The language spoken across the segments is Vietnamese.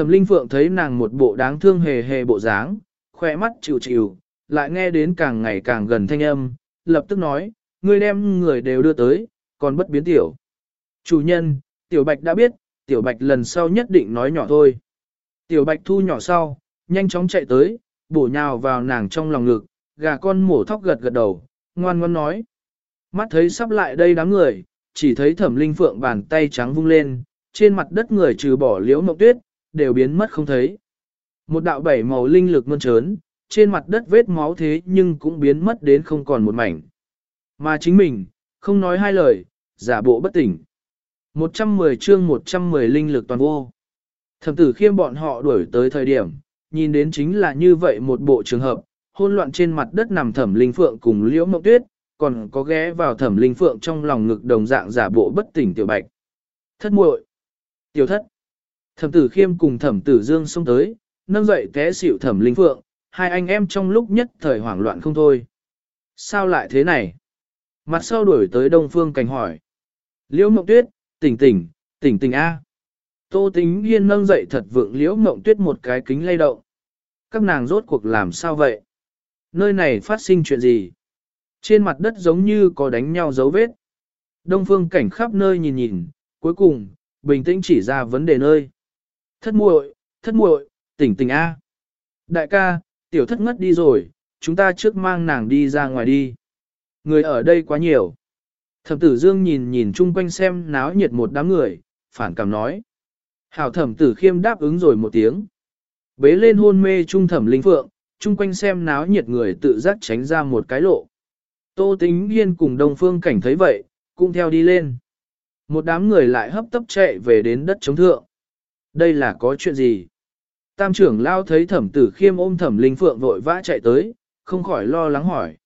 Thẩm Linh Phượng thấy nàng một bộ đáng thương hề hề bộ dáng, khỏe mắt chịu chịu, lại nghe đến càng ngày càng gần thanh âm, lập tức nói, ngươi đem người đều đưa tới, còn bất biến tiểu. Chủ nhân, tiểu bạch đã biết, tiểu bạch lần sau nhất định nói nhỏ thôi. Tiểu bạch thu nhỏ sau, nhanh chóng chạy tới, bổ nhào vào nàng trong lòng ngực, gà con mổ thóc gật gật đầu, ngoan ngoan nói. Mắt thấy sắp lại đây đám người, chỉ thấy thẩm linh phượng bàn tay trắng vung lên, trên mặt đất người trừ bỏ liễu mộng tuyết, đều biến mất không thấy. Một đạo bảy màu linh lực mơn trớn, trên mặt đất vết máu thế nhưng cũng biến mất đến không còn một mảnh. Mà chính mình, không nói hai lời, giả bộ bất tỉnh. 110 chương 110 linh lực toàn vô. Thẩm tử khiêm bọn họ đuổi tới thời điểm, nhìn đến chính là như vậy một bộ trường hợp, hôn loạn trên mặt đất nằm thẩm linh phượng cùng liễu mộng tuyết, còn có ghé vào thẩm linh phượng trong lòng ngực đồng dạng giả bộ bất tỉnh tiểu bạch. Thất muội Tiểu thất. Thẩm tử khiêm cùng thẩm tử dương xông tới, nâng dậy té xỉu thẩm linh phượng, hai anh em trong lúc nhất thời hoảng loạn không thôi. Sao lại thế này? Mặt sau đuổi tới đông phương cảnh hỏi. Liễu mộng tuyết, tỉnh tỉnh, tỉnh tỉnh A. Tô tính hiên nâng dậy thật vượng liễu mộng tuyết một cái kính lay động. Các nàng rốt cuộc làm sao vậy? Nơi này phát sinh chuyện gì? Trên mặt đất giống như có đánh nhau dấu vết. Đông phương cảnh khắp nơi nhìn nhìn, cuối cùng, bình tĩnh chỉ ra vấn đề nơi. Thất muội, thất muội, tỉnh tỉnh A. Đại ca, tiểu thất ngất đi rồi, chúng ta trước mang nàng đi ra ngoài đi. Người ở đây quá nhiều. Thẩm tử dương nhìn nhìn chung quanh xem náo nhiệt một đám người, phản cảm nói. Hảo thẩm tử khiêm đáp ứng rồi một tiếng. Bế lên hôn mê trung thẩm linh phượng, chung quanh xem náo nhiệt người tự giác tránh ra một cái lộ. Tô tính hiên cùng đông phương cảnh thấy vậy, cũng theo đi lên. Một đám người lại hấp tấp chạy về đến đất chống thượng. Đây là có chuyện gì? Tam trưởng lao thấy thẩm tử khiêm ôm thẩm linh phượng vội vã chạy tới, không khỏi lo lắng hỏi.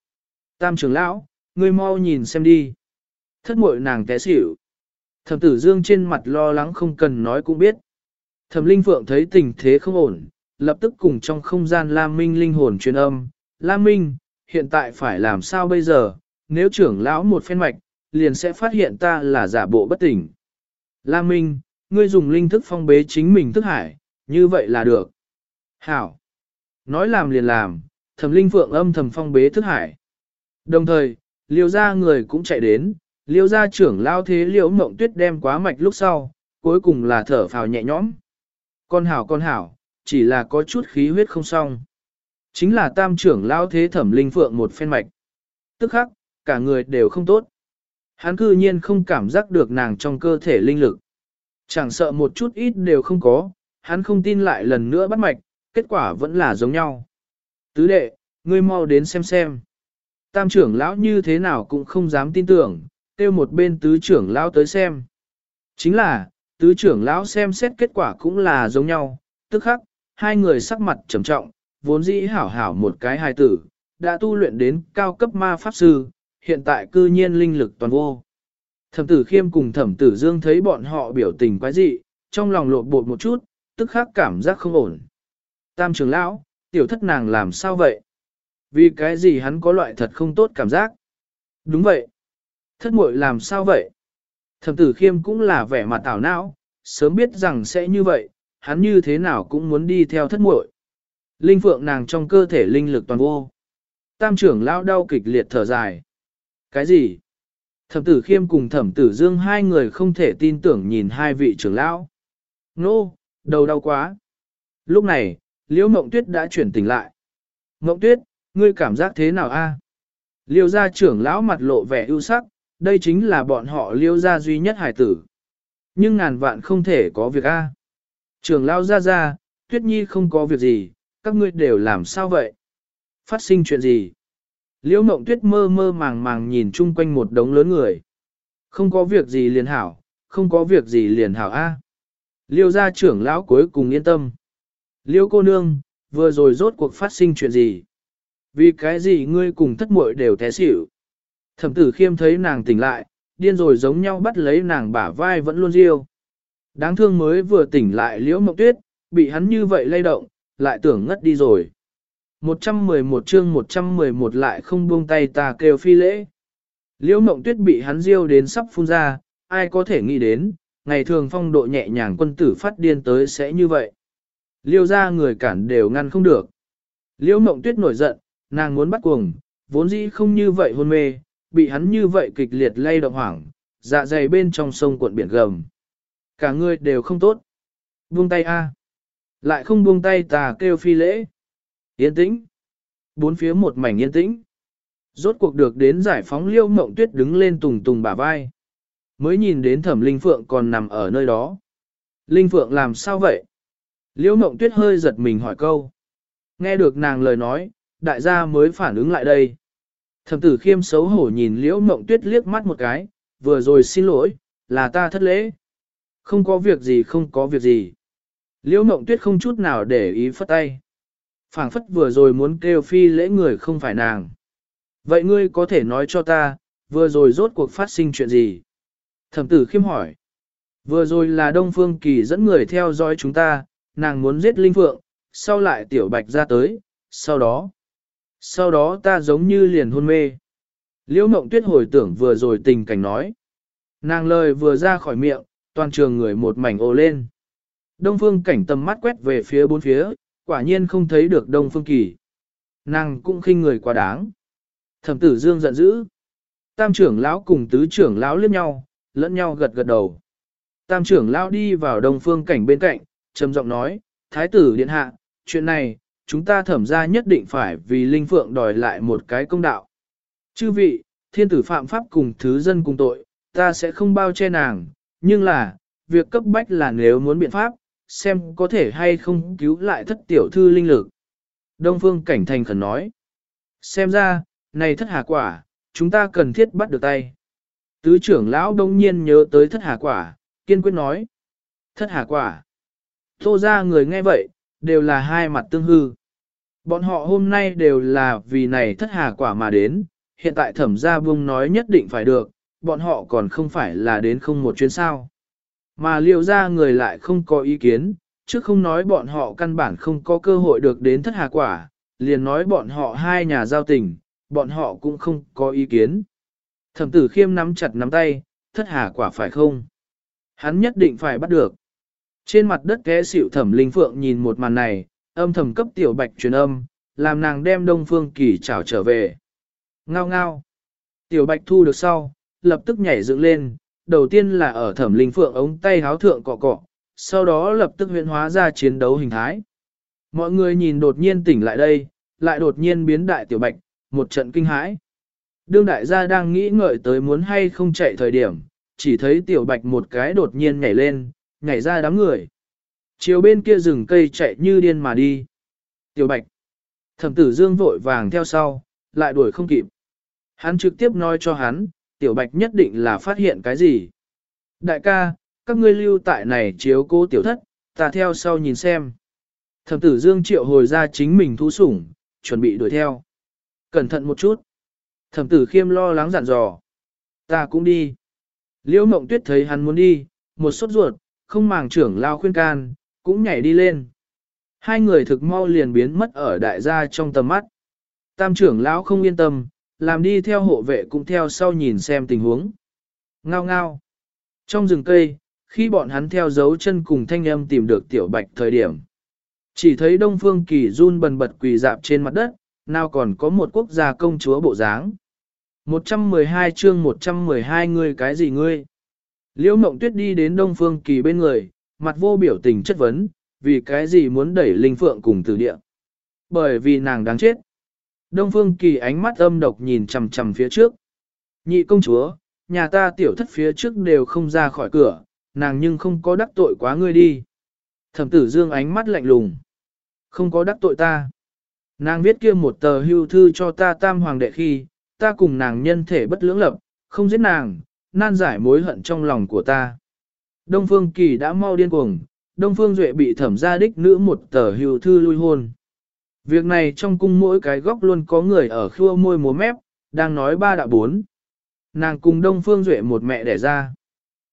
Tam trưởng lão, ngươi mau nhìn xem đi. Thất muội nàng té xỉu. Thẩm tử dương trên mặt lo lắng không cần nói cũng biết. Thẩm linh phượng thấy tình thế không ổn, lập tức cùng trong không gian Lam Minh linh hồn truyền âm. Lam Minh, hiện tại phải làm sao bây giờ, nếu trưởng lão một phen mạch, liền sẽ phát hiện ta là giả bộ bất tỉnh. Lam Minh, ngươi dùng linh thức phong bế chính mình thức hải, như vậy là được. Hảo. Nói làm liền làm, thẩm linh phượng âm thầm phong bế thức hải. Đồng thời, liêu ra người cũng chạy đến, liêu ra trưởng lao thế liễu mộng tuyết đem quá mạch lúc sau, cuối cùng là thở phào nhẹ nhõm. Con hảo con hảo, chỉ là có chút khí huyết không xong. Chính là tam trưởng lao thế thẩm linh phượng một phen mạch. Tức khắc, cả người đều không tốt. Hắn cư nhiên không cảm giác được nàng trong cơ thể linh lực. Chẳng sợ một chút ít đều không có, hắn không tin lại lần nữa bắt mạch, kết quả vẫn là giống nhau. Tứ đệ, ngươi mau đến xem xem. Tam trưởng lão như thế nào cũng không dám tin tưởng, kêu một bên tứ trưởng lão tới xem. Chính là, tứ trưởng lão xem xét kết quả cũng là giống nhau, tức khắc, hai người sắc mặt trầm trọng, vốn dĩ hảo hảo một cái hài tử, đã tu luyện đến cao cấp ma pháp sư, hiện tại cư nhiên linh lực toàn vô. Thẩm tử khiêm cùng thẩm tử dương thấy bọn họ biểu tình quái dị, trong lòng lộn bột một chút, tức khắc cảm giác không ổn. Tam trưởng lão, tiểu thất nàng làm sao vậy? Vì cái gì hắn có loại thật không tốt cảm giác? Đúng vậy. Thất muội làm sao vậy? Thẩm tử khiêm cũng là vẻ mặt tảo não, sớm biết rằng sẽ như vậy, hắn như thế nào cũng muốn đi theo thất muội. Linh phượng nàng trong cơ thể linh lực toàn vô. Tam trưởng lão đau kịch liệt thở dài. Cái gì? Thẩm tử khiêm cùng thẩm tử dương hai người không thể tin tưởng nhìn hai vị trưởng lão. Nô, đầu đau quá. Lúc này, liễu mộng tuyết đã chuyển tỉnh lại. Mộng tuyết, ngươi cảm giác thế nào a? Liêu gia trưởng lão mặt lộ vẻ ưu sắc, đây chính là bọn họ liêu gia duy nhất hải tử. Nhưng ngàn vạn không thể có việc a. Trưởng lão ra ra, tuyết nhi không có việc gì, các ngươi đều làm sao vậy? Phát sinh chuyện gì? Liễu mộng tuyết mơ mơ màng màng nhìn chung quanh một đống lớn người. Không có việc gì liền hảo, không có việc gì liền hảo a. Liêu gia trưởng lão cuối cùng yên tâm. Liêu cô nương, vừa rồi rốt cuộc phát sinh chuyện gì? Vì cái gì ngươi cùng thất muội đều té xỉu? Thẩm tử khiêm thấy nàng tỉnh lại, điên rồi giống nhau bắt lấy nàng bả vai vẫn luôn riêu. Đáng thương mới vừa tỉnh lại liễu mộng tuyết, bị hắn như vậy lay động, lại tưởng ngất đi rồi. 111 chương 111 lại không buông tay ta kêu phi lễ. Liễu mộng tuyết bị hắn diêu đến sắp phun ra, ai có thể nghĩ đến, ngày thường phong độ nhẹ nhàng quân tử phát điên tới sẽ như vậy. Liêu ra người cản đều ngăn không được. liễu mộng tuyết nổi giận, nàng muốn bắt cuồng, vốn dĩ không như vậy hôn mê, bị hắn như vậy kịch liệt lay động hoảng, dạ dày bên trong sông cuộn biển gầm. Cả người đều không tốt. Buông tay a, Lại không buông tay ta kêu phi lễ. Yên tĩnh. Bốn phía một mảnh yên tĩnh. Rốt cuộc được đến giải phóng liêu mộng tuyết đứng lên tùng tùng bả vai. Mới nhìn đến thẩm linh phượng còn nằm ở nơi đó. Linh phượng làm sao vậy? Liêu mộng tuyết hơi giật mình hỏi câu. Nghe được nàng lời nói, đại gia mới phản ứng lại đây. Thẩm tử khiêm xấu hổ nhìn liễu mộng tuyết liếc mắt một cái, vừa rồi xin lỗi, là ta thất lễ. Không có việc gì không có việc gì. Liễu mộng tuyết không chút nào để ý phất tay phảng phất vừa rồi muốn kêu phi lễ người không phải nàng. Vậy ngươi có thể nói cho ta, vừa rồi rốt cuộc phát sinh chuyện gì? Thẩm tử khiêm hỏi. Vừa rồi là Đông Phương Kỳ dẫn người theo dõi chúng ta, nàng muốn giết Linh Phượng, sau lại tiểu bạch ra tới, sau đó. Sau đó ta giống như liền hôn mê. Liễu mộng tuyết hồi tưởng vừa rồi tình cảnh nói. Nàng lời vừa ra khỏi miệng, toàn trường người một mảnh ồ lên. Đông phương cảnh tầm mắt quét về phía bốn phía, quả nhiên không thấy được đông phương kỳ. Nàng cũng khinh người quá đáng. Thẩm tử dương giận dữ. Tam trưởng lão cùng tứ trưởng lão liếc nhau, lẫn nhau gật gật đầu. Tam trưởng lão đi vào đông phương cảnh bên cạnh, trầm giọng nói, Thái tử điện hạ, chuyện này, chúng ta thẩm ra nhất định phải vì Linh Phượng đòi lại một cái công đạo. Chư vị, thiên tử phạm pháp cùng thứ dân cùng tội, ta sẽ không bao che nàng, nhưng là, việc cấp bách là nếu muốn biện pháp, xem có thể hay không cứu lại thất tiểu thư linh lực. Đông Phương Cảnh Thành khẩn nói, xem ra, này thất hà quả, chúng ta cần thiết bắt được tay. Tứ trưởng lão đông nhiên nhớ tới thất hà quả, kiên quyết nói, thất hà quả. Tô ra người nghe vậy, đều là hai mặt tương hư. Bọn họ hôm nay đều là vì này thất hà quả mà đến, hiện tại thẩm gia buông nói nhất định phải được, bọn họ còn không phải là đến không một chuyến sao. Mà liệu ra người lại không có ý kiến, chứ không nói bọn họ căn bản không có cơ hội được đến thất hà quả, liền nói bọn họ hai nhà giao tình, bọn họ cũng không có ý kiến. Thẩm tử khiêm nắm chặt nắm tay, thất hà quả phải không? Hắn nhất định phải bắt được. Trên mặt đất ghé xịu thẩm linh phượng nhìn một màn này, âm thầm cấp tiểu bạch truyền âm, làm nàng đem đông phương kỳ trảo trở về. Ngao ngao. Tiểu bạch thu được sau, lập tức nhảy dựng lên, đầu tiên là ở thẩm linh phượng ống tay háo thượng cọ cọ, sau đó lập tức huyễn hóa ra chiến đấu hình thái. Mọi người nhìn đột nhiên tỉnh lại đây, lại đột nhiên biến đại tiểu bạch, một trận kinh hãi. Đương đại gia đang nghĩ ngợi tới muốn hay không chạy thời điểm, chỉ thấy tiểu bạch một cái đột nhiên nhảy lên, nhảy ra đám người. Chiều bên kia rừng cây chạy như điên mà đi. Tiểu bạch. Thẩm tử dương vội vàng theo sau, lại đuổi không kịp. Hắn trực tiếp nói cho hắn, tiểu bạch nhất định là phát hiện cái gì. Đại ca, các ngươi lưu tại này chiếu cố tiểu thất, ta theo sau nhìn xem. Thẩm tử dương triệu hồi ra chính mình thú sủng, chuẩn bị đuổi theo. Cẩn thận một chút. Thẩm tử khiêm lo lắng dặn dò. Ta cũng đi. Liễu mộng tuyết thấy hắn muốn đi, một sốt ruột, không màng trưởng lao khuyên can, cũng nhảy đi lên. Hai người thực mau liền biến mất ở đại gia trong tầm mắt. Tam trưởng lão không yên tâm, làm đi theo hộ vệ cũng theo sau nhìn xem tình huống. Ngao ngao. Trong rừng cây, khi bọn hắn theo dấu chân cùng thanh âm tìm được tiểu bạch thời điểm. Chỉ thấy Đông Phương Kỳ run bần bật quỳ dạp trên mặt đất, nào còn có một quốc gia công chúa bộ dáng. 112 chương 112 ngươi cái gì ngươi? Liễu Mộng Tuyết đi đến Đông Phương Kỳ bên người, mặt vô biểu tình chất vấn, vì cái gì muốn đẩy Linh Phượng cùng từ địa. Bởi vì nàng đáng chết. Đông Phương Kỳ ánh mắt âm độc nhìn chằm chằm phía trước. Nhị công chúa, nhà ta tiểu thất phía trước đều không ra khỏi cửa, nàng nhưng không có đắc tội quá ngươi đi. Thẩm tử dương ánh mắt lạnh lùng. Không có đắc tội ta. Nàng viết kia một tờ hưu thư cho ta tam hoàng đệ khi, ta cùng nàng nhân thể bất lưỡng lập, không giết nàng, nan giải mối hận trong lòng của ta. Đông Phương Kỳ đã mau điên cuồng, Đông Phương Duệ bị thẩm gia đích nữ một tờ hưu thư lui hôn. Việc này trong cung mỗi cái góc luôn có người ở khua môi múa mép, đang nói ba đạo bốn. Nàng cùng Đông Phương Duệ một mẹ đẻ ra.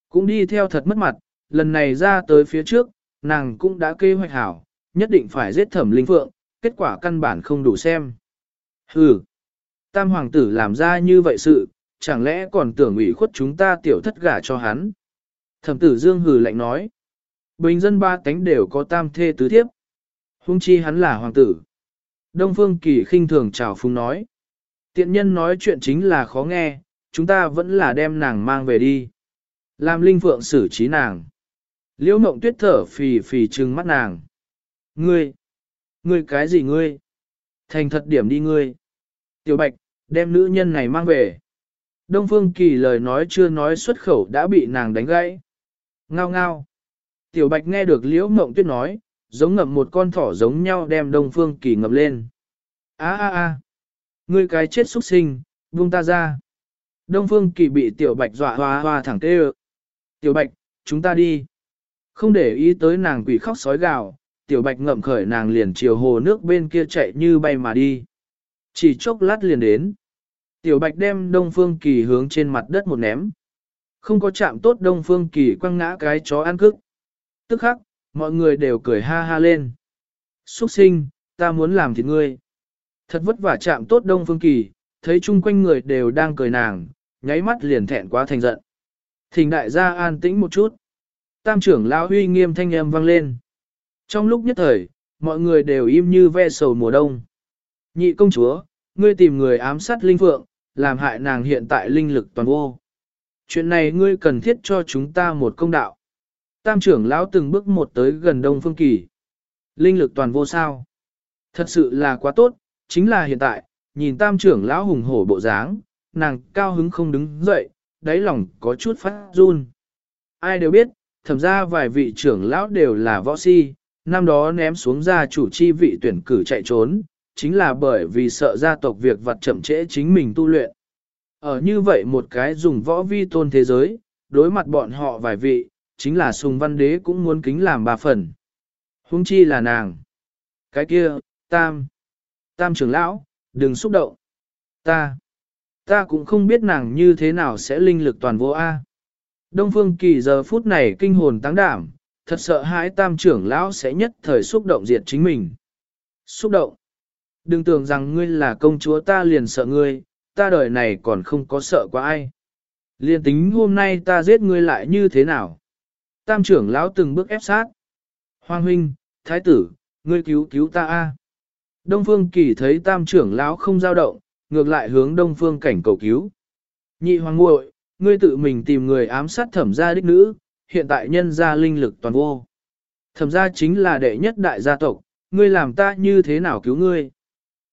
Cũng đi theo thật mất mặt, lần này ra tới phía trước, nàng cũng đã kế hoạch hảo, nhất định phải giết thẩm linh phượng, kết quả căn bản không đủ xem. Hừ, tam hoàng tử làm ra như vậy sự, chẳng lẽ còn tưởng ủy khuất chúng ta tiểu thất gả cho hắn. Thẩm tử dương hừ lạnh nói, bình dân ba tánh đều có tam thê tứ thiếp. Hung chi hắn là hoàng tử. Đông Phương Kỳ khinh thường chào phúng nói. Tiện nhân nói chuyện chính là khó nghe, chúng ta vẫn là đem nàng mang về đi. Làm linh phượng xử trí nàng. Liễu mộng tuyết thở phì phì trừng mắt nàng. Ngươi! Ngươi cái gì ngươi? Thành thật điểm đi ngươi. Tiểu Bạch, đem nữ nhân này mang về. Đông Phương Kỳ lời nói chưa nói xuất khẩu đã bị nàng đánh gãy. Ngao ngao. Tiểu Bạch nghe được Liễu Mộng Tuyết nói, giống ngậm một con thỏ giống nhau đem Đông Phương Kỳ ngập lên. A a a. Ngươi cái chết xuất sinh, buông ta ra. Đông Phương Kỳ bị Tiểu Bạch dọa hoa hoa thẳng tê Tiểu Bạch, chúng ta đi. Không để ý tới nàng quỷ khóc sói gào, Tiểu Bạch ngậm khởi nàng liền chiều hồ nước bên kia chạy như bay mà đi. Chỉ chốc lát liền đến. Tiểu Bạch đem Đông Phương Kỳ hướng trên mặt đất một ném. Không có chạm tốt Đông Phương Kỳ quăng ngã cái chó ăn cức. Tức khắc, mọi người đều cười ha ha lên. Xuất sinh, ta muốn làm thịt ngươi. Thật vất vả chạm tốt Đông Phương Kỳ, thấy chung quanh người đều đang cười nàng, nháy mắt liền thẹn quá thành giận. Thỉnh đại gia an tĩnh một chút. Tam trưởng lão huy nghiêm thanh âm vang lên. Trong lúc nhất thời, mọi người đều im như ve sầu mùa đông. Nhị công chúa, ngươi tìm người ám sát linh phượng, làm hại nàng hiện tại linh lực toàn vô. Chuyện này ngươi cần thiết cho chúng ta một công đạo. Tam trưởng lão từng bước một tới gần đông phương kỳ. Linh lực toàn vô sao. Thật sự là quá tốt, chính là hiện tại, nhìn tam trưởng lão hùng hổ bộ dáng, nàng cao hứng không đứng dậy, đáy lòng có chút phát run. Ai đều biết, thẩm ra vài vị trưởng lão đều là võ si, năm đó ném xuống ra chủ chi vị tuyển cử chạy trốn, chính là bởi vì sợ gia tộc việc vặt chậm trễ chính mình tu luyện. Ở như vậy một cái dùng võ vi tôn thế giới, đối mặt bọn họ vài vị, chính là sùng văn đế cũng muốn kính làm ba phần. Hung chi là nàng. Cái kia, tam. Tam trưởng lão, đừng xúc động. Ta. Ta cũng không biết nàng như thế nào sẽ linh lực toàn vô A. Đông Phương Kỳ giờ phút này kinh hồn tăng đảm, thật sợ hãi tam trưởng lão sẽ nhất thời xúc động diệt chính mình. Xúc động. Đừng tưởng rằng ngươi là công chúa ta liền sợ ngươi, ta đời này còn không có sợ qua ai. Liên tính hôm nay ta giết ngươi lại như thế nào? Tam trưởng lão từng bước ép sát. Hoàng huynh, thái tử, ngươi cứu cứu ta a. Đông phương kỳ thấy tam trưởng lão không dao động, ngược lại hướng đông phương cảnh cầu cứu. Nhị hoàng muội, ngươi tự mình tìm người ám sát thẩm gia đích nữ, hiện tại nhân gia linh lực toàn vô. Thẩm gia chính là đệ nhất đại gia tộc, ngươi làm ta như thế nào cứu ngươi?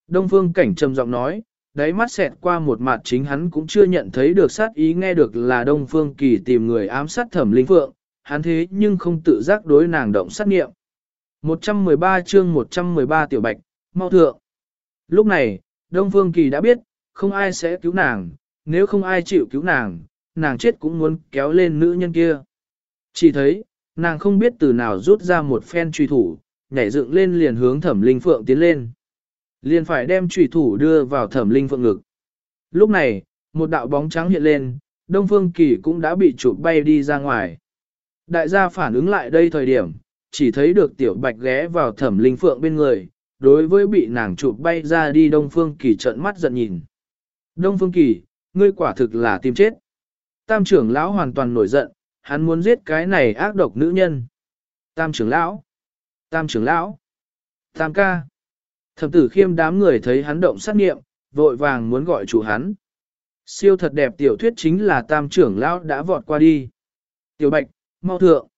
Đông phương cảnh trầm giọng nói, đáy mắt xẹt qua một mặt chính hắn cũng chưa nhận thấy được sát ý nghe được là Đông phương kỳ tìm người ám sát thẩm linh phượng, hắn thế nhưng không tự giác đối nàng động sát nghiệm. 113 chương 113 tiểu bạch, mau thượng. Lúc này, Đông Phương Kỳ đã biết, không ai sẽ cứu nàng, nếu không ai chịu cứu nàng, nàng chết cũng muốn kéo lên nữ nhân kia. Chỉ thấy, nàng không biết từ nào rút ra một phen truy thủ, nhảy dựng lên liền hướng thẩm linh phượng tiến lên. Liền phải đem truy thủ đưa vào thẩm linh phượng ngực. Lúc này, một đạo bóng trắng hiện lên, Đông Phương Kỳ cũng đã bị chụp bay đi ra ngoài. Đại gia phản ứng lại đây thời điểm, chỉ thấy được tiểu bạch ghé vào thẩm linh phượng bên người, đối với bị nàng chụp bay ra đi Đông Phương Kỳ trợn mắt giận nhìn. Đông Phương Kỳ, ngươi quả thực là tìm chết. Tam trưởng lão hoàn toàn nổi giận, hắn muốn giết cái này ác độc nữ nhân. Tam trưởng lão, Tam trưởng lão, Tam ca. Thẩm tử khiêm đám người thấy hắn động sát nghiệm, vội vàng muốn gọi chủ hắn. Siêu thật đẹp tiểu thuyết chính là tam trưởng lão đã vọt qua đi. Tiểu bạch, mau thượng.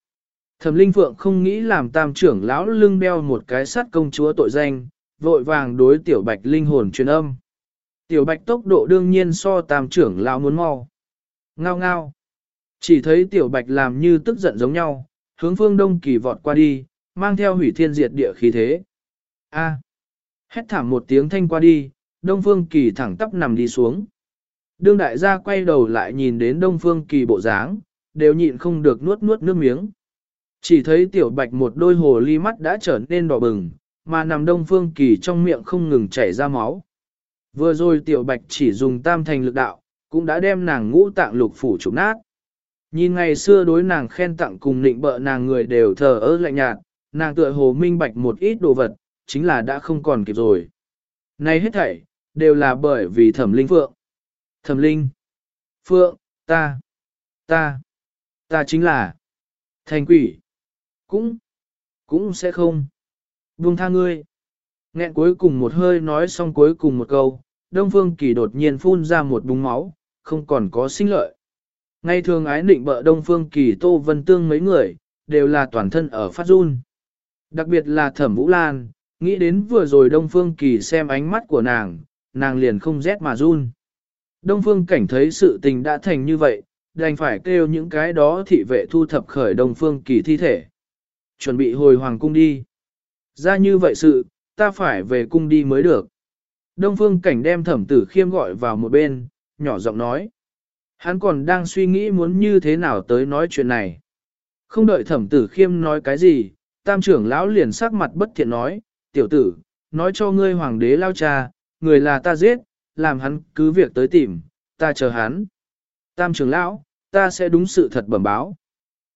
Thẩm linh phượng không nghĩ làm tam trưởng lão lưng đeo một cái sắt công chúa tội danh, vội vàng đối tiểu bạch linh hồn truyền âm. Tiểu bạch tốc độ đương nhiên so tam trưởng lão muốn mau. Ngao ngao. Chỉ thấy tiểu bạch làm như tức giận giống nhau, hướng phương đông kỳ vọt qua đi, mang theo hủy thiên diệt địa khí thế. A. Hét thảm một tiếng thanh qua đi, Đông Phương Kỳ thẳng tắp nằm đi xuống. Đương đại gia quay đầu lại nhìn đến Đông Phương Kỳ bộ dáng, đều nhịn không được nuốt nuốt nước miếng. Chỉ thấy tiểu bạch một đôi hồ ly mắt đã trở nên đỏ bừng, mà nằm Đông Phương Kỳ trong miệng không ngừng chảy ra máu. Vừa rồi tiểu bạch chỉ dùng tam thành lực đạo, cũng đã đem nàng ngũ tạng lục phủ trục nát. Nhìn ngày xưa đối nàng khen tặng cùng nịnh bợ nàng người đều thờ ơ lạnh nhạt, nàng tựa hồ minh bạch một ít đồ vật, chính là đã không còn kịp rồi. Này hết thảy, đều là bởi vì thẩm linh phượng. Thẩm linh. Phượng, ta, ta, ta chính là thành quỷ. Cũng, cũng sẽ không. Buông tha ngươi. Nghẹn cuối cùng một hơi nói xong cuối cùng một câu, Đông Phương Kỳ đột nhiên phun ra một búng máu, không còn có sinh lợi. Ngay thường ái định bợ Đông Phương Kỳ Tô Vân Tương mấy người, đều là toàn thân ở phát run. Đặc biệt là Thẩm Vũ Lan, nghĩ đến vừa rồi Đông Phương Kỳ xem ánh mắt của nàng, nàng liền không rét mà run. Đông Phương cảnh thấy sự tình đã thành như vậy, đành phải kêu những cái đó thị vệ thu thập khởi Đông Phương Kỳ thi thể. Chuẩn bị hồi hoàng cung đi. Ra như vậy sự, ta phải về cung đi mới được. Đông Phương cảnh đem thẩm tử khiêm gọi vào một bên, nhỏ giọng nói. Hắn còn đang suy nghĩ muốn như thế nào tới nói chuyện này. Không đợi thẩm tử khiêm nói cái gì, tam trưởng lão liền sắc mặt bất thiện nói, tiểu tử, nói cho ngươi hoàng đế lao cha, người là ta giết, làm hắn cứ việc tới tìm, ta chờ hắn. Tam trưởng lão, ta sẽ đúng sự thật bẩm báo.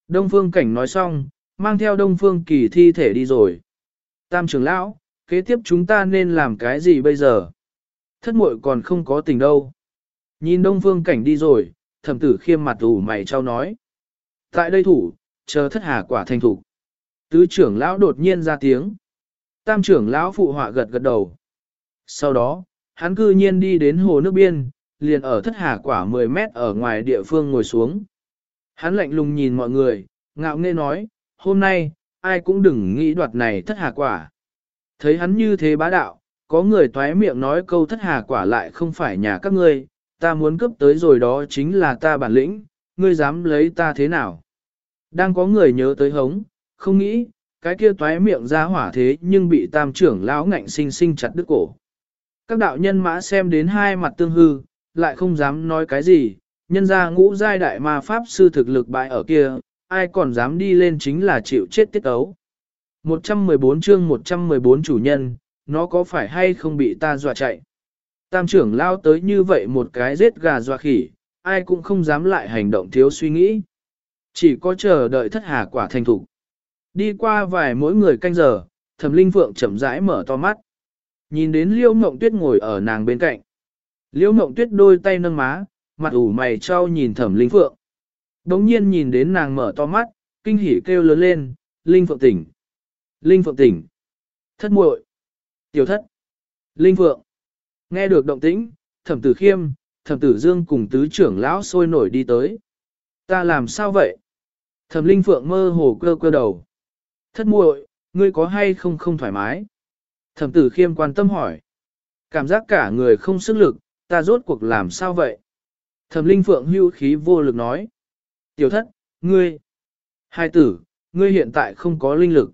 Đông phương cảnh nói xong, mang theo đông phương kỳ thi thể đi rồi. Tam trưởng lão, kế tiếp chúng ta nên làm cái gì bây giờ? Thất muội còn không có tình đâu. Nhìn đông phương cảnh đi rồi, thẩm tử khiêm mặt ủ mày trao nói. Tại đây thủ, chờ thất hà quả thành thủ. Tứ trưởng lão đột nhiên ra tiếng. Tam trưởng lão phụ họa gật gật đầu. Sau đó, hắn cư nhiên đi đến hồ nước biên, liền ở thất hà quả 10 mét ở ngoài địa phương ngồi xuống. Hắn lạnh lùng nhìn mọi người, ngạo nghễ nói, hôm nay, ai cũng đừng nghĩ đoạt này thất hà quả. Thấy hắn như thế bá đạo, có người toái miệng nói câu thất hà quả lại không phải nhà các ngươi, ta muốn cướp tới rồi đó chính là ta bản lĩnh, ngươi dám lấy ta thế nào. Đang có người nhớ tới hống, không nghĩ, cái kia toái miệng ra hỏa thế nhưng bị tam trưởng lão ngạnh sinh sinh chặt đứt cổ. Các đạo nhân mã xem đến hai mặt tương hư, lại không dám nói cái gì, nhân ra ngũ giai đại ma pháp sư thực lực bại ở kia, ai còn dám đi lên chính là chịu chết tiết ấu. 114 chương 114 chủ nhân, nó có phải hay không bị ta dọa chạy? Tam trưởng lao tới như vậy một cái giết gà dọa khỉ, ai cũng không dám lại hành động thiếu suy nghĩ. Chỉ có chờ đợi thất hà quả thành thủ. Đi qua vài mỗi người canh giờ, thẩm linh phượng chậm rãi mở to mắt. Nhìn đến liêu mộng tuyết ngồi ở nàng bên cạnh. Liễu mộng tuyết đôi tay nâng má, mặt ủ mày trao nhìn thẩm linh phượng. Đống nhiên nhìn đến nàng mở to mắt, kinh hỉ kêu lớn lên, linh phượng tỉnh. Linh phượng tỉnh. Thất muội. Tiểu thất. Linh phượng. Nghe được động tĩnh, thẩm tử khiêm, thẩm tử dương cùng tứ trưởng lão sôi nổi đi tới. Ta làm sao vậy? Thẩm linh phượng mơ hồ cơ cơ đầu. Thất muội, ngươi có hay không không thoải mái? Thẩm tử khiêm quan tâm hỏi. Cảm giác cả người không sức lực, ta rốt cuộc làm sao vậy? Thẩm linh phượng hưu khí vô lực nói. Tiểu thất, ngươi. Hai tử, ngươi hiện tại không có linh lực.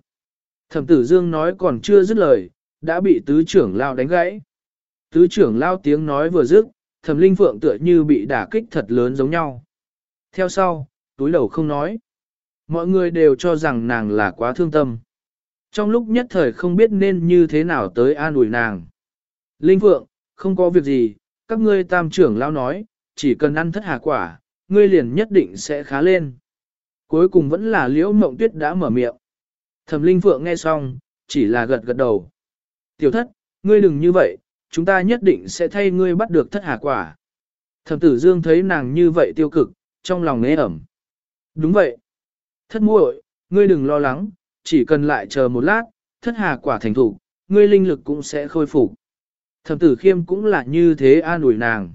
Thẩm tử dương nói còn chưa dứt lời, đã bị tứ trưởng lao đánh gãy. Tứ trưởng lao tiếng nói vừa dứt, thẩm linh phượng tựa như bị đả kích thật lớn giống nhau. Theo sau, túi đầu không nói. Mọi người đều cho rằng nàng là quá thương tâm. Trong lúc nhất thời không biết nên như thế nào tới an ủi nàng. Linh Phượng, không có việc gì, các ngươi tam trưởng lao nói, chỉ cần ăn thất hà quả, ngươi liền nhất định sẽ khá lên. Cuối cùng vẫn là liễu mộng tuyết đã mở miệng. Thẩm Linh Phượng nghe xong, chỉ là gật gật đầu. Tiểu thất, ngươi đừng như vậy, chúng ta nhất định sẽ thay ngươi bắt được thất hà quả. Thẩm tử dương thấy nàng như vậy tiêu cực, trong lòng nghe ẩm. Đúng vậy. Thất muội, ngươi đừng lo lắng, chỉ cần lại chờ một lát, thất hà quả thành thủ, ngươi linh lực cũng sẽ khôi phục. Thẩm tử khiêm cũng là như thế an ủi nàng.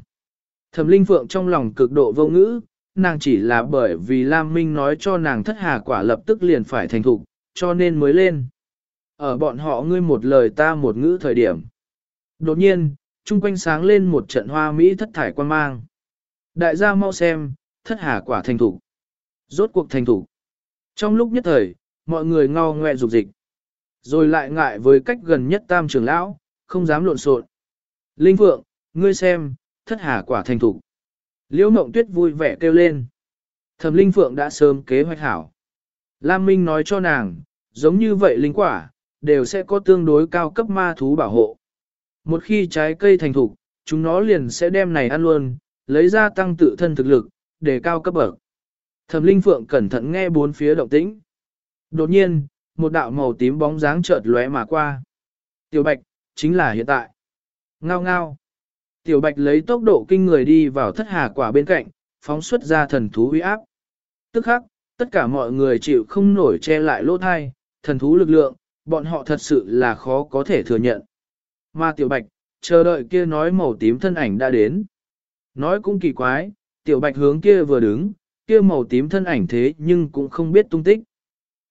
Thẩm linh phượng trong lòng cực độ vô ngữ, nàng chỉ là bởi vì Lam Minh nói cho nàng thất hà quả lập tức liền phải thành thục, cho nên mới lên. Ở bọn họ ngươi một lời ta một ngữ thời điểm. Đột nhiên, chung quanh sáng lên một trận hoa Mỹ thất thải quan mang. Đại gia mau xem, thất hà quả thành thủ. Rốt cuộc thành thủ. Trong lúc nhất thời, mọi người ngao ngoe dục dịch. Rồi lại ngại với cách gần nhất tam trưởng lão, không dám lộn xộn. Linh Phượng, ngươi xem, thất hà quả thành thủ. Liễu Mộng Tuyết vui vẻ kêu lên. Thẩm Linh Phượng đã sớm kế hoạch hảo. Lam Minh nói cho nàng, giống như vậy linh quả, đều sẽ có tương đối cao cấp ma thú bảo hộ. Một khi trái cây thành thục, chúng nó liền sẽ đem này ăn luôn, lấy ra tăng tự thân thực lực, để cao cấp bậc. Thẩm Linh Phượng cẩn thận nghe bốn phía động tĩnh. Đột nhiên, một đạo màu tím bóng dáng chợt lóe mà qua. Tiểu Bạch, chính là hiện tại. Ngao ngao. Tiểu Bạch lấy tốc độ kinh người đi vào thất hà quả bên cạnh, phóng xuất ra thần thú uy áp. Tức khắc, tất cả mọi người chịu không nổi che lại lỗ thai, thần thú lực lượng, bọn họ thật sự là khó có thể thừa nhận. Mà tiểu bạch, chờ đợi kia nói màu tím thân ảnh đã đến. Nói cũng kỳ quái, tiểu bạch hướng kia vừa đứng, kia màu tím thân ảnh thế nhưng cũng không biết tung tích.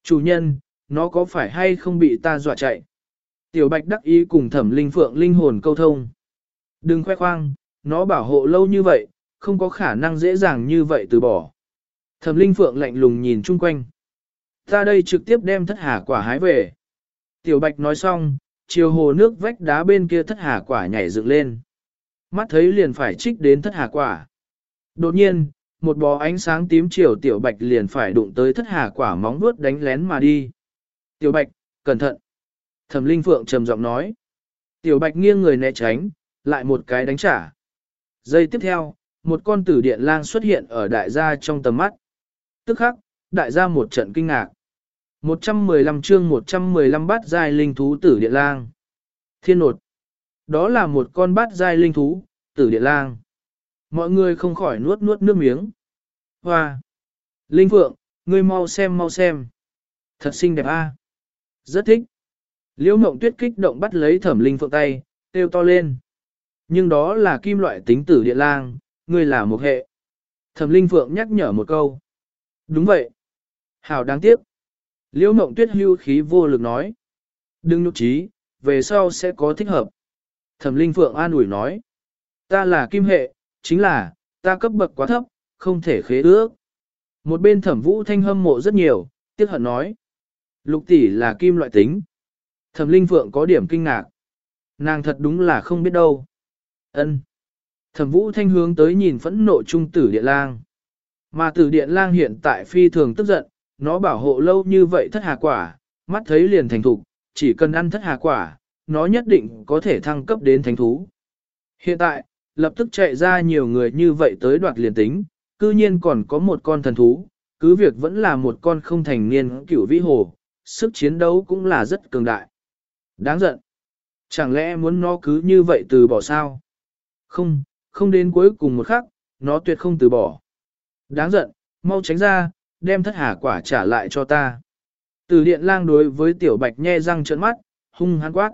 Chủ nhân, nó có phải hay không bị ta dọa chạy? Tiểu bạch đắc ý cùng thẩm linh phượng linh hồn câu thông. Đừng khoe khoang, nó bảo hộ lâu như vậy, không có khả năng dễ dàng như vậy từ bỏ. Thẩm linh phượng lạnh lùng nhìn chung quanh. Ta đây trực tiếp đem thất hà quả hái về. Tiểu bạch nói xong, chiều hồ nước vách đá bên kia thất hà quả nhảy dựng lên. Mắt thấy liền phải trích đến thất hà quả. Đột nhiên, một bó ánh sáng tím chiều tiểu bạch liền phải đụng tới thất hà quả móng vuốt đánh lén mà đi. Tiểu bạch, cẩn thận. Thẩm linh phượng trầm giọng nói. Tiểu bạch nghiêng người né tránh, lại một cái đánh trả. Giây tiếp theo, một con tử điện lang xuất hiện ở đại gia trong tầm mắt. Tức khắc, đại gia một trận kinh ngạc. 115 chương 115 bát giai linh thú tử điện lang. Thiên nột. Đó là một con bát giai linh thú, tử điện lang. Mọi người không khỏi nuốt nuốt nước miếng. Hoa! Linh Phượng, ngươi mau xem mau xem. Thật xinh đẹp a. Rất thích. Liễu mộng tuyết kích động bắt lấy thẩm Linh Phượng tay, kêu to lên. Nhưng đó là kim loại tính tử địa lang, ngươi là một hệ. Thẩm Linh Phượng nhắc nhở một câu. Đúng vậy. Hảo đáng tiếc. Liễu mộng tuyết hưu khí vô lực nói. Đừng nụ trí, về sau sẽ có thích hợp. Thẩm Linh Phượng an ủi nói. Ta là kim hệ, chính là, ta cấp bậc quá thấp, không thể khế ước. Một bên thẩm vũ thanh hâm mộ rất nhiều, tiếc hận nói. Lục tỷ là kim loại tính. Thẩm Linh Phượng có điểm kinh ngạc. Nàng thật đúng là không biết đâu. Ân. Thẩm Vũ Thanh hướng tới nhìn phẫn nộ trung tử điện lang. Mà tử điện lang hiện tại phi thường tức giận, nó bảo hộ lâu như vậy thất hà quả, mắt thấy liền thành thục, chỉ cần ăn thất hà quả, nó nhất định có thể thăng cấp đến thánh thú. Hiện tại, lập tức chạy ra nhiều người như vậy tới đoạt liền tính, cư nhiên còn có một con thần thú, cứ việc vẫn là một con không thành niên cửu vĩ hồ, sức chiến đấu cũng là rất cường đại. Đáng giận. Chẳng lẽ muốn nó cứ như vậy từ bỏ sao? Không, không đến cuối cùng một khắc, nó tuyệt không từ bỏ. Đáng giận, mau tránh ra, đem thất hà quả trả lại cho ta. Từ điện lang đối với tiểu bạch nhe răng trợn mắt, hung hăng quát.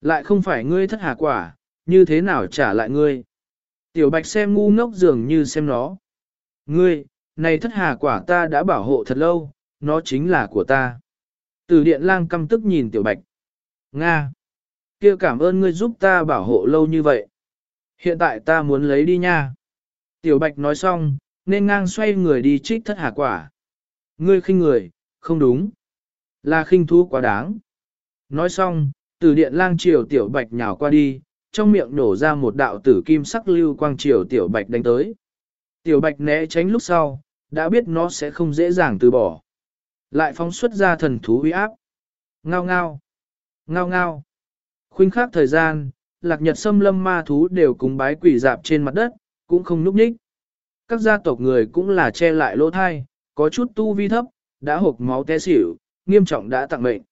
Lại không phải ngươi thất hà quả, như thế nào trả lại ngươi? Tiểu bạch xem ngu ngốc dường như xem nó. Ngươi, này thất hà quả ta đã bảo hộ thật lâu, nó chính là của ta. Từ điện lang căm tức nhìn tiểu bạch. Nga! kia cảm ơn ngươi giúp ta bảo hộ lâu như vậy. Hiện tại ta muốn lấy đi nha. Tiểu bạch nói xong, nên ngang xoay người đi trích thất hà quả. Ngươi khinh người, không đúng. Là khinh thú quá đáng. Nói xong, từ điện lang chiều tiểu bạch nhào qua đi, trong miệng nổ ra một đạo tử kim sắc lưu quang chiều tiểu bạch đánh tới. Tiểu bạch né tránh lúc sau, đã biết nó sẽ không dễ dàng từ bỏ. Lại phóng xuất ra thần thú uy áp. Ngao ngao. Ngao ngao. Khuynh khắc thời gian, lạc nhật xâm lâm ma thú đều cúng bái quỷ dạp trên mặt đất, cũng không núp ních. Các gia tộc người cũng là che lại lỗ thai, có chút tu vi thấp, đã hộp máu té xỉu, nghiêm trọng đã tặng mệnh.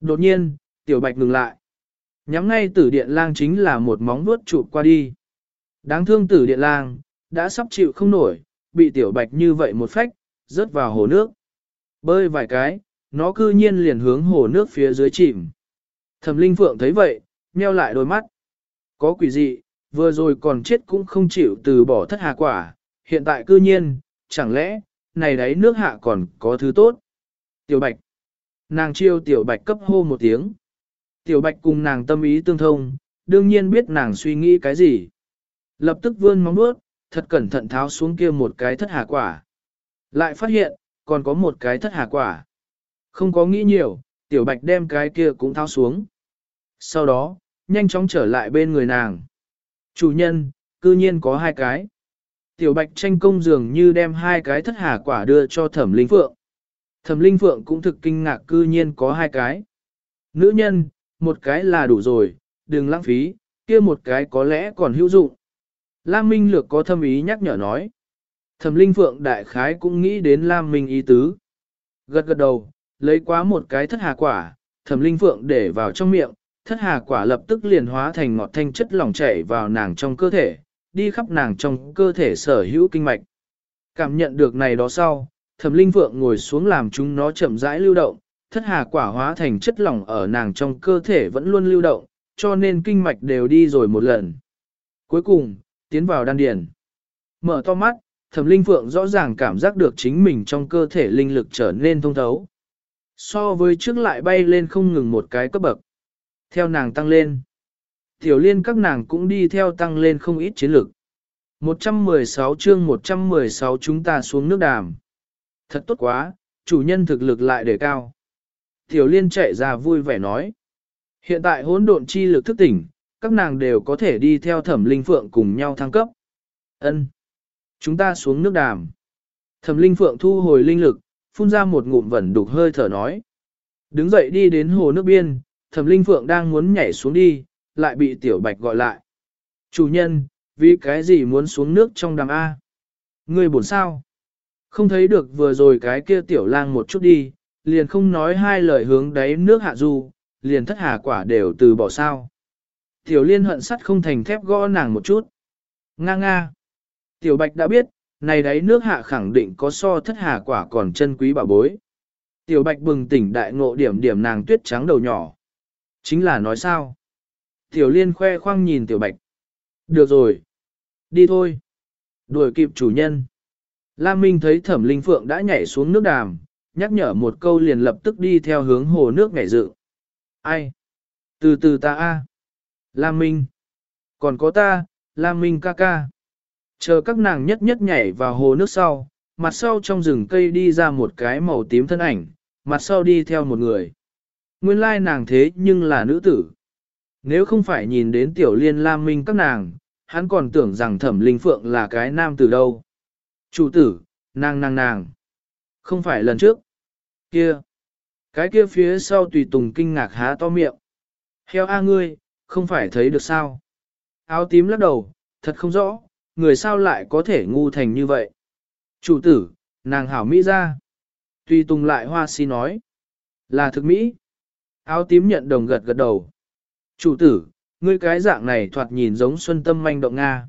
Đột nhiên, tiểu bạch ngừng lại. Nhắm ngay tử điện lang chính là một móng vuốt chụp qua đi. Đáng thương tử điện lang, đã sắp chịu không nổi, bị tiểu bạch như vậy một phách, rớt vào hồ nước. Bơi vài cái, nó cư nhiên liền hướng hồ nước phía dưới chìm. Thẩm Linh Phượng thấy vậy, nheo lại đôi mắt. Có quỷ dị, vừa rồi còn chết cũng không chịu từ bỏ thất hà quả, hiện tại cư nhiên, chẳng lẽ, này đấy nước hạ còn có thứ tốt. Tiểu Bạch. Nàng chiêu Tiểu Bạch cấp hô một tiếng. Tiểu Bạch cùng nàng tâm ý tương thông, đương nhiên biết nàng suy nghĩ cái gì. Lập tức vươn móng vuốt, thật cẩn thận tháo xuống kia một cái thất hà quả. Lại phát hiện, còn có một cái thất hà quả. Không có nghĩ nhiều, Tiểu Bạch đem cái kia cũng tháo xuống. Sau đó, nhanh chóng trở lại bên người nàng. Chủ nhân, cư nhiên có hai cái. Tiểu Bạch tranh công dường như đem hai cái thất hà quả đưa cho Thẩm Linh Phượng. Thẩm Linh Phượng cũng thực kinh ngạc cư nhiên có hai cái. Nữ nhân, một cái là đủ rồi, đừng lãng phí, kia một cái có lẽ còn hữu dụng. Lam Minh Lược có thâm ý nhắc nhở nói. Thẩm Linh Phượng đại khái cũng nghĩ đến Lam Minh ý tứ. Gật gật đầu, lấy quá một cái thất hà quả, Thẩm Linh Phượng để vào trong miệng, thất hà quả lập tức liền hóa thành ngọt thanh chất lỏng chảy vào nàng trong cơ thể, đi khắp nàng trong cơ thể sở hữu kinh mạch. Cảm nhận được này đó sau, Thẩm Linh Phượng ngồi xuống làm chúng nó chậm rãi lưu động, thất hà quả hóa thành chất lỏng ở nàng trong cơ thể vẫn luôn lưu động, cho nên kinh mạch đều đi rồi một lần. Cuối cùng, tiến vào đan điền. Mở to mắt, thẩm linh phượng rõ ràng cảm giác được chính mình trong cơ thể linh lực trở nên thông thấu. So với trước lại bay lên không ngừng một cái cấp bậc. Theo nàng tăng lên. Tiểu liên các nàng cũng đi theo tăng lên không ít chiến lực. 116 chương 116 chúng ta xuống nước đàm. Thật tốt quá, chủ nhân thực lực lại để cao. Tiểu liên chạy ra vui vẻ nói. Hiện tại hỗn độn chi lực thức tỉnh, các nàng đều có thể đi theo thẩm linh phượng cùng nhau thăng cấp. Ân, Chúng ta xuống nước đàm. Thẩm linh phượng thu hồi linh lực, phun ra một ngụm vẩn đục hơi thở nói. Đứng dậy đi đến hồ nước biên, thẩm linh phượng đang muốn nhảy xuống đi, lại bị tiểu bạch gọi lại. Chủ nhân, vì cái gì muốn xuống nước trong đàm A? người buồn sao? Không thấy được vừa rồi cái kia tiểu lang một chút đi, liền không nói hai lời hướng đáy nước hạ du, liền thất hà quả đều từ bỏ sao. Tiểu liên hận sắt không thành thép gõ nàng một chút. Nga nga. Tiểu bạch đã biết, này đấy nước hạ khẳng định có so thất hà quả còn chân quý bảo bối. Tiểu bạch bừng tỉnh đại ngộ điểm điểm nàng tuyết trắng đầu nhỏ. Chính là nói sao? Tiểu liên khoe khoang nhìn tiểu bạch. Được rồi. Đi thôi. Đuổi kịp chủ nhân. Lam Minh thấy thẩm linh phượng đã nhảy xuống nước đàm, nhắc nhở một câu liền lập tức đi theo hướng hồ nước nhảy dự. Ai? Từ từ ta a. Lam Minh. Còn có ta, Lam Minh ca ca. Chờ các nàng nhất nhất nhảy vào hồ nước sau, mặt sau trong rừng cây đi ra một cái màu tím thân ảnh, mặt sau đi theo một người. Nguyên lai nàng thế nhưng là nữ tử. Nếu không phải nhìn đến tiểu liên Lam Minh các nàng, hắn còn tưởng rằng thẩm linh phượng là cái nam tử đâu. Chủ tử, nàng nàng nàng. Không phải lần trước. Kia. Cái kia phía sau tùy tùng kinh ngạc há to miệng. Heo a ngươi, không phải thấy được sao. Áo tím lắc đầu, thật không rõ, người sao lại có thể ngu thành như vậy. Chủ tử, nàng hảo Mỹ ra. Tùy tùng lại hoa si nói. Là thực Mỹ. Áo tím nhận đồng gật gật đầu. Chủ tử, ngươi cái dạng này thoạt nhìn giống xuân tâm manh động Nga.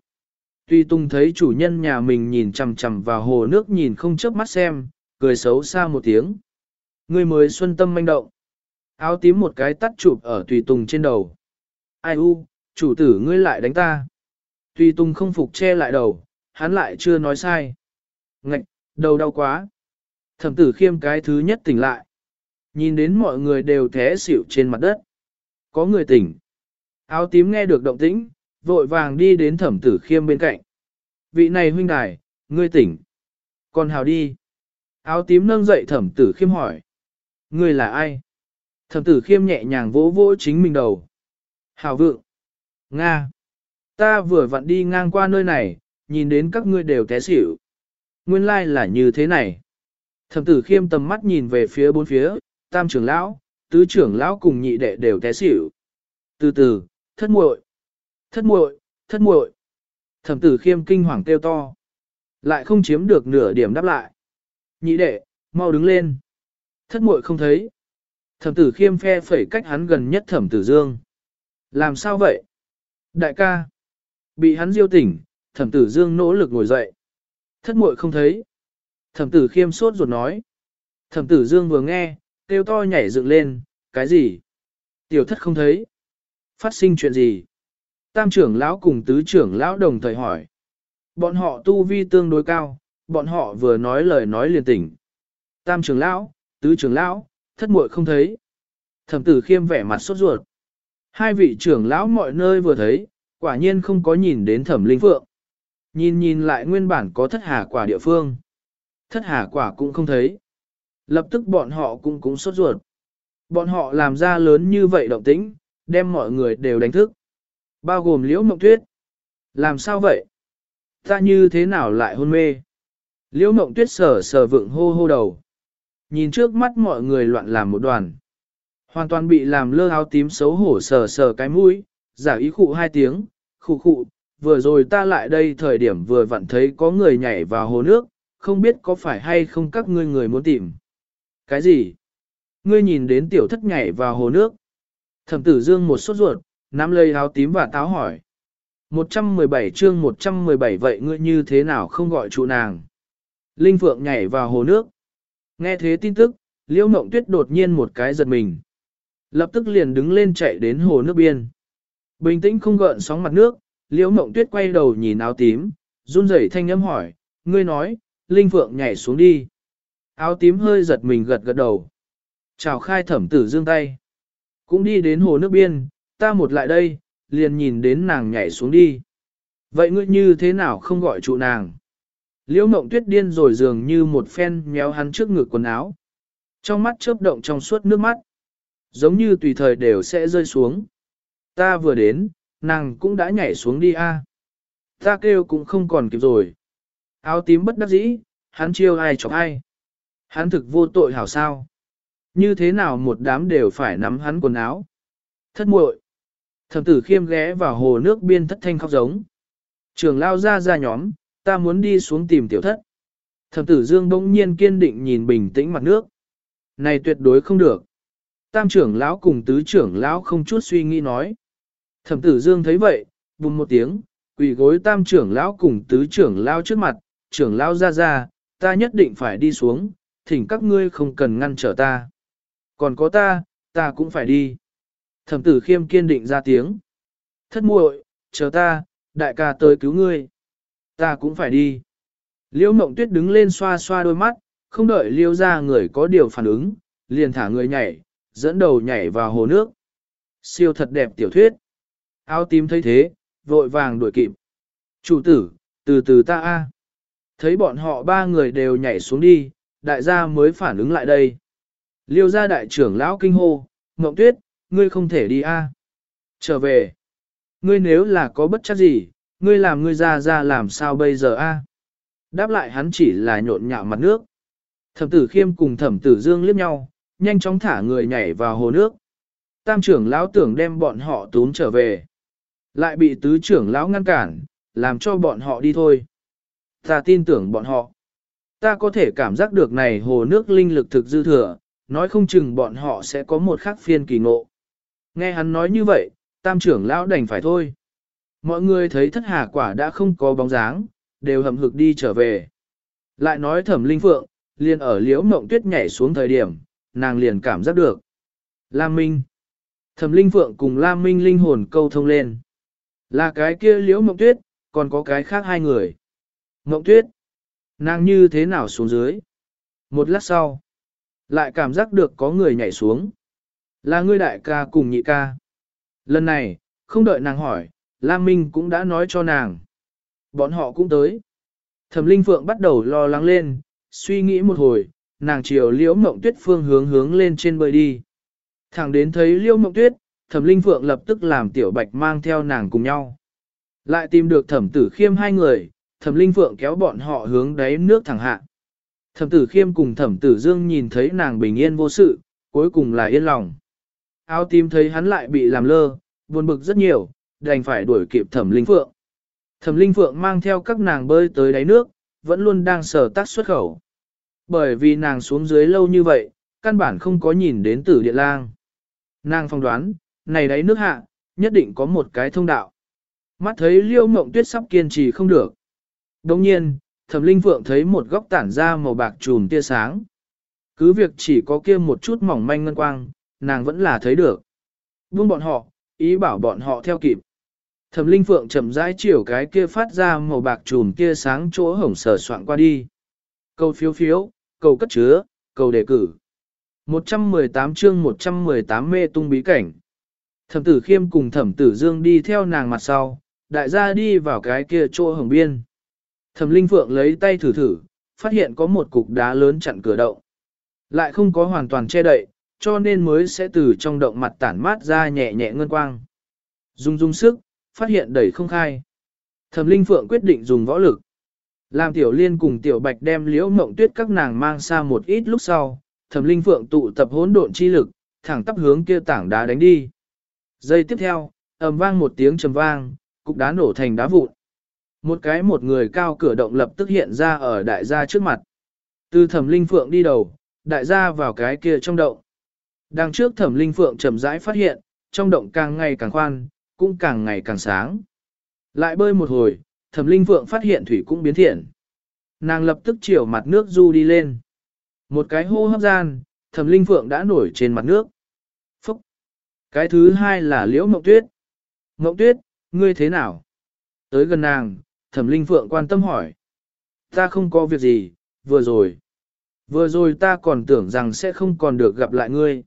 Tuy Tùng thấy chủ nhân nhà mình nhìn chằm chằm vào hồ nước nhìn không chớp mắt xem, cười xấu xa một tiếng. Ngươi mới xuân tâm manh động. Áo tím một cái tắt chụp ở Tùy Tùng trên đầu. Ai u, chủ tử ngươi lại đánh ta. Tùy Tùng không phục che lại đầu, hắn lại chưa nói sai. Ngạch, đầu đau quá. Thẩm tử khiêm cái thứ nhất tỉnh lại. Nhìn đến mọi người đều thế xỉu trên mặt đất. Có người tỉnh. Áo tím nghe được động tĩnh, vội vàng đi đến thẩm tử khiêm bên cạnh. Vị này huynh đài, ngươi tỉnh. Còn hào đi. Áo tím nâng dậy thẩm tử khiêm hỏi. Ngươi là ai? Thẩm tử khiêm nhẹ nhàng vỗ vỗ chính mình đầu. Hào vượng. Nga. Ta vừa vặn đi ngang qua nơi này, nhìn đến các ngươi đều té xỉu. Nguyên lai like là như thế này. Thẩm tử khiêm tầm mắt nhìn về phía bốn phía, tam trưởng lão, tứ trưởng lão cùng nhị đệ đều té xỉu. Từ từ, thất muội, thất muội, thất muội. Thẩm tử khiêm kinh hoàng kêu to. Lại không chiếm được nửa điểm đáp lại. Nhị đệ, mau đứng lên. Thất muội không thấy. Thẩm tử khiêm phe phẩy cách hắn gần nhất thẩm tử dương. Làm sao vậy? Đại ca. Bị hắn diêu tỉnh, thẩm tử dương nỗ lực ngồi dậy. Thất muội không thấy. Thẩm tử khiêm sốt ruột nói. Thẩm tử dương vừa nghe, kêu to nhảy dựng lên, cái gì? Tiểu thất không thấy. Phát sinh chuyện gì? Tam trưởng lão cùng tứ trưởng lão đồng thời hỏi. Bọn họ tu vi tương đối cao, bọn họ vừa nói lời nói liền tỉnh. Tam trưởng lão, tứ trưởng lão, thất muội không thấy. Thẩm tử khiêm vẻ mặt sốt ruột. Hai vị trưởng lão mọi nơi vừa thấy, quả nhiên không có nhìn đến thẩm linh phượng. Nhìn nhìn lại nguyên bản có thất hà quả địa phương. Thất hà quả cũng không thấy. Lập tức bọn họ cũng cũng sốt ruột. Bọn họ làm ra lớn như vậy động tĩnh, đem mọi người đều đánh thức. Bao gồm liễu mộng tuyết. Làm sao vậy? Ta như thế nào lại hôn mê? Liễu mộng tuyết sờ sờ vượng hô hô đầu. Nhìn trước mắt mọi người loạn làm một đoàn. Hoàn toàn bị làm lơ áo tím xấu hổ sờ sờ cái mũi, giả ý khụ hai tiếng, khụ khụ, vừa rồi ta lại đây thời điểm vừa vặn thấy có người nhảy vào hồ nước, không biết có phải hay không các ngươi người muốn tìm. Cái gì? Ngươi nhìn đến tiểu thất nhảy vào hồ nước. Thẩm tử dương một sốt ruột, nắm lấy áo tím và táo hỏi. 117 chương 117 vậy ngươi như thế nào không gọi trụ nàng? Linh Phượng nhảy vào hồ nước. Nghe thế tin tức, Liễu mộng tuyết đột nhiên một cái giật mình. Lập tức liền đứng lên chạy đến hồ nước biên. Bình tĩnh không gợn sóng mặt nước, liễu mộng tuyết quay đầu nhìn áo tím, run rẩy thanh âm hỏi, ngươi nói, Linh Phượng nhảy xuống đi. Áo tím hơi giật mình gật gật đầu. Chào khai thẩm tử dương tay. Cũng đi đến hồ nước biên, ta một lại đây, liền nhìn đến nàng nhảy xuống đi. Vậy ngươi như thế nào không gọi trụ nàng? Liễu mộng tuyết điên rồi dường như một phen méo hắn trước ngực quần áo. Trong mắt chớp động trong suốt nước mắt. Giống như tùy thời đều sẽ rơi xuống. Ta vừa đến, nàng cũng đã nhảy xuống đi a. Ta kêu cũng không còn kịp rồi. Áo tím bất đắc dĩ, hắn chiêu ai chọc ai. Hắn thực vô tội hảo sao. Như thế nào một đám đều phải nắm hắn quần áo. Thất muội. Thẩm tử khiêm ghé vào hồ nước biên thất thanh khóc giống. Trường lao ra ra nhóm, ta muốn đi xuống tìm tiểu thất. Thẩm tử dương bỗng nhiên kiên định nhìn bình tĩnh mặt nước. Này tuyệt đối không được. Tam trưởng lão cùng tứ trưởng lão không chút suy nghĩ nói. Thẩm tử dương thấy vậy, bùng một tiếng, quỳ gối tam trưởng lão cùng tứ trưởng lão trước mặt, trưởng lão ra ra, ta nhất định phải đi xuống, thỉnh các ngươi không cần ngăn trở ta. Còn có ta, ta cũng phải đi. Thẩm tử khiêm kiên định ra tiếng. Thất muội, chờ ta, đại ca tới cứu ngươi. Ta cũng phải đi. Liễu mộng tuyết đứng lên xoa xoa đôi mắt, không đợi liêu ra người có điều phản ứng, liền thả người nhảy, dẫn đầu nhảy vào hồ nước. Siêu thật đẹp tiểu thuyết. Áo tím thấy thế, vội vàng đuổi kịp. Chủ tử, từ từ ta a. Thấy bọn họ ba người đều nhảy xuống đi, đại gia mới phản ứng lại đây. Liêu gia đại trưởng lão kinh hô, Ngộng Tuyết, ngươi không thể đi a. Trở về. Ngươi nếu là có bất chắc gì, ngươi làm ngươi ra ra làm sao bây giờ a? Đáp lại hắn chỉ là nhộn nhạo mặt nước. Thẩm tử khiêm cùng thẩm tử dương liếc nhau, nhanh chóng thả người nhảy vào hồ nước. Tam trưởng lão tưởng đem bọn họ tún trở về. Lại bị tứ trưởng lão ngăn cản, làm cho bọn họ đi thôi. Ta tin tưởng bọn họ. Ta có thể cảm giác được này hồ nước linh lực thực dư thừa, nói không chừng bọn họ sẽ có một khắc phiên kỳ ngộ. Nghe hắn nói như vậy, tam trưởng lão đành phải thôi. Mọi người thấy thất hà quả đã không có bóng dáng, đều hầm hực đi trở về. Lại nói thẩm linh phượng, liền ở liễu mộng tuyết nhảy xuống thời điểm, nàng liền cảm giác được. Lam Minh. Thẩm linh phượng cùng Lam Minh linh hồn câu thông lên. Là cái kia liễu mộng tuyết, còn có cái khác hai người. Mộng tuyết. Nàng như thế nào xuống dưới? Một lát sau, lại cảm giác được có người nhảy xuống. Là ngươi đại ca cùng nhị ca. Lần này, không đợi nàng hỏi, Lam Minh cũng đã nói cho nàng. Bọn họ cũng tới. Thẩm Linh Phượng bắt đầu lo lắng lên, suy nghĩ một hồi, nàng chiều liễu mộng tuyết phương hướng hướng lên trên bơi đi. Thẳng đến thấy liễu mộng tuyết, Thẩm Linh Phượng lập tức làm tiểu bạch mang theo nàng cùng nhau. Lại tìm được thẩm tử khiêm hai người, thẩm linh phượng kéo bọn họ hướng đáy nước thẳng hạ. Thẩm tử khiêm cùng thẩm tử dương nhìn thấy nàng bình yên vô sự, cuối cùng là yên lòng. Áo tím thấy hắn lại bị làm lơ, buồn bực rất nhiều, đành phải đuổi kịp thẩm linh phượng. Thẩm linh phượng mang theo các nàng bơi tới đáy nước, vẫn luôn đang sở tác xuất khẩu. Bởi vì nàng xuống dưới lâu như vậy, căn bản không có nhìn đến tử điện lang. Nàng phong đoán, này đáy nước hạ, nhất định có một cái thông đạo. Mắt thấy liêu mộng tuyết sắp kiên trì không được. Đồng nhiên, thẩm linh phượng thấy một góc tản ra màu bạc trùm tia sáng. Cứ việc chỉ có kia một chút mỏng manh ngân quang, nàng vẫn là thấy được. Buông bọn họ, ý bảo bọn họ theo kịp. Thẩm linh phượng chậm rãi chiều cái kia phát ra màu bạc trùm tia sáng chỗ hổng sở soạn qua đi. Cầu phiếu phiếu, cầu cất chứa, cầu đề cử. 118 chương 118 mê tung bí cảnh. Thẩm tử khiêm cùng thẩm tử dương đi theo nàng mặt sau, đại gia đi vào cái kia chỗ hồng biên. Thẩm linh phượng lấy tay thử thử, phát hiện có một cục đá lớn chặn cửa động. Lại không có hoàn toàn che đậy, cho nên mới sẽ từ trong động mặt tản mát ra nhẹ nhẹ ngân quang. Dung dung sức, phát hiện đẩy không khai. Thẩm linh phượng quyết định dùng võ lực. Làm tiểu liên cùng tiểu bạch đem liễu mộng tuyết các nàng mang xa một ít lúc sau, thẩm linh phượng tụ tập hỗn độn chi lực, thẳng tắp hướng kia tảng đá đánh đi. Giây tiếp theo, ầm vang một tiếng trầm vang, cục đá nổ thành đá vụn. Một cái một người cao cửa động lập tức hiện ra ở đại gia trước mặt. Từ thẩm linh phượng đi đầu, đại gia vào cái kia trong động. Đằng trước thẩm linh phượng chậm rãi phát hiện, trong động càng ngày càng khoan, cũng càng ngày càng sáng. Lại bơi một hồi, thẩm linh phượng phát hiện thủy cũng biến thiện. Nàng lập tức chiều mặt nước du đi lên. Một cái hô hấp gian, thẩm linh phượng đã nổi trên mặt nước. Cái thứ hai là liễu mộng tuyết. Mộng tuyết, ngươi thế nào? Tới gần nàng, thẩm linh phượng quan tâm hỏi. Ta không có việc gì, vừa rồi. Vừa rồi ta còn tưởng rằng sẽ không còn được gặp lại ngươi.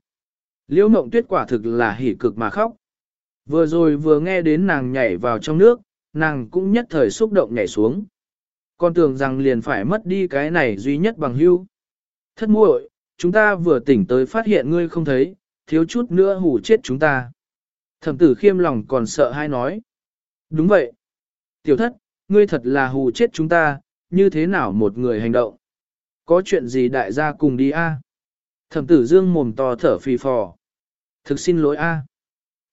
Liễu mộng tuyết quả thực là hỉ cực mà khóc. Vừa rồi vừa nghe đến nàng nhảy vào trong nước, nàng cũng nhất thời xúc động nhảy xuống. Con tưởng rằng liền phải mất đi cái này duy nhất bằng hưu. Thất muội, chúng ta vừa tỉnh tới phát hiện ngươi không thấy, thiếu chút nữa hù chết chúng ta. Thẩm tử khiêm lòng còn sợ hai nói. Đúng vậy. Tiểu thất, ngươi thật là hù chết chúng ta, như thế nào một người hành động. Có chuyện gì đại gia cùng đi a? Thẩm tử dương mồm to thở phì phò. Thực xin lỗi a.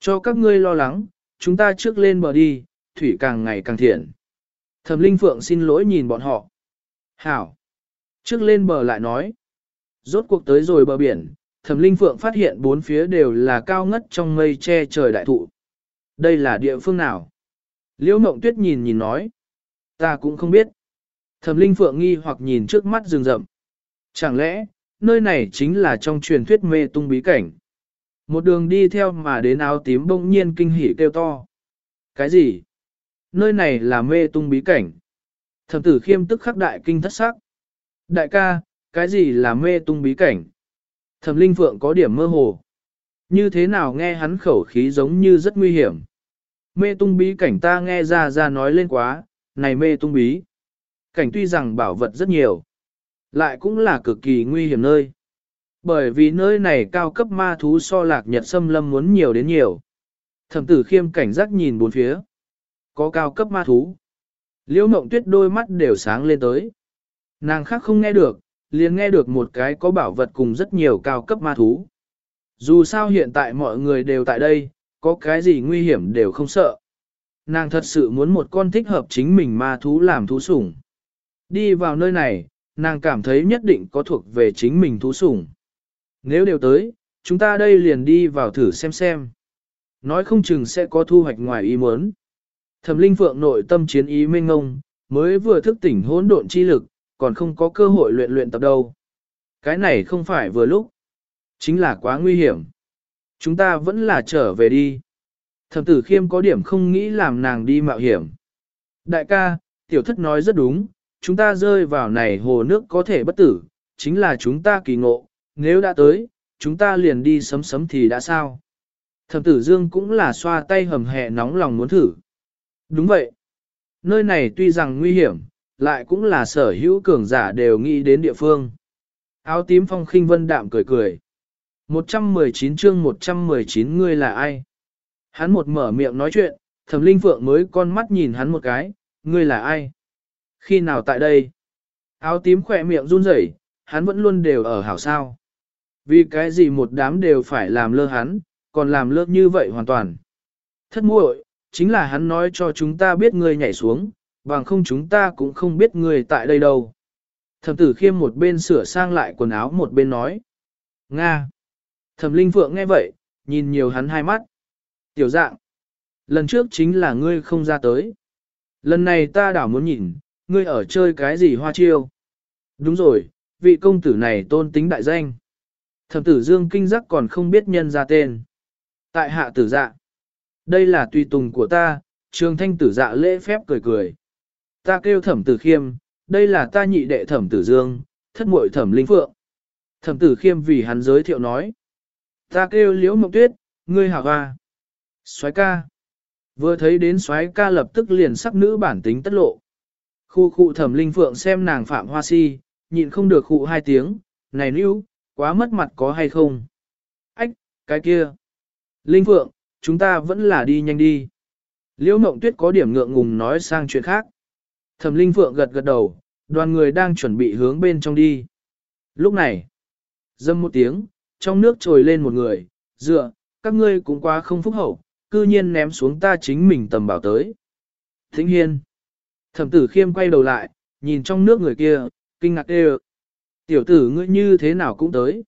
Cho các ngươi lo lắng, chúng ta trước lên bờ đi, thủy càng ngày càng thiện. Thẩm linh phượng xin lỗi nhìn bọn họ. Hảo. Trước lên bờ lại nói. Rốt cuộc tới rồi bờ biển, thẩm linh phượng phát hiện bốn phía đều là cao ngất trong mây che trời đại thụ. Đây là địa phương nào? Liễu mộng tuyết nhìn nhìn nói. Ta cũng không biết. Thẩm linh phượng nghi hoặc nhìn trước mắt rừng rậm. Chẳng lẽ, nơi này chính là trong truyền thuyết mê tung bí cảnh. Một đường đi theo mà đến áo tím bỗng nhiên kinh hỉ kêu to. Cái gì? Nơi này là mê tung bí cảnh. Thẩm tử khiêm tức khắc đại kinh thất sắc. Đại ca, cái gì là mê tung bí cảnh? Thẩm linh phượng có điểm mơ hồ. Như thế nào nghe hắn khẩu khí giống như rất nguy hiểm. Mê tung bí cảnh ta nghe ra ra nói lên quá, này mê tung bí. Cảnh tuy rằng bảo vật rất nhiều, lại cũng là cực kỳ nguy hiểm nơi. Bởi vì nơi này cao cấp ma thú so lạc nhật xâm lâm muốn nhiều đến nhiều. Thẩm tử khiêm cảnh giác nhìn bốn phía. Có cao cấp ma thú. Liễu mộng tuyết đôi mắt đều sáng lên tới. Nàng khác không nghe được, liền nghe được một cái có bảo vật cùng rất nhiều cao cấp ma thú. Dù sao hiện tại mọi người đều tại đây, có cái gì nguy hiểm đều không sợ. Nàng thật sự muốn một con thích hợp chính mình ma thú làm thú sủng. Đi vào nơi này, nàng cảm thấy nhất định có thuộc về chính mình thú sủng. Nếu đều tới, chúng ta đây liền đi vào thử xem xem. Nói không chừng sẽ có thu hoạch ngoài ý muốn. Thẩm linh phượng nội tâm chiến ý mênh ngông, mới vừa thức tỉnh hỗn độn chi lực, còn không có cơ hội luyện luyện tập đâu. Cái này không phải vừa lúc. Chính là quá nguy hiểm. Chúng ta vẫn là trở về đi. Thẩm tử khiêm có điểm không nghĩ làm nàng đi mạo hiểm. Đại ca, tiểu thất nói rất đúng, chúng ta rơi vào này hồ nước có thể bất tử, chính là chúng ta kỳ ngộ, nếu đã tới, chúng ta liền đi sấm sấm thì đã sao. Thẩm tử dương cũng là xoa tay hầm hẹ nóng lòng muốn thử. Đúng vậy. Nơi này tuy rằng nguy hiểm, lại cũng là sở hữu cường giả đều nghĩ đến địa phương. Áo tím phong khinh vân đạm cười cười. 119 chương 119 ngươi là ai? Hắn một mở miệng nói chuyện, thẩm linh phượng mới con mắt nhìn hắn một cái, ngươi là ai? Khi nào tại đây? Áo tím khỏe miệng run rẩy, hắn vẫn luôn đều ở hảo sao. Vì cái gì một đám đều phải làm lơ hắn, còn làm lơ như vậy hoàn toàn. Thất muội, chính là hắn nói cho chúng ta biết ngươi nhảy xuống, bằng không chúng ta cũng không biết người tại đây đâu. Thẩm tử khiêm một bên sửa sang lại quần áo một bên nói. Nga. Thẩm linh phượng nghe vậy, nhìn nhiều hắn hai mắt. Tiểu dạng. Lần trước chính là ngươi không ra tới. Lần này ta đảo muốn nhìn, ngươi ở chơi cái gì hoa chiêu. Đúng rồi, vị công tử này tôn tính đại danh. Thẩm tử dương kinh giác còn không biết nhân ra tên. Tại hạ tử dạ. Đây là tùy tùng của ta, trường thanh tử dạ lễ phép cười cười. Ta kêu thẩm tử khiêm, đây là ta nhị đệ thẩm tử dương, thất muội thẩm linh phượng. Thẩm tử khiêm vì hắn giới thiệu nói. Ta kêu liễu mộng tuyết, ngươi hảo hoa. soái ca. Vừa thấy đến soái ca lập tức liền sắc nữ bản tính tất lộ. Khu khu thẩm linh phượng xem nàng phạm hoa si, nhịn không được khụ hai tiếng, này níu, quá mất mặt có hay không? Ách, cái kia. Linh phượng, chúng ta vẫn là đi nhanh đi. Liễu mộng tuyết có điểm ngượng ngùng nói sang chuyện khác. Thẩm linh phượng gật gật đầu, đoàn người đang chuẩn bị hướng bên trong đi. Lúc này, dâm một tiếng, trong nước trồi lên một người, dựa, các ngươi cũng quá không phúc hậu, cư nhiên ném xuống ta chính mình tầm bảo tới. Thính hiên. Thẩm tử khiêm quay đầu lại, nhìn trong nước người kia, kinh ngạc đê Tiểu tử ngươi như thế nào cũng tới.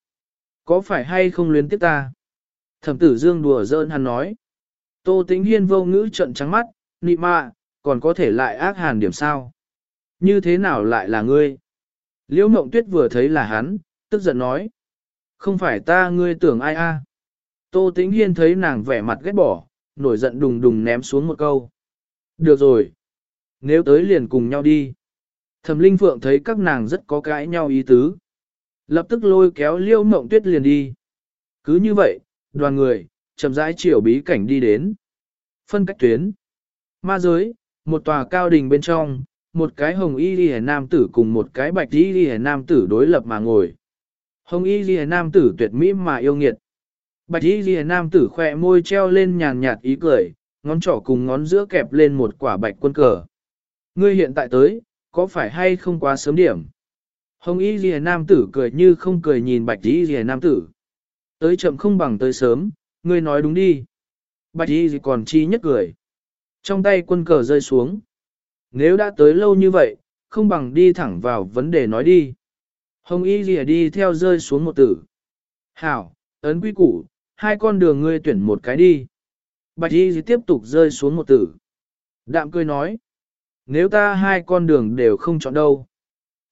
Có phải hay không luyến tiếp ta? Thẩm tử dương đùa giỡn hắn nói. Tô tính hiên vô ngữ trận trắng mắt, nị mạ, còn có thể lại ác hàn điểm sao? Như thế nào lại là ngươi? Liễu mộng tuyết vừa thấy là hắn, tức giận nói. Không phải ta ngươi tưởng ai a? Tô Tĩnh Hiên thấy nàng vẻ mặt ghét bỏ, nổi giận đùng đùng ném xuống một câu. Được rồi. Nếu tới liền cùng nhau đi. Thẩm Linh Phượng thấy các nàng rất có cãi nhau ý tứ. Lập tức lôi kéo liễu mộng tuyết liền đi. Cứ như vậy, đoàn người, chậm rãi chiều bí cảnh đi đến. Phân cách tuyến. Ma giới, một tòa cao đình bên trong, một cái hồng y ghi nam tử cùng một cái bạch y ghi nam tử đối lập mà ngồi. Hồng y ghi nam tử tuyệt mỹ mà yêu nghiệt. Bạch y ghi nam tử khỏe môi treo lên nhàn nhạt ý cười, ngón trỏ cùng ngón giữa kẹp lên một quả bạch quân cờ. Ngươi hiện tại tới, có phải hay không quá sớm điểm? Hồng y ghi nam tử cười như không cười nhìn bạch y ghi nam tử. Tới chậm không bằng tới sớm, ngươi nói đúng đi. Bạch y còn chi nhất cười. Trong tay quân cờ rơi xuống. Nếu đã tới lâu như vậy, không bằng đi thẳng vào vấn đề nói đi. Hồng y gì đi theo rơi xuống một tử. Hảo, ấn quy củ, hai con đường ngươi tuyển một cái đi. Bạch y gì tiếp tục rơi xuống một tử. Đạm cười nói. Nếu ta hai con đường đều không chọn đâu.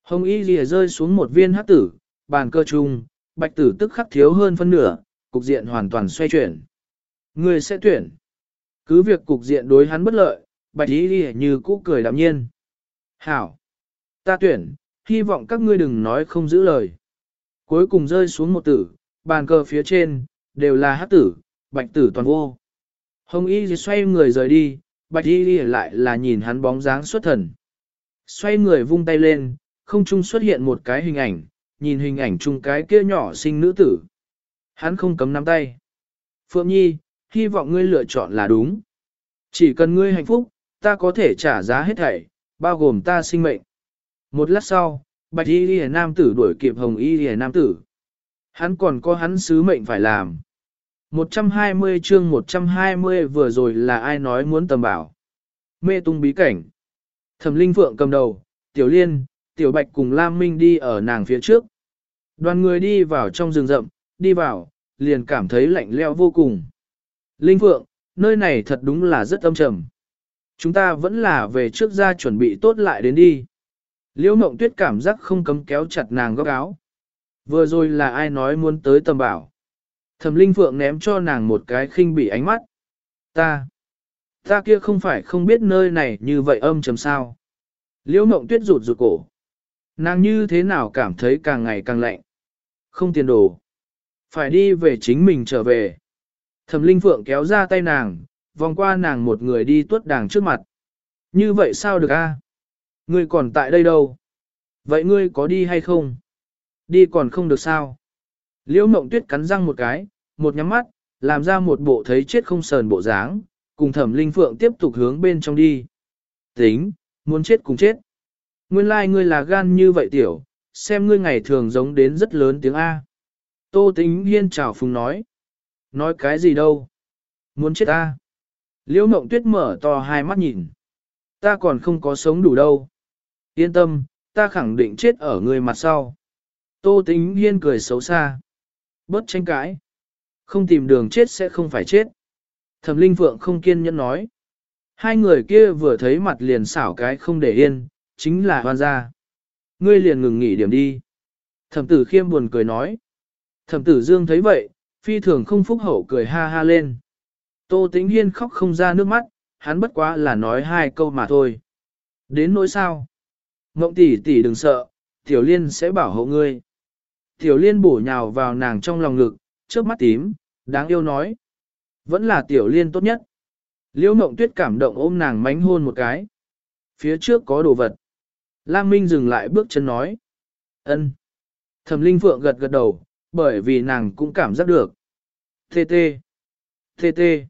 Hồng y gì rơi xuống một viên hắc tử, bàn cơ chung, bạch tử tức khắc thiếu hơn phân nửa, cục diện hoàn toàn xoay chuyển. Ngươi sẽ tuyển. Cứ việc cục diện đối hắn bất lợi, bạch y đi như cũ cười đạm nhiên. Hảo! Ta tuyển, hy vọng các ngươi đừng nói không giữ lời. Cuối cùng rơi xuống một tử, bàn cờ phía trên, đều là hát tử, bạch tử toàn vô. Hồng y xoay người rời đi, bạch y đi lại là nhìn hắn bóng dáng xuất thần. Xoay người vung tay lên, không trung xuất hiện một cái hình ảnh, nhìn hình ảnh chung cái kia nhỏ sinh nữ tử. Hắn không cấm nắm tay. Phượng Nhi, hy vọng ngươi lựa chọn là đúng. Chỉ cần ngươi hạnh phúc, ta có thể trả giá hết thảy, bao gồm ta sinh mệnh. Một lát sau, bạch y lìa nam tử đuổi kịp hồng y lìa nam tử. Hắn còn có hắn sứ mệnh phải làm. 120 chương 120 vừa rồi là ai nói muốn tầm bảo. Mê tung bí cảnh. Thẩm Linh Phượng cầm đầu, Tiểu Liên, Tiểu Bạch cùng Lam Minh đi ở nàng phía trước. Đoàn người đi vào trong rừng rậm, đi vào, liền cảm thấy lạnh leo vô cùng. Linh Phượng, nơi này thật đúng là rất âm trầm. Chúng ta vẫn là về trước ra chuẩn bị tốt lại đến đi. Liễu mộng tuyết cảm giác không cấm kéo chặt nàng góc áo. Vừa rồi là ai nói muốn tới tầm bảo. Thẩm Linh Phượng ném cho nàng một cái khinh bỉ ánh mắt. Ta, ta kia không phải không biết nơi này như vậy âm trầm sao. Liễu mộng tuyết rụt rụt cổ. Nàng như thế nào cảm thấy càng ngày càng lạnh. Không tiền đồ. Phải đi về chính mình trở về. Thẩm Linh Phượng kéo ra tay nàng, vòng qua nàng một người đi tuốt đàng trước mặt. Như vậy sao được a? À? Ngươi còn tại đây đâu? Vậy ngươi có đi hay không? Đi còn không được sao? Liễu mộng tuyết cắn răng một cái, một nhắm mắt, làm ra một bộ thấy chết không sờn bộ dáng, cùng thẩm linh phượng tiếp tục hướng bên trong đi. Tính, muốn chết cùng chết. Nguyên lai like ngươi là gan như vậy tiểu, xem ngươi ngày thường giống đến rất lớn tiếng A. Tô tính hiên chào phùng nói. Nói cái gì đâu? Muốn chết ta? Liễu mộng tuyết mở to hai mắt nhìn. Ta còn không có sống đủ đâu. Yên tâm, ta khẳng định chết ở người mặt sau. Tô tính hiên cười xấu xa. Bớt tranh cãi. Không tìm đường chết sẽ không phải chết. Thẩm Linh Phượng không kiên nhẫn nói. Hai người kia vừa thấy mặt liền xảo cái không để yên, chính là hoan gia. Ngươi liền ngừng nghỉ điểm đi. Thẩm tử khiêm buồn cười nói. Thẩm tử dương thấy vậy, phi thường không phúc hậu cười ha ha lên. Tô Tĩnh Hiên khóc không ra nước mắt, hắn bất quá là nói hai câu mà thôi. Đến nỗi sao? Ngộng tỷ tỷ đừng sợ, Tiểu Liên sẽ bảo hộ ngươi. Tiểu Liên bổ nhào vào nàng trong lòng ngực, trước mắt tím, đáng yêu nói. Vẫn là Tiểu Liên tốt nhất. Liễu Ngộng Tuyết cảm động ôm nàng mánh hôn một cái. Phía trước có đồ vật. Lam Minh dừng lại bước chân nói. ân. Thẩm Linh Phượng gật gật đầu, bởi vì nàng cũng cảm giác được. Tê tê. Tê tê.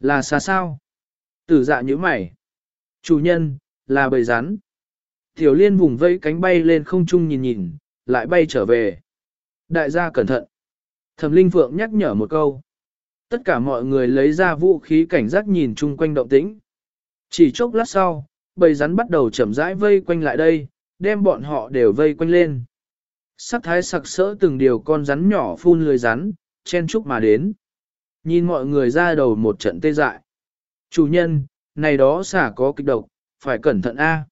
Là xa sao? Tử dạ như mày. Chủ nhân, là bầy rắn. Tiểu liên vùng vây cánh bay lên không trung nhìn nhìn, lại bay trở về. Đại gia cẩn thận. Thẩm Linh Phượng nhắc nhở một câu. Tất cả mọi người lấy ra vũ khí cảnh giác nhìn chung quanh động tĩnh. Chỉ chốc lát sau, bầy rắn bắt đầu chậm rãi vây quanh lại đây, đem bọn họ đều vây quanh lên. Sắc thái sặc sỡ từng điều con rắn nhỏ phun lười rắn, chen chúc mà đến. Nhìn mọi người ra đầu một trận tê dại. Chủ nhân, này đó xả có kịch độc, phải cẩn thận a.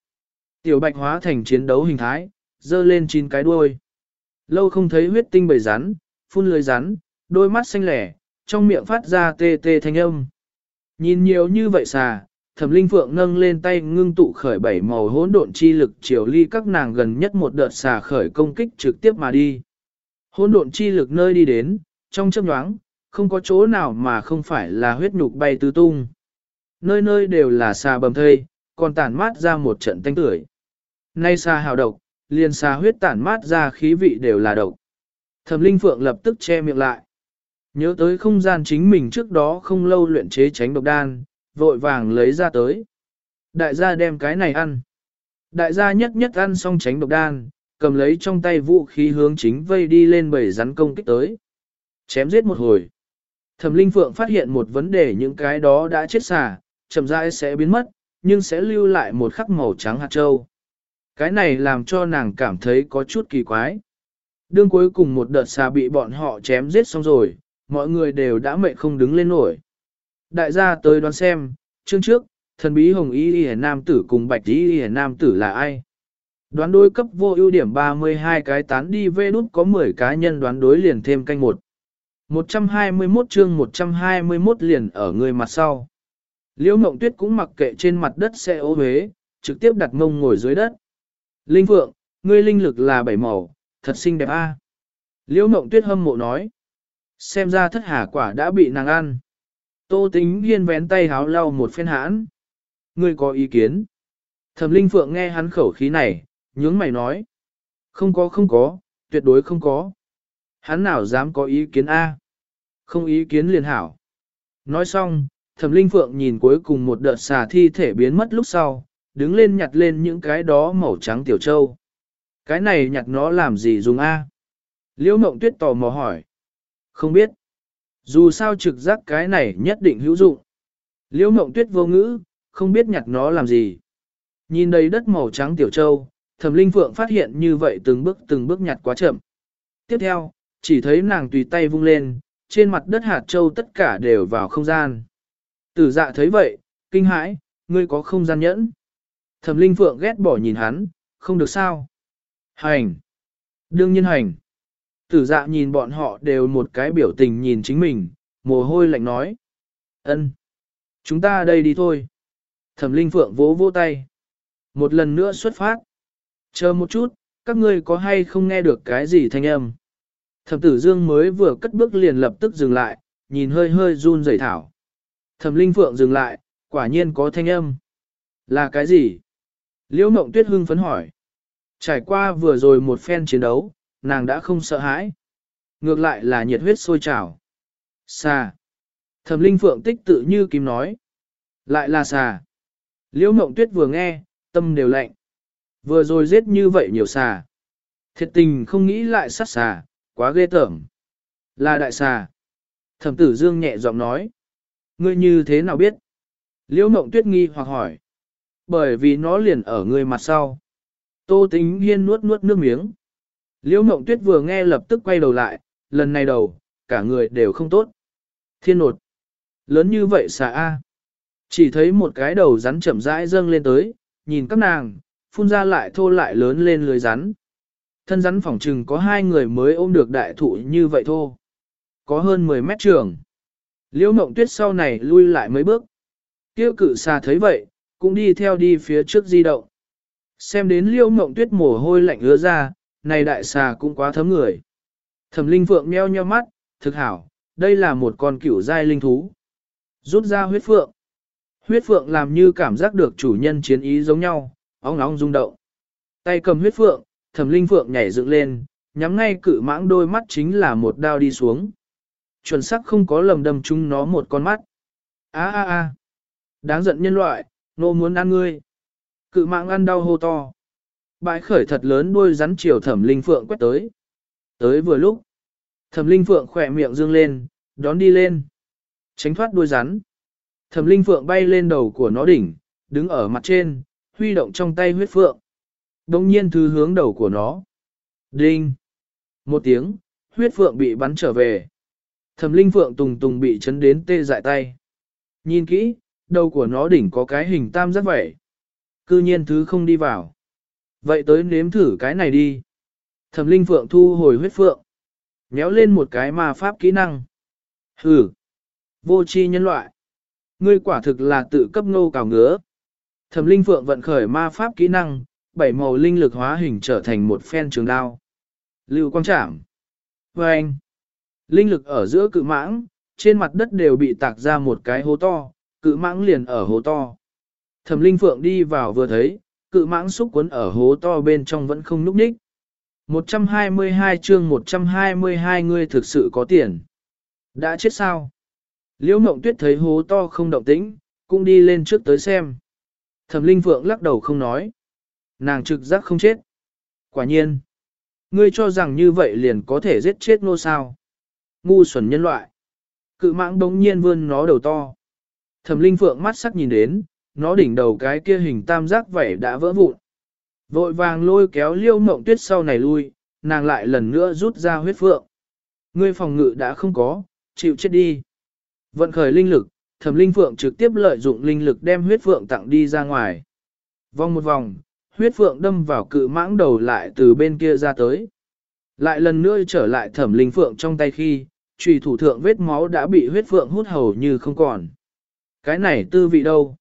Tiểu bạch hóa thành chiến đấu hình thái, dơ lên chín cái đuôi. Lâu không thấy huyết tinh bầy rắn, phun lưới rắn, đôi mắt xanh lẻ, trong miệng phát ra tê tê thanh âm. Nhìn nhiều như vậy xà, thẩm linh phượng nâng lên tay ngưng tụ khởi bảy màu hỗn độn chi lực chiều ly các nàng gần nhất một đợt xà khởi công kích trực tiếp mà đi. Hỗn độn chi lực nơi đi đến, trong chớp nhoáng, không có chỗ nào mà không phải là huyết nhục bay tứ tung. Nơi nơi đều là xà bầm thây, còn tản mát ra một trận tanh tưởi. Nay xà hào độc, liền xà huyết tản mát ra khí vị đều là độc. Thẩm Linh Phượng lập tức che miệng lại. Nhớ tới không gian chính mình trước đó không lâu luyện chế tránh độc đan, vội vàng lấy ra tới. Đại gia đem cái này ăn. Đại gia nhất nhất ăn xong tránh độc đan, cầm lấy trong tay vũ khí hướng chính vây đi lên bầy rắn công kích tới. Chém giết một hồi. Thẩm Linh Phượng phát hiện một vấn đề những cái đó đã chết xà, chậm rãi sẽ biến mất, nhưng sẽ lưu lại một khắc màu trắng hạt châu. Cái này làm cho nàng cảm thấy có chút kỳ quái. Đương cuối cùng một đợt xà bị bọn họ chém giết xong rồi, mọi người đều đã mệt không đứng lên nổi. Đại gia tới đoán xem, chương trước, thần bí hồng y y nam tử cùng bạch y y nam tử là ai? Đoán đối cấp vô ưu điểm 32 cái tán đi vê đút có 10 cá nhân đoán đối liền thêm canh một. 121 chương 121 liền ở người mặt sau. Liễu Mộng Tuyết cũng mặc kệ trên mặt đất xe ô huế, trực tiếp đặt mông ngồi dưới đất. Linh Phượng, ngươi linh lực là bảy màu, thật xinh đẹp a. Liễu Mộng Tuyết hâm mộ nói. Xem ra thất hà quả đã bị nàng ăn. Tô tính hiên vén tay háo lau một phen hãn. Ngươi có ý kiến? Thẩm Linh Phượng nghe hắn khẩu khí này, nhướng mày nói. Không có không có, tuyệt đối không có. Hắn nào dám có ý kiến A? Không ý kiến liền hảo. Nói xong, Thẩm Linh Phượng nhìn cuối cùng một đợt xà thi thể biến mất lúc sau, đứng lên nhặt lên những cái đó màu trắng tiểu châu. Cái này nhặt nó làm gì dùng A? Liễu Mộng Tuyết tò mò hỏi. Không biết. Dù sao trực giác cái này nhất định hữu dụng. Liễu Mộng Tuyết vô ngữ, không biết nhặt nó làm gì. Nhìn đầy đất màu trắng tiểu châu, Thẩm Linh Phượng phát hiện như vậy từng bước từng bước nhặt quá chậm. Tiếp theo, chỉ thấy nàng tùy tay vung lên, trên mặt đất hạt châu tất cả đều vào không gian. Tử dạ thấy vậy, kinh hãi, ngươi có không gian nhẫn. Thẩm Linh Phượng ghét bỏ nhìn hắn, không được sao. Hành. Đương nhiên hành. Tử dạ nhìn bọn họ đều một cái biểu tình nhìn chính mình, mồ hôi lạnh nói. ân, Chúng ta đây đi thôi. Thẩm Linh Phượng vỗ vỗ tay. Một lần nữa xuất phát. Chờ một chút, các ngươi có hay không nghe được cái gì thanh âm? Thẩm tử dương mới vừa cất bước liền lập tức dừng lại, nhìn hơi hơi run rẩy thảo. Thẩm linh phượng dừng lại, quả nhiên có thanh âm. Là cái gì? Liễu mộng tuyết hưng phấn hỏi. Trải qua vừa rồi một phen chiến đấu, nàng đã không sợ hãi. Ngược lại là nhiệt huyết sôi trào. Xà. Thẩm linh phượng tích tự như kim nói. Lại là xà. Liễu mộng tuyết vừa nghe, tâm đều lạnh. Vừa rồi giết như vậy nhiều xà. Thiệt tình không nghĩ lại sát xà, quá ghê tởm. Là đại xà. Thẩm tử dương nhẹ giọng nói. Ngươi như thế nào biết? Liễu mộng tuyết nghi hoặc hỏi. Bởi vì nó liền ở ngươi mặt sau. Tô tính hiên nuốt nuốt nước miếng. Liễu mộng tuyết vừa nghe lập tức quay đầu lại, lần này đầu, cả người đều không tốt. Thiên nột. Lớn như vậy xà A. Chỉ thấy một cái đầu rắn chậm rãi dâng lên tới, nhìn các nàng, phun ra lại thô lại lớn lên lưới rắn. Thân rắn phỏng trừng có hai người mới ôm được đại thụ như vậy thô. Có hơn 10 mét trường. Liễu mộng tuyết sau này lui lại mấy bước. Tiêu cự xà thấy vậy, cũng đi theo đi phía trước di động. Xem đến liễu mộng tuyết mồ hôi lạnh ứa ra, này đại xà cũng quá thấm người. Thẩm linh phượng meo nheo mắt, thực hảo, đây là một con cửu giai linh thú. Rút ra huyết phượng. Huyết phượng làm như cảm giác được chủ nhân chiến ý giống nhau, óng óng rung động. Tay cầm huyết phượng, thẩm linh phượng nhảy dựng lên, nhắm ngay cự mãng đôi mắt chính là một đao đi xuống. Chuẩn sắc không có lầm đâm chung nó một con mắt. Á á á, đáng giận nhân loại, nô muốn ăn ngươi. Cự mãng ăn đau hô to. Bãi khởi thật lớn đuôi rắn chiều thẩm linh phượng quét tới. Tới vừa lúc, thẩm linh phượng khỏe miệng dương lên, đón đi lên. Tránh thoát đuôi rắn. Thẩm linh phượng bay lên đầu của nó đỉnh, đứng ở mặt trên, huy động trong tay huyết phượng. Đông nhiên thứ hướng đầu của nó. Đinh! Một tiếng, huyết phượng bị bắn trở về. Thẩm linh phượng tùng tùng bị chấn đến tê dại tay. Nhìn kỹ, đầu của nó đỉnh có cái hình tam giác vậy. Cư nhiên thứ không đi vào. Vậy tới nếm thử cái này đi. Thẩm linh phượng thu hồi huyết phượng. Nhéo lên một cái ma pháp kỹ năng. Hừ. Vô chi nhân loại. Ngươi quả thực là tự cấp ngô cào ngứa. Thẩm linh phượng vận khởi ma pháp kỹ năng, bảy màu linh lực hóa hình trở thành một phen trường đao. Lưu quang trảm. Và anh. Linh lực ở giữa cự mãng, trên mặt đất đều bị tạc ra một cái hố to, cự mãng liền ở hố to. Thẩm linh phượng đi vào vừa thấy, cự mãng xúc quấn ở hố to bên trong vẫn không núp ních. 122 chương 122 ngươi thực sự có tiền. Đã chết sao? Liễu mộng tuyết thấy hố to không động tĩnh, cũng đi lên trước tới xem. Thẩm linh phượng lắc đầu không nói. Nàng trực giác không chết. Quả nhiên. Ngươi cho rằng như vậy liền có thể giết chết nô sao. Ngu xuẩn nhân loại. Cự mãng đống nhiên vươn nó đầu to. Thẩm linh phượng mắt sắc nhìn đến, nó đỉnh đầu cái kia hình tam giác vảy đã vỡ vụn. Vội vàng lôi kéo liêu mộng tuyết sau này lui, nàng lại lần nữa rút ra huyết phượng. Ngươi phòng ngự đã không có, chịu chết đi. Vận khởi linh lực, thẩm linh phượng trực tiếp lợi dụng linh lực đem huyết phượng tặng đi ra ngoài. Vòng một vòng, huyết phượng đâm vào cự mãng đầu lại từ bên kia ra tới. Lại lần nữa trở lại thẩm linh phượng trong tay khi, trùy thủ thượng vết máu đã bị huyết phượng hút hầu như không còn. Cái này tư vị đâu?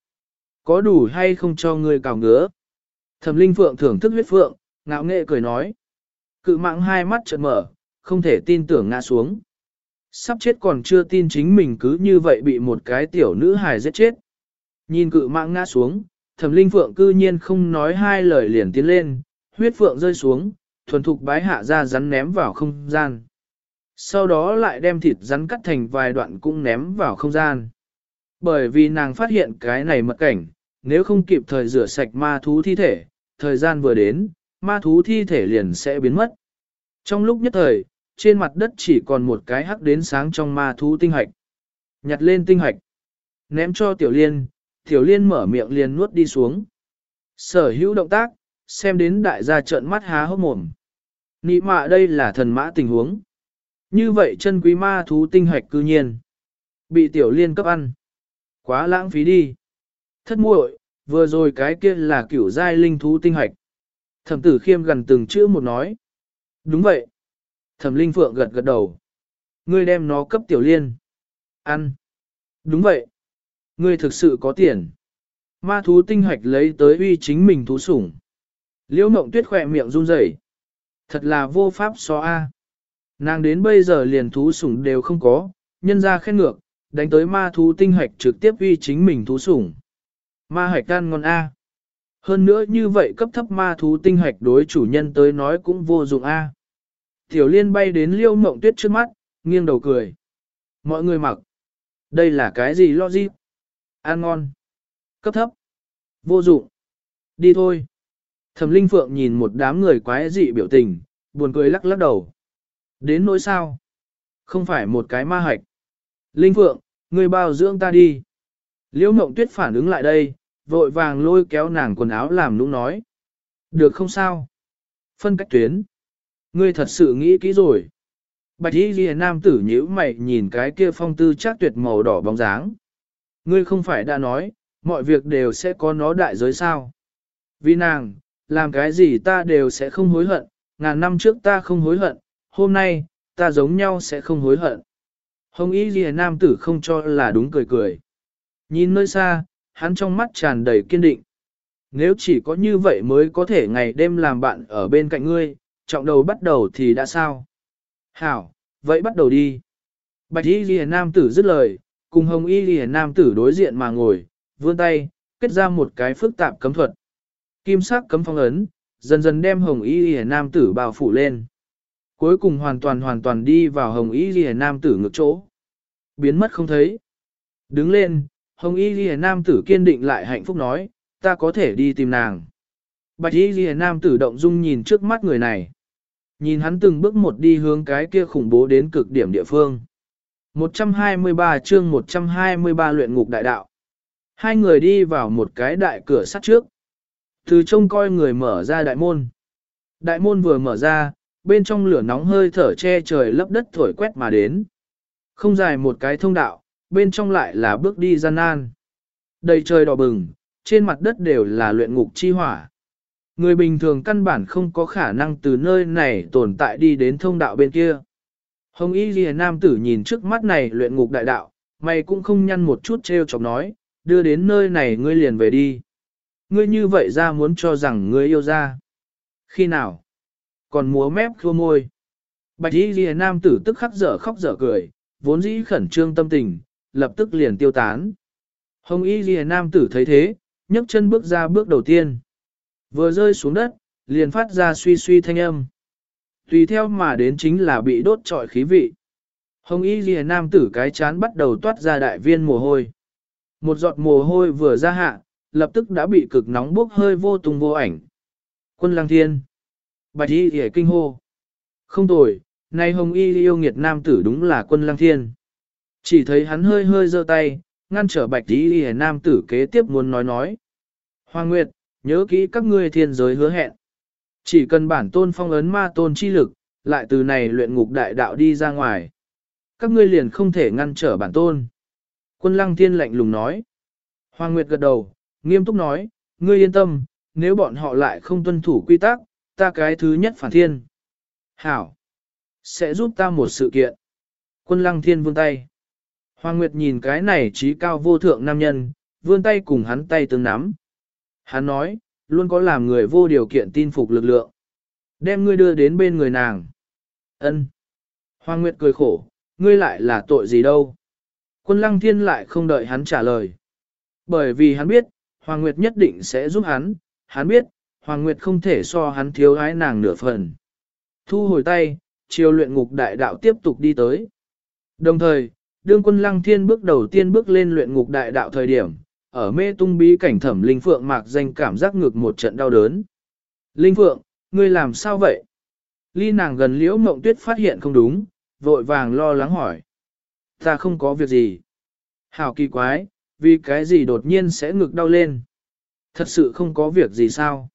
Có đủ hay không cho ngươi cào ngứa? Thẩm linh phượng thưởng thức huyết phượng, ngạo nghệ cười nói. Cự mạng hai mắt trợn mở, không thể tin tưởng ngã xuống. Sắp chết còn chưa tin chính mình cứ như vậy bị một cái tiểu nữ hài giết chết. Nhìn cự mạng ngã xuống, thẩm linh phượng cư nhiên không nói hai lời liền tiến lên, huyết phượng rơi xuống, thuần thục bái hạ ra rắn ném vào không gian. Sau đó lại đem thịt rắn cắt thành vài đoạn cũng ném vào không gian. Bởi vì nàng phát hiện cái này mật cảnh, nếu không kịp thời rửa sạch ma thú thi thể, thời gian vừa đến, ma thú thi thể liền sẽ biến mất. Trong lúc nhất thời, trên mặt đất chỉ còn một cái hắc đến sáng trong ma thú tinh hạch. Nhặt lên tinh hạch, ném cho tiểu liên, tiểu liên mở miệng liền nuốt đi xuống. Sở hữu động tác, xem đến đại gia trợn mắt há hốc mồm. Nị mạ đây là thần mã tình huống. Như vậy chân quý ma thú tinh hạch cư nhiên. Bị tiểu liên cấp ăn. Quá lãng phí đi. Thất muội, vừa rồi cái kia là kiểu giai linh thú tinh hạch. Thẩm tử khiêm gần từng chữ một nói. Đúng vậy. Thẩm linh phượng gật gật đầu. Ngươi đem nó cấp tiểu liên. Ăn. Đúng vậy. Ngươi thực sự có tiền. Ma thú tinh hạch lấy tới uy chính mình thú sủng. Liễu mộng tuyết khỏe miệng run rẩy. Thật là vô pháp so a. Nàng đến bây giờ liền thú sủng đều không có, nhân ra khen ngược, đánh tới ma thú tinh hạch trực tiếp uy chính mình thú sủng. Ma hạch can ngon A. Hơn nữa như vậy cấp thấp ma thú tinh hạch đối chủ nhân tới nói cũng vô dụng A. Tiểu liên bay đến liêu mộng tuyết trước mắt, nghiêng đầu cười. Mọi người mặc. Đây là cái gì lo gì? Ăn ngon. Cấp thấp. Vô dụng. Đi thôi. Thẩm Linh Phượng nhìn một đám người quái dị biểu tình, buồn cười lắc lắc đầu. Đến nỗi sao? Không phải một cái ma hạch. Linh Phượng, người bao dưỡng ta đi. Liễu Mộng Tuyết phản ứng lại đây, vội vàng lôi kéo nàng quần áo làm nũng nói. Được không sao? Phân cách tuyến. Ngươi thật sự nghĩ kỹ rồi. Bạch y ghi nam tử nhíu mày nhìn cái kia phong tư chắc tuyệt màu đỏ bóng dáng. Ngươi không phải đã nói, mọi việc đều sẽ có nó đại giới sao. Vì nàng, làm cái gì ta đều sẽ không hối hận, ngàn năm trước ta không hối hận, hôm nay, ta giống nhau sẽ không hối hận. Hồng y ghi nam tử không cho là đúng cười cười. Nhìn nơi xa, hắn trong mắt tràn đầy kiên định. Nếu chỉ có như vậy mới có thể ngày đêm làm bạn ở bên cạnh ngươi, trọng đầu bắt đầu thì đã sao? Hảo, vậy bắt đầu đi. Bạch y ghi nam tử dứt lời, cùng hồng y ghi nam tử đối diện mà ngồi, vươn tay, kết ra một cái phức tạp cấm thuật. Kim sắc cấm phong ấn, dần dần đem hồng y ghi nam tử bao phủ lên. Cuối cùng hoàn toàn hoàn toàn đi vào hồng y ghi nam tử ngược chỗ. Biến mất không thấy. Đứng lên, Hồng Y Ghi Nam tử kiên định lại hạnh phúc nói, ta có thể đi tìm nàng. Bạch Y Ghi Nam tử động dung nhìn trước mắt người này. Nhìn hắn từng bước một đi hướng cái kia khủng bố đến cực điểm địa phương. 123 chương 123 luyện ngục đại đạo. Hai người đi vào một cái đại cửa sắt trước. Từ trông coi người mở ra đại môn. Đại môn vừa mở ra, bên trong lửa nóng hơi thở che trời lấp đất thổi quét mà đến. Không dài một cái thông đạo, bên trong lại là bước đi gian nan. Đầy trời đỏ bừng, trên mặt đất đều là luyện ngục chi hỏa. Người bình thường căn bản không có khả năng từ nơi này tồn tại đi đến thông đạo bên kia. Hồng y ghi nam tử nhìn trước mắt này luyện ngục đại đạo, mày cũng không nhăn một chút treo chọc nói, đưa đến nơi này ngươi liền về đi. Ngươi như vậy ra muốn cho rằng ngươi yêu ra. Khi nào? Còn múa mép khua môi. Bạch y ghi nam tử tức khắc dở khóc dở cười, vốn dĩ khẩn trương tâm tình, lập tức liền tiêu tán. Hồng y ghi nam tử thấy thế, nhấc chân bước ra bước đầu tiên. Vừa rơi xuống đất, liền phát ra suy suy thanh âm. Tùy theo mà đến chính là bị đốt trọi khí vị. Hồng y ghi nam tử cái chán bắt đầu toát ra đại viên mồ hôi. Một giọt mồ hôi vừa ra hạ, lập tức đã bị cực nóng bốc hơi vô tung vô ảnh. Quân lang thiên. Bạch y hề kinh hô. Không tồi, nay hồng y yêu nghiệt nam tử đúng là quân lang thiên. Chỉ thấy hắn hơi hơi giơ tay, ngăn trở bạch y hề nam tử kế tiếp muốn nói nói. Hoàng Nguyệt, nhớ kỹ các ngươi thiên giới hứa hẹn. Chỉ cần bản tôn phong ấn ma tôn chi lực, lại từ này luyện ngục đại đạo đi ra ngoài. Các ngươi liền không thể ngăn trở bản tôn. Quân lăng thiên lạnh lùng nói. Hoàng Nguyệt gật đầu, nghiêm túc nói, ngươi yên tâm, nếu bọn họ lại không tuân thủ quy tắc, ta cái thứ nhất phản thiên. Hảo! Sẽ giúp ta một sự kiện. Quân lăng thiên vươn tay. Hoàng Nguyệt nhìn cái này trí cao vô thượng nam nhân, vươn tay cùng hắn tay tương nắm. Hắn nói, luôn có làm người vô điều kiện tin phục lực lượng. Đem ngươi đưa đến bên người nàng. Ân. Hoàng Nguyệt cười khổ, ngươi lại là tội gì đâu. Quân lăng thiên lại không đợi hắn trả lời. Bởi vì hắn biết, Hoàng Nguyệt nhất định sẽ giúp hắn, hắn biết, Hoàng Nguyệt không thể so hắn thiếu ái nàng nửa phần. Thu hồi tay, chiều luyện ngục đại đạo tiếp tục đi tới. Đồng thời, đương quân lăng thiên bước đầu tiên bước lên luyện ngục đại đạo thời điểm, ở mê tung bí cảnh thẩm Linh Phượng mạc danh cảm giác ngược một trận đau đớn. Linh Phượng, ngươi làm sao vậy? Ly nàng gần liễu mộng tuyết phát hiện không đúng, vội vàng lo lắng hỏi. Ta không có việc gì. Hảo kỳ quái, vì cái gì đột nhiên sẽ ngực đau lên. Thật sự không có việc gì sao?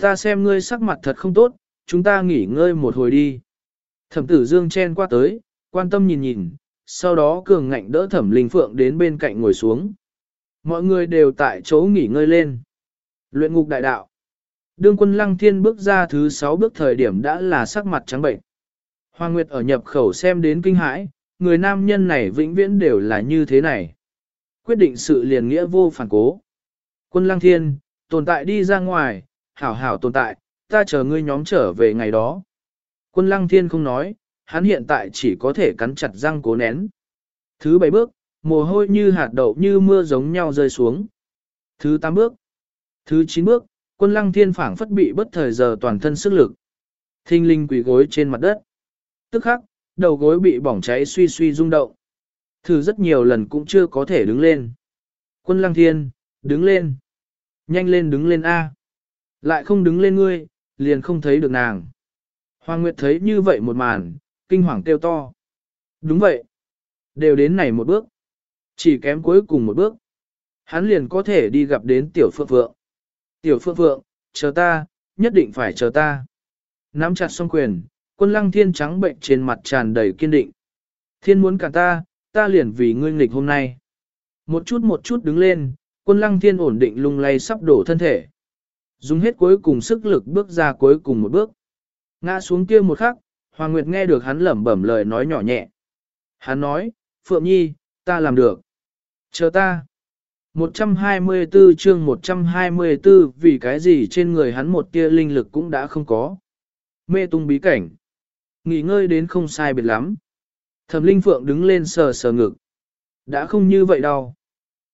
Ta xem ngươi sắc mặt thật không tốt, chúng ta nghỉ ngơi một hồi đi. Thẩm tử dương chen qua tới, quan tâm nhìn nhìn, sau đó cường ngạnh đỡ thẩm linh phượng đến bên cạnh ngồi xuống. Mọi người đều tại chỗ nghỉ ngơi lên. Luyện ngục đại đạo. Đương quân lăng thiên bước ra thứ sáu bước thời điểm đã là sắc mặt trắng bệnh. Hoàng Nguyệt ở nhập khẩu xem đến kinh hãi, người nam nhân này vĩnh viễn đều là như thế này. Quyết định sự liền nghĩa vô phản cố. Quân lăng thiên, tồn tại đi ra ngoài, hảo hảo tồn tại, ta chờ ngươi nhóm trở về ngày đó. Quân lăng thiên không nói, hắn hiện tại chỉ có thể cắn chặt răng cố nén. Thứ bảy bước, mồ hôi như hạt đậu như mưa giống nhau rơi xuống. Thứ tám bước. Thứ chín bước, quân lăng thiên phảng phất bị bất thời giờ toàn thân sức lực. Thinh linh quỷ gối trên mặt đất. Tức khắc, đầu gối bị bỏng cháy suy suy rung động. Thử rất nhiều lần cũng chưa có thể đứng lên. Quân lăng thiên, đứng lên. Nhanh lên đứng lên A. Lại không đứng lên ngươi, liền không thấy được nàng. Hoàng Nguyệt thấy như vậy một màn, kinh hoàng kêu to. Đúng vậy. Đều đến này một bước. Chỉ kém cuối cùng một bước. Hắn liền có thể đi gặp đến tiểu phượng phượng. Tiểu phượng phượng, chờ ta, nhất định phải chờ ta. Nắm chặt song quyền, quân lăng thiên trắng bệnh trên mặt tràn đầy kiên định. Thiên muốn cả ta, ta liền vì ngươi nghịch hôm nay. Một chút một chút đứng lên, quân lăng thiên ổn định lung lay sắp đổ thân thể. Dùng hết cuối cùng sức lực bước ra cuối cùng một bước. Ngã xuống kia một khắc, Hoàng Nguyệt nghe được hắn lẩm bẩm lời nói nhỏ nhẹ. Hắn nói, Phượng Nhi, ta làm được. Chờ ta. 124 chương 124 vì cái gì trên người hắn một tia linh lực cũng đã không có. Mê tung bí cảnh. Nghỉ ngơi đến không sai biệt lắm. Thẩm linh phượng đứng lên sờ sờ ngực. Đã không như vậy đâu.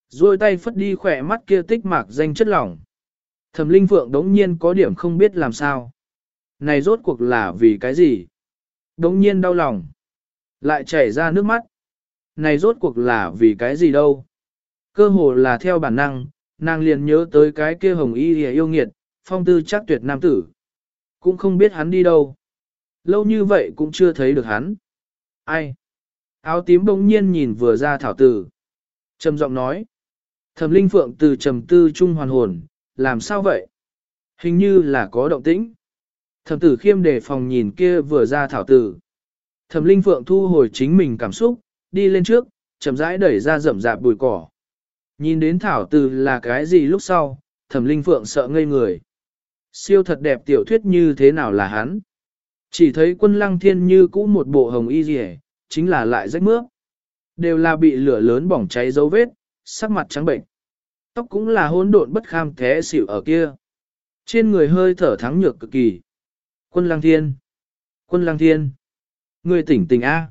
Rồi tay phất đi khỏe mắt kia tích mạc danh chất lỏng. Thẩm linh phượng đống nhiên có điểm không biết làm sao. Này rốt cuộc là vì cái gì? Đống nhiên đau lòng. Lại chảy ra nước mắt. Này rốt cuộc là vì cái gì đâu? Cơ hồ là theo bản năng, nàng liền nhớ tới cái kia hồng y yêu nghiệt, phong tư chắc tuyệt nam tử. Cũng không biết hắn đi đâu. Lâu như vậy cũng chưa thấy được hắn. Ai? Áo tím bỗng nhiên nhìn vừa ra thảo tử. Trầm giọng nói. Thẩm linh phượng từ trầm tư trung hoàn hồn, làm sao vậy? Hình như là có động tĩnh. Thẩm tử khiêm đề phòng nhìn kia vừa ra thảo tử. Thẩm linh phượng thu hồi chính mình cảm xúc, đi lên trước, chậm rãi đẩy ra rậm rạp bụi cỏ. Nhìn đến thảo tử là cái gì lúc sau, thẩm linh phượng sợ ngây người. Siêu thật đẹp tiểu thuyết như thế nào là hắn? Chỉ thấy quân lăng thiên như cũ một bộ hồng y rỉ, chính là lại rách mướp. Đều là bị lửa lớn bỏng cháy dấu vết, sắc mặt trắng bệnh. Tóc cũng là hỗn độn bất kham thế xỉu ở kia. Trên người hơi thở thắng nhược cực kỳ. Quân lăng thiên. Quân lăng thiên. Người tỉnh tỉnh A.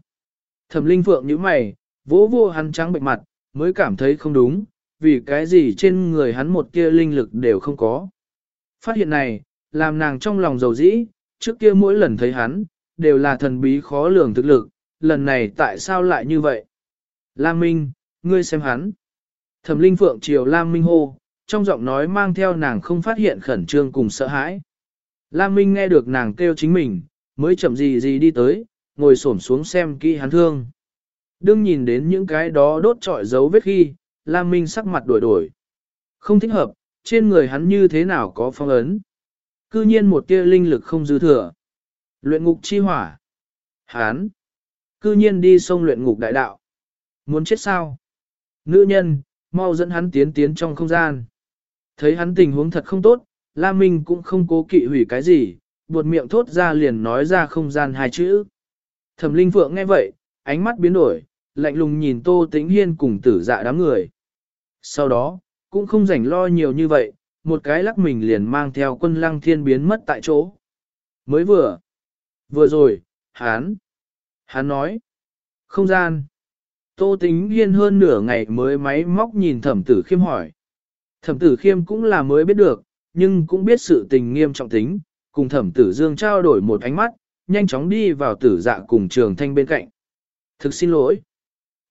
Thẩm linh phượng như mày, vỗ vô hắn trắng bệnh mặt, mới cảm thấy không đúng, vì cái gì trên người hắn một kia linh lực đều không có. Phát hiện này, làm nàng trong lòng dầu dĩ, trước kia mỗi lần thấy hắn, đều là thần bí khó lường thực lực, lần này tại sao lại như vậy? Lam Minh, ngươi xem hắn. Thẩm Linh Phượng chiều Lam Minh hô, trong giọng nói mang theo nàng không phát hiện khẩn trương cùng sợ hãi. Lam Minh nghe được nàng kêu chính mình, mới chậm gì gì đi tới, ngồi xổm xuống xem kỹ hắn thương. Đương nhìn đến những cái đó đốt trọi dấu vết khi, Lam Minh sắc mặt đổi đổi. Không thích hợp, trên người hắn như thế nào có phong ấn. Cư nhiên một tia linh lực không dư thừa. Luyện ngục chi hỏa. Hán. Cư nhiên đi sông luyện ngục đại đạo. Muốn chết sao? Nữ nhân, mau dẫn hắn tiến tiến trong không gian. Thấy hắn tình huống thật không tốt, La Minh cũng không cố kỵ hủy cái gì, buột miệng thốt ra liền nói ra không gian hai chữ. Thẩm Linh Phượng nghe vậy, ánh mắt biến đổi, lạnh lùng nhìn Tô Tĩnh Hiên cùng tử dạ đám người. Sau đó, cũng không rảnh lo nhiều như vậy, một cái lắc mình liền mang theo quân lăng thiên biến mất tại chỗ. Mới vừa, vừa rồi, hán, hán nói, không gian. Tô tính hiên hơn nửa ngày mới máy móc nhìn thẩm tử khiêm hỏi. Thẩm tử khiêm cũng là mới biết được, nhưng cũng biết sự tình nghiêm trọng tính, cùng thẩm tử dương trao đổi một ánh mắt, nhanh chóng đi vào tử dạ cùng trường thanh bên cạnh. Thực xin lỗi.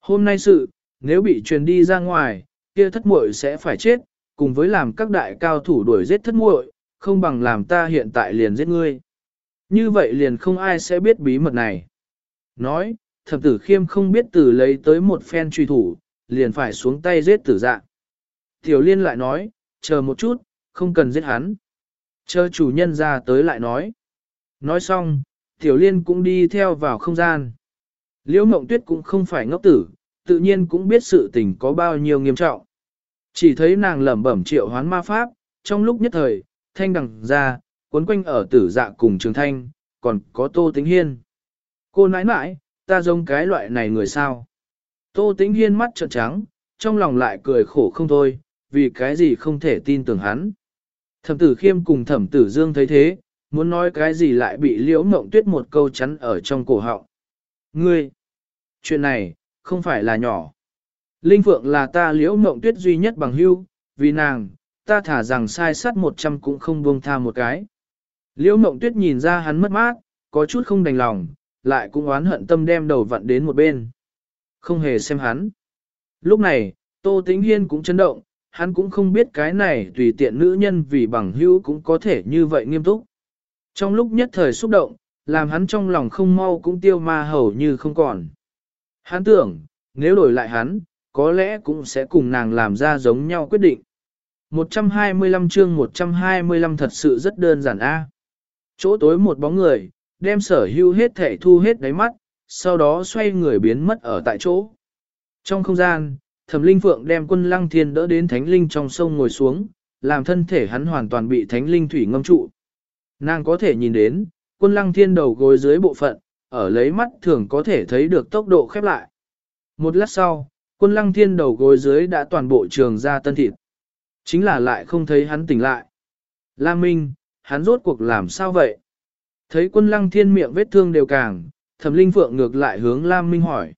Hôm nay sự, nếu bị truyền đi ra ngoài, kia thất muội sẽ phải chết, cùng với làm các đại cao thủ đuổi giết thất muội, không bằng làm ta hiện tại liền giết ngươi. Như vậy liền không ai sẽ biết bí mật này. Nói, thập tử khiêm không biết từ lấy tới một phen truy thủ, liền phải xuống tay giết tử dạ. Tiểu liên lại nói, chờ một chút, không cần giết hắn. Chờ chủ nhân ra tới lại nói. Nói xong, tiểu liên cũng đi theo vào không gian. Liễu mộng tuyết cũng không phải ngốc tử, tự nhiên cũng biết sự tình có bao nhiêu nghiêm trọng. Chỉ thấy nàng lẩm bẩm triệu hoán ma pháp, trong lúc nhất thời, thanh đằng ra, cuốn quanh ở tử dạ cùng trường thanh, còn có tô tính hiên. Cô nãi nãi, ta giống cái loại này người sao? Tô Tĩnh hiên mắt trợn trắng, trong lòng lại cười khổ không thôi, vì cái gì không thể tin tưởng hắn. Thẩm tử khiêm cùng thẩm tử dương thấy thế, muốn nói cái gì lại bị liễu mộng tuyết một câu chắn ở trong cổ họng. Ngươi, chuyện này, không phải là nhỏ. Linh Phượng là ta liễu mộng tuyết duy nhất bằng hưu, vì nàng, ta thả rằng sai sắt một trăm cũng không buông tha một cái. Liễu mộng tuyết nhìn ra hắn mất mát, có chút không đành lòng, lại cũng oán hận tâm đem đầu vặn đến một bên. Không hề xem hắn. Lúc này, Tô Tĩnh Hiên cũng chấn động, hắn cũng không biết cái này tùy tiện nữ nhân vì bằng hữu cũng có thể như vậy nghiêm túc. Trong lúc nhất thời xúc động, làm hắn trong lòng không mau cũng tiêu ma hầu như không còn. Hắn tưởng, nếu đổi lại hắn, có lẽ cũng sẽ cùng nàng làm ra giống nhau quyết định. 125 chương 125 thật sự rất đơn giản a. Chỗ tối một bóng người, đem sở hưu hết thể thu hết đáy mắt, sau đó xoay người biến mất ở tại chỗ. Trong không gian, thẩm linh phượng đem quân lăng thiên đỡ đến thánh linh trong sông ngồi xuống, làm thân thể hắn hoàn toàn bị thánh linh thủy ngâm trụ. Nàng có thể nhìn đến, quân lăng thiên đầu gối dưới bộ phận, ở lấy mắt thường có thể thấy được tốc độ khép lại. Một lát sau, quân lăng thiên đầu gối dưới đã toàn bộ trường ra tân thịt. Chính là lại không thấy hắn tỉnh lại. La Minh, hắn rốt cuộc làm sao vậy? Thấy quân lăng thiên miệng vết thương đều càng, thẩm linh phượng ngược lại hướng Lam Minh hỏi.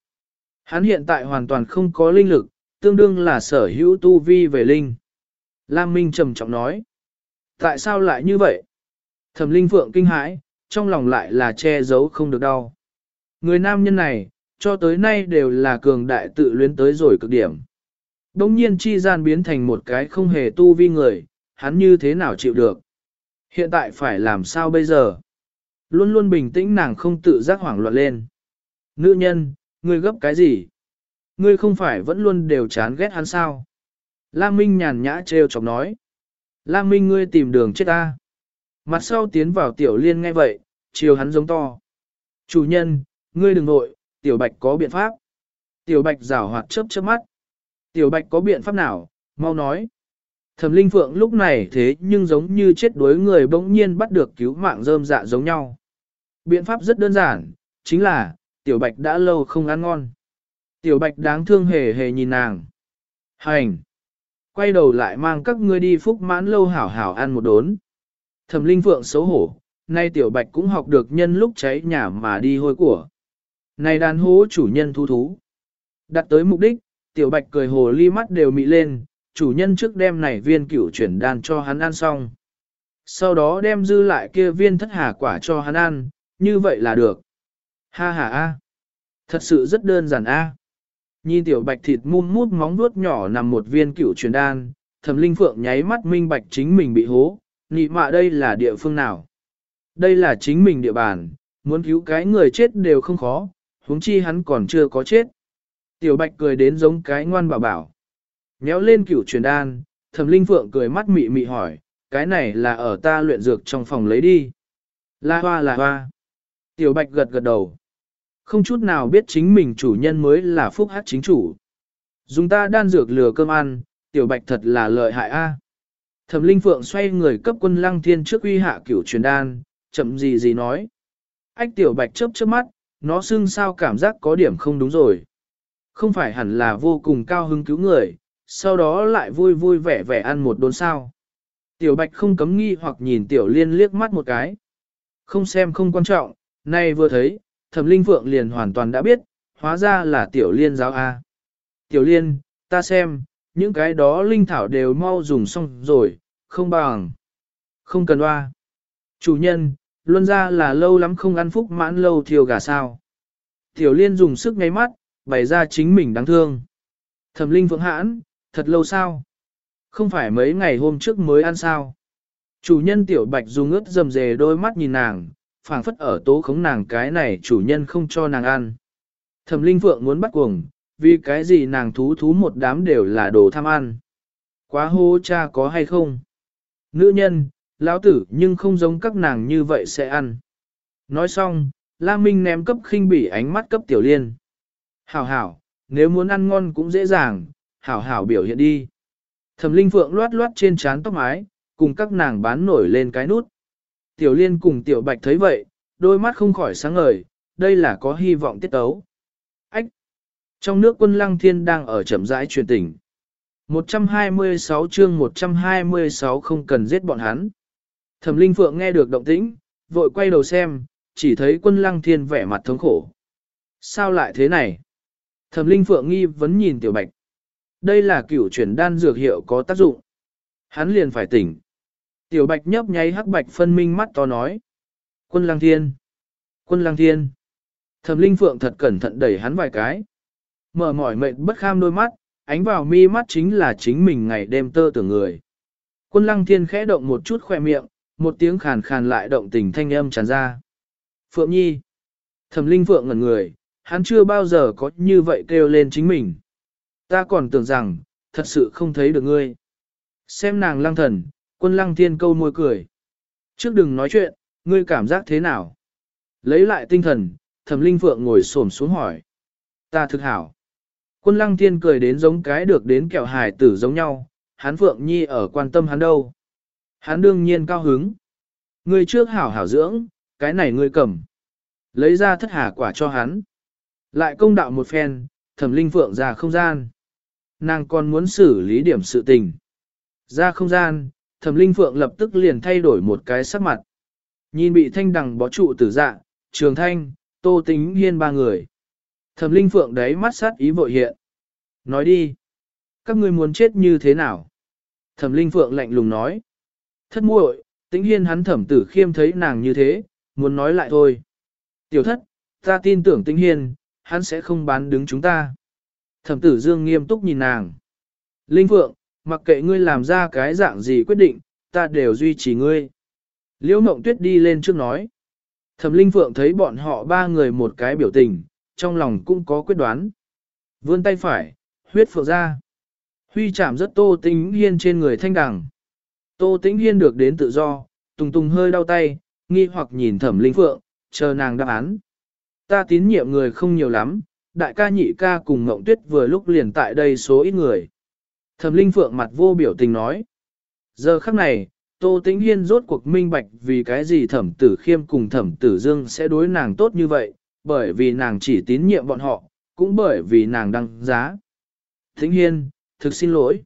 Hắn hiện tại hoàn toàn không có linh lực, tương đương là sở hữu tu vi về linh. Lam Minh trầm trọng nói. Tại sao lại như vậy? Thẩm linh phượng kinh hãi, trong lòng lại là che giấu không được đau. Người nam nhân này, cho tới nay đều là cường đại tự luyến tới rồi cực điểm. Đông nhiên chi gian biến thành một cái không hề tu vi người, hắn như thế nào chịu được. Hiện tại phải làm sao bây giờ? Luôn luôn bình tĩnh nàng không tự giác hoảng loạn lên. Nữ nhân, ngươi gấp cái gì? Ngươi không phải vẫn luôn đều chán ghét hắn sao? Lam Minh nhàn nhã trêu chọc nói. Lam Minh ngươi tìm đường chết ta. Mặt sau tiến vào tiểu liên nghe vậy, chiều hắn giống to. Chủ nhân, ngươi đừng nội, tiểu bạch có biện pháp. Tiểu bạch rảo hoạt chớp chớp mắt. Tiểu bạch có biện pháp nào, mau nói. Thẩm linh phượng lúc này thế nhưng giống như chết đuối người bỗng nhiên bắt được cứu mạng rơm dạ giống nhau. Biện pháp rất đơn giản, chính là, tiểu bạch đã lâu không ăn ngon. Tiểu bạch đáng thương hề hề nhìn nàng. Hành! Quay đầu lại mang các ngươi đi phúc mãn lâu hảo hảo ăn một đốn. Thẩm linh phượng xấu hổ, nay tiểu bạch cũng học được nhân lúc cháy nhà mà đi hôi của. Này đàn hố chủ nhân thu thú. Đặt tới mục đích, tiểu bạch cười hồ ly mắt đều mị lên, chủ nhân trước đem này viên cửu chuyển đan cho hắn ăn xong. Sau đó đem dư lại kia viên thất hà quả cho hắn ăn, như vậy là được. Ha ha a, Thật sự rất đơn giản a. Nhìn tiểu bạch thịt mum mút móng vuốt nhỏ nằm một viên cửu truyền đan, thẩm linh phượng nháy mắt minh bạch chính mình bị hố, nị mạ đây là địa phương nào. Đây là chính mình địa bàn, muốn cứu cái người chết đều không khó, huống chi hắn còn chưa có chết. Tiểu bạch cười đến giống cái ngoan bảo bảo. Nhéo lên cửu truyền đan, thẩm linh phượng cười mắt mị mị hỏi, cái này là ở ta luyện dược trong phòng lấy đi. La hoa là hoa. Tiểu bạch gật gật đầu. Không chút nào biết chính mình chủ nhân mới là phúc hát chính chủ. Dùng ta đan dược lừa cơm ăn, tiểu bạch thật là lợi hại a. Thẩm Linh Phượng xoay người cấp quân lăng thiên trước uy hạ cửu truyền đan, chậm gì gì nói. Ách tiểu bạch chớp chớp mắt, nó xưng sao cảm giác có điểm không đúng rồi. Không phải hẳn là vô cùng cao hứng cứu người, sau đó lại vui vui vẻ vẻ ăn một đốn sao. Tiểu bạch không cấm nghi hoặc nhìn tiểu liên liếc mắt một cái. Không xem không quan trọng, nay vừa thấy, thẩm linh phượng liền hoàn toàn đã biết, hóa ra là tiểu liên giáo A. Tiểu liên, ta xem, những cái đó linh thảo đều mau dùng xong rồi, không bằng. Không cần hoa. Chủ nhân, luôn ra là lâu lắm không ăn phúc mãn lâu thiêu gà sao. Tiểu liên dùng sức ngay mắt, bày ra chính mình đáng thương. Thẩm linh phượng hãn, thật lâu sao? Không phải mấy ngày hôm trước mới ăn sao? Chủ nhân tiểu bạch dùng ướt dầm dề đôi mắt nhìn nàng, phảng phất ở tố khống nàng cái này chủ nhân không cho nàng ăn. Thẩm linh phượng muốn bắt cuồng, vì cái gì nàng thú thú một đám đều là đồ tham ăn. Quá hô cha có hay không? Nữ nhân, lão tử nhưng không giống các nàng như vậy sẽ ăn. Nói xong, La Minh ném cấp khinh bỉ ánh mắt cấp tiểu liên. Hảo hảo, nếu muốn ăn ngon cũng dễ dàng, hảo hảo biểu hiện đi. Thẩm linh phượng loát loát trên trán tóc mái, cùng các nàng bán nổi lên cái nút. Tiểu liên cùng tiểu bạch thấy vậy, đôi mắt không khỏi sáng ngời, đây là có hy vọng tiết tấu. Ách! Trong nước quân lăng thiên đang ở chậm rãi truyền tỉnh. 126 chương 126 không cần giết bọn hắn. Thẩm Linh Phượng nghe được động tĩnh, vội quay đầu xem, chỉ thấy quân lăng thiên vẻ mặt thống khổ. Sao lại thế này? Thẩm Linh Phượng nghi vấn nhìn Tiểu Bạch. Đây là cửu chuyển đan dược hiệu có tác dụng. Hắn liền phải tỉnh. Tiểu Bạch nhấp nháy hắc bạch phân minh mắt to nói. Quân lăng thiên. Quân lăng thiên. Thẩm Linh Phượng thật cẩn thận đẩy hắn vài cái. Mở mỏi mệt bất kham đôi mắt, ánh vào mi mắt chính là chính mình ngày đêm tơ tưởng người. Quân lăng thiên khẽ động một chút khoe miệng, một tiếng khàn khàn lại động tình thanh âm tràn ra. Phượng Nhi. Thẩm Linh Phượng ngẩn người, hắn chưa bao giờ có như vậy kêu lên chính mình. Ta còn tưởng rằng, thật sự không thấy được ngươi. Xem nàng lăng thần, quân lăng thiên câu môi cười. Trước đừng nói chuyện, ngươi cảm giác thế nào? Lấy lại tinh thần, thẩm linh phượng ngồi xổm xuống hỏi. Ta thực hảo. Quân lăng thiên cười đến giống cái được đến kẹo hài tử giống nhau, hắn phượng nhi ở quan tâm hắn đâu. Hắn đương nhiên cao hứng. Ngươi trước hảo hảo dưỡng, cái này ngươi cầm. Lấy ra thất hà quả cho hắn. Lại công đạo một phen, thẩm linh phượng ra không gian. Nàng còn muốn xử lý điểm sự tình. Ra không gian, thẩm linh phượng lập tức liền thay đổi một cái sắc mặt. Nhìn bị thanh đằng bó trụ tử dạ, trường thanh, tô tính hiên ba người. Thẩm linh phượng đấy mắt sát ý vội hiện. Nói đi. Các ngươi muốn chết như thế nào? Thẩm linh phượng lạnh lùng nói. Thất muội, tính hiên hắn thẩm tử khiêm thấy nàng như thế, muốn nói lại thôi. Tiểu thất, ta tin tưởng tính hiên, hắn sẽ không bán đứng chúng ta. Thẩm tử dương nghiêm túc nhìn nàng. Linh phượng, mặc kệ ngươi làm ra cái dạng gì quyết định, ta đều duy trì ngươi. Liễu Mộng Tuyết đi lên trước nói. Thẩm Linh Phượng thấy bọn họ ba người một cái biểu tình, trong lòng cũng có quyết đoán. Vươn tay phải, huyết phượng ra. Huy chạm rất Tô Tĩnh Hiên trên người thanh đằng. Tô Tĩnh Hiên được đến tự do, tùng tùng hơi đau tay, nghi hoặc nhìn Thẩm Linh Phượng, chờ nàng đáp án. Ta tín nhiệm người không nhiều lắm, đại ca nhị ca cùng Mộng Tuyết vừa lúc liền tại đây số ít người. Thẩm Linh Phượng mặt vô biểu tình nói. Giờ khắc này, Tô Tĩnh Hiên rốt cuộc minh bạch vì cái gì thẩm tử khiêm cùng thẩm tử dương sẽ đối nàng tốt như vậy, bởi vì nàng chỉ tín nhiệm bọn họ, cũng bởi vì nàng đăng giá. Tĩnh Hiên, thực xin lỗi.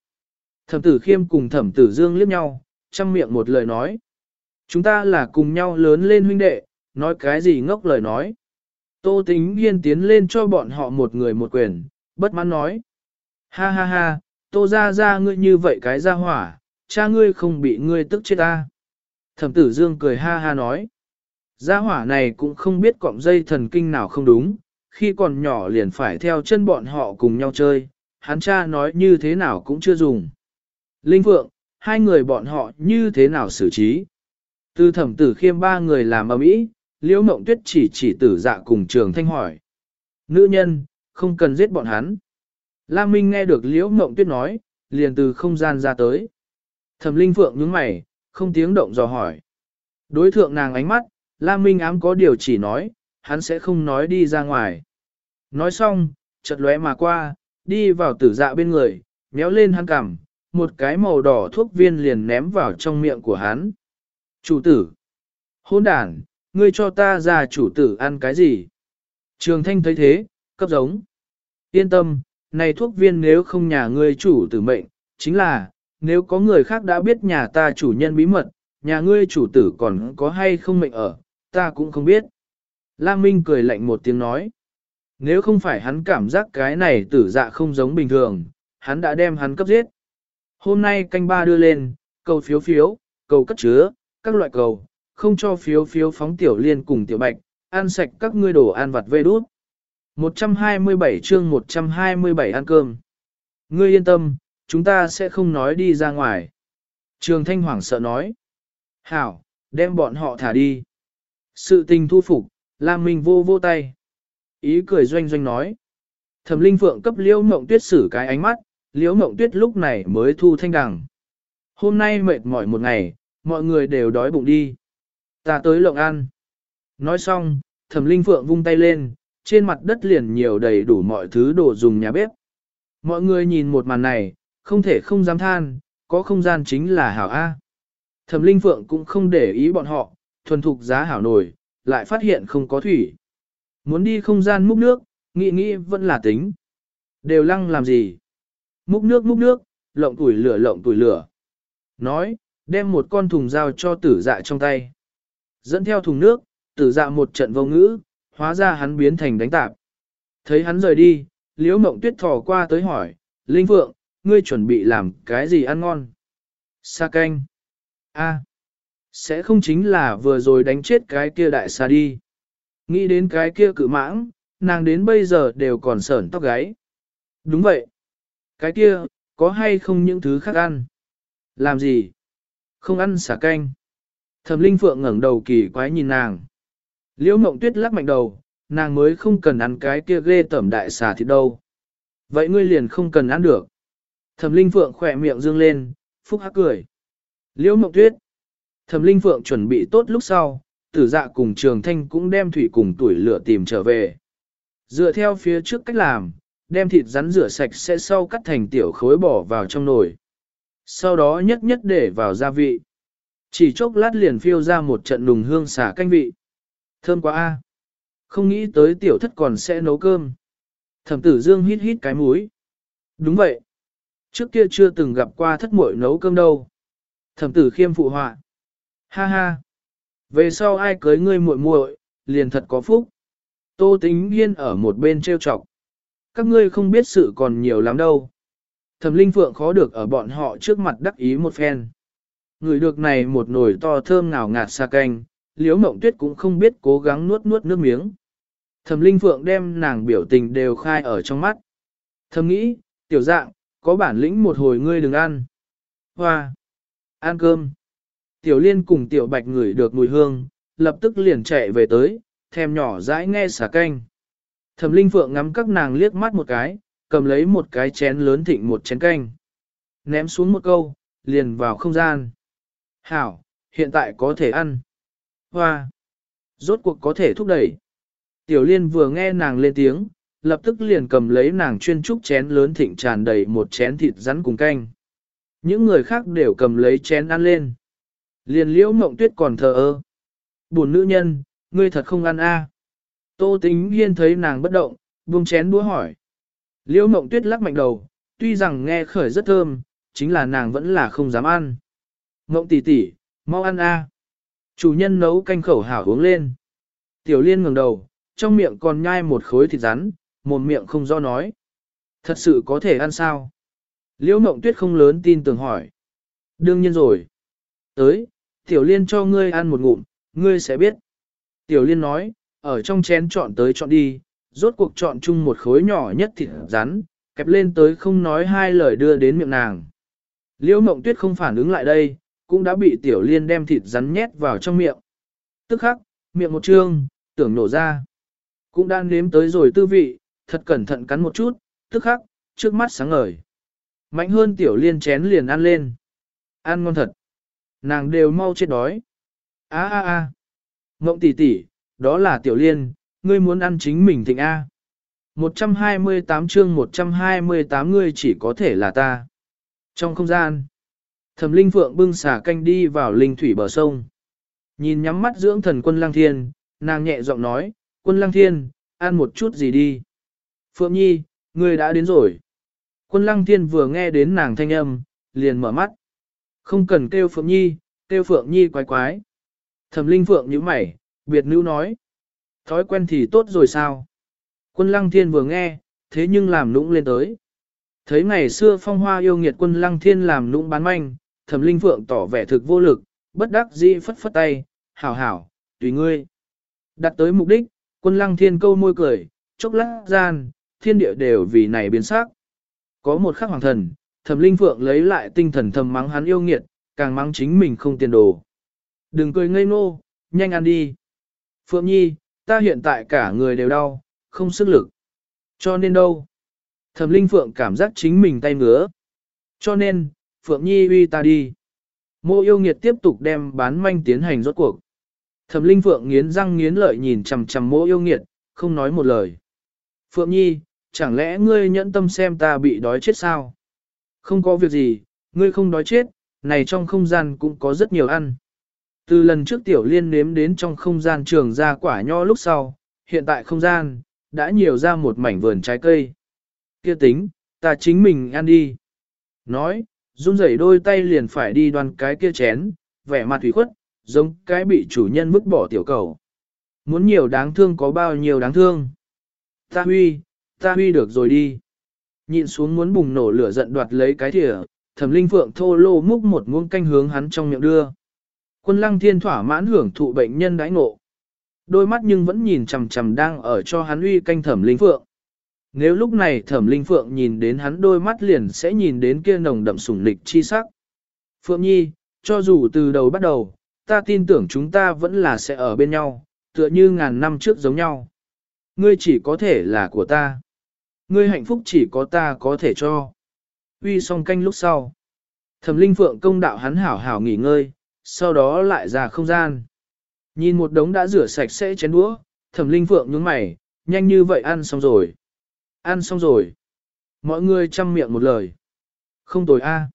Thẩm tử khiêm cùng thẩm tử dương liếc nhau, chăm miệng một lời nói. Chúng ta là cùng nhau lớn lên huynh đệ, nói cái gì ngốc lời nói. Tô Tĩnh Hiên tiến lên cho bọn họ một người một quyền, bất mãn nói. Ha ha ha, tô ra ra ngươi như vậy cái ra hỏa, cha ngươi không bị ngươi tức chết ta. Thẩm tử dương cười ha ha nói. Gia hỏa này cũng không biết cọng dây thần kinh nào không đúng, khi còn nhỏ liền phải theo chân bọn họ cùng nhau chơi, hắn cha nói như thế nào cũng chưa dùng. Linh Phượng, hai người bọn họ như thế nào xử trí? Từ thẩm tử khiêm ba người làm ở mỹ, liễu mộng tuyết chỉ chỉ tử dạ cùng trường thanh hỏi. Nữ nhân, không cần giết bọn hắn. Lam Minh nghe được liễu mộng tuyết nói, liền từ không gian ra tới. Thẩm Linh Phượng nhướng mày, không tiếng động dò hỏi. Đối thượng nàng ánh mắt, Lam Minh ám có điều chỉ nói, hắn sẽ không nói đi ra ngoài. Nói xong, chợt lóe mà qua, đi vào tử dạ bên người, méo lên hắn cằm, một cái màu đỏ thuốc viên liền ném vào trong miệng của hắn. Chủ tử! Hôn đàn, ngươi cho ta ra chủ tử ăn cái gì? Trường thanh thấy thế, cấp giống. Yên tâm, này thuốc viên nếu không nhà ngươi chủ tử mệnh, chính là, nếu có người khác đã biết nhà ta chủ nhân bí mật, nhà ngươi chủ tử còn có hay không mệnh ở, ta cũng không biết. Lam Minh cười lạnh một tiếng nói. Nếu không phải hắn cảm giác cái này tử dạ không giống bình thường, hắn đã đem hắn cấp giết. Hôm nay canh ba đưa lên, cầu phiếu phiếu, cầu cất chứa, các loại cầu, không cho phiếu phiếu phóng tiểu liên cùng tiểu bạch, ăn sạch các ngươi đồ ăn vặt vê đút. 127 chương 127 ăn cơm. Ngươi yên tâm, chúng ta sẽ không nói đi ra ngoài. Trường Thanh Hoàng sợ nói. Hảo, đem bọn họ thả đi. Sự tình thu phục, Lam Minh vô vô tay. Ý cười doanh doanh nói. Thẩm Linh Phượng cấp Liễu Mộng Tuyết xử cái ánh mắt, Liễu Mộng Tuyết lúc này mới thu thanh đằng. Hôm nay mệt mỏi một ngày, mọi người đều đói bụng đi. Ta tới lộng ăn. Nói xong, Thẩm Linh Phượng vung tay lên, trên mặt đất liền nhiều đầy đủ mọi thứ đồ dùng nhà bếp. Mọi người nhìn một màn này, không thể không dám than, có không gian chính là hảo A. Thẩm Linh Phượng cũng không để ý bọn họ, thuần thục giá hảo nổi, lại phát hiện không có thủy. Muốn đi không gian múc nước, nghĩ nghĩ vẫn là tính. Đều lăng làm gì? Múc nước múc nước, lộng tuổi lửa lộng tuổi lửa. Nói, đem một con thùng dao cho tử dạ trong tay. Dẫn theo thùng nước, tử dạ một trận vô ngữ, hóa ra hắn biến thành đánh tạp. Thấy hắn rời đi, liễu mộng tuyết thò qua tới hỏi, Linh Phượng, ngươi chuẩn bị làm cái gì ăn ngon? Sa canh. A. Sẽ không chính là vừa rồi đánh chết cái kia đại xa đi. Nghĩ đến cái kia cự mãng, nàng đến bây giờ đều còn sởn tóc gáy. Đúng vậy. Cái kia, có hay không những thứ khác ăn? Làm gì? Không ăn xả canh. Thẩm Linh Phượng ngẩng đầu kỳ quái nhìn nàng. Liễu Mộng Tuyết lắc mạnh đầu, nàng mới không cần ăn cái kia ghê tẩm đại xà thịt đâu. Vậy ngươi liền không cần ăn được. Thẩm Linh Phượng khỏe miệng dương lên, phúc hắc cười. Liễu Mộng Tuyết. Thẩm Linh Phượng chuẩn bị tốt lúc sau, tử dạ cùng Trường Thanh cũng đem thủy cùng tuổi lửa tìm trở về. Dựa theo phía trước cách làm, đem thịt rắn rửa sạch sẽ sau cắt thành tiểu khối bỏ vào trong nồi. Sau đó nhất nhất để vào gia vị. Chỉ chốc lát liền phiêu ra một trận nùng hương xả canh vị. Thơm quá a. Không nghĩ tới tiểu thất còn sẽ nấu cơm. Thẩm tử dương hít hít cái mũi. Đúng vậy. Trước kia chưa từng gặp qua thất muội nấu cơm đâu. Thẩm tử khiêm phụ họa. Ha ha. Về sau ai cưới ngươi muội muội, liền thật có phúc. Tô tính yên ở một bên trêu chọc. Các ngươi không biết sự còn nhiều lắm đâu. Thẩm linh phượng khó được ở bọn họ trước mặt đắc ý một phen. Người được này một nồi to thơm ngào ngạt xa canh, Liễu mộng tuyết cũng không biết cố gắng nuốt nuốt nước miếng. Thẩm linh phượng đem nàng biểu tình đều khai ở trong mắt. Thầm nghĩ, tiểu dạng, có bản lĩnh một hồi ngươi đừng ăn. Hoa! Ăn cơm! Tiểu liên cùng tiểu bạch ngửi được mùi hương, lập tức liền chạy về tới, thèm nhỏ dãi nghe xả canh. Thẩm linh phượng ngắm các nàng liếc mắt một cái, cầm lấy một cái chén lớn thịnh một chén canh. Ném xuống một câu, liền vào không gian. Hảo, hiện tại có thể ăn. Hoa! Rốt cuộc có thể thúc đẩy. Tiểu liên vừa nghe nàng lên tiếng, lập tức liền cầm lấy nàng chuyên trúc chén lớn thịnh tràn đầy một chén thịt rắn cùng canh. Những người khác đều cầm lấy chén ăn lên. Liền liễu mộng tuyết còn thờ ơ. Buồn nữ nhân, ngươi thật không ăn a? Tô tính hiên thấy nàng bất động, buông chén đũa hỏi. Liễu mộng tuyết lắc mạnh đầu, tuy rằng nghe khởi rất thơm, chính là nàng vẫn là không dám ăn. Mộng tỷ tỷ, mau ăn a. Chủ nhân nấu canh khẩu hảo uống lên. Tiểu liên ngẩng đầu, trong miệng còn nhai một khối thịt rắn, một miệng không do nói. Thật sự có thể ăn sao? Liễu mộng tuyết không lớn tin tưởng hỏi. Đương nhiên rồi. Tới, tiểu liên cho ngươi ăn một ngụm, ngươi sẽ biết. Tiểu liên nói, ở trong chén chọn tới chọn đi, rốt cuộc chọn chung một khối nhỏ nhất thịt rắn, kẹp lên tới không nói hai lời đưa đến miệng nàng. Liễu mộng tuyết không phản ứng lại đây, cũng đã bị tiểu liên đem thịt rắn nhét vào trong miệng. Tức khắc, miệng một trương, tưởng nổ ra. Cũng đang nếm tới rồi tư vị, thật cẩn thận cắn một chút, tức khắc, trước mắt sáng ngời. Mạnh hơn tiểu liên chén liền ăn lên. Ăn ngon thật. Nàng đều mau chết đói. a a a Ngộng tỷ tỷ, đó là tiểu liên, ngươi muốn ăn chính mình thịnh A. 128 chương 128 ngươi chỉ có thể là ta. Trong không gian, thẩm linh phượng bưng xả canh đi vào linh thủy bờ sông. Nhìn nhắm mắt dưỡng thần quân lang thiên, nàng nhẹ giọng nói, quân lang thiên, ăn một chút gì đi. Phượng nhi, ngươi đã đến rồi. Quân lăng thiên vừa nghe đến nàng thanh âm, liền mở mắt. Không cần kêu Phượng Nhi, kêu Phượng Nhi quái quái. Thẩm linh Phượng nhíu mày, biệt nữ nói. Thói quen thì tốt rồi sao? Quân lăng thiên vừa nghe, thế nhưng làm nũng lên tới. Thấy ngày xưa phong hoa yêu nghiệt quân lăng thiên làm nũng bán manh, thẩm linh Phượng tỏ vẻ thực vô lực, bất đắc dĩ phất phất tay, hảo hảo, tùy ngươi. Đặt tới mục đích, quân lăng thiên câu môi cười, chốc lát gian, thiên địa đều vì này biến sắc. Có một khắc hoàng thần, thẩm linh phượng lấy lại tinh thần thầm mắng hắn yêu nghiệt, càng mắng chính mình không tiền đồ. Đừng cười ngây ngô, nhanh ăn đi. Phượng nhi, ta hiện tại cả người đều đau, không sức lực. Cho nên đâu? Thẩm linh phượng cảm giác chính mình tay ngứa. Cho nên, Phượng nhi uy ta đi. Mô yêu nghiệt tiếp tục đem bán manh tiến hành rốt cuộc. Thẩm linh phượng nghiến răng nghiến lợi nhìn chằm chằm mô yêu nghiệt, không nói một lời. Phượng nhi, chẳng lẽ ngươi nhẫn tâm xem ta bị đói chết sao? Không có việc gì, ngươi không đói chết, này trong không gian cũng có rất nhiều ăn. Từ lần trước tiểu liên nếm đến trong không gian trường ra quả nho lúc sau, hiện tại không gian, đã nhiều ra một mảnh vườn trái cây. Kia tính, ta chính mình ăn đi. Nói, run rẩy đôi tay liền phải đi đoan cái kia chén, vẻ mặt thủy khuất, giống cái bị chủ nhân vứt bỏ tiểu cầu. Muốn nhiều đáng thương có bao nhiêu đáng thương. Ta huy, ta huy được rồi đi. Nhịn xuống muốn bùng nổ lửa giận đoạt lấy cái thìa, thẩm linh phượng thô lô múc một muỗng canh hướng hắn trong miệng đưa. Quân lăng thiên thỏa mãn hưởng thụ bệnh nhân đãi ngộ. Đôi mắt nhưng vẫn nhìn chằm chằm đang ở cho hắn uy canh thẩm linh phượng. Nếu lúc này thẩm linh phượng nhìn đến hắn đôi mắt liền sẽ nhìn đến kia nồng đậm sủng lịch chi sắc. Phượng nhi, cho dù từ đầu bắt đầu, ta tin tưởng chúng ta vẫn là sẽ ở bên nhau, tựa như ngàn năm trước giống nhau. Ngươi chỉ có thể là của ta. Ngươi hạnh phúc chỉ có ta có thể cho. Uy song canh lúc sau. Thẩm linh phượng công đạo hắn hảo hảo nghỉ ngơi, sau đó lại ra không gian. Nhìn một đống đã rửa sạch sẽ chén đũa, thẩm linh phượng nhướng mày, nhanh như vậy ăn xong rồi. Ăn xong rồi. Mọi người chăm miệng một lời. Không tồi a,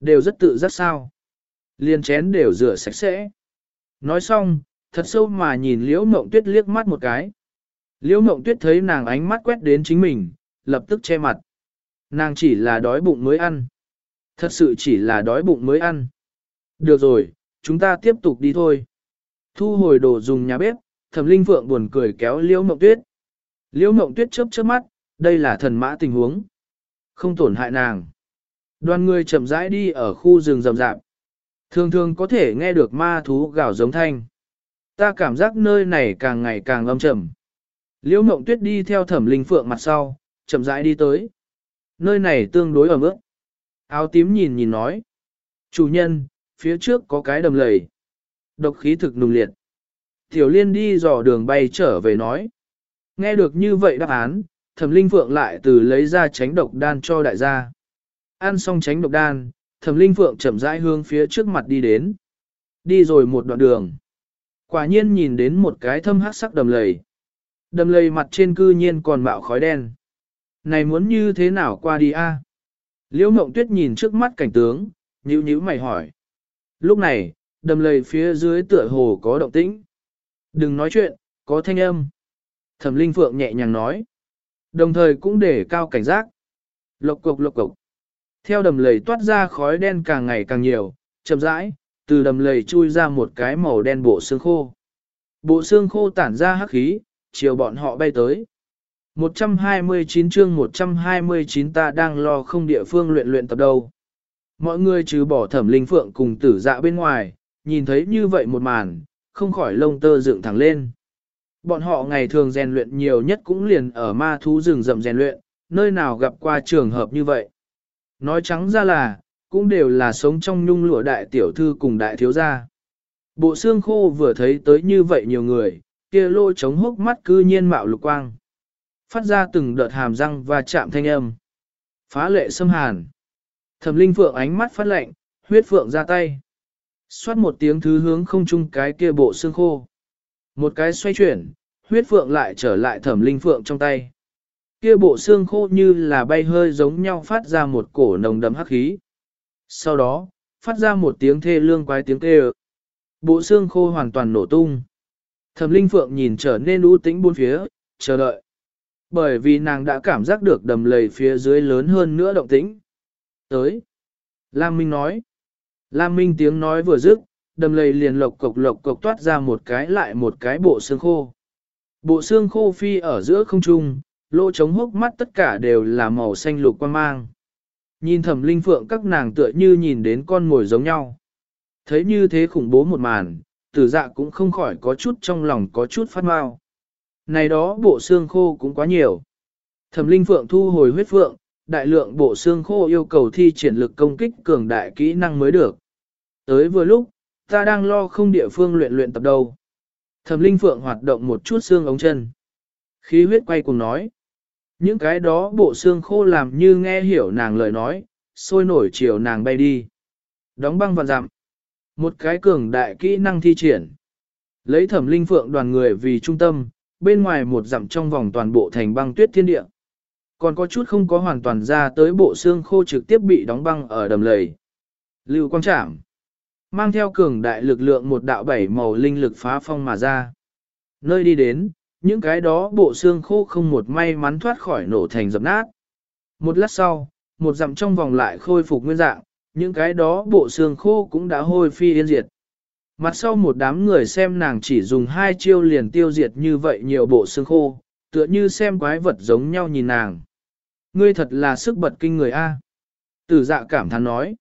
Đều rất tự giác sao. Liền chén đều rửa sạch sẽ. Nói xong, thật sâu mà nhìn liễu mộng tuyết liếc mắt một cái. Liễu mộng tuyết thấy nàng ánh mắt quét đến chính mình, lập tức che mặt. Nàng chỉ là đói bụng mới ăn. Thật sự chỉ là đói bụng mới ăn. Được rồi, chúng ta tiếp tục đi thôi. Thu hồi đồ dùng nhà bếp, thẩm linh phượng buồn cười kéo liễu mộng tuyết. Liễu mộng tuyết chớp chớp mắt, đây là thần mã tình huống. Không tổn hại nàng. Đoàn người chậm rãi đi ở khu rừng rậm rạp. Thường thường có thể nghe được ma thú gào giống thanh. Ta cảm giác nơi này càng ngày càng âm trầm. Liễu Mộng Tuyết đi theo Thẩm Linh Phượng mặt sau, chậm rãi đi tới. Nơi này tương đối ở mức. Áo tím nhìn nhìn nói. Chủ nhân, phía trước có cái đầm lầy. Độc khí thực nùng liệt. Tiểu Liên đi dò đường bay trở về nói. Nghe được như vậy đáp án, Thẩm Linh Phượng lại từ lấy ra tránh độc đan cho đại gia. Ăn xong tránh độc đan, Thẩm Linh Phượng chậm rãi hướng phía trước mặt đi đến. Đi rồi một đoạn đường. Quả nhiên nhìn đến một cái thâm hát sắc đầm lầy. Đầm lầy mặt trên cư nhiên còn mạo khói đen. Này muốn như thế nào qua đi a? Liễu Mộng Tuyết nhìn trước mắt cảnh tướng, nhíu nhíu mày hỏi. Lúc này, Đầm lầy phía dưới tựa hồ có động tĩnh. Đừng nói chuyện, có thanh âm. Thẩm Linh Phượng nhẹ nhàng nói. Đồng thời cũng để cao cảnh giác. Lộc cục lộc cục. Theo đầm lầy toát ra khói đen càng ngày càng nhiều, chậm rãi, từ đầm lầy chui ra một cái màu đen bộ xương khô. Bộ xương khô tản ra hắc khí, chiều bọn họ bay tới. 129 chương 129 ta đang lo không địa phương luyện luyện tập đâu. Mọi người trừ bỏ thẩm linh phượng cùng tử dạ bên ngoài, nhìn thấy như vậy một màn, không khỏi lông tơ dựng thẳng lên. Bọn họ ngày thường rèn luyện nhiều nhất cũng liền ở ma thú rừng rậm rèn luyện, nơi nào gặp qua trường hợp như vậy. Nói trắng ra là, cũng đều là sống trong nhung lụa đại tiểu thư cùng đại thiếu gia. Bộ xương khô vừa thấy tới như vậy nhiều người, kia lô chống hốc mắt cư nhiên mạo lục quang. Phát ra từng đợt hàm răng và chạm thanh âm. Phá lệ xâm hàn. Thẩm linh phượng ánh mắt phát lạnh, huyết phượng ra tay. Xoát một tiếng thứ hướng không chung cái kia bộ xương khô. Một cái xoay chuyển, huyết phượng lại trở lại thẩm linh phượng trong tay. Kia bộ xương khô như là bay hơi giống nhau phát ra một cổ nồng đấm hắc khí. Sau đó, phát ra một tiếng thê lương quái tiếng kêu. Bộ xương khô hoàn toàn nổ tung. Thẩm linh phượng nhìn trở nên u tĩnh bốn phía, chờ đợi. Bởi vì nàng đã cảm giác được đầm lầy phía dưới lớn hơn nữa động tĩnh. Tới. Lam Minh nói. Lam Minh tiếng nói vừa dứt, đầm lầy liền lộc cộc lộc cộc toát ra một cái lại một cái bộ xương khô. Bộ xương khô phi ở giữa không trung, lỗ trống hốc mắt tất cả đều là màu xanh lục quan mang. Nhìn thẩm linh phượng các nàng tựa như nhìn đến con mồi giống nhau. Thấy như thế khủng bố một màn, tử dạ cũng không khỏi có chút trong lòng có chút phát mau. Này đó bộ xương khô cũng quá nhiều. Thẩm linh phượng thu hồi huyết phượng, đại lượng bộ xương khô yêu cầu thi triển lực công kích cường đại kỹ năng mới được. Tới vừa lúc, ta đang lo không địa phương luyện luyện tập đâu. Thẩm linh phượng hoạt động một chút xương ống chân. Khí huyết quay cùng nói. Những cái đó bộ xương khô làm như nghe hiểu nàng lời nói, sôi nổi chiều nàng bay đi. Đóng băng vạn dặm. Một cái cường đại kỹ năng thi triển. Lấy thẩm linh phượng đoàn người vì trung tâm, bên ngoài một dặm trong vòng toàn bộ thành băng tuyết thiên địa. Còn có chút không có hoàn toàn ra tới bộ xương khô trực tiếp bị đóng băng ở đầm lầy. Lưu quang trảm. Mang theo cường đại lực lượng một đạo bảy màu linh lực phá phong mà ra. Nơi đi đến, những cái đó bộ xương khô không một may mắn thoát khỏi nổ thành dập nát. Một lát sau, một dặm trong vòng lại khôi phục nguyên dạng, những cái đó bộ xương khô cũng đã hôi phi yên diệt. Mặt sau một đám người xem nàng chỉ dùng hai chiêu liền tiêu diệt như vậy nhiều bộ xương khô, tựa như xem quái vật giống nhau nhìn nàng. Ngươi thật là sức bật kinh người A. Tử dạ cảm thán nói.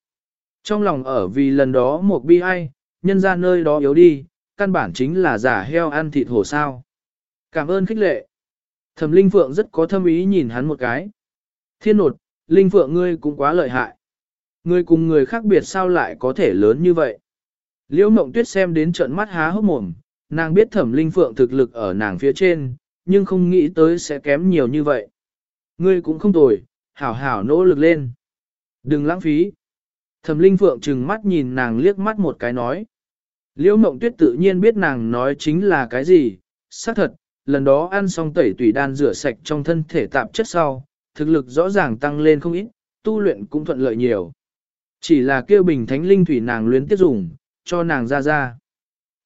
Trong lòng ở vì lần đó một bi ai, nhân ra nơi đó yếu đi, căn bản chính là giả heo ăn thịt hổ sao. Cảm ơn khích lệ. Thẩm Linh Phượng rất có thâm ý nhìn hắn một cái. Thiên nột, Linh Phượng ngươi cũng quá lợi hại. Ngươi cùng người khác biệt sao lại có thể lớn như vậy. Liễu Mộng Tuyết xem đến trận mắt há hốc mồm, nàng biết Thẩm Linh Phượng thực lực ở nàng phía trên, nhưng không nghĩ tới sẽ kém nhiều như vậy. Ngươi cũng không tồi, hảo hảo nỗ lực lên. Đừng lãng phí. Thẩm Linh Phượng trừng mắt nhìn nàng liếc mắt một cái nói. Liễu Mộng Tuyết tự nhiên biết nàng nói chính là cái gì, xác thật, lần đó ăn xong tẩy tùy đan rửa sạch trong thân thể tạp chất sau, thực lực rõ ràng tăng lên không ít, tu luyện cũng thuận lợi nhiều. Chỉ là kêu bình thánh linh thủy nàng luyến tiếp dùng, cho nàng ra ra.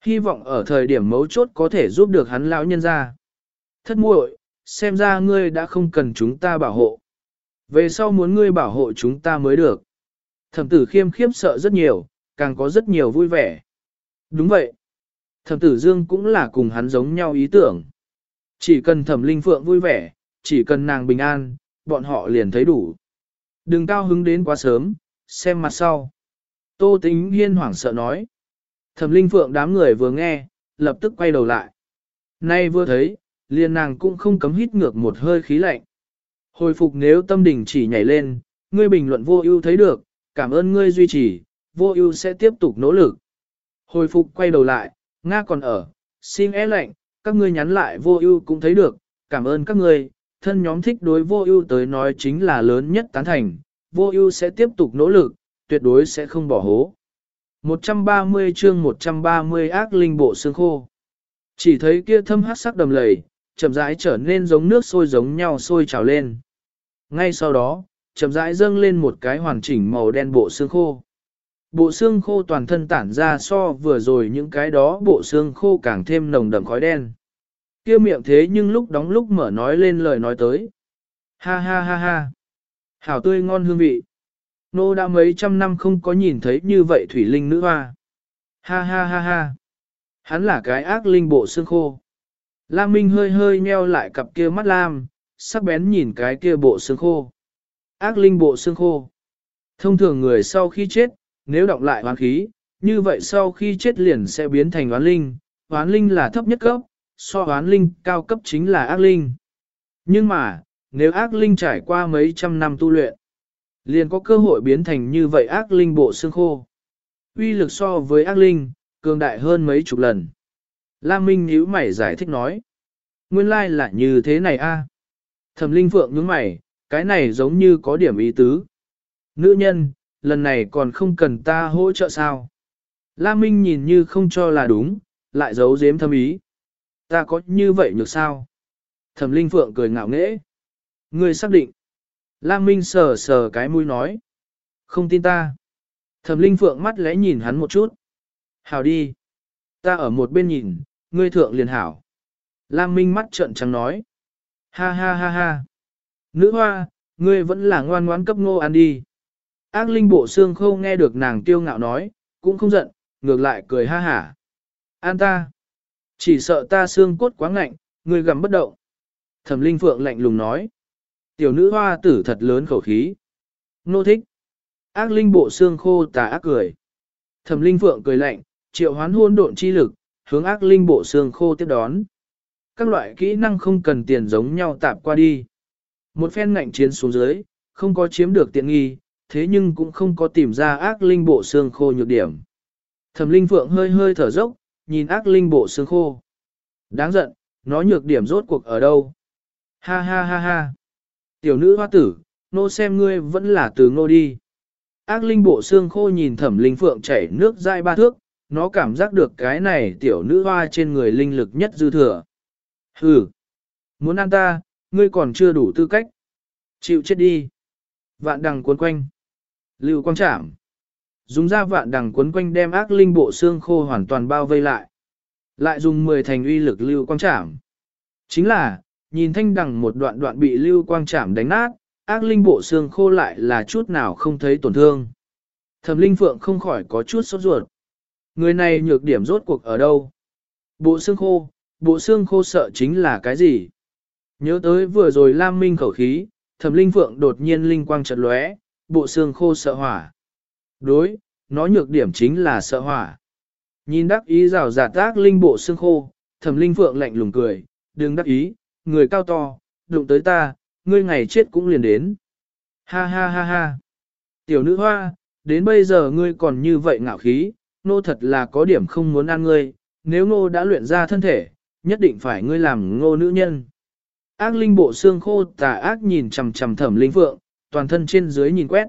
Hy vọng ở thời điểm mấu chốt có thể giúp được hắn lão nhân ra. Thất muội, xem ra ngươi đã không cần chúng ta bảo hộ. Về sau muốn ngươi bảo hộ chúng ta mới được. Thẩm tử khiêm khiếp sợ rất nhiều, càng có rất nhiều vui vẻ. Đúng vậy. Thẩm tử dương cũng là cùng hắn giống nhau ý tưởng. Chỉ cần thẩm linh phượng vui vẻ, chỉ cần nàng bình an, bọn họ liền thấy đủ. Đừng cao hứng đến quá sớm, xem mặt sau. Tô tính hiên hoảng sợ nói. Thẩm linh phượng đám người vừa nghe, lập tức quay đầu lại. Nay vừa thấy, liền nàng cũng không cấm hít ngược một hơi khí lạnh. Hồi phục nếu tâm đình chỉ nhảy lên, ngươi bình luận vô ưu thấy được, cảm ơn ngươi duy trì, vô ưu sẽ tiếp tục nỗ lực. Hồi phục quay đầu lại, Nga còn ở, xin é lạnh, các ngươi nhắn lại vô ưu cũng thấy được, cảm ơn các ngươi, thân nhóm thích đối vô ưu tới nói chính là lớn nhất tán thành, vô ưu sẽ tiếp tục nỗ lực, tuyệt đối sẽ không bỏ hố. 130 chương 130 ác linh bộ xương khô. Chỉ thấy kia thâm hát sắc đầm lầy, chậm rãi trở nên giống nước sôi giống nhau sôi trào lên. Ngay sau đó, chậm rãi dâng lên một cái hoàn chỉnh màu đen bộ xương khô. bộ xương khô toàn thân tản ra so vừa rồi những cái đó bộ xương khô càng thêm nồng đậm khói đen. kia miệng thế nhưng lúc đóng lúc mở nói lên lời nói tới. Ha ha ha ha. Hảo tươi ngon hương vị. Nô đã mấy trăm năm không có nhìn thấy như vậy thủy linh nữ hoa. Ha ha ha ha. Hắn là cái ác linh bộ xương khô. Lam Minh hơi hơi nheo lại cặp kia mắt lam, sắc bén nhìn cái kia bộ xương khô. Ác linh bộ xương khô. Thông thường người sau khi chết, nếu động lại oán khí, như vậy sau khi chết liền sẽ biến thành oán linh. Oán linh là thấp nhất cấp, so oán linh cao cấp chính là ác linh. Nhưng mà, nếu ác linh trải qua mấy trăm năm tu luyện, liền có cơ hội biến thành như vậy ác linh bộ xương khô. Uy lực so với ác linh, cường đại hơn mấy chục lần. Lam Minh nhíu mày giải thích nói. Nguyên lai là như thế này a. Thẩm Linh Phượng nhướng mày, cái này giống như có điểm ý tứ. Nữ nhân, lần này còn không cần ta hỗ trợ sao? Lam Minh nhìn như không cho là đúng, lại giấu giếm thâm ý. Ta có như vậy nhược sao? Thẩm Linh Phượng cười ngạo nghễ. Ngươi xác định. Lam Minh sờ sờ cái mũi nói. Không tin ta. Thẩm Linh Phượng mắt lẽ nhìn hắn một chút. Hảo đi. Ta ở một bên nhìn, ngươi thượng liền hảo. Lam Minh mắt trợn trắng nói. Ha ha ha ha. Nữ hoa, ngươi vẫn là ngoan ngoãn cấp ngô ăn đi. Ác linh bộ xương khâu nghe được nàng tiêu ngạo nói, cũng không giận, ngược lại cười ha hả. An ta. Chỉ sợ ta xương cốt quá ngạnh, ngươi gầm bất động. Thẩm linh phượng lạnh lùng nói. Tiểu nữ hoa tử thật lớn khẩu khí. Nô thích. Ác linh bộ xương khô tà ác cười. Thẩm linh phượng cười lạnh, triệu hoán hôn độn chi lực, hướng ác linh bộ xương khô tiếp đón. Các loại kỹ năng không cần tiền giống nhau tạp qua đi. Một phen ngạnh chiến xuống dưới, không có chiếm được tiện nghi, thế nhưng cũng không có tìm ra ác linh bộ xương khô nhược điểm. Thẩm linh phượng hơi hơi thở dốc, nhìn ác linh bộ xương khô. Đáng giận, nó nhược điểm rốt cuộc ở đâu? Ha ha ha ha. Tiểu nữ hoa tử, nô xem ngươi vẫn là từ ngô đi. Ác linh bộ xương khô nhìn thẩm linh phượng chảy nước dai ba thước, nó cảm giác được cái này tiểu nữ hoa trên người linh lực nhất dư thừa. Hừ, muốn ăn ta, ngươi còn chưa đủ tư cách. Chịu chết đi. Vạn đằng cuốn quanh. Lưu quang trảm. Dùng ra vạn đằng cuốn quanh đem ác linh bộ xương khô hoàn toàn bao vây lại. Lại dùng 10 thành uy lực lưu quang trảm. Chính là, nhìn thanh đằng một đoạn đoạn bị lưu quang trảm đánh nát, ác linh bộ xương khô lại là chút nào không thấy tổn thương. Thẩm linh phượng không khỏi có chút sốt ruột. Người này nhược điểm rốt cuộc ở đâu? Bộ xương khô, bộ xương khô sợ chính là cái gì? Nhớ tới vừa rồi Lam Minh khẩu khí, thẩm linh phượng đột nhiên linh quang chợt lóe, bộ xương khô sợ hỏa. Đối, nó nhược điểm chính là sợ hỏa. Nhìn đắc ý rào rạt tác linh bộ xương khô, thẩm linh phượng lạnh lùng cười, đừng đắc ý, người cao to, đụng tới ta, ngươi ngày chết cũng liền đến. Ha ha ha ha. Tiểu nữ hoa, đến bây giờ ngươi còn như vậy ngạo khí, nô thật là có điểm không muốn ăn ngươi, nếu ngô đã luyện ra thân thể, nhất định phải ngươi làm ngô nữ nhân. Ác linh bộ xương khô tà ác nhìn chằm chằm thẩm linh phượng, toàn thân trên dưới nhìn quét.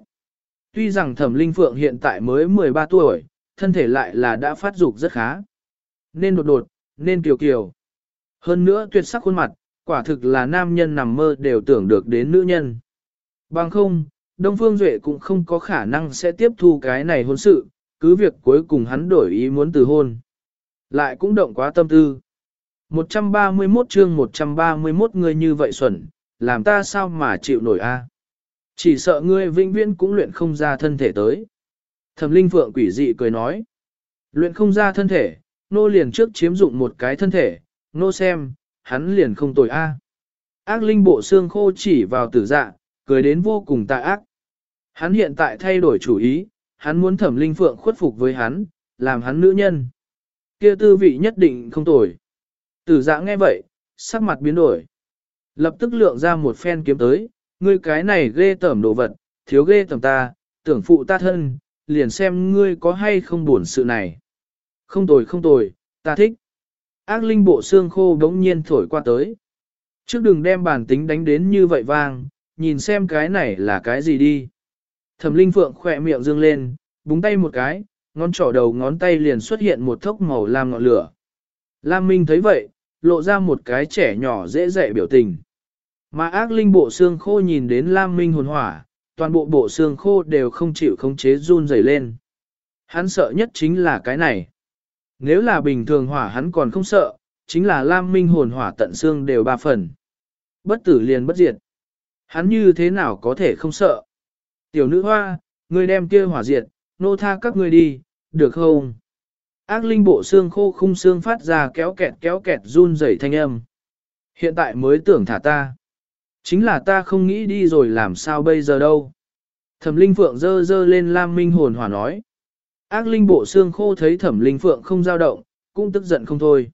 Tuy rằng thẩm linh phượng hiện tại mới 13 tuổi, thân thể lại là đã phát dục rất khá. Nên đột đột, nên kiều kiều. Hơn nữa tuyệt sắc khuôn mặt, quả thực là nam nhân nằm mơ đều tưởng được đến nữ nhân. Bằng không, Đông Phương Duệ cũng không có khả năng sẽ tiếp thu cái này hôn sự, cứ việc cuối cùng hắn đổi ý muốn từ hôn. Lại cũng động quá tâm tư. 131 chương 131 người như vậy xuẩn, làm ta sao mà chịu nổi a? Chỉ sợ ngươi vĩnh viễn cũng luyện không ra thân thể tới. Thẩm Linh Phượng quỷ dị cười nói. Luyện không ra thân thể, nô liền trước chiếm dụng một cái thân thể, nô xem, hắn liền không tội a. Ác linh bộ xương khô chỉ vào tử dạ, cười đến vô cùng tà ác. Hắn hiện tại thay đổi chủ ý, hắn muốn thẩm linh phượng khuất phục với hắn, làm hắn nữ nhân. Kia tư vị nhất định không tồi. Tử dạ nghe vậy, sắc mặt biến đổi. Lập tức lượng ra một phen kiếm tới, ngươi cái này ghê tởm đồ vật, thiếu ghê tởm ta, tưởng phụ ta thân, liền xem ngươi có hay không buồn sự này. Không tồi không tồi, ta thích. Ác linh bộ xương khô đống nhiên thổi qua tới. Trước đừng đem bản tính đánh đến như vậy vang, nhìn xem cái này là cái gì đi. Thẩm linh phượng khỏe miệng dương lên, búng tay một cái, ngón trỏ đầu ngón tay liền xuất hiện một thốc màu lam ngọn lửa. Lam Minh thấy vậy, lộ ra một cái trẻ nhỏ dễ dạy biểu tình. Mà ác linh bộ xương khô nhìn đến Lam Minh hồn hỏa, toàn bộ bộ xương khô đều không chịu khống chế run rẩy lên. Hắn sợ nhất chính là cái này. Nếu là bình thường hỏa hắn còn không sợ, chính là Lam Minh hồn hỏa tận xương đều ba phần. Bất tử liền bất diệt. Hắn như thế nào có thể không sợ? Tiểu nữ hoa, ngươi đem kia hỏa diệt, nô tha các ngươi đi, được không? Ác linh bộ xương khô khung xương phát ra kéo kẹt kéo kẹt run rẩy thanh âm. Hiện tại mới tưởng thả ta. Chính là ta không nghĩ đi rồi làm sao bây giờ đâu. Thẩm linh phượng dơ dơ lên Lam Minh hồn hỏa nói. Ác linh bộ xương khô thấy thẩm linh phượng không dao động, cũng tức giận không thôi.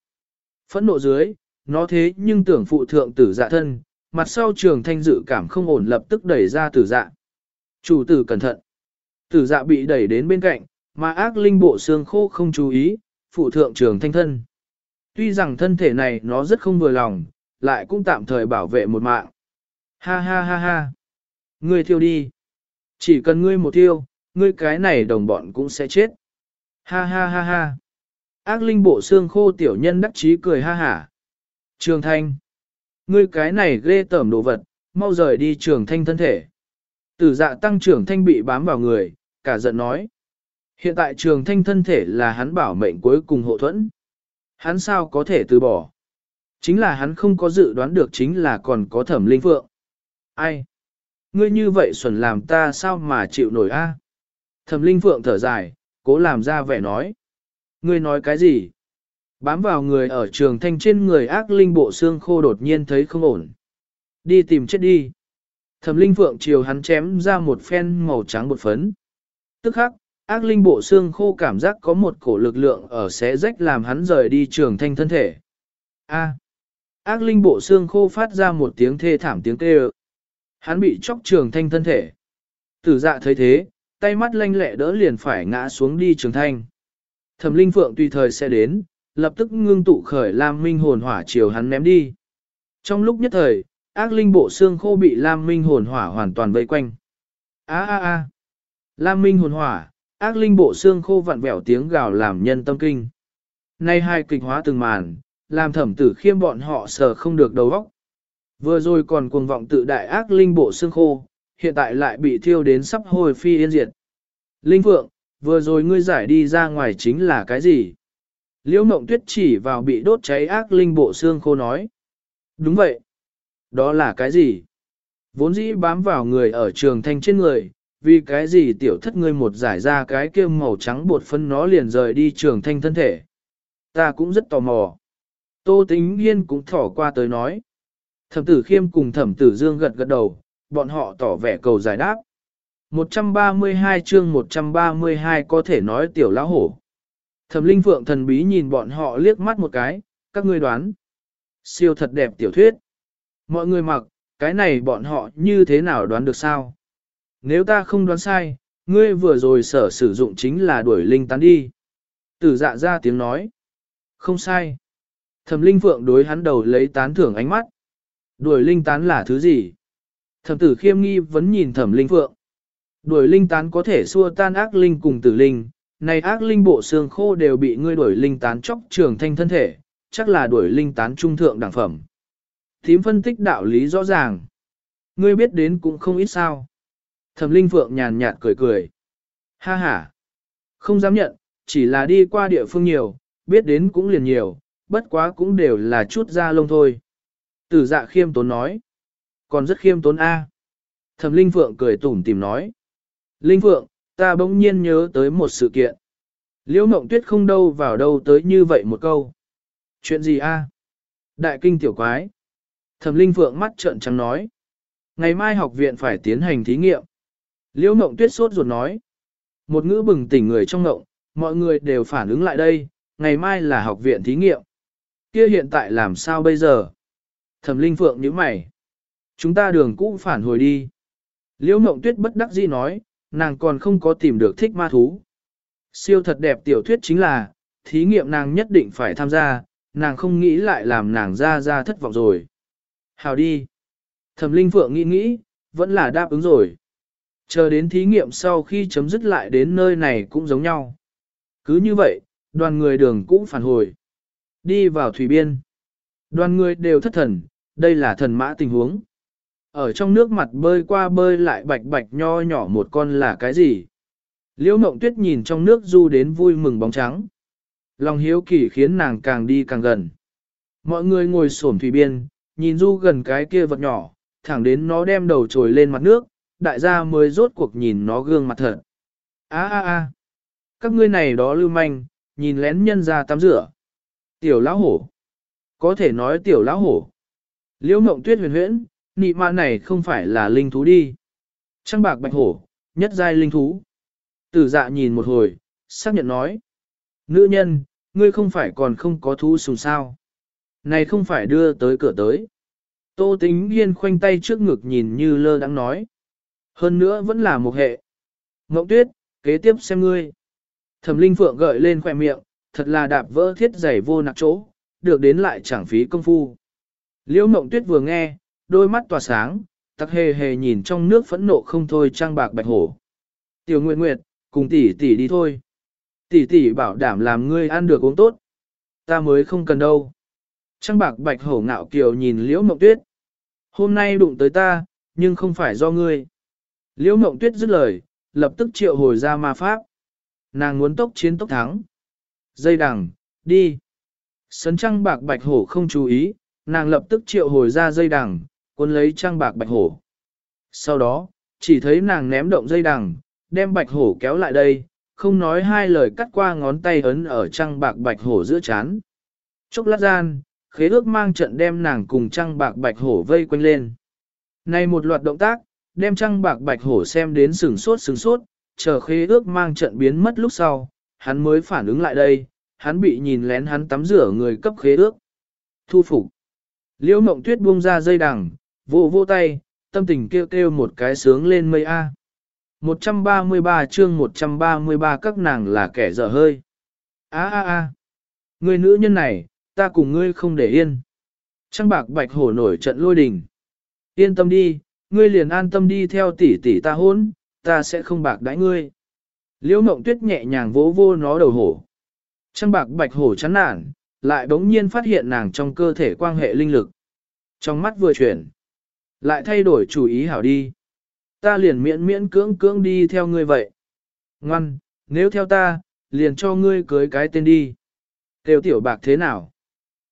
Phẫn nộ dưới, nó thế nhưng tưởng phụ thượng tử dạ thân, mặt sau trường thanh dự cảm không ổn lập tức đẩy ra tử dạ. Chủ tử cẩn thận. Tử dạ bị đẩy đến bên cạnh, mà ác linh bộ xương khô không chú ý, phụ thượng trường thanh thân. Tuy rằng thân thể này nó rất không vừa lòng, lại cũng tạm thời bảo vệ một mạng. Ha ha ha ha. Ngươi thiêu đi. Chỉ cần ngươi một thiêu, ngươi cái này đồng bọn cũng sẽ chết. Ha ha ha ha. Ác linh bộ xương khô tiểu nhân đắc chí cười ha hả. Trường thanh. Ngươi cái này ghê tởm đồ vật, mau rời đi trường thanh thân thể. Tử dạ tăng trưởng thanh bị bám vào người, cả giận nói. Hiện tại trường thanh thân thể là hắn bảo mệnh cuối cùng hộ thuẫn. Hắn sao có thể từ bỏ? Chính là hắn không có dự đoán được chính là còn có thẩm linh phượng. Ai? Ngươi như vậy xuẩn làm ta sao mà chịu nổi a? Thẩm linh phượng thở dài, cố làm ra vẻ nói. Ngươi nói cái gì? Bám vào người ở trường thanh trên người ác linh bộ xương khô đột nhiên thấy không ổn. Đi tìm chết đi. Thẩm linh phượng chiều hắn chém ra một phen màu trắng bột phấn. Tức khắc, ác linh bộ xương khô cảm giác có một cổ lực lượng ở xé rách làm hắn rời đi trường thanh thân thể. A. Ác linh bộ xương khô phát ra một tiếng thê thảm tiếng kêu. Hắn bị chóc trường thanh thân thể. Tử dạ thấy thế, tay mắt lanh lẹ đỡ liền phải ngã xuống đi trường thanh. Thẩm linh phượng tùy thời sẽ đến, lập tức ngưng tụ khởi Lam Minh hồn hỏa chiều hắn ném đi. Trong lúc nhất thời, ác linh bộ xương khô bị Lam Minh hồn hỏa hoàn toàn vây quanh. A a a. Lam Minh hồn hỏa, ác linh bộ xương khô vặn vẹo tiếng gào làm nhân tâm kinh. Nay hai kịch hóa từng màn, làm thẩm tử khiêm bọn họ sờ không được đầu óc. Vừa rồi còn cuồng vọng tự đại ác linh bộ xương khô, hiện tại lại bị thiêu đến sắp hồi phi yên diệt. Linh Phượng, vừa rồi ngươi giải đi ra ngoài chính là cái gì? Liễu mộng tuyết chỉ vào bị đốt cháy ác linh bộ xương khô nói. Đúng vậy. Đó là cái gì? Vốn dĩ bám vào người ở trường thanh trên người, vì cái gì tiểu thất ngươi một giải ra cái kia màu trắng bột phân nó liền rời đi trường thanh thân thể. Ta cũng rất tò mò. Tô tính hiên cũng thỏ qua tới nói. Thẩm tử khiêm cùng thẩm tử dương gật gật đầu, bọn họ tỏ vẻ cầu giải đáp. 132 chương 132 có thể nói tiểu lão hổ. Thẩm linh phượng thần bí nhìn bọn họ liếc mắt một cái, các ngươi đoán. Siêu thật đẹp tiểu thuyết. Mọi người mặc, cái này bọn họ như thế nào đoán được sao? Nếu ta không đoán sai, ngươi vừa rồi sở sử dụng chính là đuổi linh tán đi. Tử dạ ra tiếng nói. Không sai. Thẩm linh phượng đối hắn đầu lấy tán thưởng ánh mắt. Đuổi linh tán là thứ gì? Thẩm tử khiêm nghi vẫn nhìn thẩm linh phượng. Đuổi linh tán có thể xua tan ác linh cùng tử linh, này ác linh bộ xương khô đều bị ngươi đuổi linh tán chóc trường thanh thân thể, chắc là đuổi linh tán trung thượng đẳng phẩm. Thím phân tích đạo lý rõ ràng. Ngươi biết đến cũng không ít sao. Thẩm linh phượng nhàn nhạt cười cười. Ha ha. Không dám nhận, chỉ là đi qua địa phương nhiều, biết đến cũng liền nhiều, bất quá cũng đều là chút da lông thôi. Tử dạ khiêm tốn nói. Còn rất khiêm tốn A. Thẩm linh phượng cười tủm tìm nói. Linh phượng, ta bỗng nhiên nhớ tới một sự kiện. Liễu mộng tuyết không đâu vào đâu tới như vậy một câu. Chuyện gì a? Đại kinh tiểu quái. Thẩm linh phượng mắt trợn trắng nói. Ngày mai học viện phải tiến hành thí nghiệm. Liễu mộng tuyết sốt ruột nói. Một ngữ bừng tỉnh người trong ngộng, mọi người đều phản ứng lại đây, ngày mai là học viện thí nghiệm. Kia hiện tại làm sao bây giờ? Thẩm linh phượng nhíu mày. Chúng ta đường cũ phản hồi đi. Liễu mộng tuyết bất đắc dĩ nói, nàng còn không có tìm được thích ma thú. Siêu thật đẹp tiểu thuyết chính là, thí nghiệm nàng nhất định phải tham gia, nàng không nghĩ lại làm nàng ra ra thất vọng rồi. Hào đi. Thẩm Linh Phượng nghĩ nghĩ, vẫn là đáp ứng rồi. Chờ đến thí nghiệm sau khi chấm dứt lại đến nơi này cũng giống nhau. Cứ như vậy, đoàn người đường cũng phản hồi. Đi vào thủy biên. Đoàn người đều thất thần, đây là thần mã tình huống. Ở trong nước mặt bơi qua bơi lại bạch bạch nho nhỏ một con là cái gì? Liễu mộng tuyết nhìn trong nước du đến vui mừng bóng trắng. Lòng hiếu kỳ khiến nàng càng đi càng gần. Mọi người ngồi xổm thủy biên, nhìn du gần cái kia vật nhỏ, thẳng đến nó đem đầu trồi lên mặt nước, đại gia mới rốt cuộc nhìn nó gương mặt thật. a a a các ngươi này đó lưu manh, nhìn lén nhân ra tắm rửa. Tiểu lão hổ. Có thể nói tiểu lão hổ. Liễu mộng tuyết huyền huyễn, nị mạ này không phải là linh thú đi. Trăng bạc bạch hổ, nhất giai linh thú. Tử dạ nhìn một hồi, xác nhận nói. Nữ nhân, ngươi không phải còn không có thú sùng sao. Này không phải đưa tới cửa tới. Tô tính hiên khoanh tay trước ngực nhìn như lơ đang nói. Hơn nữa vẫn là một hệ. Ngộng tuyết, kế tiếp xem ngươi. Thẩm linh phượng gợi lên khoẻ miệng, thật là đạp vỡ thiết giày vô nặng chỗ, được đến lại chẳng phí công phu. Liễu mộng tuyết vừa nghe, đôi mắt tỏa sáng, tắc hề hề nhìn trong nước phẫn nộ không thôi trang bạc bạch hổ. Tiểu Nguyệt Nguyệt, cùng tỷ tỷ đi thôi. Tỷ tỷ bảo đảm làm ngươi ăn được uống tốt. Ta mới không cần đâu. Trang bạc bạch hổ ngạo kiều nhìn liễu mộng tuyết. Hôm nay đụng tới ta, nhưng không phải do ngươi. Liễu mộng tuyết dứt lời, lập tức triệu hồi ra ma pháp. Nàng muốn tốc chiến tốc thắng. Dây đằng, đi. Sấn trăng bạc bạch hổ không chú ý, nàng lập tức triệu hồi ra dây đằng, cuốn lấy trăng bạc bạch hổ. Sau đó, chỉ thấy nàng ném động dây đằng, đem bạch hổ kéo lại đây, không nói hai lời cắt qua ngón tay ấn ở trăng bạc bạch hổ giữa chán. Chốc lát gian, khế ước mang trận đem nàng cùng trăng bạc bạch hổ vây quanh lên. Này một loạt động tác, đem trăng bạc bạch hổ xem đến sừng sốt sừng sốt, chờ khế ước mang trận biến mất lúc sau, hắn mới phản ứng lại đây, hắn bị nhìn lén hắn tắm rửa người cấp khế ước. Thu phục. Liễu mộng tuyết buông ra dây đằng, vô vô tay, tâm tình kêu kêu một cái sướng lên mây A. 133 chương 133 các nàng là kẻ dở hơi. A a a. Người nữ nhân này, ta cùng ngươi không để yên. Trăng bạc bạch hổ nổi trận lôi đình. Yên tâm đi, ngươi liền an tâm đi theo tỷ tỷ ta hôn, ta sẽ không bạc đãi ngươi. Liễu mộng tuyết nhẹ nhàng vỗ vô nó đầu hổ. Trăng bạc bạch hổ chán nản, lại bỗng nhiên phát hiện nàng trong cơ thể quan hệ linh lực. Trong mắt vừa chuyển, lại thay đổi chủ ý hảo đi. Ta liền miễn miễn cưỡng cưỡng đi theo ngươi vậy. Ngoan, nếu theo ta, liền cho ngươi cưới cái tên đi. Tiêu tiểu bạc thế nào?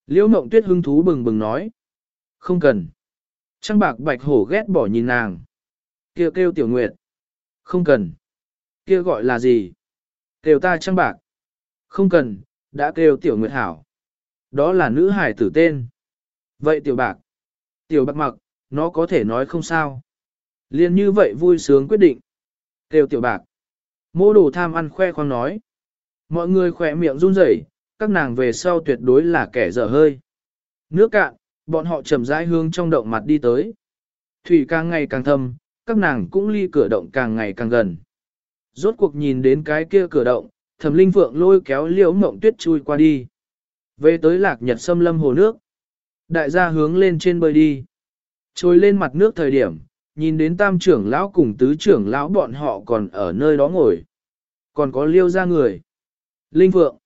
Liễu mộng tuyết hưng thú bừng bừng nói. Không cần. Trăng bạc bạch hổ ghét bỏ nhìn nàng. Kêu kêu tiểu nguyệt. Không cần. Kia gọi là gì? Kêu ta trăng bạc. Không cần, đã kêu tiểu nguyệt hảo. Đó là nữ hải tử tên. Vậy tiểu bạc. Tiểu bạc mặc, nó có thể nói không sao. Liên như vậy vui sướng quyết định. Kêu tiểu bạc. Mô đồ tham ăn khoe khoang nói. Mọi người khỏe miệng run rẩy, các nàng về sau tuyệt đối là kẻ dở hơi. Nước cạn, bọn họ chậm rãi hướng trong động mặt đi tới. Thủy càng ngày càng thâm, các nàng cũng ly cửa động càng ngày càng gần. Rốt cuộc nhìn đến cái kia cửa động, thẩm linh phượng lôi kéo liễu mộng tuyết chui qua đi. Về tới lạc nhật xâm lâm hồ nước. Đại gia hướng lên trên bơi đi. Trôi lên mặt nước thời điểm, nhìn đến tam trưởng lão cùng tứ trưởng lão bọn họ còn ở nơi đó ngồi. Còn có liêu ra người. Linh Phượng.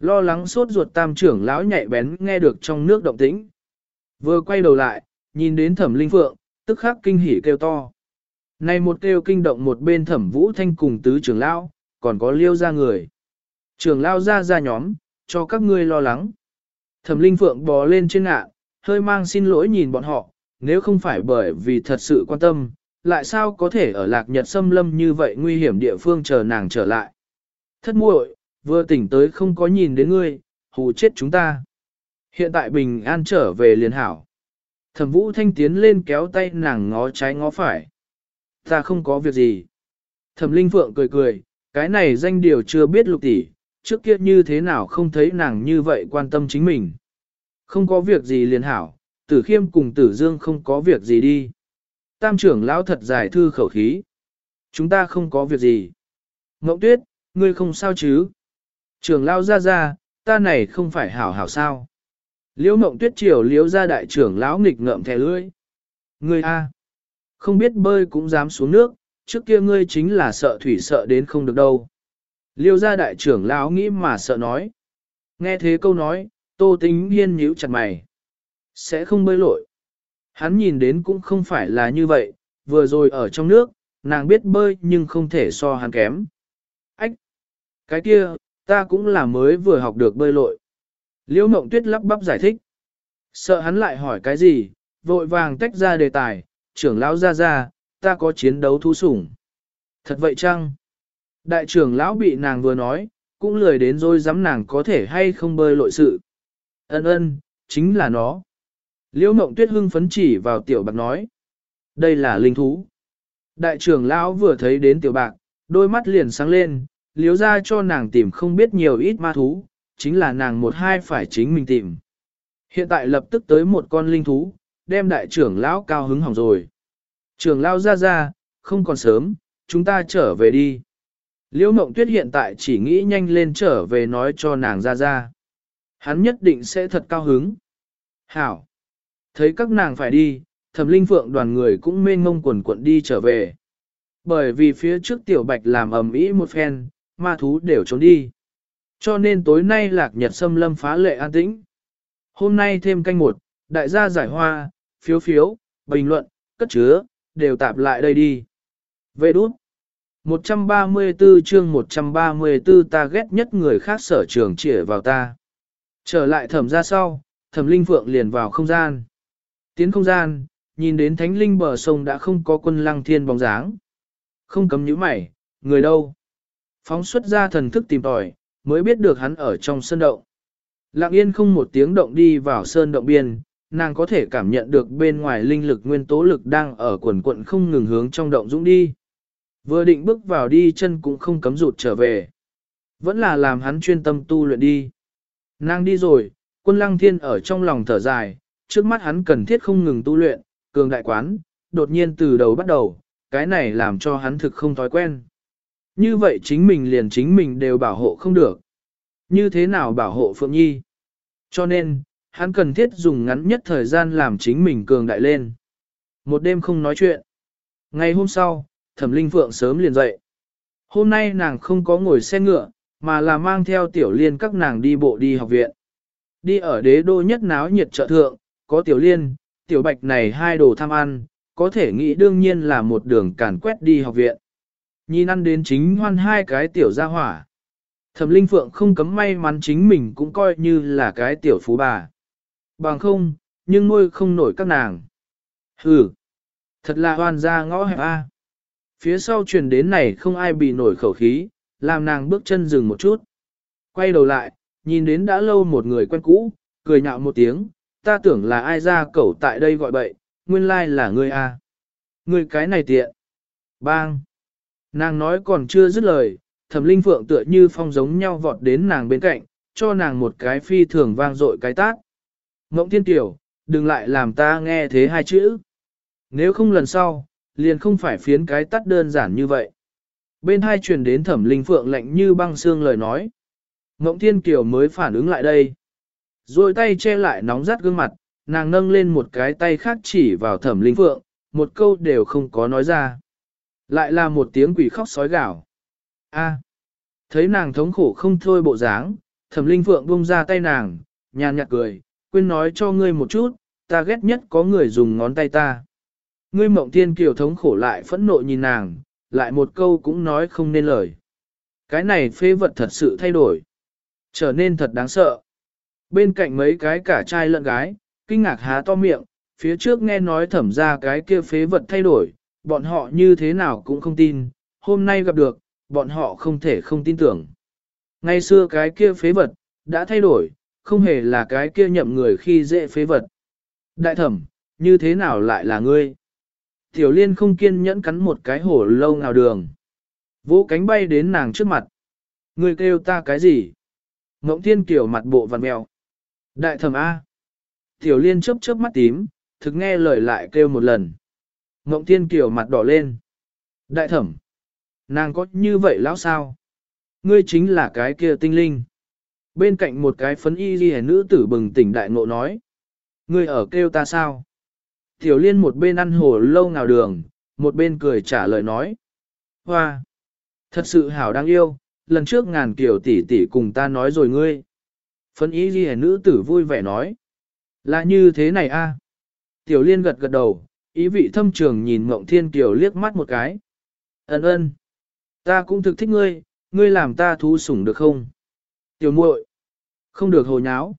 Lo lắng sốt ruột tam trưởng lão nhạy bén nghe được trong nước động tĩnh. Vừa quay đầu lại, nhìn đến thẩm Linh Phượng, tức khắc kinh hỉ kêu to. Này một kêu kinh động một bên thẩm vũ thanh cùng tứ trưởng lão, còn có liêu ra người. Trưởng lão ra ra nhóm, cho các ngươi lo lắng. Thẩm Linh Phượng bò lên trên ngạ, hơi mang xin lỗi nhìn bọn họ, nếu không phải bởi vì thật sự quan tâm, lại sao có thể ở lạc nhật xâm lâm như vậy nguy hiểm địa phương chờ nàng trở lại. Thất muội, vừa tỉnh tới không có nhìn đến ngươi, hù chết chúng ta. Hiện tại bình an trở về liền hảo. Thẩm vũ thanh tiến lên kéo tay nàng ngó trái ngó phải. Ta không có việc gì. Thẩm linh phượng cười cười, cái này danh điều chưa biết lục tỷ, trước kia như thế nào không thấy nàng như vậy quan tâm chính mình. Không có việc gì liền hảo, tử khiêm cùng tử dương không có việc gì đi. Tam trưởng lão thật giải thư khẩu khí. Chúng ta không có việc gì. Ngộng tuyết, ngươi không sao chứ? Trưởng lão ra ra, ta này không phải hảo hảo sao? Liễu mộng tuyết triều liễu ra đại trưởng lão nghịch ngợm thẻ lưỡi. Ngươi a, không biết bơi cũng dám xuống nước, trước kia ngươi chính là sợ thủy sợ đến không được đâu. Liêu gia đại trưởng lão nghĩ mà sợ nói. Nghe thế câu nói, tô tính hiên nhíu chặt mày. Sẽ không bơi lội. Hắn nhìn đến cũng không phải là như vậy, vừa rồi ở trong nước, nàng biết bơi nhưng không thể so hắn kém. Cái kia, ta cũng là mới vừa học được bơi lội. Liễu mộng tuyết lắp bắp giải thích. Sợ hắn lại hỏi cái gì, vội vàng tách ra đề tài, trưởng lão ra ra, ta có chiến đấu thú sủng. Thật vậy chăng? Đại trưởng lão bị nàng vừa nói, cũng lười đến rồi dám nàng có thể hay không bơi lội sự. Ân ân, chính là nó. Liễu mộng tuyết hưng phấn chỉ vào tiểu bạc nói. Đây là linh thú. Đại trưởng lão vừa thấy đến tiểu bạc, đôi mắt liền sáng lên, liếu ra cho nàng tìm không biết nhiều ít ma thú, chính là nàng một hai phải chính mình tìm. Hiện tại lập tức tới một con linh thú, đem đại trưởng lão cao hứng hỏng rồi. Trưởng lão ra ra, không còn sớm, chúng ta trở về đi. Liễu mộng tuyết hiện tại chỉ nghĩ nhanh lên trở về nói cho nàng ra ra. Hắn nhất định sẽ thật cao hứng. Hảo! Thấy các nàng phải đi, thẩm linh phượng đoàn người cũng mênh ngông quần quận đi trở về. Bởi vì phía trước tiểu bạch làm ầm ĩ một phen, ma thú đều trốn đi. Cho nên tối nay lạc nhật xâm lâm phá lệ an tĩnh. Hôm nay thêm canh một, đại gia giải hoa, phiếu phiếu, bình luận, cất chứa, đều tạp lại đây đi. Về đút. 134 chương 134 ta ghét nhất người khác sở trường chỉ vào ta. Trở lại thẩm ra sau, thẩm linh phượng liền vào không gian. Tiến không gian, nhìn đến thánh linh bờ sông đã không có quân lăng thiên bóng dáng. Không cấm nhíu mày, người đâu? Phóng xuất ra thần thức tìm tòi, mới biết được hắn ở trong sơn động. Lặng yên không một tiếng động đi vào sơn động biên, nàng có thể cảm nhận được bên ngoài linh lực nguyên tố lực đang ở quần quận không ngừng hướng trong động dũng đi. Vừa định bước vào đi chân cũng không cấm rụt trở về. Vẫn là làm hắn chuyên tâm tu luyện đi. Nàng đi rồi, quân lăng thiên ở trong lòng thở dài, trước mắt hắn cần thiết không ngừng tu luyện, cường đại quán, đột nhiên từ đầu bắt đầu, cái này làm cho hắn thực không thói quen. Như vậy chính mình liền chính mình đều bảo hộ không được. Như thế nào bảo hộ Phượng Nhi? Cho nên, hắn cần thiết dùng ngắn nhất thời gian làm chính mình cường đại lên. Một đêm không nói chuyện. Ngày hôm sau, Thẩm Linh Phượng sớm liền dậy. Hôm nay nàng không có ngồi xe ngựa, mà là mang theo tiểu liên các nàng đi bộ đi học viện. Đi ở đế đô nhất náo nhiệt chợ thượng, có tiểu liên, tiểu bạch này hai đồ tham ăn, có thể nghĩ đương nhiên là một đường càn quét đi học viện. Nhìn ăn đến chính hoan hai cái tiểu gia hỏa. Thẩm Linh Phượng không cấm may mắn chính mình cũng coi như là cái tiểu phú bà. Bằng không, nhưng nuôi không nổi các nàng. Hừ, thật là hoan ra ngõ hẹp A. Phía sau truyền đến này không ai bị nổi khẩu khí, làm nàng bước chân dừng một chút. Quay đầu lại, nhìn đến đã lâu một người quen cũ, cười nhạo một tiếng, ta tưởng là ai ra cẩu tại đây gọi bậy, nguyên lai là ngươi A. Ngươi cái này tiện. Bang. Nàng nói còn chưa dứt lời, thẩm linh phượng tựa như phong giống nhau vọt đến nàng bên cạnh, cho nàng một cái phi thường vang dội cái tát. Ngỗng thiên tiểu, đừng lại làm ta nghe thế hai chữ. Nếu không lần sau, liền không phải phiến cái tắt đơn giản như vậy. Bên hai truyền đến thẩm linh phượng lạnh như băng xương lời nói. Ngỗng thiên kiều mới phản ứng lại đây. Rồi tay che lại nóng rát gương mặt, nàng nâng lên một cái tay khác chỉ vào thẩm linh phượng, một câu đều không có nói ra. Lại là một tiếng quỷ khóc sói gào. A. Thấy nàng thống khổ không thôi bộ dáng, thẩm linh phượng buông ra tay nàng, nhàn nhạt cười, quên nói cho ngươi một chút, ta ghét nhất có người dùng ngón tay ta. Ngươi mộng thiên kiều thống khổ lại phẫn nộ nhìn nàng, lại một câu cũng nói không nên lời. Cái này phê vật thật sự thay đổi. Trở nên thật đáng sợ. Bên cạnh mấy cái cả trai lẫn gái, kinh ngạc há to miệng, phía trước nghe nói thẩm ra cái kia phế vật thay đổi, bọn họ như thế nào cũng không tin, hôm nay gặp được, bọn họ không thể không tin tưởng. Ngày xưa cái kia phế vật, đã thay đổi, không hề là cái kia nhậm người khi dễ phế vật. Đại thẩm, như thế nào lại là ngươi? Tiểu liên không kiên nhẫn cắn một cái hổ lâu nào đường. Vỗ cánh bay đến nàng trước mặt. Ngươi kêu ta cái gì? Ngỗng thiên kiểu mặt bộ vằn mèo. Đại thẩm A. Tiểu liên chớp chớp mắt tím, thực nghe lời lại kêu một lần. Ngộng thiên kiều mặt đỏ lên. Đại thẩm. Nàng có như vậy lão sao? Ngươi chính là cái kia tinh linh. Bên cạnh một cái phấn y ghi nữ tử bừng tỉnh đại ngộ nói. Ngươi ở kêu ta sao? Tiểu liên một bên ăn hồ lâu nào đường, một bên cười trả lời nói. Hoa! Thật sự hảo đáng yêu, lần trước ngàn kiểu tỷ tỷ cùng ta nói rồi ngươi. Phấn y ghi nữ tử vui vẻ nói. Là như thế này a. Tiểu liên gật gật đầu, ý vị thâm trường nhìn Ngộng Thiên Kiều liếc mắt một cái. Ấn ơn. Ta cũng thực thích ngươi, ngươi làm ta thú sủng được không? Tiểu muội, không được hồ nháo.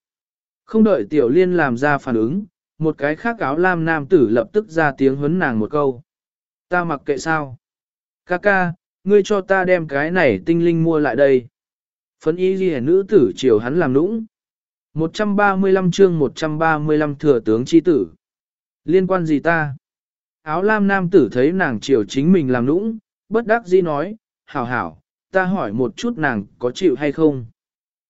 Không đợi tiểu liên làm ra phản ứng, một cái khác áo lam nam tử lập tức ra tiếng huấn nàng một câu. Ta mặc kệ sao? Ca ca, ngươi cho ta đem cái này tinh linh mua lại đây. Phấn y ghi nữ tử chiều hắn làm nũng. 135 chương 135 thừa tướng chi tử. Liên quan gì ta? Áo lam nam tử thấy nàng chiều chính mình làm nũng, bất đắc dĩ nói, hảo hảo, ta hỏi một chút nàng có chịu hay không?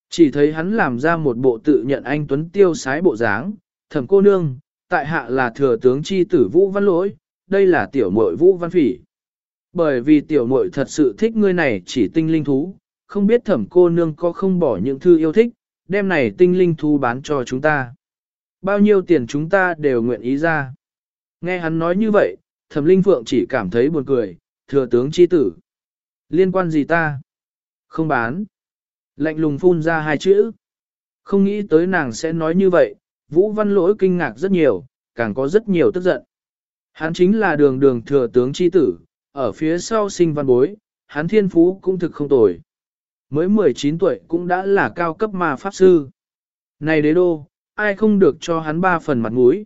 Chỉ thấy hắn làm ra một bộ tự nhận anh Tuấn tiêu sái bộ dáng, thầm cô nương, tại hạ là thừa tướng chi tử Vũ Văn Lỗi, đây là tiểu muội Vũ Văn Phỉ. Bởi vì tiểu muội thật sự thích ngươi này chỉ tinh linh thú, không biết thẩm cô nương có không bỏ những thư yêu thích, đem này tinh linh thú bán cho chúng ta. Bao nhiêu tiền chúng ta đều nguyện ý ra. Nghe hắn nói như vậy, thẩm linh phượng chỉ cảm thấy buồn cười, thừa tướng chi tử. Liên quan gì ta? Không bán. Lạnh lùng phun ra hai chữ. Không nghĩ tới nàng sẽ nói như vậy, Vũ Văn Lỗi kinh ngạc rất nhiều, càng có rất nhiều tức giận. Hắn chính là đường đường thừa tướng chi tử, ở phía sau sinh văn bối, hắn thiên phú cũng thực không tồi. Mới 19 tuổi cũng đã là cao cấp mà pháp sư. Này đế đô, ai không được cho hắn ba phần mặt mũi.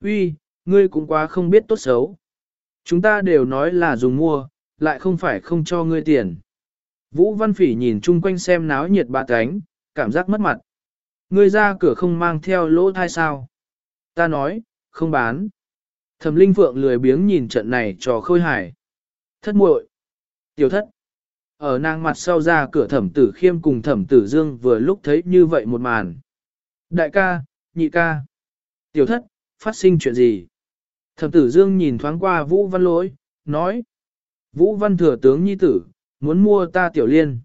Uy, ngươi cũng quá không biết tốt xấu. Chúng ta đều nói là dùng mua, lại không phải không cho ngươi tiền. Vũ Văn Phỉ nhìn chung quanh xem náo nhiệt bạ cánh, cảm giác mất mặt. Ngươi ra cửa không mang theo lỗ thai sao? Ta nói, không bán. Thẩm Linh Phượng lười biếng nhìn trận này trò khôi hài. Thất muội, Tiểu thất. Ở nàng mặt sau ra cửa thẩm tử khiêm cùng thẩm tử dương vừa lúc thấy như vậy một màn. Đại ca, nhị ca. Tiểu thất, phát sinh chuyện gì? Thẩm tử dương nhìn thoáng qua Vũ Văn Lỗi, nói. Vũ Văn thừa tướng nhi tử, muốn mua ta tiểu liên.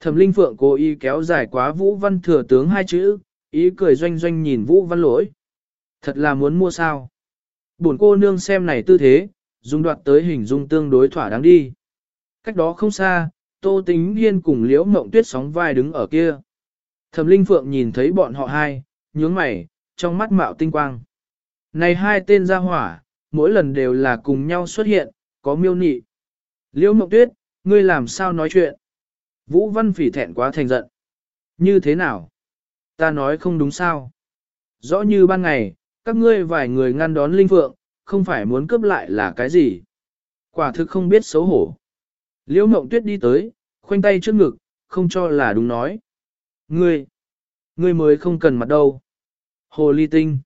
Thẩm Linh Phượng cố ý kéo dài quá Vũ Văn thừa tướng hai chữ, ý cười doanh doanh nhìn Vũ Văn lỗi. Thật là muốn mua sao? Buồn cô nương xem này tư thế, dùng đoạt tới hình dung tương đối thỏa đáng đi. Cách đó không xa, Tô Tính Hiên cùng Liễu Mộng Tuyết sóng vai đứng ở kia. Thẩm Linh Phượng nhìn thấy bọn họ hai, nhướng mày, trong mắt mạo tinh quang. Này hai tên gia hỏa, mỗi lần đều là cùng nhau xuất hiện, có miêu nị. Liễu Mộng Tuyết, ngươi làm sao nói chuyện? Vũ Văn Phỉ thẹn quá thành giận. Như thế nào? Ta nói không đúng sao? Rõ như ban ngày, các ngươi vài người ngăn đón Linh Phượng, không phải muốn cướp lại là cái gì? Quả thực không biết xấu hổ. Liễu Mộng Tuyết đi tới, khoanh tay trước ngực, không cho là đúng nói. Ngươi, ngươi mới không cần mặt đâu. Hồ ly tinh.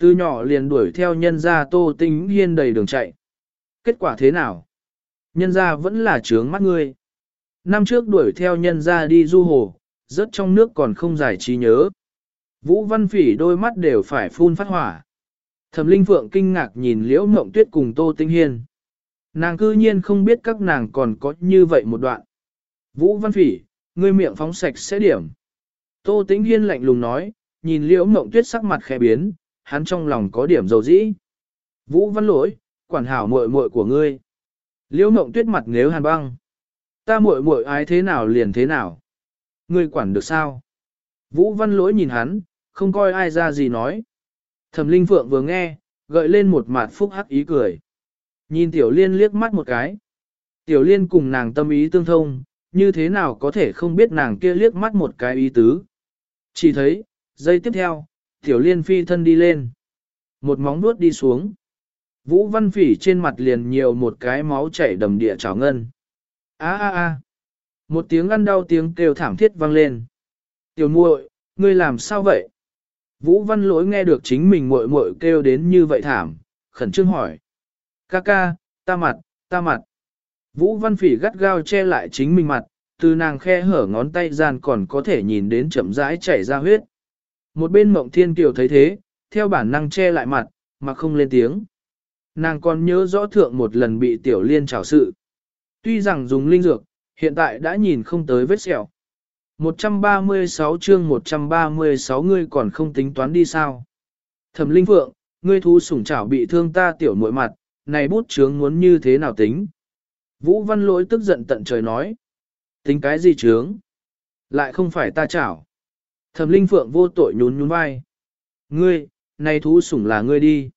Từ nhỏ liền đuổi theo nhân gia tô tinh hiên đầy đường chạy. Kết quả thế nào? Nhân gia vẫn là trướng mắt ngươi. Năm trước đuổi theo nhân gia đi du hồ, rớt trong nước còn không giải trí nhớ. Vũ Văn Phỉ đôi mắt đều phải phun phát hỏa. Thẩm Linh Phượng kinh ngạc nhìn Liễu Mộng Tuyết cùng Tô Tinh Hiên. Nàng cư nhiên không biết các nàng còn có như vậy một đoạn. Vũ Văn Phỉ, ngươi miệng phóng sạch sẽ điểm. Tô Tĩnh Hiên lạnh lùng nói, nhìn Liễu Mộng Tuyết sắc mặt khẽ biến, hắn trong lòng có điểm dầu dĩ. Vũ Văn Lỗi, quản hảo muội muội của ngươi. Liễu Mộng Tuyết mặt nếu hàn băng. Ta muội muội ái thế nào liền thế nào. Ngươi quản được sao? Vũ Văn Lỗi nhìn hắn, không coi ai ra gì nói. Thẩm Linh Phượng vừa nghe, gợi lên một mặt phúc hắc ý cười. Nhìn Tiểu Liên liếc mắt một cái. Tiểu Liên cùng nàng tâm ý tương thông, như thế nào có thể không biết nàng kia liếc mắt một cái ý tứ. Chỉ thấy, giây tiếp theo, Tiểu Liên phi thân đi lên. Một móng vuốt đi xuống. Vũ Văn Phỉ trên mặt liền nhiều một cái máu chảy đầm địa trào ngân. A a a. Một tiếng ăn đau tiếng kêu thảm thiết vang lên. Tiểu muội, ngươi làm sao vậy? Vũ Văn Lỗi nghe được chính mình muội muội kêu đến như vậy thảm, khẩn trương hỏi. Ca ca, ta mặt, ta mặt. Vũ Văn Phỉ gắt gao che lại chính mình mặt, từ nàng khe hở ngón tay gian còn có thể nhìn đến chậm rãi chảy ra huyết. Một bên mộng thiên kiều thấy thế, theo bản năng che lại mặt, mà không lên tiếng. Nàng còn nhớ rõ thượng một lần bị tiểu liên trào sự. Tuy rằng dùng linh dược, hiện tại đã nhìn không tới vết sẹo. 136 chương 136 ngươi còn không tính toán đi sao. Thẩm linh phượng, ngươi thú sủng chảo bị thương ta tiểu muội mặt, này bút chướng muốn như thế nào tính? Vũ văn lỗi tức giận tận trời nói. Tính cái gì chướng? Lại không phải ta chảo. Thẩm linh phượng vô tội nhún nhún vai. Ngươi, này thú sủng là ngươi đi.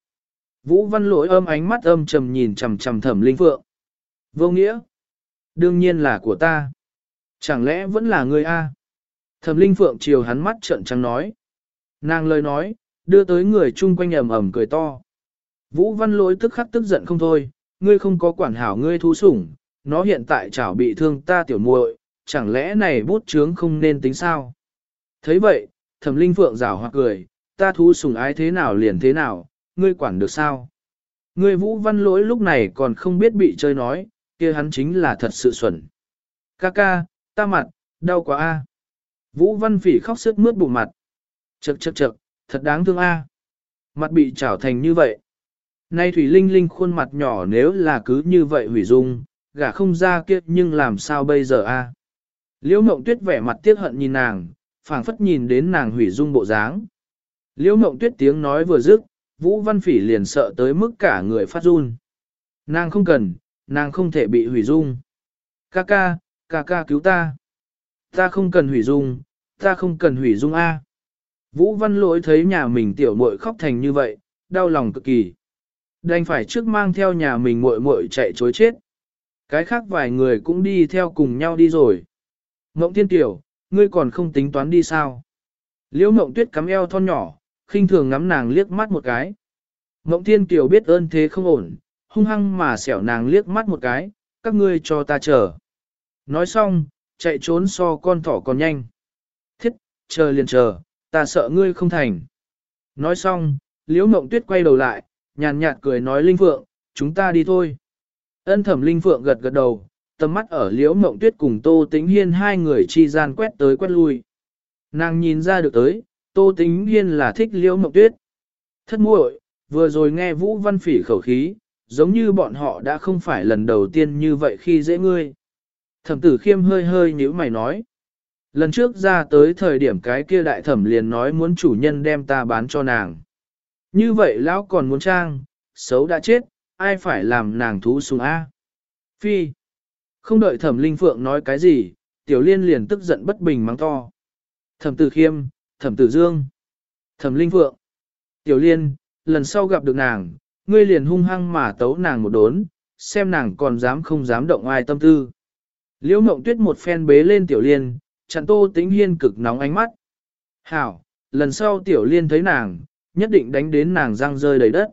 Vũ văn lỗi âm ánh mắt âm trầm nhìn chầm chầm thẩm linh phượng. Vô nghĩa. Đương nhiên là của ta. Chẳng lẽ vẫn là ngươi A? Thẩm Linh Phượng chiều hắn mắt trợn trắng nói. Nàng lời nói, đưa tới người chung quanh ầm ầm cười to. Vũ Văn Lỗi tức khắc tức giận không thôi, ngươi không có quản hảo ngươi thú sủng, nó hiện tại chảo bị thương ta tiểu muội, chẳng lẽ này bút chướng không nên tính sao? Thấy vậy, Thẩm Linh Phượng rảo hoặc cười, ta thú sủng ái thế nào liền thế nào, ngươi quản được sao? Ngươi Vũ Văn Lỗi lúc này còn không biết bị chơi nói, kia hắn chính là thật sự xuẩn. Ca ca, ta mặt, đau quá a. Vũ Văn Phỉ khóc sức mướt bụng mặt. Chậc chậc chậc, thật đáng thương a. Mặt bị trảo thành như vậy. Nay Thủy Linh Linh khuôn mặt nhỏ nếu là cứ như vậy hủy dung, gả không ra kia nhưng làm sao bây giờ a? Liễu Mộng Tuyết vẻ mặt tiếc hận nhìn nàng, phảng phất nhìn đến nàng hủy dung bộ dáng. Liễu Mộng Tuyết tiếng nói vừa dứt, Vũ Văn Phỉ liền sợ tới mức cả người phát run. Nàng không cần, nàng không thể bị hủy dung. Ca ca, ca ca cứu ta. Ta không cần hủy dung, ta không cần hủy dung A. Vũ Văn lỗi thấy nhà mình tiểu muội khóc thành như vậy, đau lòng cực kỳ. Đành phải trước mang theo nhà mình muội muội chạy chối chết. Cái khác vài người cũng đi theo cùng nhau đi rồi. Ngộng thiên tiểu, ngươi còn không tính toán đi sao? Liễu mộng tuyết cắm eo thon nhỏ, khinh thường ngắm nàng liếc mắt một cái. Mộng thiên Kiều biết ơn thế không ổn, hung hăng mà xẻo nàng liếc mắt một cái, các ngươi cho ta chờ. Nói xong, chạy trốn so con thỏ còn nhanh. Thiết, chờ liền chờ, ta sợ ngươi không thành. Nói xong, liễu mộng tuyết quay đầu lại, nhàn nhạt cười nói Linh Phượng, chúng ta đi thôi. Ân thẩm Linh Phượng gật gật đầu, tầm mắt ở liễu mộng tuyết cùng Tô Tĩnh Hiên hai người chi gian quét tới quét lui. Nàng nhìn ra được tới, Tô Tĩnh Hiên là thích liễu mộng tuyết. Thất muội, vừa rồi nghe Vũ Văn Phỉ khẩu khí, giống như bọn họ đã không phải lần đầu tiên như vậy khi dễ ngươi. Thẩm tử khiêm hơi hơi nhíu mày nói. Lần trước ra tới thời điểm cái kia đại thẩm liền nói muốn chủ nhân đem ta bán cho nàng. Như vậy lão còn muốn trang, xấu đã chết, ai phải làm nàng thú sùng A. Phi. Không đợi thẩm linh phượng nói cái gì, tiểu liên liền tức giận bất bình mắng to. Thẩm tử khiêm, thẩm tử dương, thẩm linh phượng. Tiểu liên, lần sau gặp được nàng, ngươi liền hung hăng mà tấu nàng một đốn, xem nàng còn dám không dám động ai tâm tư. Liễu mộng tuyết một phen bế lên tiểu liên, chặn tô tĩnh hiên cực nóng ánh mắt. Hảo, lần sau tiểu liên thấy nàng, nhất định đánh đến nàng răng rơi đầy đất.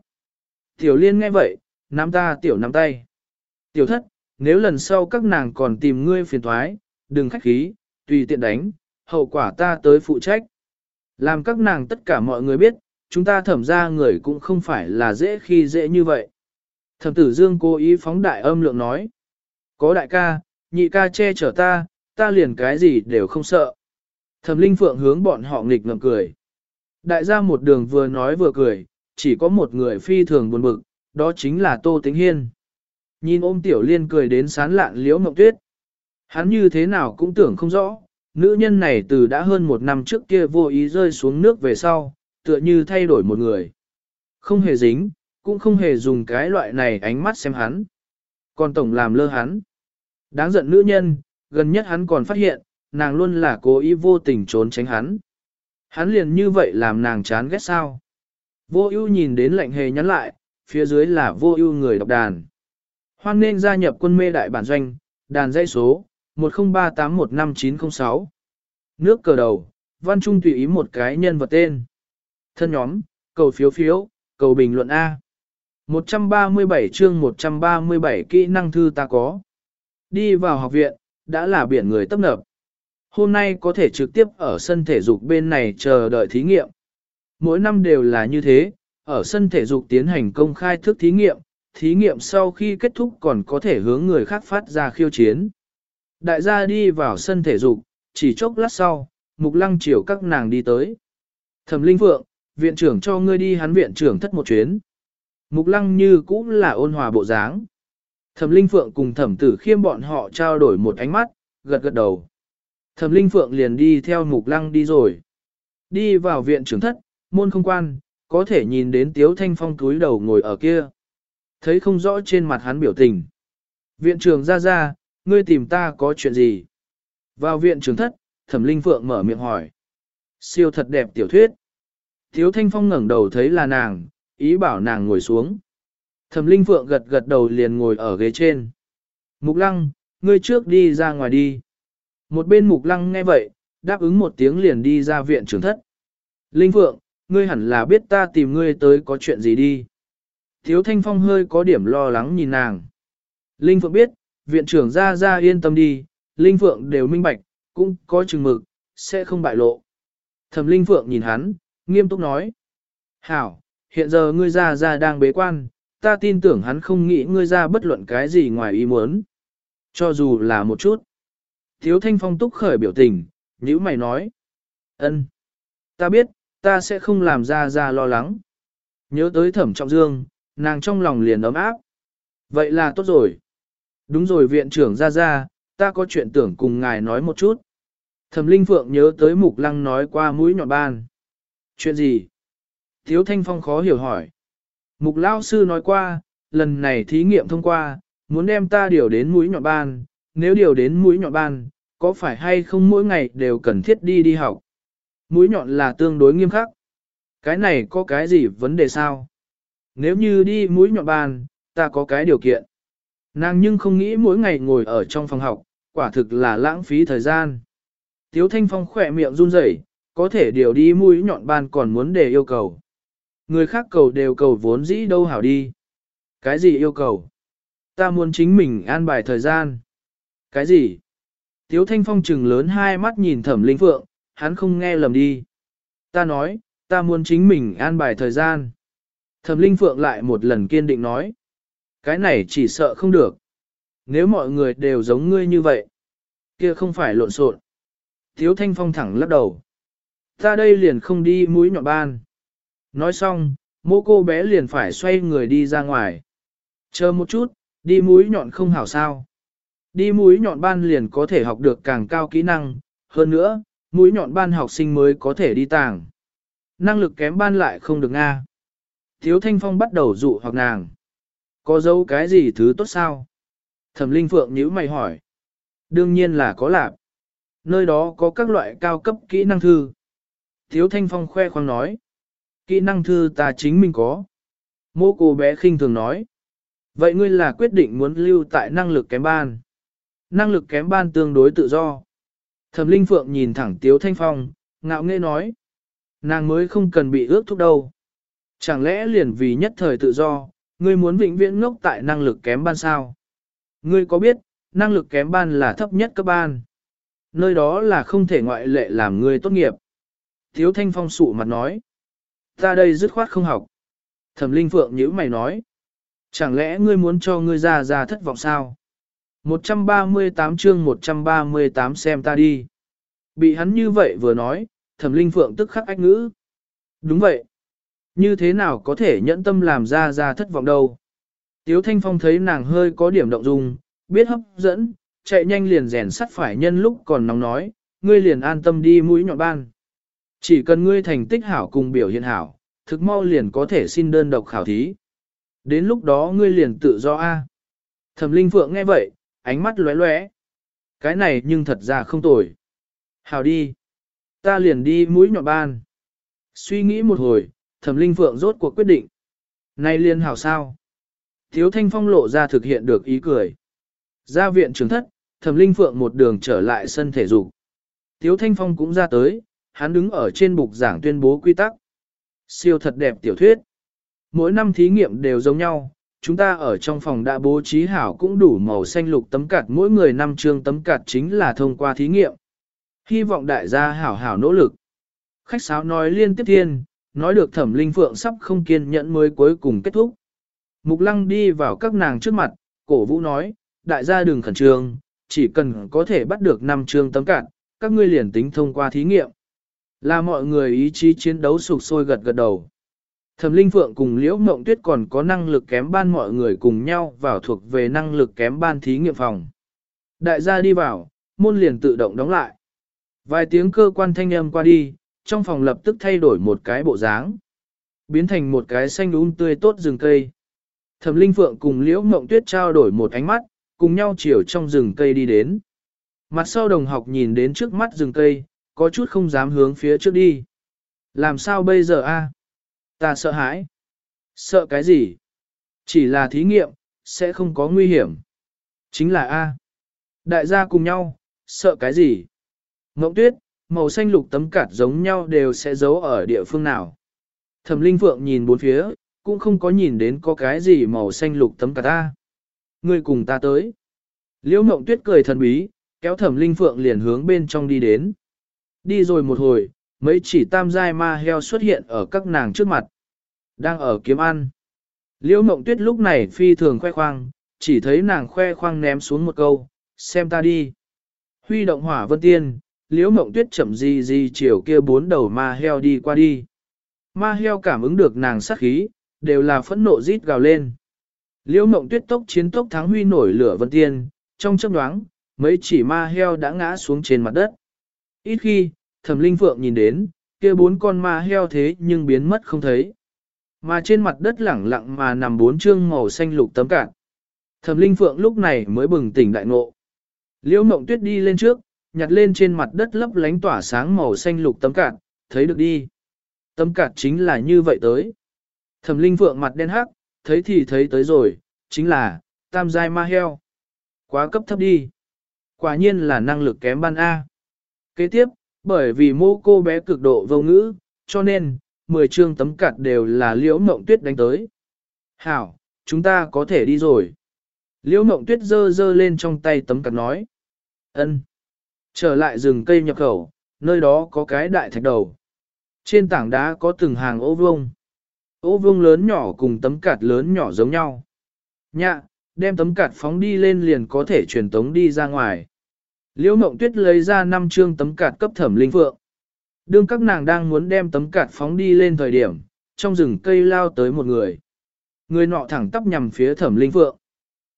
Tiểu liên nghe vậy, nắm ta tiểu nắm tay. Tiểu thất, nếu lần sau các nàng còn tìm ngươi phiền thoái, đừng khách khí, tùy tiện đánh, hậu quả ta tới phụ trách. Làm các nàng tất cả mọi người biết, chúng ta thẩm ra người cũng không phải là dễ khi dễ như vậy. Thẩm tử dương cố ý phóng đại âm lượng nói. Có đại ca, nhị ca che chở ta, ta liền cái gì đều không sợ. Thẩm linh phượng hướng bọn họ nghịch ngợm cười. Đại gia một đường vừa nói vừa cười, chỉ có một người phi thường buồn bực, đó chính là Tô Tĩnh Hiên. Nhìn ôm tiểu liên cười đến sán lạn liễu mộng tuyết. Hắn như thế nào cũng tưởng không rõ, nữ nhân này từ đã hơn một năm trước kia vô ý rơi xuống nước về sau, tựa như thay đổi một người. Không hề dính, cũng không hề dùng cái loại này ánh mắt xem hắn. Còn tổng làm lơ hắn. Đáng giận nữ nhân, gần nhất hắn còn phát hiện, nàng luôn là cố ý vô tình trốn tránh hắn. Hắn liền như vậy làm nàng chán ghét sao. Vô ưu nhìn đến lạnh hề nhắn lại, phía dưới là vô ưu người đọc đàn. Hoan nên gia nhập quân mê đại bản doanh, đàn dây số, 10381596. Nước cờ đầu, văn trung tùy ý một cái nhân vật tên. Thân nhóm, cầu phiếu phiếu, cầu bình luận A. 137 chương 137 kỹ năng thư ta có. Đi vào học viện, đã là biển người tấp nập. Hôm nay có thể trực tiếp ở sân thể dục bên này chờ đợi thí nghiệm. Mỗi năm đều là như thế, ở sân thể dục tiến hành công khai thức thí nghiệm, thí nghiệm sau khi kết thúc còn có thể hướng người khác phát ra khiêu chiến. Đại gia đi vào sân thể dục, chỉ chốc lát sau, mục lăng chiều các nàng đi tới. Thẩm Linh Phượng, viện trưởng cho ngươi đi hắn viện trưởng thất một chuyến. Mục lăng như cũng là ôn hòa bộ dáng. Thẩm Linh Phượng cùng thẩm tử khiêm bọn họ trao đổi một ánh mắt, gật gật đầu. Thẩm Linh Phượng liền đi theo mục lăng đi rồi. Đi vào viện trưởng thất, môn không quan, có thể nhìn đến Tiếu Thanh Phong túi đầu ngồi ở kia. Thấy không rõ trên mặt hắn biểu tình. Viện trưởng ra ra, ngươi tìm ta có chuyện gì? Vào viện trưởng thất, Thẩm Linh Phượng mở miệng hỏi. Siêu thật đẹp tiểu thuyết. thiếu Thanh Phong ngẩng đầu thấy là nàng, ý bảo nàng ngồi xuống. Thẩm Linh Phượng gật gật đầu liền ngồi ở ghế trên. Mục Lăng, ngươi trước đi ra ngoài đi. Một bên mục lăng nghe vậy, đáp ứng một tiếng liền đi ra viện trưởng thất. Linh Phượng, ngươi hẳn là biết ta tìm ngươi tới có chuyện gì đi. Thiếu Thanh Phong hơi có điểm lo lắng nhìn nàng. Linh Phượng biết, viện trưởng ra ra yên tâm đi, Linh Phượng đều minh bạch, cũng có chừng mực, sẽ không bại lộ. Thẩm Linh Phượng nhìn hắn, nghiêm túc nói. Hảo, hiện giờ ngươi ra ra đang bế quan, ta tin tưởng hắn không nghĩ ngươi ra bất luận cái gì ngoài ý muốn. Cho dù là một chút. Thiếu Thanh Phong túc khởi biểu tình, nhữ mày nói. ân, Ta biết, ta sẽ không làm ra ra lo lắng. Nhớ tới thẩm trọng dương, nàng trong lòng liền ấm áp. Vậy là tốt rồi. Đúng rồi viện trưởng ra ra, ta có chuyện tưởng cùng ngài nói một chút. Thẩm Linh Phượng nhớ tới Mục Lăng nói qua mũi nhọn ban. Chuyện gì? Thiếu Thanh Phong khó hiểu hỏi. Mục Lao Sư nói qua, lần này thí nghiệm thông qua, muốn đem ta điều đến mũi nhọn ban, nếu điều đến mũi nhọn ban, có phải hay không mỗi ngày đều cần thiết đi đi học? Mũi nhọn là tương đối nghiêm khắc. Cái này có cái gì vấn đề sao? Nếu như đi mũi nhọn ban, ta có cái điều kiện. Nàng nhưng không nghĩ mỗi ngày ngồi ở trong phòng học, quả thực là lãng phí thời gian. Tiếu Thanh Phong khỏe miệng run rẩy, có thể điều đi mũi nhọn ban còn muốn để yêu cầu. Người khác cầu đều cầu vốn dĩ đâu hảo đi. Cái gì yêu cầu? Ta muốn chính mình an bài thời gian. Cái gì? Tiếu Thanh Phong trừng lớn hai mắt nhìn thẩm linh phượng, hắn không nghe lầm đi. Ta nói, ta muốn chính mình an bài thời gian. Thẩm linh phượng lại một lần kiên định nói. Cái này chỉ sợ không được. Nếu mọi người đều giống ngươi như vậy, kia không phải lộn xộn. Tiếu Thanh Phong thẳng lắc đầu. Ta đây liền không đi mũi nhọn ban. Nói xong, mô cô bé liền phải xoay người đi ra ngoài. Chờ một chút, đi mũi nhọn không hảo sao. Đi mũi nhọn ban liền có thể học được càng cao kỹ năng, hơn nữa, mũi nhọn ban học sinh mới có thể đi tàng. Năng lực kém ban lại không được Nga. Thiếu Thanh Phong bắt đầu dụ hoặc nàng. Có dấu cái gì thứ tốt sao? Thẩm Linh Phượng nhíu mày hỏi. Đương nhiên là có lạp. Nơi đó có các loại cao cấp kỹ năng thư. Thiếu Thanh Phong khoe khoang nói. Kỹ năng thư ta chính mình có. Mô cô bé khinh thường nói. Vậy ngươi là quyết định muốn lưu tại năng lực kém ban. Năng lực kém ban tương đối tự do. Thẩm Linh Phượng nhìn thẳng Tiếu Thanh Phong, ngạo nghễ nói. Nàng mới không cần bị ước thúc đâu. Chẳng lẽ liền vì nhất thời tự do, ngươi muốn vĩnh viễn ngốc tại năng lực kém ban sao? Ngươi có biết, năng lực kém ban là thấp nhất cấp ban. Nơi đó là không thể ngoại lệ làm ngươi tốt nghiệp. Thiếu Thanh Phong sụ mặt nói. Ta đây dứt khoát không học. Thẩm Linh Phượng nhíu mày nói. Chẳng lẽ ngươi muốn cho ngươi ra ra thất vọng sao? 138 chương 138 xem ta đi. Bị hắn như vậy vừa nói, thẩm linh phượng tức khắc ách ngữ. Đúng vậy. Như thế nào có thể nhẫn tâm làm ra ra thất vọng đâu? Tiếu Thanh Phong thấy nàng hơi có điểm động dung, biết hấp dẫn, chạy nhanh liền rèn sắt phải nhân lúc còn nóng nói, ngươi liền an tâm đi mũi nhọn ban. Chỉ cần ngươi thành tích hảo cùng biểu hiện hảo, thực mau liền có thể xin đơn độc khảo thí. Đến lúc đó ngươi liền tự do A. Thẩm Linh Phượng nghe vậy, ánh mắt lóe lóe. Cái này nhưng thật ra không tồi. Hảo đi. Ta liền đi mũi nhọn ban. Suy nghĩ một hồi, thẩm linh phượng rốt cuộc quyết định. nay liên hảo sao? Thiếu thanh phong lộ ra thực hiện được ý cười. Ra viện trưởng thất, thẩm linh phượng một đường trở lại sân thể dục. Thiếu thanh phong cũng ra tới, hắn đứng ở trên bục giảng tuyên bố quy tắc. Siêu thật đẹp tiểu thuyết. Mỗi năm thí nghiệm đều giống nhau, chúng ta ở trong phòng đã bố trí hảo cũng đủ màu xanh lục tấm cạt mỗi người năm chương tấm cạt chính là thông qua thí nghiệm. Hy vọng đại gia hảo hảo nỗ lực. Khách sáo nói liên tiếp thiên, nói được thẩm linh phượng sắp không kiên nhẫn mới cuối cùng kết thúc. Mục lăng đi vào các nàng trước mặt, cổ vũ nói, đại gia đừng khẩn trương, chỉ cần có thể bắt được năm chương tấm cạn, các ngươi liền tính thông qua thí nghiệm. Là mọi người ý chí chiến đấu sụp sôi gật gật đầu. Thẩm Linh Phượng cùng Liễu Mộng Tuyết còn có năng lực kém ban mọi người cùng nhau vào thuộc về năng lực kém ban thí nghiệm phòng. Đại gia đi vào, môn liền tự động đóng lại. Vài tiếng cơ quan thanh âm qua đi, trong phòng lập tức thay đổi một cái bộ dáng. Biến thành một cái xanh um tươi tốt rừng cây. Thẩm Linh Phượng cùng Liễu Mộng Tuyết trao đổi một ánh mắt, cùng nhau chiều trong rừng cây đi đến. Mặt sau đồng học nhìn đến trước mắt rừng cây, có chút không dám hướng phía trước đi. Làm sao bây giờ a? Ta sợ hãi. Sợ cái gì? Chỉ là thí nghiệm, sẽ không có nguy hiểm. Chính là A. Đại gia cùng nhau, sợ cái gì? Ngộng tuyết, màu xanh lục tấm cạt giống nhau đều sẽ giấu ở địa phương nào. Thẩm Linh Phượng nhìn bốn phía, cũng không có nhìn đến có cái gì màu xanh lục tấm cạt ta. Người cùng ta tới. Liễu Ngộng Tuyết cười thần bí, kéo Thẩm Linh Phượng liền hướng bên trong đi đến. Đi rồi một hồi, mấy chỉ tam giai ma heo xuất hiện ở các nàng trước mặt. Đang ở kiếm ăn. Liễu Ngộng Tuyết lúc này phi thường khoe khoang, chỉ thấy nàng khoe khoang ném xuống một câu, xem ta đi. Huy động hỏa vân tiên, liễu mộng tuyết chậm di di chiều kia bốn đầu ma heo đi qua đi. Ma heo cảm ứng được nàng sát khí, đều là phẫn nộ rít gào lên. Liễu mộng tuyết tốc chiến tốc thắng huy nổi lửa vân tiên, trong chấp đoáng, mấy chỉ ma heo đã ngã xuống trên mặt đất. Ít khi, thẩm linh phượng nhìn đến, kia bốn con ma heo thế nhưng biến mất không thấy. Mà trên mặt đất lẳng lặng mà nằm bốn chương màu xanh lục tấm cạn. Thẩm linh phượng lúc này mới bừng tỉnh đại ngộ. Liễu mộng tuyết đi lên trước, nhặt lên trên mặt đất lấp lánh tỏa sáng màu xanh lục tấm cạn, thấy được đi. Tấm cạn chính là như vậy tới. Thẩm linh phượng mặt đen hắc, thấy thì thấy tới rồi, chính là, tam giai ma heo. Quá cấp thấp đi. Quả nhiên là năng lực kém ban A. Kế tiếp, bởi vì mô cô bé cực độ vô ngữ, cho nên, 10 chương tấm cạt đều là liễu mộng tuyết đánh tới. Hảo, chúng ta có thể đi rồi. Liễu mộng tuyết dơ dơ lên trong tay tấm cạt nói. ân Trở lại rừng cây nhập khẩu, nơi đó có cái đại thạch đầu. Trên tảng đá có từng hàng ô vuông. Ô vuông lớn nhỏ cùng tấm cạt lớn nhỏ giống nhau. Nhạ, đem tấm cạt phóng đi lên liền có thể truyền tống đi ra ngoài. Liễu Mộng Tuyết lấy ra năm chương tấm cạt cấp thẩm linh phượng. Đương các nàng đang muốn đem tấm cạt phóng đi lên thời điểm, trong rừng cây lao tới một người. Người nọ thẳng tắp nhằm phía thẩm linh phượng.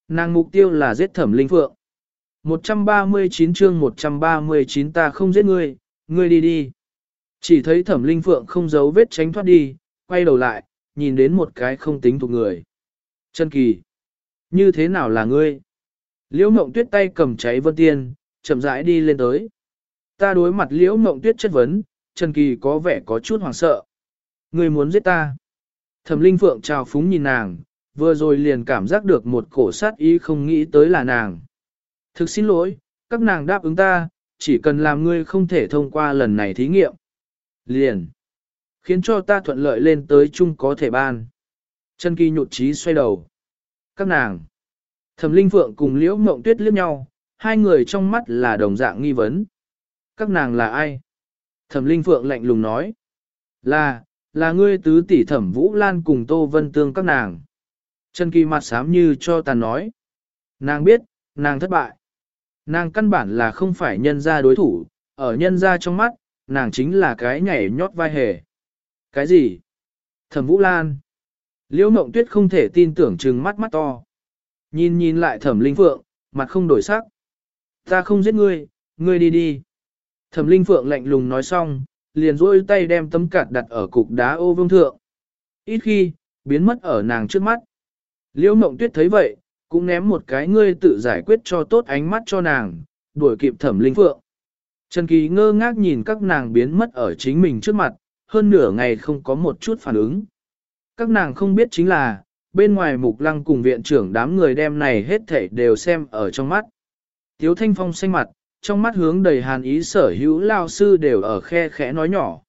Nàng mục tiêu là giết thẩm linh phượng. 139 chương 139 ta không giết ngươi, ngươi đi đi. Chỉ thấy thẩm linh phượng không giấu vết tránh thoát đi, quay đầu lại, nhìn đến một cái không tính thuộc người. Chân kỳ. Như thế nào là ngươi? Liễu mộng tuyết tay cầm cháy vân tiên, chậm rãi đi lên tới. Ta đối mặt liễu mộng tuyết chất vấn, Trần Kỳ có vẻ có chút hoảng sợ. Ngươi muốn giết ta. Thẩm Linh Phượng chào phúng nhìn nàng, vừa rồi liền cảm giác được một cổ sát ý không nghĩ tới là nàng. Thực xin lỗi, các nàng đáp ứng ta, chỉ cần làm ngươi không thể thông qua lần này thí nghiệm. Liền. Khiến cho ta thuận lợi lên tới chung có thể ban. chân Kỳ nhụt chí xoay đầu. Các nàng. Thẩm Linh Phượng cùng Liễu Mộng Tuyết liếc nhau, hai người trong mắt là đồng dạng nghi vấn. Các nàng là ai? Thẩm Linh Phượng lạnh lùng nói. Là, là ngươi tứ tỷ thẩm Vũ Lan cùng Tô Vân Tương các nàng. chân Kỳ mặt xám như cho tàn nói. Nàng biết, nàng thất bại. Nàng căn bản là không phải nhân gia đối thủ, ở nhân gia trong mắt, nàng chính là cái nhảy nhót vai hề. Cái gì? Thẩm Vũ Lan. Liễu Mộng Tuyết không thể tin tưởng trừng mắt mắt to. Nhìn nhìn lại Thẩm Linh Phượng, mặt không đổi sắc. Ta không giết ngươi, ngươi đi đi. Thẩm Linh Phượng lạnh lùng nói xong, liền rôi tay đem tấm cạt đặt ở cục đá ô vương thượng. Ít khi, biến mất ở nàng trước mắt. Liễu Mộng Tuyết thấy vậy, cũng ném một cái ngươi tự giải quyết cho tốt ánh mắt cho nàng, đuổi kịp Thẩm Linh Phượng. Trần Kỳ ngơ ngác nhìn các nàng biến mất ở chính mình trước mặt, hơn nửa ngày không có một chút phản ứng. Các nàng không biết chính là, bên ngoài mục lăng cùng viện trưởng đám người đem này hết thảy đều xem ở trong mắt. Tiếu Thanh Phong xanh mặt, trong mắt hướng đầy hàn ý sở hữu lao sư đều ở khe khẽ nói nhỏ.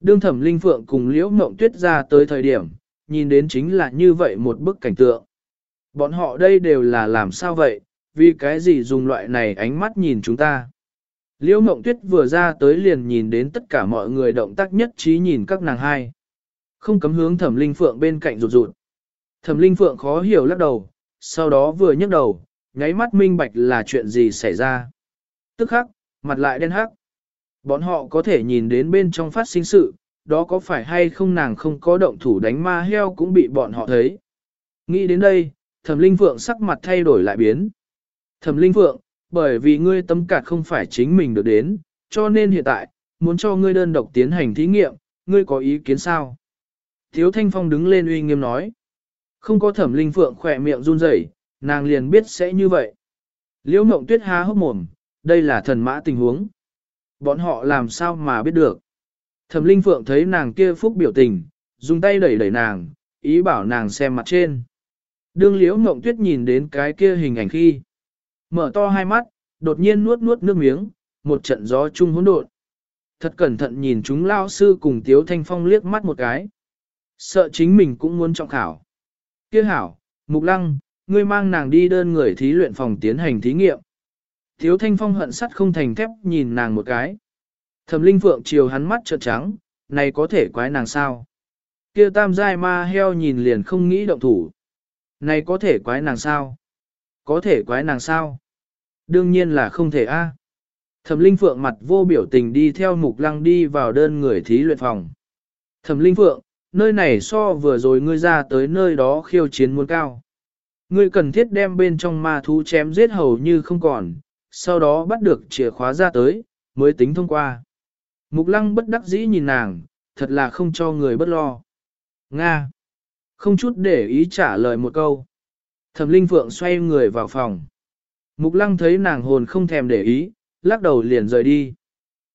Đương thẩm linh phượng cùng liễu mộng tuyết ra tới thời điểm, nhìn đến chính là như vậy một bức cảnh tượng. Bọn họ đây đều là làm sao vậy, vì cái gì dùng loại này ánh mắt nhìn chúng ta. Liễu mộng tuyết vừa ra tới liền nhìn đến tất cả mọi người động tác nhất trí nhìn các nàng hai. Không cấm hướng thẩm linh phượng bên cạnh rụt rụt. Thẩm linh phượng khó hiểu lắc đầu, sau đó vừa nhấc đầu, nháy mắt minh bạch là chuyện gì xảy ra. Tức khắc, mặt lại đen hắc. Bọn họ có thể nhìn đến bên trong phát sinh sự, đó có phải hay không nàng không có động thủ đánh ma heo cũng bị bọn họ thấy. Nghĩ đến đây, thẩm linh phượng sắc mặt thay đổi lại biến. Thẩm linh phượng, bởi vì ngươi tấm cạt không phải chính mình được đến, cho nên hiện tại, muốn cho ngươi đơn độc tiến hành thí nghiệm, ngươi có ý kiến sao? Thiếu thanh phong đứng lên uy nghiêm nói. Không có thẩm linh phượng khỏe miệng run rẩy, nàng liền biết sẽ như vậy. Liễu mộng tuyết há hốc mồm, đây là thần mã tình huống. Bọn họ làm sao mà biết được. Thẩm linh phượng thấy nàng kia phúc biểu tình, dùng tay đẩy đẩy nàng, ý bảo nàng xem mặt trên. Đương liễu mộng tuyết nhìn đến cái kia hình ảnh khi. Mở to hai mắt, đột nhiên nuốt nuốt nước miếng, một trận gió chung hỗn độn. Thật cẩn thận nhìn chúng lao sư cùng Tiếu Thanh Phong liếc mắt một cái. Sợ chính mình cũng muốn trọng khảo. Kia hảo, Mục Lăng, ngươi mang nàng đi đơn người thí luyện phòng tiến hành thí nghiệm. Tiếu Thanh Phong hận sắt không thành thép nhìn nàng một cái. Thẩm Linh Phượng chiều hắn mắt trợn trắng, này có thể quái nàng sao? Kia tam giai ma heo nhìn liền không nghĩ động thủ. Này có thể quái nàng sao? Có thể quái nàng sao? Đương nhiên là không thể a. Thẩm Linh Phượng mặt vô biểu tình đi theo Mục Lăng đi vào đơn người thí luyện phòng. Thẩm Linh Phượng, nơi này so vừa rồi ngươi ra tới nơi đó khiêu chiến muốn cao. Ngươi cần thiết đem bên trong ma thú chém giết hầu như không còn, sau đó bắt được chìa khóa ra tới, mới tính thông qua. Mục Lăng bất đắc dĩ nhìn nàng, thật là không cho người bất lo. Nga. Không chút để ý trả lời một câu. Thẩm Linh Phượng xoay người vào phòng. Mục Lăng thấy nàng hồn không thèm để ý, lắc đầu liền rời đi.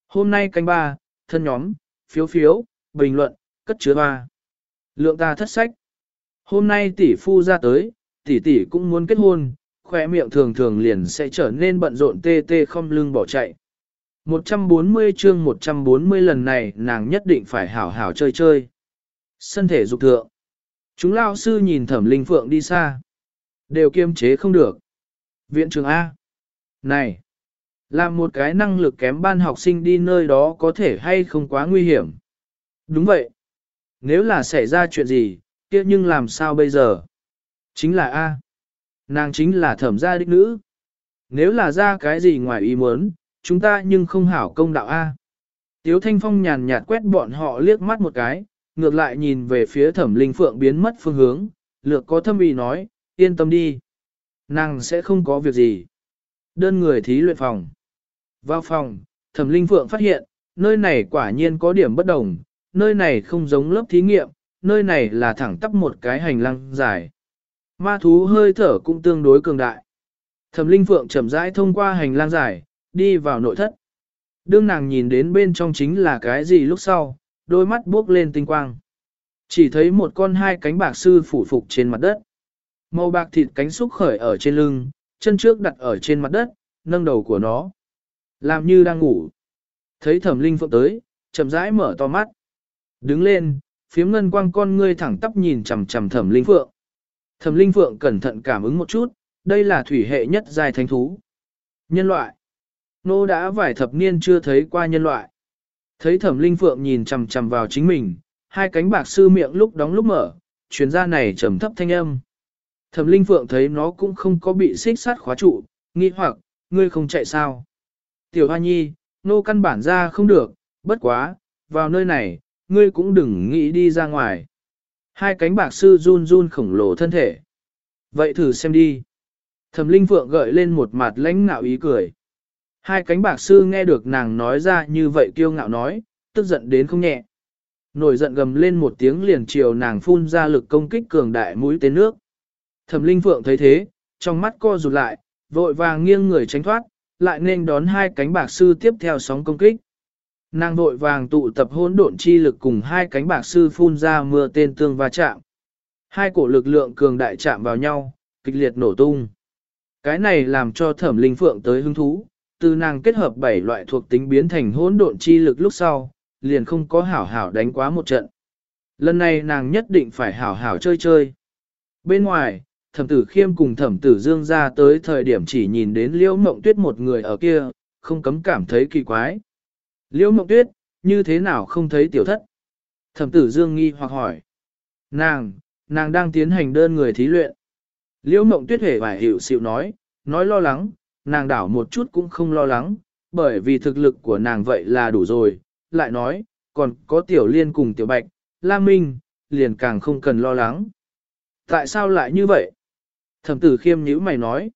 Hôm nay canh ba, thân nhóm, phiếu phiếu, bình luận, cất chứa ba. Lượng ta thất sách. Hôm nay tỷ phu ra tới, tỷ tỷ cũng muốn kết hôn, khỏe miệng thường thường liền sẽ trở nên bận rộn tê tê không lưng bỏ chạy. 140 chương 140 lần này nàng nhất định phải hảo hảo chơi chơi. Sân thể dục thượng. Chúng lao sư nhìn thẩm linh phượng đi xa. Đều kiêm chế không được. Viện trường A. Này. Làm một cái năng lực kém ban học sinh đi nơi đó có thể hay không quá nguy hiểm. Đúng vậy. Nếu là xảy ra chuyện gì, kia nhưng làm sao bây giờ? Chính là A. Nàng chính là thẩm gia đích nữ. Nếu là ra cái gì ngoài ý muốn, chúng ta nhưng không hảo công đạo A. Tiếu Thanh Phong nhàn nhạt quét bọn họ liếc mắt một cái, ngược lại nhìn về phía thẩm linh phượng biến mất phương hướng, lược có thâm ý nói, yên tâm đi. Nàng sẽ không có việc gì. Đơn người thí luyện phòng. Vào phòng, thẩm linh phượng phát hiện, nơi này quả nhiên có điểm bất đồng, nơi này không giống lớp thí nghiệm, nơi này là thẳng tắp một cái hành lang dài. Ma thú hơi thở cũng tương đối cường đại. Thẩm linh phượng chậm rãi thông qua hành lang dài, đi vào nội thất. Đương nàng nhìn đến bên trong chính là cái gì lúc sau, đôi mắt buốc lên tinh quang. Chỉ thấy một con hai cánh bạc sư phủ phục trên mặt đất. Màu bạc thịt cánh xúc khởi ở trên lưng, chân trước đặt ở trên mặt đất, nâng đầu của nó. Làm như đang ngủ. Thấy thẩm linh phượng tới, chậm rãi mở to mắt. Đứng lên, phiếm ngân quang con ngươi thẳng tắp nhìn chằm chằm thẩm linh phượng. Thẩm linh phượng cẩn thận cảm ứng một chút, đây là thủy hệ nhất dài thánh thú. Nhân loại. Nô đã vài thập niên chưa thấy qua nhân loại. Thấy thẩm linh phượng nhìn chằm chằm vào chính mình, hai cánh bạc sư miệng lúc đóng lúc mở, chuyến ra này trầm thấp thanh âm. Thẩm linh phượng thấy nó cũng không có bị xích sát khóa trụ, nghi hoặc, ngươi không chạy sao. Tiểu hoa nhi, nô căn bản ra không được, bất quá, vào nơi này, ngươi cũng đừng nghĩ đi ra ngoài. Hai cánh bạc sư run run khổng lồ thân thể. Vậy thử xem đi. Thẩm linh phượng gợi lên một mặt lãnh ngạo ý cười. Hai cánh bạc sư nghe được nàng nói ra như vậy kiêu ngạo nói, tức giận đến không nhẹ. Nổi giận gầm lên một tiếng liền chiều nàng phun ra lực công kích cường đại mũi tên nước. Thẩm linh phượng thấy thế, trong mắt co rụt lại, vội vàng nghiêng người tránh thoát, lại nên đón hai cánh bạc sư tiếp theo sóng công kích. Nàng vội vàng tụ tập hỗn độn chi lực cùng hai cánh bạc sư phun ra mưa tên tương va chạm. Hai cổ lực lượng cường đại chạm vào nhau, kịch liệt nổ tung. Cái này làm cho thẩm linh phượng tới hứng thú, từ nàng kết hợp bảy loại thuộc tính biến thành hỗn độn chi lực lúc sau, liền không có hảo hảo đánh quá một trận. Lần này nàng nhất định phải hảo hảo chơi chơi. Bên ngoài, thẩm tử khiêm cùng thẩm tử dương ra tới thời điểm chỉ nhìn đến liễu mộng tuyết một người ở kia, không cấm cảm thấy kỳ quái. Liễu mộng tuyết, như thế nào không thấy tiểu thất? Thẩm tử dương nghi hoặc hỏi. Nàng, nàng đang tiến hành đơn người thí luyện. Liễu mộng tuyết hề vải hiểu xịu nói, nói lo lắng, nàng đảo một chút cũng không lo lắng, bởi vì thực lực của nàng vậy là đủ rồi, lại nói, còn có tiểu liên cùng tiểu bạch, la minh, liền càng không cần lo lắng. Tại sao lại như vậy? Thẩm tử khiêm nhữ mày nói.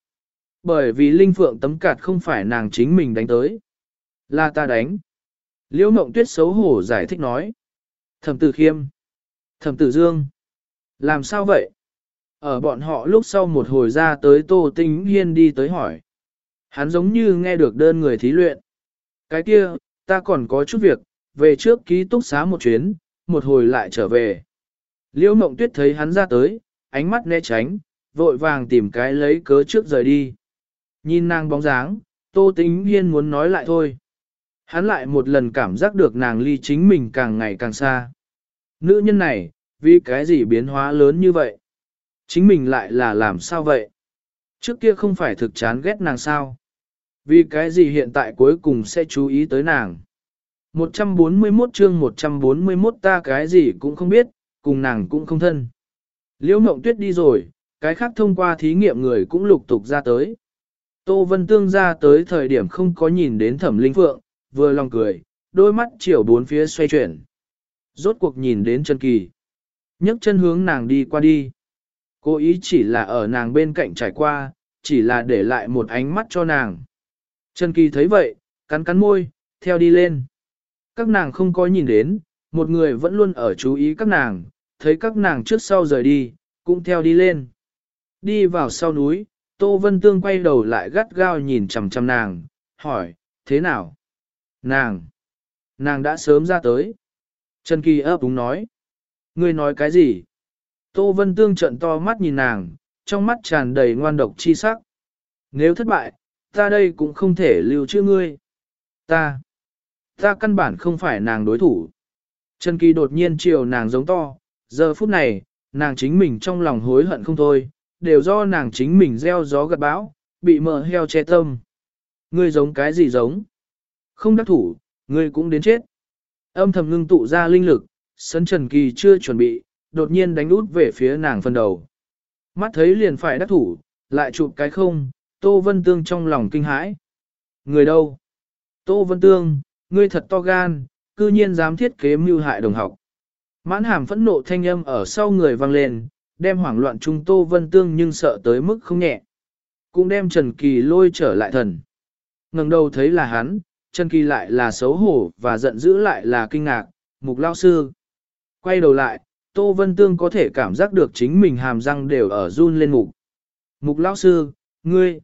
Bởi vì linh phượng tấm cạt không phải nàng chính mình đánh tới. Là ta đánh. Liễu mộng tuyết xấu hổ giải thích nói. Thẩm tử khiêm. Thẩm tử dương. Làm sao vậy? Ở bọn họ lúc sau một hồi ra tới Tô Tinh Hiên đi tới hỏi. Hắn giống như nghe được đơn người thí luyện. Cái kia, ta còn có chút việc, về trước ký túc xá một chuyến, một hồi lại trở về. Liễu mộng tuyết thấy hắn ra tới, ánh mắt né tránh, vội vàng tìm cái lấy cớ trước rời đi. Nhìn nàng bóng dáng, Tô Tĩnh Hiên muốn nói lại thôi. Hắn lại một lần cảm giác được nàng ly chính mình càng ngày càng xa. Nữ nhân này, vì cái gì biến hóa lớn như vậy? Chính mình lại là làm sao vậy? Trước kia không phải thực chán ghét nàng sao? Vì cái gì hiện tại cuối cùng sẽ chú ý tới nàng? 141 chương 141 ta cái gì cũng không biết, cùng nàng cũng không thân. Liễu Mộng Tuyết đi rồi, cái khác thông qua thí nghiệm người cũng lục tục ra tới. Tô Vân Tương ra tới thời điểm không có nhìn đến thẩm linh phượng, vừa lòng cười, đôi mắt chiều bốn phía xoay chuyển. Rốt cuộc nhìn đến chân kỳ. nhấc chân hướng nàng đi qua đi. Cố ý chỉ là ở nàng bên cạnh trải qua, chỉ là để lại một ánh mắt cho nàng. Trần Kỳ thấy vậy, cắn cắn môi, theo đi lên. Các nàng không có nhìn đến, một người vẫn luôn ở chú ý các nàng, thấy các nàng trước sau rời đi, cũng theo đi lên. Đi vào sau núi, Tô Vân Tương quay đầu lại gắt gao nhìn chằm chằm nàng, hỏi, thế nào? Nàng! Nàng đã sớm ra tới. Trần Kỳ ấp úng nói. Ngươi nói cái gì? Tô Vân Tương trận to mắt nhìn nàng, trong mắt tràn đầy ngoan độc chi sắc. Nếu thất bại, ta đây cũng không thể lưu trữ ngươi. Ta! Ta căn bản không phải nàng đối thủ. Trần Kỳ đột nhiên chiều nàng giống to, giờ phút này, nàng chính mình trong lòng hối hận không thôi, đều do nàng chính mình gieo gió gặt bão, bị mờ heo che tâm. Ngươi giống cái gì giống? Không đắc thủ, ngươi cũng đến chết. Âm thầm ngưng tụ ra linh lực, sân Trần Kỳ chưa chuẩn bị, đột nhiên đánh út về phía nàng phần đầu. Mắt thấy liền phải đắc thủ, lại chụp cái không, Tô Vân Tương trong lòng kinh hãi. Người đâu? Tô Vân Tương, ngươi thật to gan, cư nhiên dám thiết kế mưu hại đồng học. Mãn hàm phẫn nộ thanh âm ở sau người vang lên, đem hoảng loạn trung Tô Vân Tương nhưng sợ tới mức không nhẹ. Cũng đem Trần Kỳ lôi trở lại thần. ngẩng đầu thấy là hắn, Trần Kỳ lại là xấu hổ và giận dữ lại là kinh ngạc, mục lao sư. Quay đầu lại, Tô Vân Tương có thể cảm giác được chính mình hàm răng đều ở run lên mục. Mục lao sư, ngươi,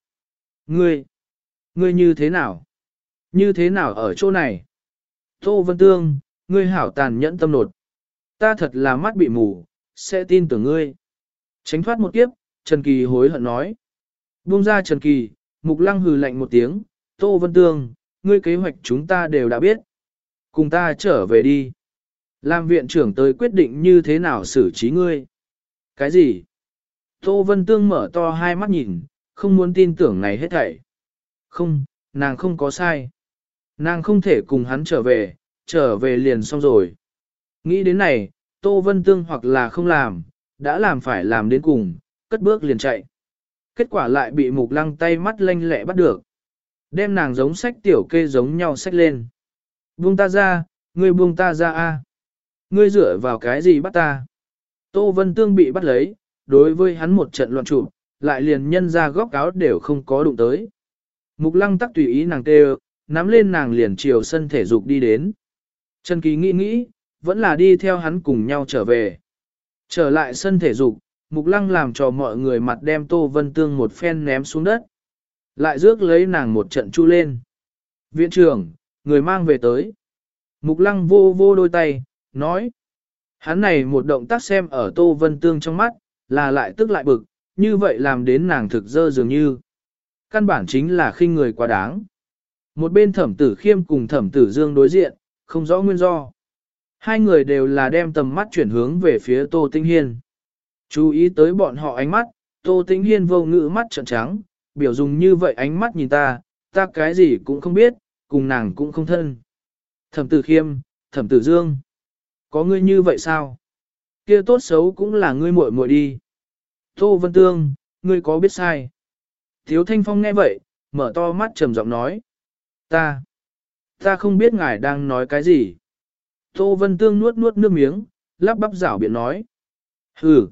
ngươi, ngươi như thế nào? Như thế nào ở chỗ này? Tô Vân Tương, ngươi hảo tàn nhẫn tâm nột. Ta thật là mắt bị mù, sẽ tin tưởng ngươi. Tránh thoát một kiếp, Trần Kỳ hối hận nói. Buông ra Trần Kỳ, Mục Lăng hừ lạnh một tiếng, Tô Vân Tương, ngươi kế hoạch chúng ta đều đã biết. Cùng ta trở về đi. Làm viện trưởng tới quyết định như thế nào xử trí ngươi. Cái gì? Tô Vân Tương mở to hai mắt nhìn, không muốn tin tưởng này hết thảy. Không, nàng không có sai. Nàng không thể cùng hắn trở về, trở về liền xong rồi. Nghĩ đến này, Tô Vân Tương hoặc là không làm, đã làm phải làm đến cùng, cất bước liền chạy. Kết quả lại bị mục lăng tay mắt lanh lẹ bắt được. Đem nàng giống sách tiểu kê giống nhau sách lên. Buông ta ra, ngươi buông ta ra a. Ngươi dựa vào cái gì bắt ta? Tô Vân Tương bị bắt lấy, đối với hắn một trận loạn trụ, lại liền nhân ra góc áo đều không có đụng tới. Mục lăng tắc tùy ý nàng tê nắm lên nàng liền chiều sân thể dục đi đến. Trần Kỳ nghĩ nghĩ, vẫn là đi theo hắn cùng nhau trở về. Trở lại sân thể dục, Mục Lăng làm cho mọi người mặt đem Tô Vân Tương một phen ném xuống đất. Lại rước lấy nàng một trận chu lên. Viện trưởng, người mang về tới. Mục Lăng vô vô đôi tay, nói. Hắn này một động tác xem ở Tô Vân Tương trong mắt, là lại tức lại bực, như vậy làm đến nàng thực dơ dường như. Căn bản chính là khinh người quá đáng. Một bên thẩm tử khiêm cùng thẩm tử dương đối diện, không rõ nguyên do. Hai người đều là đem tầm mắt chuyển hướng về phía Tô Tinh Hiên. Chú ý tới bọn họ ánh mắt, Tô Tinh Hiên vô ngữ mắt trợn trắng, biểu dùng như vậy ánh mắt nhìn ta, ta cái gì cũng không biết, cùng nàng cũng không thân. Thẩm tử khiêm, thẩm tử dương. Có ngươi như vậy sao? Kia tốt xấu cũng là ngươi muội muội đi. Tô Vân Tương, ngươi có biết sai? Thiếu Thanh Phong nghe vậy, mở to mắt trầm giọng nói. Ta, ta không biết ngài đang nói cái gì. Tô Vân Tương nuốt nuốt nước miếng, lắp bắp rảo biện nói. Hừ,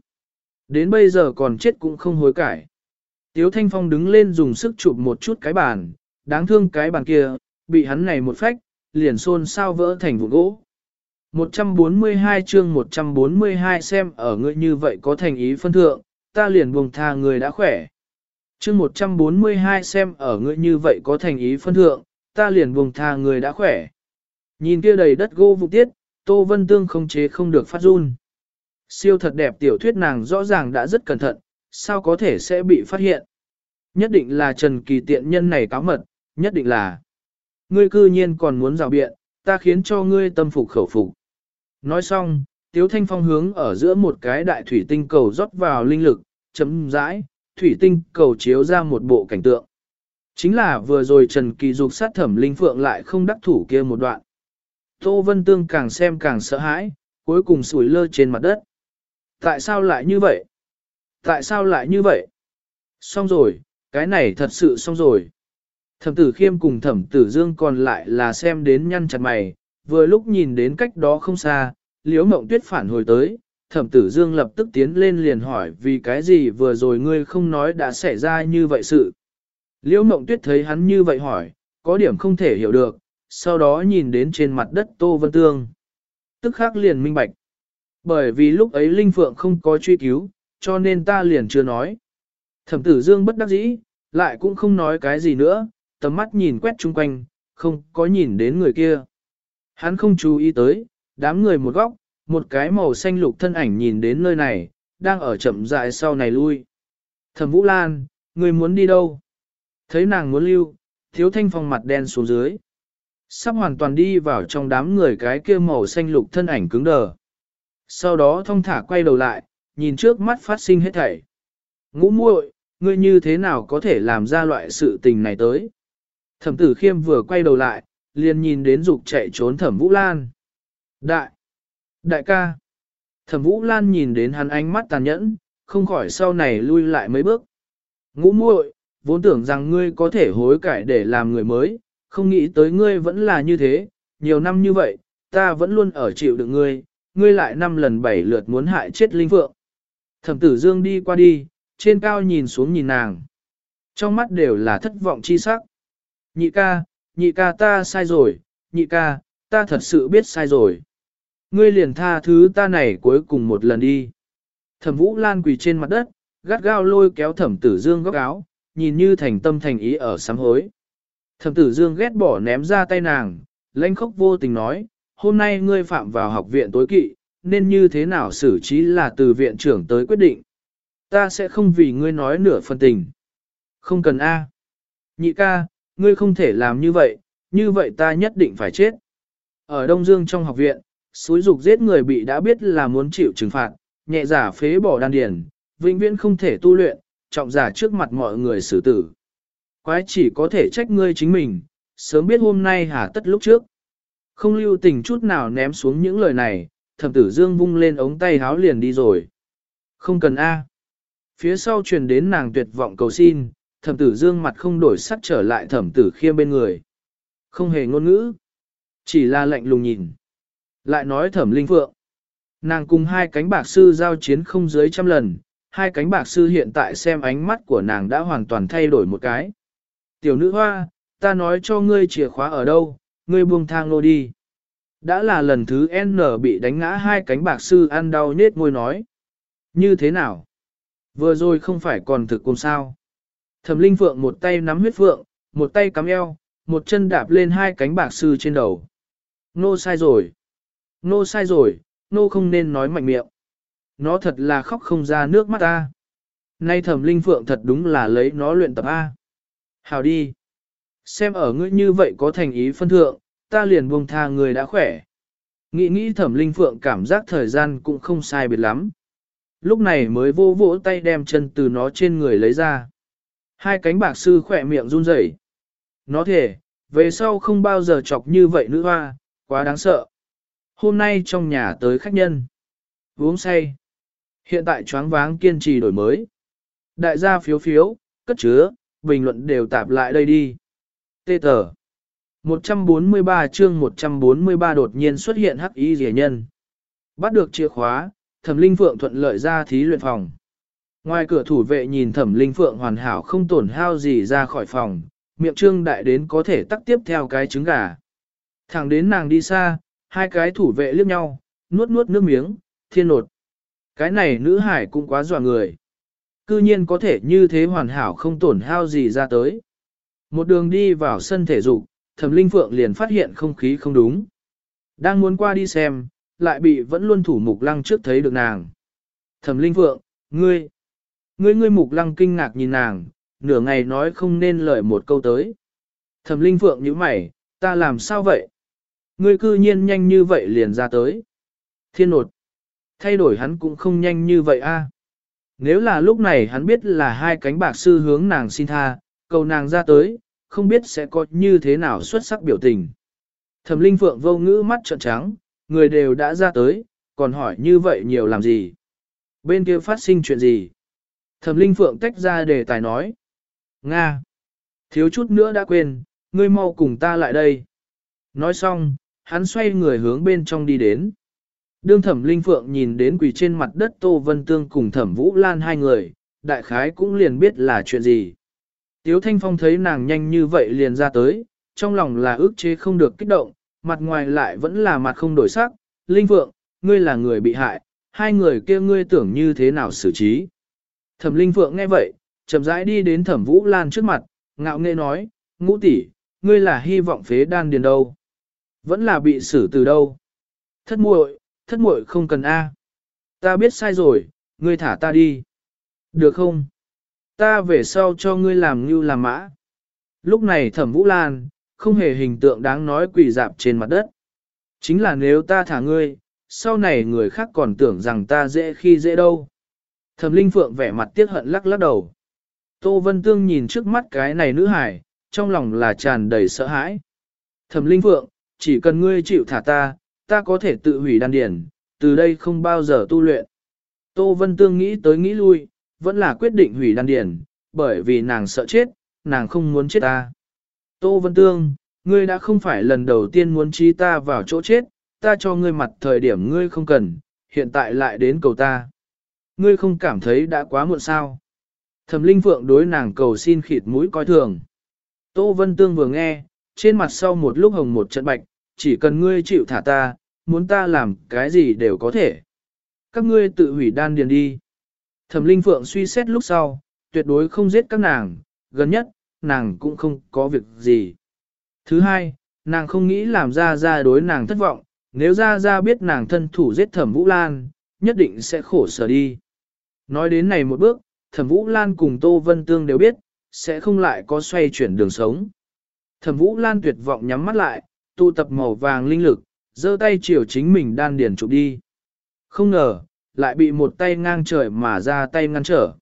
đến bây giờ còn chết cũng không hối cải. Tiếu Thanh Phong đứng lên dùng sức chụp một chút cái bàn, đáng thương cái bàn kia, bị hắn này một phách, liền xôn sao vỡ thành vụn gỗ. 142 chương 142 xem ở ngươi như vậy có thành ý phân thượng, ta liền buông tha người đã khỏe. Chương 142 xem ở ngươi như vậy có thành ý phân thượng, ta liền buông tha người đã khỏe. Nhìn kia đầy đất gỗ vụ tiết, Tô Vân Tương không chế không được phát run. Siêu thật đẹp tiểu thuyết nàng rõ ràng đã rất cẩn thận, sao có thể sẽ bị phát hiện. Nhất định là Trần Kỳ tiện nhân này cáo mật, nhất định là. Ngươi cư nhiên còn muốn rào biện, ta khiến cho ngươi tâm phục khẩu phục. Nói xong, Tiếu Thanh Phong hướng ở giữa một cái đại thủy tinh cầu rót vào linh lực, chấm rãi, thủy tinh cầu chiếu ra một bộ cảnh tượng. Chính là vừa rồi Trần Kỳ Dục sát thẩm linh phượng lại không đắc thủ kia một đoạn. Tô Vân Tương càng xem càng sợ hãi, cuối cùng sủi lơ trên mặt đất. Tại sao lại như vậy? Tại sao lại như vậy? Xong rồi, cái này thật sự xong rồi. Thẩm tử khiêm cùng thẩm tử dương còn lại là xem đến nhăn chặt mày, vừa lúc nhìn đến cách đó không xa, liễu mộng tuyết phản hồi tới, thẩm tử dương lập tức tiến lên liền hỏi vì cái gì vừa rồi ngươi không nói đã xảy ra như vậy sự. Liễu mộng tuyết thấy hắn như vậy hỏi, có điểm không thể hiểu được, sau đó nhìn đến trên mặt đất Tô Vân Tương. Tức khắc liền minh bạch. Bởi vì lúc ấy Linh Phượng không có truy cứu, cho nên ta liền chưa nói. Thẩm tử dương bất đắc dĩ, lại cũng không nói cái gì nữa, tầm mắt nhìn quét chung quanh, không có nhìn đến người kia. Hắn không chú ý tới, đám người một góc, một cái màu xanh lục thân ảnh nhìn đến nơi này, đang ở chậm rãi sau này lui. Thẩm Vũ Lan, người muốn đi đâu? Thấy nàng muốn lưu, thiếu thanh phong mặt đen xuống dưới. Sắp hoàn toàn đi vào trong đám người cái kia màu xanh lục thân ảnh cứng đờ. Sau đó thông thả quay đầu lại, nhìn trước mắt phát sinh hết thảy. Ngũ muội, ngươi như thế nào có thể làm ra loại sự tình này tới? Thẩm tử khiêm vừa quay đầu lại, liền nhìn đến dục chạy trốn thẩm Vũ Lan. Đại! Đại ca! Thẩm Vũ Lan nhìn đến hắn ánh mắt tàn nhẫn, không khỏi sau này lui lại mấy bước. Ngũ muội, vốn tưởng rằng ngươi có thể hối cải để làm người mới, không nghĩ tới ngươi vẫn là như thế, nhiều năm như vậy, ta vẫn luôn ở chịu đựng ngươi, ngươi lại năm lần bảy lượt muốn hại chết Linh Phượng. Thẩm tử dương đi qua đi, trên cao nhìn xuống nhìn nàng. Trong mắt đều là thất vọng chi sắc. Nhị ca, nhị ca ta sai rồi, nhị ca, ta thật sự biết sai rồi. Ngươi liền tha thứ ta này cuối cùng một lần đi. Thẩm Vũ Lan quỳ trên mặt đất, gắt gao lôi kéo thẩm tử dương góc áo, nhìn như thành tâm thành ý ở sám hối. Thẩm tử dương ghét bỏ ném ra tay nàng, lãnh khốc vô tình nói, hôm nay ngươi phạm vào học viện tối kỵ, nên như thế nào xử trí là từ viện trưởng tới quyết định. Ta sẽ không vì ngươi nói nửa phần tình. Không cần A. Nhị ca, ngươi không thể làm như vậy, như vậy ta nhất định phải chết. Ở Đông Dương trong học viện, suối dục giết người bị đã biết là muốn chịu trừng phạt, nhẹ giả phế bỏ đan điền, vĩnh viễn không thể tu luyện, trọng giả trước mặt mọi người xử tử. Quái chỉ có thể trách ngươi chính mình, sớm biết hôm nay hà tất lúc trước. Không lưu tình chút nào ném xuống những lời này, thẩm tử dương vung lên ống tay háo liền đi rồi. Không cần A. Phía sau truyền đến nàng tuyệt vọng cầu xin, thẩm tử dương mặt không đổi sắc trở lại thẩm tử khiêm bên người. Không hề ngôn ngữ. Chỉ là lạnh lùng nhìn. Lại nói thẩm linh phượng. Nàng cùng hai cánh bạc sư giao chiến không dưới trăm lần, hai cánh bạc sư hiện tại xem ánh mắt của nàng đã hoàn toàn thay đổi một cái. Tiểu nữ hoa, ta nói cho ngươi chìa khóa ở đâu, ngươi buông thang lô đi. Đã là lần thứ N bị đánh ngã hai cánh bạc sư ăn đau nết môi nói. Như thế nào? Vừa rồi không phải còn thực cùng sao? Thẩm Linh Phượng một tay nắm huyết phượng, một tay cắm eo, một chân đạp lên hai cánh bạc sư trên đầu. Nô sai rồi. Nô sai rồi, nô không nên nói mạnh miệng. Nó thật là khóc không ra nước mắt ta. Nay thẩm linh phượng thật đúng là lấy nó luyện tập A. Hào đi. Xem ở ngươi như vậy có thành ý phân thượng, ta liền buông tha người đã khỏe. Nghĩ nghĩ thẩm linh phượng cảm giác thời gian cũng không sai biệt lắm. Lúc này mới vô vỗ tay đem chân từ nó trên người lấy ra. Hai cánh bạc sư khỏe miệng run rẩy. Nó thể, về sau không bao giờ chọc như vậy nữ hoa, quá đáng sợ. Hôm nay trong nhà tới khách nhân. Uống say. Hiện tại choáng váng kiên trì đổi mới. Đại gia phiếu phiếu, cất chứa, bình luận đều tạp lại đây đi. Tê tờ. 143 chương 143 đột nhiên xuất hiện hắc y rẻ nhân. Bắt được chìa khóa, thẩm linh phượng thuận lợi ra thí luyện phòng. Ngoài cửa thủ vệ nhìn thẩm linh phượng hoàn hảo không tổn hao gì ra khỏi phòng, miệng trương đại đến có thể tắt tiếp theo cái trứng gà. Thẳng đến nàng đi xa, hai cái thủ vệ liếc nhau, nuốt nuốt nước miếng, thiên nột. Cái này nữ hải cũng quá dọa người. Cư nhiên có thể như thế hoàn hảo không tổn hao gì ra tới. Một đường đi vào sân thể dục, thẩm linh phượng liền phát hiện không khí không đúng. Đang muốn qua đi xem, lại bị vẫn luôn thủ mục lăng trước thấy được nàng. Thẩm linh phượng, ngươi, ngươi ngươi mục lăng kinh ngạc nhìn nàng, nửa ngày nói không nên lời một câu tới. Thẩm linh phượng như mày, ta làm sao vậy? Ngươi cư nhiên nhanh như vậy liền ra tới. Thiên nột. Thay đổi hắn cũng không nhanh như vậy a. Nếu là lúc này hắn biết là hai cánh bạc sư hướng nàng xin tha, cầu nàng ra tới, không biết sẽ có như thế nào xuất sắc biểu tình. Thẩm linh phượng vô ngữ mắt trợn trắng, người đều đã ra tới, còn hỏi như vậy nhiều làm gì? Bên kia phát sinh chuyện gì? Thẩm linh phượng tách ra đề tài nói. Nga! Thiếu chút nữa đã quên, ngươi mau cùng ta lại đây. Nói xong, hắn xoay người hướng bên trong đi đến. Đương thẩm linh phượng nhìn đến quỳ trên mặt đất Tô Vân Tương cùng thẩm Vũ Lan hai người, đại khái cũng liền biết là chuyện gì. Tiếu Thanh Phong thấy nàng nhanh như vậy liền ra tới, trong lòng là ước chế không được kích động, mặt ngoài lại vẫn là mặt không đổi sắc. Linh Phượng, ngươi là người bị hại, hai người kia ngươi tưởng như thế nào xử trí. Thẩm Linh Phượng nghe vậy, chậm rãi đi đến thẩm Vũ Lan trước mặt, ngạo nghễ nói, ngũ tỷ, ngươi là hy vọng phế đan điền đâu. Vẫn là bị xử từ đâu. Thất muội, thất muội không cần A. Ta biết sai rồi, ngươi thả ta đi. Được không? Ta về sau cho ngươi làm như làm mã. Lúc này thẩm Vũ Lan, không hề hình tượng đáng nói quỳ dạp trên mặt đất. Chính là nếu ta thả ngươi, sau này người khác còn tưởng rằng ta dễ khi dễ đâu. Thẩm Linh Phượng vẻ mặt tiếc hận lắc lắc đầu. Tô Vân Tương nhìn trước mắt cái này nữ hải, trong lòng là tràn đầy sợ hãi. Thẩm Linh Phượng, chỉ cần ngươi chịu thả ta, ta có thể tự hủy đan điển, từ đây không bao giờ tu luyện. Tô Vân Tương nghĩ tới nghĩ lui, vẫn là quyết định hủy đan điển, bởi vì nàng sợ chết, nàng không muốn chết ta. Tô Vân Tương, ngươi đã không phải lần đầu tiên muốn trí ta vào chỗ chết, ta cho ngươi mặt thời điểm ngươi không cần, hiện tại lại đến cầu ta. Ngươi không cảm thấy đã quá muộn sao. Thẩm Linh Phượng đối nàng cầu xin khịt mũi coi thường. Tô Vân Tương vừa nghe, trên mặt sau một lúc hồng một trận bạch, chỉ cần ngươi chịu thả ta, muốn ta làm cái gì đều có thể. Các ngươi tự hủy đan điền đi. Thẩm Linh Phượng suy xét lúc sau, tuyệt đối không giết các nàng, gần nhất, nàng cũng không có việc gì. Thứ hai, nàng không nghĩ làm ra ra đối nàng thất vọng, nếu ra ra biết nàng thân thủ giết thẩm Vũ Lan, nhất định sẽ khổ sở đi. Nói đến này một bước, thẩm Vũ Lan cùng Tô Vân Tương đều biết, sẽ không lại có xoay chuyển đường sống. Thẩm Vũ Lan tuyệt vọng nhắm mắt lại, tụ tập màu vàng linh lực, giơ tay chiều chính mình đan điền chụp đi. Không ngờ, lại bị một tay ngang trời mà ra tay ngăn trở.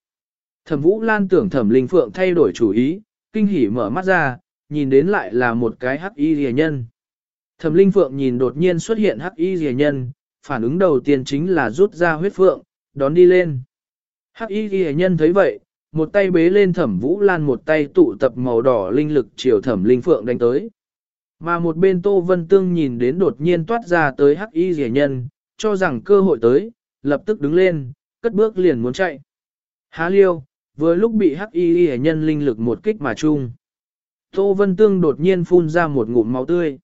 Thẩm Vũ Lan tưởng Thẩm Linh Phượng thay đổi chủ ý, kinh hỉ mở mắt ra, nhìn đến lại là một cái hắc y rìa nhân. Thẩm Linh Phượng nhìn đột nhiên xuất hiện hắc y rìa nhân, phản ứng đầu tiên chính là rút ra huyết phượng, đón đi lên. Hắc y rìa nhân thấy vậy, một tay bế lên Thẩm Vũ Lan một tay tụ tập màu đỏ linh lực chiều Thẩm Linh Phượng đánh tới. Mà một bên Tô Vân Tương nhìn đến đột nhiên toát ra tới hắc y rẻ nhân, cho rằng cơ hội tới, lập tức đứng lên, cất bước liền muốn chạy. Há liêu, vừa lúc bị hắc y rẻ nhân linh lực một kích mà chung. Tô Vân Tương đột nhiên phun ra một ngụm máu tươi.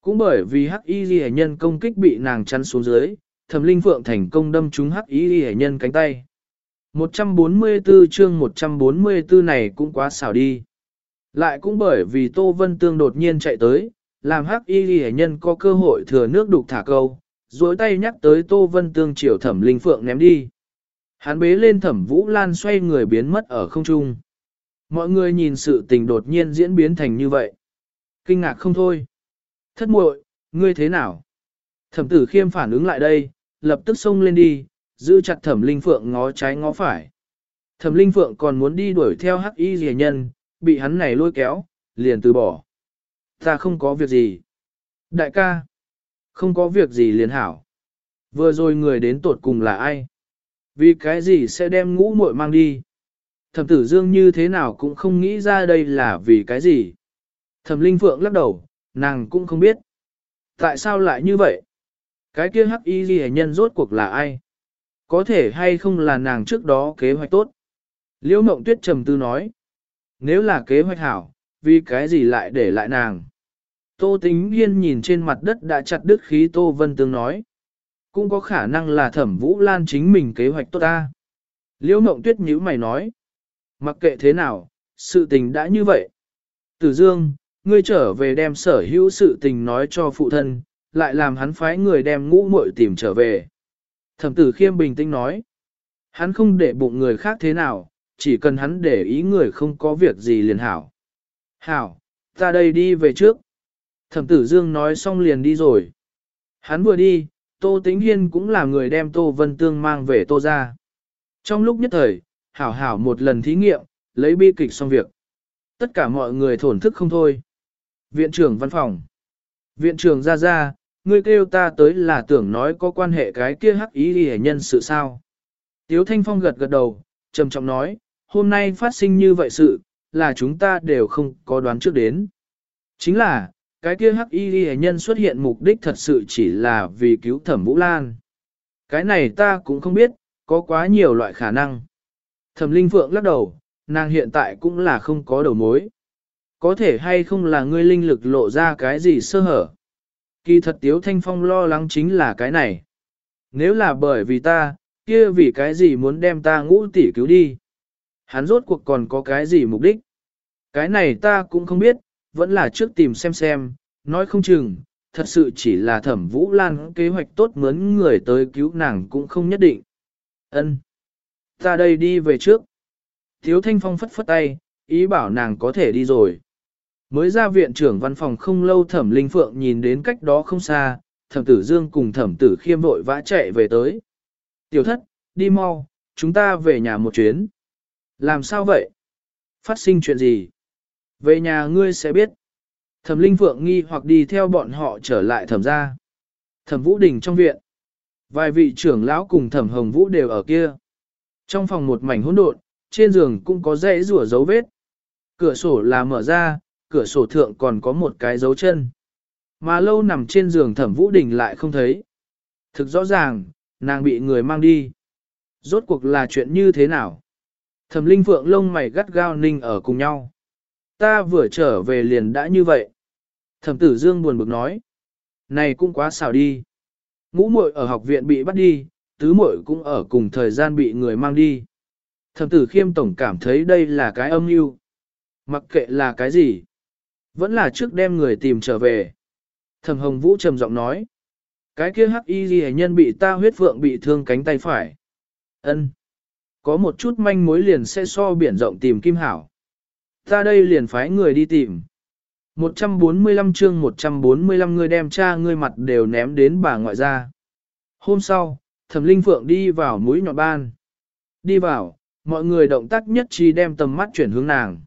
Cũng bởi vì hắc y rẻ nhân công kích bị nàng chắn xuống dưới, thẩm linh phượng thành công đâm trúng hắc y rẻ nhân cánh tay. 144 chương 144 này cũng quá xảo đi. Lại cũng bởi vì Tô Vân Tương đột nhiên chạy tới, làm hắc y ghi nhân có cơ hội thừa nước đục thả câu, dối tay nhắc tới Tô Vân Tương chiều thẩm linh phượng ném đi. Hắn bế lên thẩm vũ lan xoay người biến mất ở không trung. Mọi người nhìn sự tình đột nhiên diễn biến thành như vậy. Kinh ngạc không thôi. Thất muội, ngươi thế nào? Thẩm tử khiêm phản ứng lại đây, lập tức xông lên đi, giữ chặt thẩm linh phượng ngó trái ngó phải. Thẩm linh phượng còn muốn đi đuổi theo hắc y rìa nhân, bị hắn này lôi kéo, liền từ bỏ. Ta không có việc gì. Đại ca, không có việc gì liền hảo. Vừa rồi người đến tột cùng là ai? Vì cái gì sẽ đem ngũ muội mang đi? Thẩm tử dương như thế nào cũng không nghĩ ra đây là vì cái gì. Thẩm linh phượng lắc đầu, nàng cũng không biết. Tại sao lại như vậy? Cái kia hắc y ghi nhân rốt cuộc là ai? Có thể hay không là nàng trước đó kế hoạch tốt? Liễu mộng tuyết trầm tư nói. Nếu là kế hoạch hảo, vì cái gì lại để lại nàng? Tô tính yên nhìn trên mặt đất đã chặt đứt khí Tô Vân Tương nói. Cũng có khả năng là thẩm vũ lan chính mình kế hoạch tốt ta. Liễu mộng tuyết nhíu mày nói. Mặc kệ thế nào, sự tình đã như vậy. Tử Dương, ngươi trở về đem sở hữu sự tình nói cho phụ thân, lại làm hắn phái người đem ngũ muội tìm trở về. Thẩm tử khiêm bình tĩnh nói, hắn không để bụng người khác thế nào, chỉ cần hắn để ý người không có việc gì liền hảo. Hảo, Ta đây đi về trước. Thẩm tử dương nói xong liền đi rồi. Hắn vừa đi, Tô Tĩnh Hiên cũng là người đem Tô Vân Tương mang về Tô ra. Trong lúc nhất thời, hảo hảo một lần thí nghiệm, lấy bi kịch xong việc. Tất cả mọi người thổn thức không thôi. Viện trưởng văn phòng. Viện trưởng ra ra, ngươi kêu ta tới là tưởng nói có quan hệ cái kia hắc ý đi nhân sự sao. Tiếu Thanh Phong gật gật đầu, trầm trọng nói, hôm nay phát sinh như vậy sự, là chúng ta đều không có đoán trước đến. Chính là, cái kia hắc y nhân xuất hiện mục đích thật sự chỉ là vì cứu thẩm Vũ Lan. Cái này ta cũng không biết, có quá nhiều loại khả năng. Thẩm Linh Phượng lắc đầu, nàng hiện tại cũng là không có đầu mối. Có thể hay không là ngươi linh lực lộ ra cái gì sơ hở. Kỳ thật Tiếu Thanh Phong lo lắng chính là cái này. Nếu là bởi vì ta, kia vì cái gì muốn đem ta ngũ tỷ cứu đi. Hắn rốt cuộc còn có cái gì mục đích. Cái này ta cũng không biết, vẫn là trước tìm xem xem, nói không chừng, thật sự chỉ là thẩm vũ lan kế hoạch tốt mướn người tới cứu nàng cũng không nhất định. Ân, Ta đây đi về trước. Thiếu thanh phong phất phất tay, ý bảo nàng có thể đi rồi. Mới ra viện trưởng văn phòng không lâu thẩm linh phượng nhìn đến cách đó không xa, thẩm tử dương cùng thẩm tử khiêm vội vã chạy về tới. Tiểu thất, đi mau, chúng ta về nhà một chuyến. Làm sao vậy? Phát sinh chuyện gì? Về nhà ngươi sẽ biết. Thẩm Linh Phượng nghi hoặc đi theo bọn họ trở lại thẩm ra. Thẩm Vũ Đình trong viện. Vài vị trưởng lão cùng thẩm Hồng Vũ đều ở kia. Trong phòng một mảnh hỗn độn, trên giường cũng có dãy rủa dấu vết. Cửa sổ là mở ra, cửa sổ thượng còn có một cái dấu chân. Mà lâu nằm trên giường thẩm Vũ Đình lại không thấy. Thực rõ ràng, nàng bị người mang đi. Rốt cuộc là chuyện như thế nào? Thẩm Linh Phượng lông mày gắt gao ninh ở cùng nhau. Ta vừa trở về liền đã như vậy. Thẩm tử Dương buồn bực nói. Này cũng quá xảo đi. Ngũ muội ở học viện bị bắt đi, tứ muội cũng ở cùng thời gian bị người mang đi. Thẩm tử khiêm tổng cảm thấy đây là cái âm mưu. Mặc kệ là cái gì. Vẫn là trước đem người tìm trở về. Thẩm hồng vũ trầm giọng nói. Cái kia hắc y ghi nhân bị ta huyết phượng bị thương cánh tay phải. ân Có một chút manh mối liền sẽ so biển rộng tìm kim hảo. Ta đây liền phái người đi tìm. 145 chương 145 người đem cha ngươi mặt đều ném đến bà ngoại ra. Hôm sau, thẩm linh phượng đi vào mũi nhọn ban. Đi vào, mọi người động tác nhất trí đem tầm mắt chuyển hướng nàng.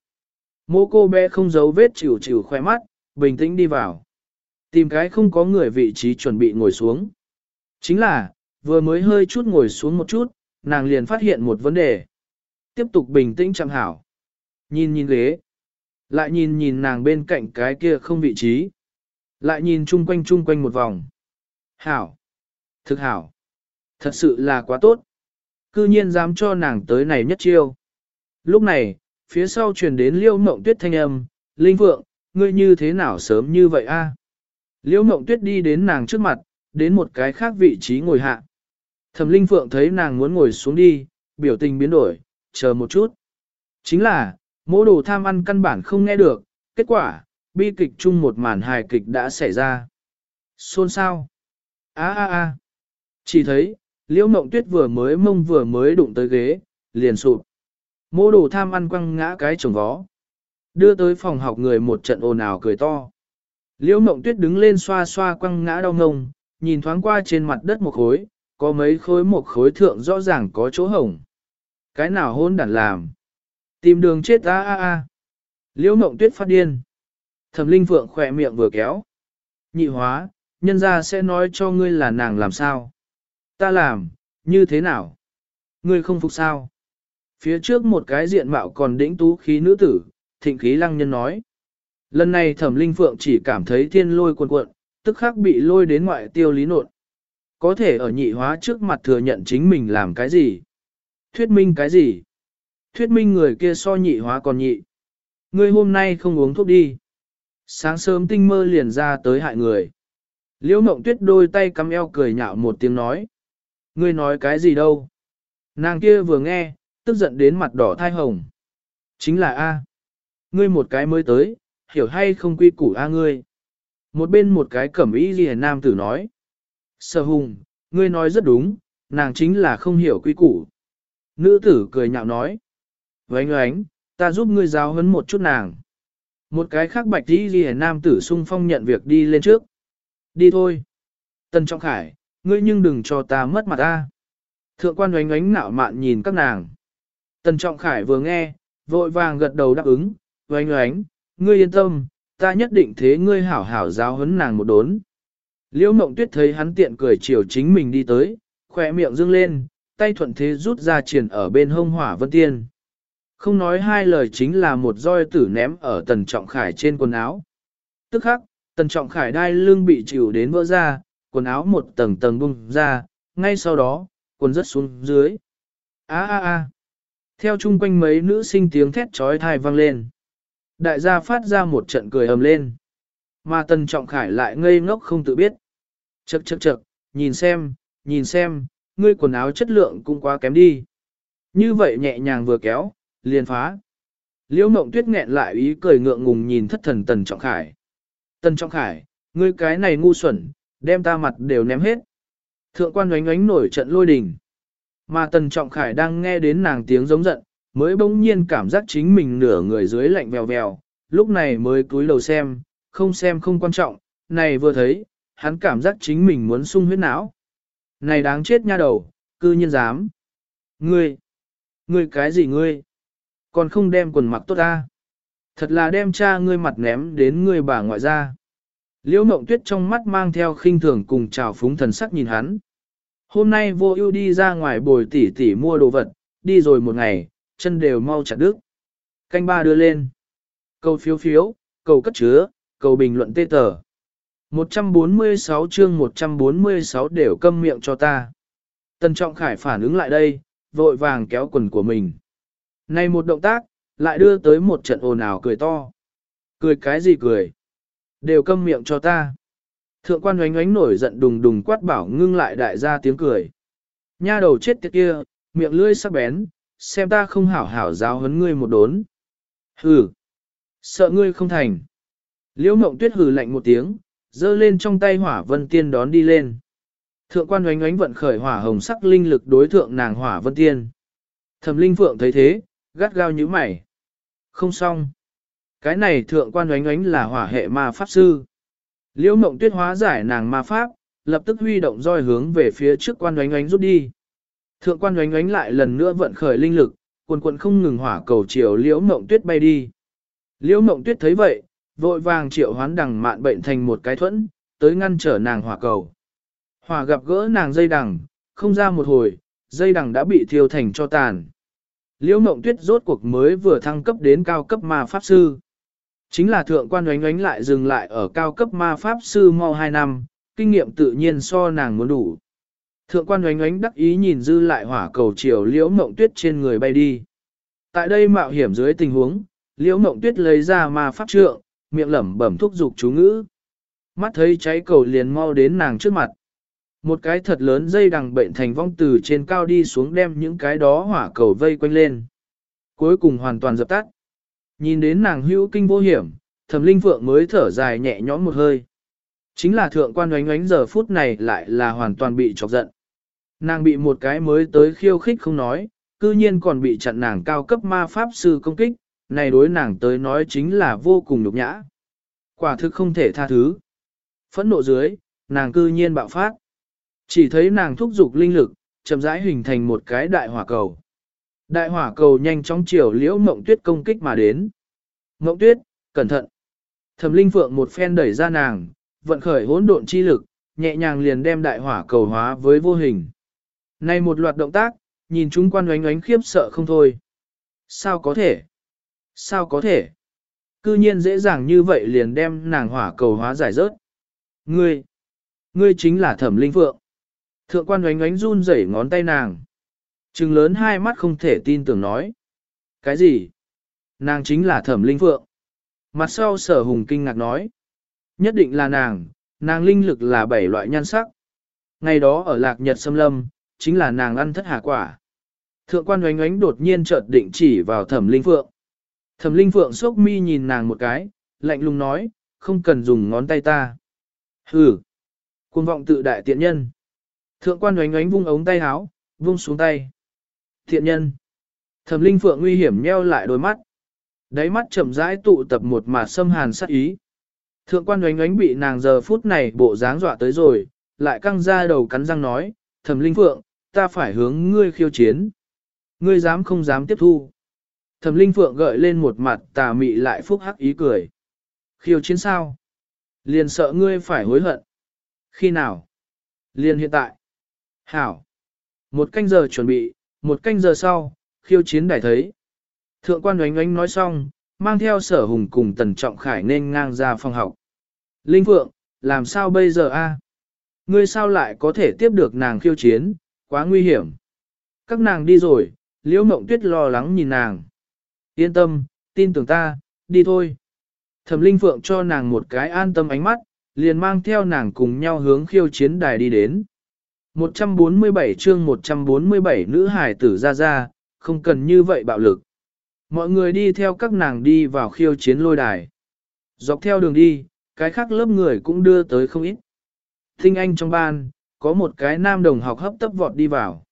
Mô cô bé không giấu vết chịu chịu khoe mắt, bình tĩnh đi vào. Tìm cái không có người vị trí chuẩn bị ngồi xuống. Chính là, vừa mới hơi chút ngồi xuống một chút, nàng liền phát hiện một vấn đề. Tiếp tục bình tĩnh chẳng hảo. Nhìn nhìn ghế. Lại nhìn nhìn nàng bên cạnh cái kia không vị trí. Lại nhìn chung quanh chung quanh một vòng. Hảo. Thực hảo. Thật sự là quá tốt. Cư nhiên dám cho nàng tới này nhất chiêu. Lúc này, phía sau truyền đến liêu mộng tuyết thanh âm. Linh Phượng, ngươi như thế nào sớm như vậy a? Liêu mộng tuyết đi đến nàng trước mặt, đến một cái khác vị trí ngồi hạ. Thẩm Linh Phượng thấy nàng muốn ngồi xuống đi, biểu tình biến đổi, chờ một chút. Chính là, Mỗ đồ tham ăn căn bản không nghe được, kết quả, bi kịch chung một màn hài kịch đã xảy ra. Xôn sao? a a a Chỉ thấy, liễu mộng tuyết vừa mới mông vừa mới đụng tới ghế, liền sụp. Mô đồ tham ăn quăng ngã cái chồng vó. Đưa tới phòng học người một trận ồn ào cười to. Liễu mộng tuyết đứng lên xoa xoa quăng ngã đau ngông, nhìn thoáng qua trên mặt đất một khối, có mấy khối một khối thượng rõ ràng có chỗ hồng. Cái nào hôn đản làm? Tìm đường chết a a a. Liễu mộng tuyết phát điên. Thẩm linh phượng khỏe miệng vừa kéo. Nhị hóa, nhân ra sẽ nói cho ngươi là nàng làm sao. Ta làm, như thế nào? Ngươi không phục sao? Phía trước một cái diện mạo còn đĩnh tú khí nữ tử, thịnh khí lăng nhân nói. Lần này thẩm linh phượng chỉ cảm thấy thiên lôi cuồn cuộn, tức khắc bị lôi đến ngoại tiêu lý nộn. Có thể ở nhị hóa trước mặt thừa nhận chính mình làm cái gì? Thuyết minh cái gì? thuyết minh người kia so nhị hóa còn nhị. Ngươi hôm nay không uống thuốc đi. Sáng sớm tinh mơ liền ra tới hại người. Liễu mộng tuyết đôi tay cắm eo cười nhạo một tiếng nói. Ngươi nói cái gì đâu? Nàng kia vừa nghe, tức giận đến mặt đỏ thai hồng. Chính là A. Ngươi một cái mới tới, hiểu hay không quy củ A ngươi. Một bên một cái cẩm ý gì nam tử nói. Sở hùng, ngươi nói rất đúng, nàng chính là không hiểu quy củ. Nữ tử cười nhạo nói. Vánh ánh, ta giúp ngươi giáo huấn một chút nàng. Một cái khác bạch đi ghi nam tử sung phong nhận việc đi lên trước. Đi thôi. Tần Trọng Khải, ngươi nhưng đừng cho ta mất mặt ta. Thượng quan oánh oánh nạo mạn nhìn các nàng. Tần Trọng Khải vừa nghe, vội vàng gật đầu đáp ứng, oánh oánh, ngươi yên tâm, ta nhất định thế ngươi hảo hảo giáo huấn nàng một đốn. Liễu mộng tuyết thấy hắn tiện cười chiều chính mình đi tới, khỏe miệng dương lên, tay thuận thế rút ra triển ở bên hông hỏa vân tiên. Không nói hai lời chính là một roi tử ném ở tần trọng khải trên quần áo. Tức khắc, tần trọng khải đai lưng bị chịu đến vỡ ra, quần áo một tầng tầng bung ra, ngay sau đó, quần rớt xuống dưới. Á á á. Theo chung quanh mấy nữ sinh tiếng thét trói thai vang lên. Đại gia phát ra một trận cười ầm lên. Mà tần trọng khải lại ngây ngốc không tự biết. Chậc chậc chậc, nhìn xem, nhìn xem, ngươi quần áo chất lượng cũng quá kém đi. Như vậy nhẹ nhàng vừa kéo, liền phá. Liễu mộng tuyết nghẹn lại ý cười ngượng ngùng nhìn thất thần tần trọng khải. Tần trọng khải, ngươi cái này ngu xuẩn, đem ta mặt đều ném hết. Thượng quan oánh oánh nổi trận lôi đình. Mà tần trọng khải đang nghe đến nàng tiếng giống giận, mới bỗng nhiên cảm giác chính mình nửa người dưới lạnh vèo vèo, lúc này mới cúi đầu xem, không xem không quan trọng, này vừa thấy, hắn cảm giác chính mình muốn sung huyết não. Này đáng chết nha đầu, cư nhiên dám. Ngươi, ngươi cái gì ngươi? Còn không đem quần mặc tốt ta. Thật là đem cha ngươi mặt ném đến ngươi bà ngoại ra. Liễu mộng tuyết trong mắt mang theo khinh thường cùng trào phúng thần sắc nhìn hắn. Hôm nay vô ưu đi ra ngoài bồi tỉ tỉ mua đồ vật, đi rồi một ngày, chân đều mau chặt đứt. Canh ba đưa lên. Cầu phiếu phiếu, cầu cất chứa, cầu bình luận tê tờ. 146 chương 146 đều câm miệng cho ta. Tần Trọng Khải phản ứng lại đây, vội vàng kéo quần của mình. Này một động tác, lại đưa tới một trận ồn ào cười to. Cười cái gì cười? Đều câm miệng cho ta. Thượng quan oánh oánh nổi giận đùng đùng quát bảo ngưng lại đại gia tiếng cười. Nha đầu chết tiệt kia, miệng lưỡi sắc bén, xem ta không hảo hảo giáo huấn ngươi một đốn. Hừ, sợ ngươi không thành. Liễu mộng tuyết hừ lạnh một tiếng, giơ lên trong tay hỏa vân tiên đón đi lên. Thượng quan oánh oánh vận khởi hỏa hồng sắc linh lực đối thượng nàng hỏa vân tiên. Thẩm linh phượng thấy thế, gắt gao như mày. Không xong. Cái này thượng quan oánh oánh là hỏa hệ ma pháp sư. Liễu mộng tuyết hóa giải nàng ma pháp, lập tức huy động roi hướng về phía trước quan oánh oánh rút đi. Thượng quan oánh oánh lại lần nữa vận khởi linh lực, quần quần không ngừng hỏa cầu chiều liễu mộng tuyết bay đi. Liễu mộng tuyết thấy vậy, vội vàng triệu hoán đằng mạn bệnh thành một cái thuẫn, tới ngăn trở nàng hỏa cầu. Hỏa gặp gỡ nàng dây đằng, không ra một hồi, dây đằng đã bị thiêu thành cho tàn. Liễu mộng tuyết rốt cuộc mới vừa thăng cấp đến cao cấp ma pháp sư. Chính là thượng quan oánh oánh lại dừng lại ở cao cấp ma pháp sư mau 2 năm, kinh nghiệm tự nhiên so nàng muốn đủ. Thượng quan oánh oánh đắc ý nhìn dư lại hỏa cầu chiều liễu mộng tuyết trên người bay đi. Tại đây mạo hiểm dưới tình huống, liễu mộng tuyết lấy ra ma pháp trượng, miệng lẩm bẩm thúc giục chú ngữ. Mắt thấy cháy cầu liền mau đến nàng trước mặt. Một cái thật lớn dây đằng bệnh thành vong từ trên cao đi xuống đem những cái đó hỏa cầu vây quanh lên. Cuối cùng hoàn toàn dập tắt. Nhìn đến nàng hữu kinh vô hiểm, thẩm linh phượng mới thở dài nhẹ nhõm một hơi. Chính là thượng quan oánh oánh giờ phút này lại là hoàn toàn bị chọc giận. Nàng bị một cái mới tới khiêu khích không nói, cư nhiên còn bị chặn nàng cao cấp ma pháp sư công kích, này đối nàng tới nói chính là vô cùng nhục nhã. Quả thực không thể tha thứ. Phẫn nộ dưới, nàng cư nhiên bạo phát. Chỉ thấy nàng thúc giục linh lực, chậm rãi hình thành một cái đại hỏa cầu. Đại hỏa cầu nhanh chóng chiều liễu mộng tuyết công kích mà đến. Mộng tuyết, cẩn thận. Thẩm linh phượng một phen đẩy ra nàng, vận khởi hỗn độn chi lực, nhẹ nhàng liền đem đại hỏa cầu hóa với vô hình. Này một loạt động tác, nhìn chúng quan oánh oánh khiếp sợ không thôi. Sao có thể? Sao có thể? Cư nhiên dễ dàng như vậy liền đem nàng hỏa cầu hóa giải rớt. Ngươi, ngươi chính là thẩm linh phượng. Thượng quan oánh oánh run rẩy ngón tay nàng. Trừng lớn hai mắt không thể tin tưởng nói. Cái gì? Nàng chính là thẩm linh phượng. Mặt sau sở hùng kinh ngạc nói. Nhất định là nàng, nàng linh lực là bảy loại nhan sắc. Ngày đó ở lạc nhật xâm lâm, chính là nàng ăn thất hạ quả. Thượng quan oánh oánh đột nhiên chợt định chỉ vào thẩm linh phượng. Thẩm linh phượng sốc mi nhìn nàng một cái, lạnh lùng nói, không cần dùng ngón tay ta. Hừ, cuồng vọng tự đại tiện nhân. Thượng quan oánh oánh vung ống tay háo, vung xuống tay. Thiện nhân. Thẩm linh phượng nguy hiểm nheo lại đôi mắt. Đáy mắt chậm rãi tụ tập một mà xâm hàn sát ý. Thượng quan oánh oánh bị nàng giờ phút này bộ dáng dọa tới rồi, lại căng ra đầu cắn răng nói, thẩm linh phượng, ta phải hướng ngươi khiêu chiến. Ngươi dám không dám tiếp thu. Thẩm linh phượng gợi lên một mặt tà mị lại phúc hắc ý cười. Khiêu chiến sao? Liền sợ ngươi phải hối hận. Khi nào? Liền hiện tại. Hảo. Một canh giờ chuẩn bị, một canh giờ sau, khiêu chiến đài thấy. Thượng quan oánh oánh nói xong, mang theo sở hùng cùng tần trọng khải nên ngang ra phòng học. Linh Phượng, làm sao bây giờ a? Ngươi sao lại có thể tiếp được nàng khiêu chiến, quá nguy hiểm. Các nàng đi rồi, liễu mộng tuyết lo lắng nhìn nàng. Yên tâm, tin tưởng ta, đi thôi. Thẩm Linh Phượng cho nàng một cái an tâm ánh mắt, liền mang theo nàng cùng nhau hướng khiêu chiến đài đi đến. 147 chương 147 nữ hải tử ra ra, không cần như vậy bạo lực. Mọi người đi theo các nàng đi vào khiêu chiến lôi đài. Dọc theo đường đi, cái khác lớp người cũng đưa tới không ít. Thinh anh trong ban, có một cái nam đồng học hấp tấp vọt đi vào.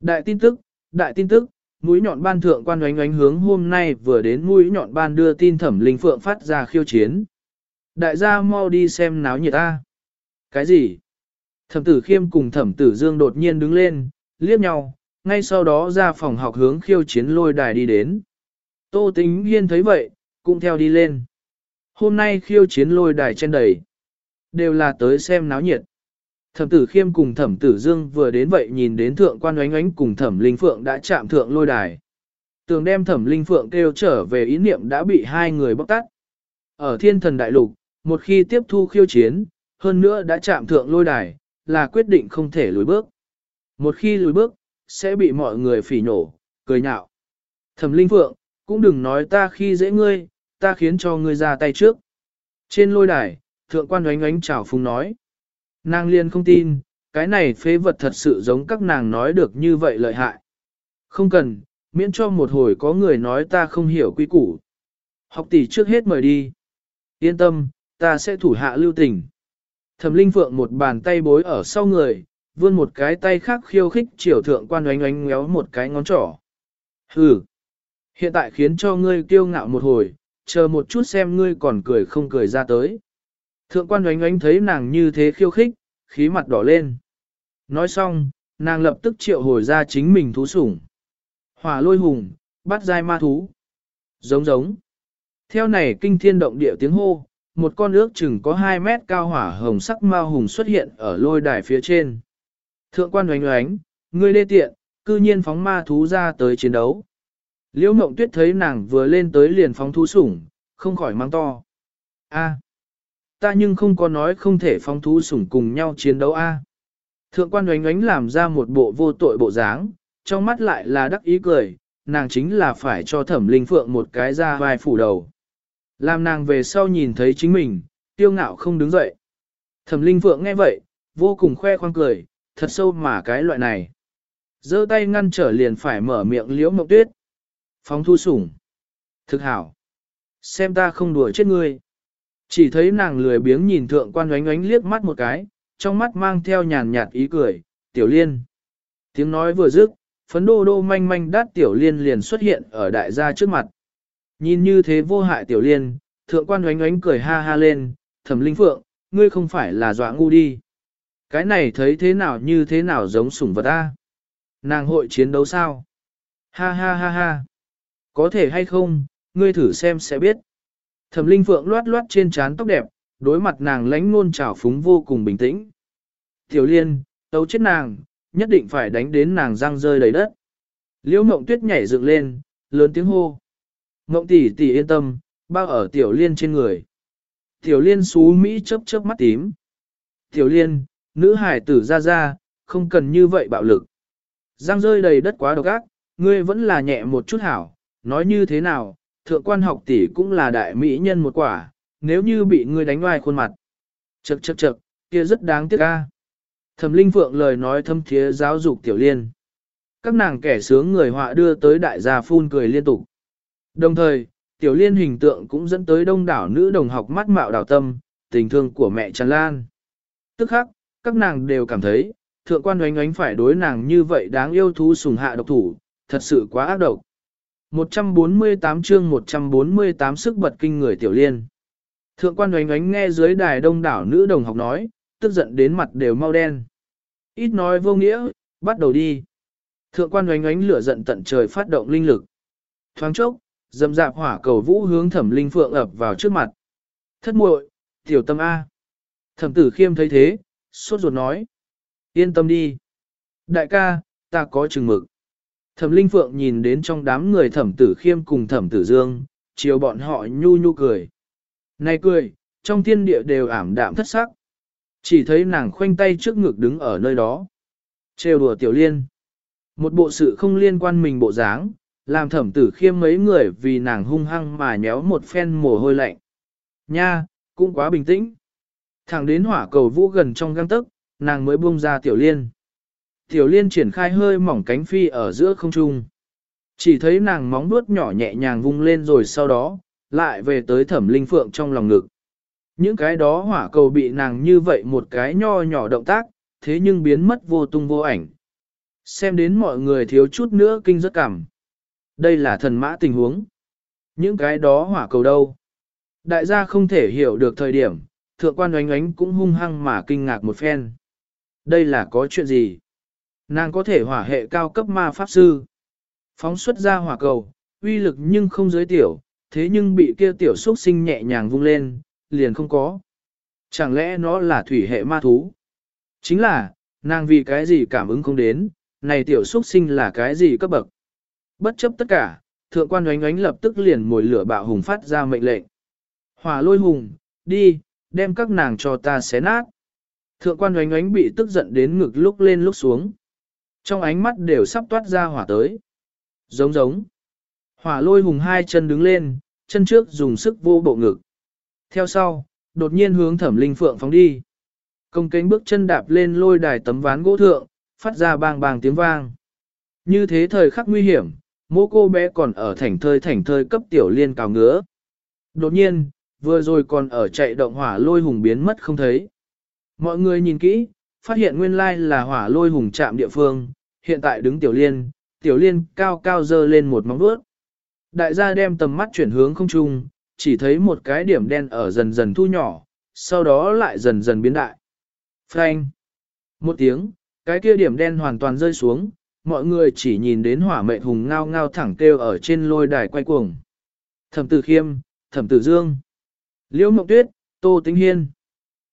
Đại tin tức, đại tin tức, mũi nhọn ban thượng quan oánh oánh hướng hôm nay vừa đến mũi nhọn ban đưa tin thẩm linh phượng phát ra khiêu chiến. Đại gia mau đi xem náo nhiệt ta. Cái gì? Thẩm tử khiêm cùng thẩm tử dương đột nhiên đứng lên, liếc nhau, ngay sau đó ra phòng học hướng khiêu chiến lôi đài đi đến. Tô tính hiên thấy vậy, cũng theo đi lên. Hôm nay khiêu chiến lôi đài trên đầy. Đều là tới xem náo nhiệt. Thẩm tử khiêm cùng thẩm tử dương vừa đến vậy nhìn đến thượng quan oánh oánh cùng thẩm linh phượng đã chạm thượng lôi đài. Tường đem thẩm linh phượng kêu trở về ý niệm đã bị hai người bóc tắt. Ở thiên thần đại lục, một khi tiếp thu khiêu chiến, hơn nữa đã chạm thượng lôi đài, là quyết định không thể lùi bước. Một khi lùi bước, sẽ bị mọi người phỉ nhổ, cười nhạo. Thẩm linh phượng, cũng đừng nói ta khi dễ ngươi, ta khiến cho ngươi ra tay trước. Trên lôi đài, thượng quan oánh oánh chào phung nói. Nàng liên không tin, cái này phế vật thật sự giống các nàng nói được như vậy lợi hại. Không cần, miễn cho một hồi có người nói ta không hiểu quy củ. Học tỷ trước hết mời đi. Yên tâm, ta sẽ thủ hạ lưu tình. Thẩm Linh Phượng một bàn tay bối ở sau người, vươn một cái tay khác khiêu khích triều thượng quan oánh oánh ngéo một cái ngón trỏ. Hừ, hiện tại khiến cho ngươi kiêu ngạo một hồi, chờ một chút xem ngươi còn cười không cười ra tới. Thượng quan oánh oánh thấy nàng như thế khiêu khích, khí mặt đỏ lên. Nói xong, nàng lập tức triệu hồi ra chính mình thú sủng. Hỏa lôi hùng, bắt dai ma thú. Giống giống. Theo này kinh thiên động địa tiếng hô, một con ước chừng có 2 mét cao hỏa hồng sắc ma hùng xuất hiện ở lôi đài phía trên. Thượng quan oánh oánh, ngươi đê tiện, cư nhiên phóng ma thú ra tới chiến đấu. Liễu mộng tuyết thấy nàng vừa lên tới liền phóng thú sủng, không khỏi mang to. A, ta nhưng không có nói không thể phóng thú sủng cùng nhau chiến đấu a. Thượng quan oánh oánh làm ra một bộ vô tội bộ dáng, trong mắt lại là đắc ý cười, nàng chính là phải cho thẩm linh phượng một cái ra vai phủ đầu. Làm nàng về sau nhìn thấy chính mình, tiêu ngạo không đứng dậy. Thẩm linh phượng nghe vậy, vô cùng khoe khoang cười, thật sâu mà cái loại này. giơ tay ngăn trở liền phải mở miệng liễu mộng tuyết. Phóng thu sủng. Thực hảo. Xem ta không đùa chết ngươi. Chỉ thấy nàng lười biếng nhìn thượng quan oánh oánh liếc mắt một cái, trong mắt mang theo nhàn nhạt ý cười, tiểu liên. Tiếng nói vừa dứt, phấn đô đô manh manh đát tiểu liên liền xuất hiện ở đại gia trước mặt. Nhìn như thế vô hại tiểu liên, thượng quan oánh oánh cười ha ha lên, thẩm linh phượng, ngươi không phải là dọa ngu đi. Cái này thấy thế nào như thế nào giống sủng vật ta. Nàng hội chiến đấu sao? Ha ha ha ha. Có thể hay không, ngươi thử xem sẽ biết. Thẩm linh phượng loát loát trên trán tóc đẹp, đối mặt nàng lánh ngôn trào phúng vô cùng bình tĩnh. Tiểu liên, tấu chết nàng, nhất định phải đánh đến nàng răng rơi đầy đất. Liễu mộng tuyết nhảy dựng lên, lớn tiếng hô. Ngộng tỷ tỷ yên tâm, bao ở tiểu liên trên người. Tiểu liên xú Mỹ chớp chớp mắt tím. Tiểu liên, nữ hải tử ra ra, không cần như vậy bạo lực. Giang rơi đầy đất quá độc ác, ngươi vẫn là nhẹ một chút hảo, nói như thế nào, thượng quan học tỷ cũng là đại mỹ nhân một quả, nếu như bị ngươi đánh ngoài khuôn mặt. Chậc chậc chậc, kia rất đáng tiếc ca. Thẩm Linh Phượng lời nói thâm thiế giáo dục tiểu liên. Các nàng kẻ sướng người họa đưa tới đại gia phun cười liên tục. Đồng thời, tiểu liên hình tượng cũng dẫn tới đông đảo nữ đồng học mắt mạo đào tâm, tình thương của mẹ tràn lan. Tức khắc, các nàng đều cảm thấy, thượng quan oánh oánh phải đối nàng như vậy đáng yêu thú sùng hạ độc thủ, thật sự quá ác độc. 148 chương 148 sức bật kinh người tiểu liên. Thượng quan oánh oánh nghe dưới đài đông đảo nữ đồng học nói, tức giận đến mặt đều mau đen. Ít nói vô nghĩa, bắt đầu đi. Thượng quan oánh oánh lửa giận tận trời phát động linh lực. Thoáng chốc, dầm dạp hỏa cầu vũ hướng thẩm linh phượng ập vào trước mặt. Thất muội, tiểu tâm A. Thẩm tử khiêm thấy thế, sốt ruột nói. Yên tâm đi. Đại ca, ta có chừng mực. Thẩm linh phượng nhìn đến trong đám người thẩm tử khiêm cùng thẩm tử dương, chiều bọn họ nhu nhu cười. Này cười, trong thiên địa đều ảm đạm thất sắc. Chỉ thấy nàng khoanh tay trước ngực đứng ở nơi đó. Trêu đùa tiểu liên. Một bộ sự không liên quan mình bộ dáng, làm thẩm tử khiêm mấy người vì nàng hung hăng mà nhéo một phen mồ hôi lạnh. Nha, cũng quá bình tĩnh. Thẳng đến hỏa cầu vũ gần trong găng tức, nàng mới buông ra tiểu liên. Tiểu liên triển khai hơi mỏng cánh phi ở giữa không trung. Chỉ thấy nàng móng vuốt nhỏ nhẹ nhàng vung lên rồi sau đó, lại về tới thẩm linh phượng trong lòng ngực. Những cái đó hỏa cầu bị nàng như vậy một cái nho nhỏ động tác, thế nhưng biến mất vô tung vô ảnh. Xem đến mọi người thiếu chút nữa kinh rất cảm. Đây là thần mã tình huống. Những cái đó hỏa cầu đâu? Đại gia không thể hiểu được thời điểm, thượng quan oánh oánh cũng hung hăng mà kinh ngạc một phen. Đây là có chuyện gì? Nàng có thể hỏa hệ cao cấp ma pháp sư. Phóng xuất ra hỏa cầu, uy lực nhưng không giới tiểu, thế nhưng bị kia tiểu xuất sinh nhẹ nhàng vung lên, liền không có. Chẳng lẽ nó là thủy hệ ma thú? Chính là, nàng vì cái gì cảm ứng không đến, này tiểu xuất sinh là cái gì cấp bậc? Bất chấp tất cả, thượng quan oánh oánh lập tức liền mồi lửa bạo hùng phát ra mệnh lệnh. Hỏa lôi hùng, đi, đem các nàng cho ta xé nát. Thượng quan oánh oánh bị tức giận đến ngực lúc lên lúc xuống. Trong ánh mắt đều sắp toát ra hỏa tới. Giống giống. Hỏa lôi hùng hai chân đứng lên, chân trước dùng sức vô bộ ngực. Theo sau, đột nhiên hướng thẩm linh phượng phóng đi. Công cánh bước chân đạp lên lôi đài tấm ván gỗ thượng, phát ra bang bang tiếng vang. Như thế thời khắc nguy hiểm, mô cô bé còn ở thành thơi thành thơi cấp tiểu liên cào ngứa. Đột nhiên, vừa rồi còn ở chạy động hỏa lôi hùng biến mất không thấy. Mọi người nhìn kỹ, phát hiện nguyên lai là hỏa lôi hùng chạm địa phương, hiện tại đứng tiểu liên, tiểu liên cao cao dơ lên một móng vuốt. Đại gia đem tầm mắt chuyển hướng không trung, chỉ thấy một cái điểm đen ở dần dần thu nhỏ, sau đó lại dần dần biến đại. Phanh! Một tiếng, cái kia điểm đen hoàn toàn rơi xuống, mọi người chỉ nhìn đến hỏa mệnh hùng ngao ngao thẳng kêu ở trên lôi đài quay cuồng. Thẩm tử khiêm, thẩm tử dương, liễu mộng tuyết, tô tính hiên.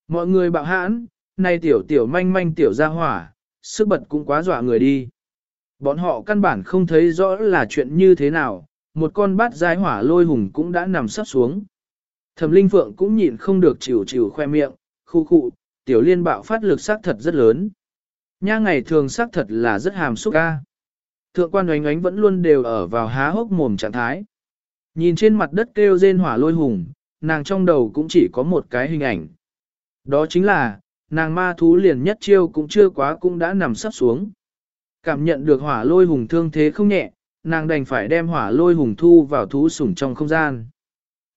Mọi người bạo hãn, nay tiểu tiểu manh manh tiểu ra hỏa, sức bật cũng quá dọa người đi. Bọn họ căn bản không thấy rõ là chuyện như thế nào, một con bát giái hỏa lôi hùng cũng đã nằm sắp xuống. Thẩm Linh Phượng cũng nhịn không được chịu chịu khoe miệng, khu khu, tiểu liên bạo phát lực sắc thật rất lớn. Nha ngày thường xác thật là rất hàm xúc ca. Thượng quan oánh oánh vẫn luôn đều ở vào há hốc mồm trạng thái. Nhìn trên mặt đất kêu rên hỏa lôi hùng, nàng trong đầu cũng chỉ có một cái hình ảnh. Đó chính là, nàng ma thú liền nhất chiêu cũng chưa quá cũng đã nằm sắp xuống. Cảm nhận được hỏa lôi hùng thương thế không nhẹ, nàng đành phải đem hỏa lôi hùng thu vào thú sủng trong không gian.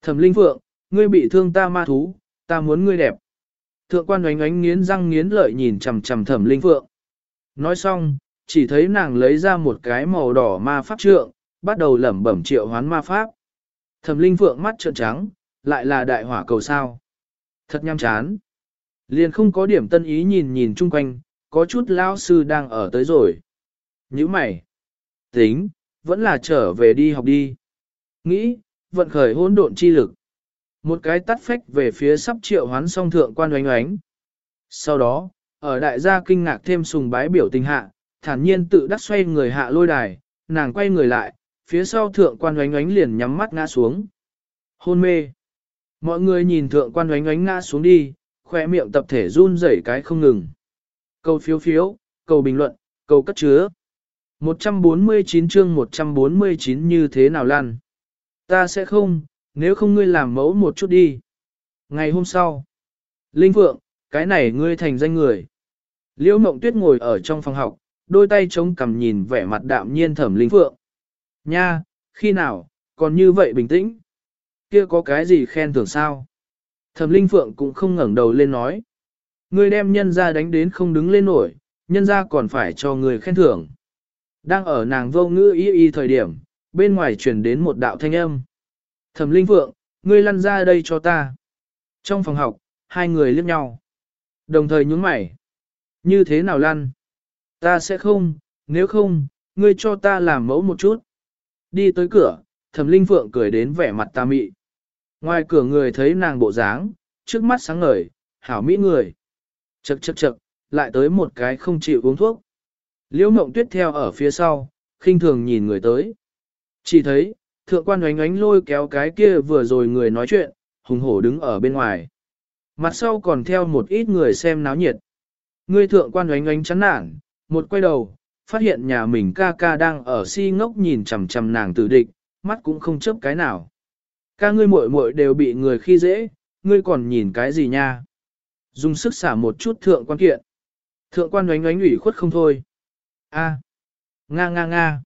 Thẩm linh phượng, ngươi bị thương ta ma thú, ta muốn ngươi đẹp. Thượng quan oánh oánh nghiến răng nghiến lợi nhìn chằm chằm thẩm linh phượng. Nói xong, chỉ thấy nàng lấy ra một cái màu đỏ ma pháp trượng, bắt đầu lẩm bẩm triệu hoán ma pháp. Thẩm linh phượng mắt trợn trắng, lại là đại hỏa cầu sao. Thật nhăm chán. Liền không có điểm tân ý nhìn nhìn chung quanh, có chút lão sư đang ở tới rồi. Như mày. Tính, vẫn là trở về đi học đi. Nghĩ, vận khởi hỗn độn chi lực. Một cái tắt phách về phía sắp triệu hoán song thượng quan oánh oánh. Sau đó, ở đại gia kinh ngạc thêm sùng bái biểu tình hạ, thản nhiên tự đắc xoay người hạ lôi đài, nàng quay người lại, phía sau thượng quan oánh oánh liền nhắm mắt ngã xuống. Hôn mê. Mọi người nhìn thượng quan oánh oánh ngã xuống đi, khoe miệng tập thể run rẩy cái không ngừng. câu phiếu phiếu, câu bình luận, câu cất chứa. 149 chương 149 như thế nào lan? Ta sẽ không, nếu không ngươi làm mẫu một chút đi. Ngày hôm sau, Linh Phượng, cái này ngươi thành danh người. Liễu Mộng Tuyết ngồi ở trong phòng học, đôi tay chống cằm nhìn vẻ mặt đạm nhiên thẩm Linh Phượng. Nha, khi nào, còn như vậy bình tĩnh? Kia có cái gì khen thưởng sao? Thẩm Linh Phượng cũng không ngẩng đầu lên nói. Ngươi đem nhân ra đánh đến không đứng lên nổi, nhân ra còn phải cho người khen thưởng. Đang ở nàng vô ngữ y y thời điểm, bên ngoài truyền đến một đạo thanh âm. Thẩm Linh Phượng, ngươi lăn ra đây cho ta. Trong phòng học, hai người liếc nhau. Đồng thời nhún mày. Như thế nào lăn? Ta sẽ không, nếu không, ngươi cho ta làm mẫu một chút. Đi tới cửa, Thẩm Linh Phượng cười đến vẻ mặt ta mị. Ngoài cửa người thấy nàng bộ dáng, trước mắt sáng ngời, hảo mỹ người. Chậc chậc chậc, lại tới một cái không chịu uống thuốc. Liễu mộng tuyết theo ở phía sau, khinh thường nhìn người tới. Chỉ thấy, thượng quan oánh oánh lôi kéo cái kia vừa rồi người nói chuyện, hùng hổ đứng ở bên ngoài. Mặt sau còn theo một ít người xem náo nhiệt. Ngươi thượng quan oánh oánh chán nản, một quay đầu, phát hiện nhà mình ca ca đang ở si ngốc nhìn chằm chằm nàng tử địch, mắt cũng không chớp cái nào. Ca ngươi muội muội đều bị người khi dễ, ngươi còn nhìn cái gì nha? Dùng sức xả một chút thượng quan kiện. Thượng quan oánh oánh ủy khuất không thôi. A, nga nga nga.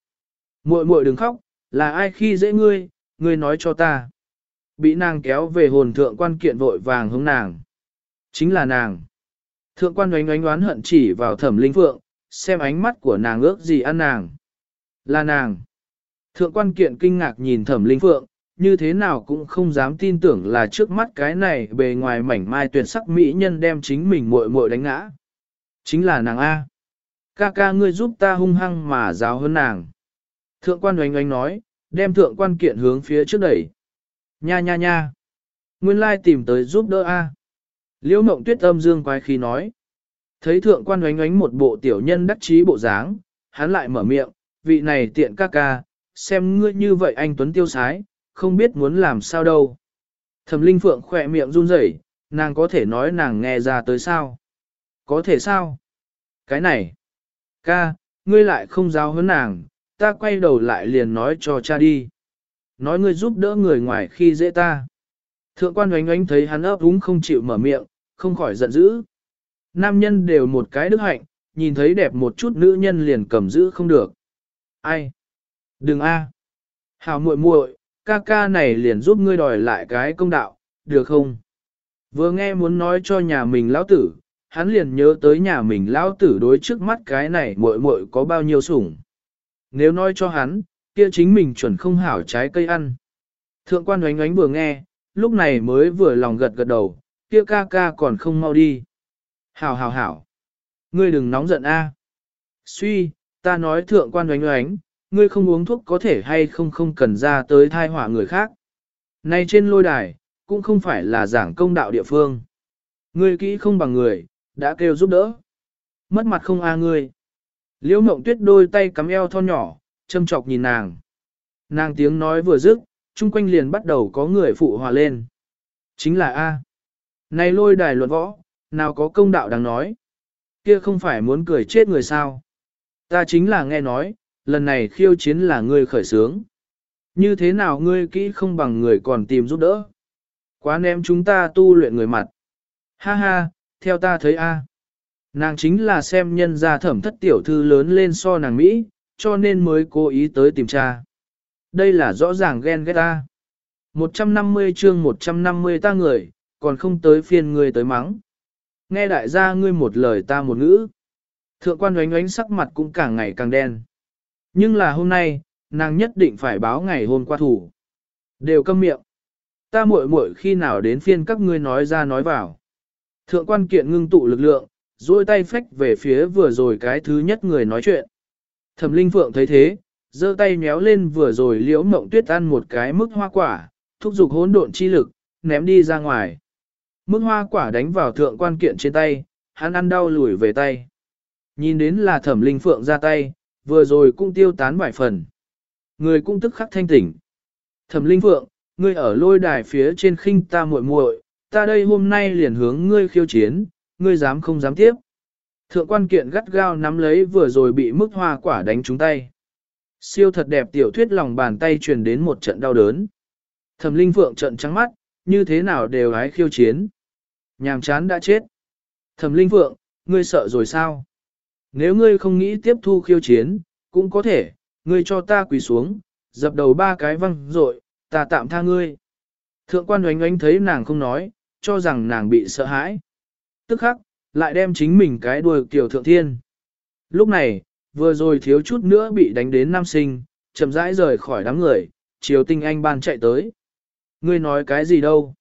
Muội muội đừng khóc, là ai khi dễ ngươi, ngươi nói cho ta. Bị nàng kéo về hồn thượng quan kiện vội vàng hướng nàng. Chính là nàng. Thượng quan oánh oánh oán hận chỉ vào thẩm linh phượng, xem ánh mắt của nàng ước gì ăn nàng. Là nàng. Thượng quan kiện kinh ngạc nhìn thẩm linh phượng, như thế nào cũng không dám tin tưởng là trước mắt cái này bề ngoài mảnh mai tuyệt sắc mỹ nhân đem chính mình muội muội đánh ngã. Chính là nàng A. Ca ca ngươi giúp ta hung hăng mà giáo hơn nàng. Thượng quan oánh oánh nói, đem thượng quan kiện hướng phía trước đẩy. Nha nha nha. Nguyên lai tìm tới giúp đỡ A. Liễu mộng tuyết âm dương quái khí nói. Thấy thượng quan oánh oánh một bộ tiểu nhân đắc chí bộ dáng, hắn lại mở miệng, vị này tiện ca ca, xem ngươi như vậy anh Tuấn tiêu sái, không biết muốn làm sao đâu. Thẩm Linh Phượng khỏe miệng run rẩy, nàng có thể nói nàng nghe ra tới sao? Có thể sao? Cái này, ca, ngươi lại không giáo hơn nàng, ta quay đầu lại liền nói cho cha đi. Nói ngươi giúp đỡ người ngoài khi dễ ta. Thượng quan oánh oánh thấy hắn ấp úng không chịu mở miệng, không khỏi giận dữ. Nam nhân đều một cái đức hạnh, nhìn thấy đẹp một chút nữ nhân liền cầm giữ không được. Ai? Đừng a. Hào muội muội, ca ca này liền giúp ngươi đòi lại cái công đạo, được không? Vừa nghe muốn nói cho nhà mình lão tử, hắn liền nhớ tới nhà mình lão tử đối trước mắt cái này muội muội có bao nhiêu sủng. Nếu nói cho hắn, kia chính mình chuẩn không hảo trái cây ăn. Thượng quan oánh oánh vừa nghe, lúc này mới vừa lòng gật gật đầu, kia ca ca còn không mau đi. Hảo hảo hảo. Ngươi đừng nóng giận a. Suy, ta nói thượng quan oánh oánh, ngươi không uống thuốc có thể hay không không cần ra tới thai hỏa người khác. Nay trên lôi đài, cũng không phải là giảng công đạo địa phương. Ngươi kỹ không bằng người, đã kêu giúp đỡ. Mất mặt không a ngươi. Liễu mộng tuyết đôi tay cắm eo thon nhỏ, châm chọc nhìn nàng. Nàng tiếng nói vừa dứt, chung quanh liền bắt đầu có người phụ hòa lên. Chính là A. Này lôi đài luận võ, nào có công đạo đang nói. Kia không phải muốn cười chết người sao. Ta chính là nghe nói, lần này khiêu chiến là ngươi khởi sướng. Như thế nào ngươi kỹ không bằng người còn tìm giúp đỡ. Quá ném chúng ta tu luyện người mặt. Ha ha, theo ta thấy a, Nàng chính là xem nhân gia thẩm thất tiểu thư lớn lên so nàng Mỹ, cho nên mới cố ý tới tìm cha đây là rõ ràng ghen ghét ta. 150 chương 150 ta người, còn không tới phiên ngươi tới mắng. Nghe đại gia ngươi một lời ta một ngữ. Thượng quan oánh oánh sắc mặt cũng càng ngày càng đen. Nhưng là hôm nay, nàng nhất định phải báo ngày hôm qua thủ. Đều câm miệng. Ta muội muội khi nào đến phiên các ngươi nói ra nói vào. Thượng quan kiện ngưng tụ lực lượng, duỗi tay phách về phía vừa rồi cái thứ nhất người nói chuyện. Thẩm Linh Phượng thấy thế, giơ tay nhéo lên vừa rồi liễu mộng tuyết ăn một cái mức hoa quả, thúc giục hỗn độn chi lực, ném đi ra ngoài. Mức hoa quả đánh vào thượng quan kiện trên tay, hắn ăn đau lùi về tay. Nhìn đến là thẩm linh phượng ra tay, vừa rồi cũng tiêu tán vài phần. Người cũng tức khắc thanh tỉnh. Thẩm linh phượng, ngươi ở lôi đài phía trên khinh ta muội muội, ta đây hôm nay liền hướng ngươi khiêu chiến, ngươi dám không dám tiếp. Thượng quan kiện gắt gao nắm lấy vừa rồi bị mức hoa quả đánh trúng tay. Siêu thật đẹp tiểu thuyết lòng bàn tay truyền đến một trận đau đớn. Thẩm linh phượng trận trắng mắt, như thế nào đều hái khiêu chiến. Nhàm chán đã chết. Thẩm linh phượng, ngươi sợ rồi sao? Nếu ngươi không nghĩ tiếp thu khiêu chiến, cũng có thể, ngươi cho ta quỳ xuống, dập đầu ba cái văng rồi, ta tạm tha ngươi. Thượng quan oánh oánh thấy nàng không nói, cho rằng nàng bị sợ hãi. Tức khắc, lại đem chính mình cái đuôi tiểu thượng thiên. Lúc này, vừa rồi thiếu chút nữa bị đánh đến nam sinh, chậm rãi rời khỏi đám người, chiều tinh anh ban chạy tới. Ngươi nói cái gì đâu?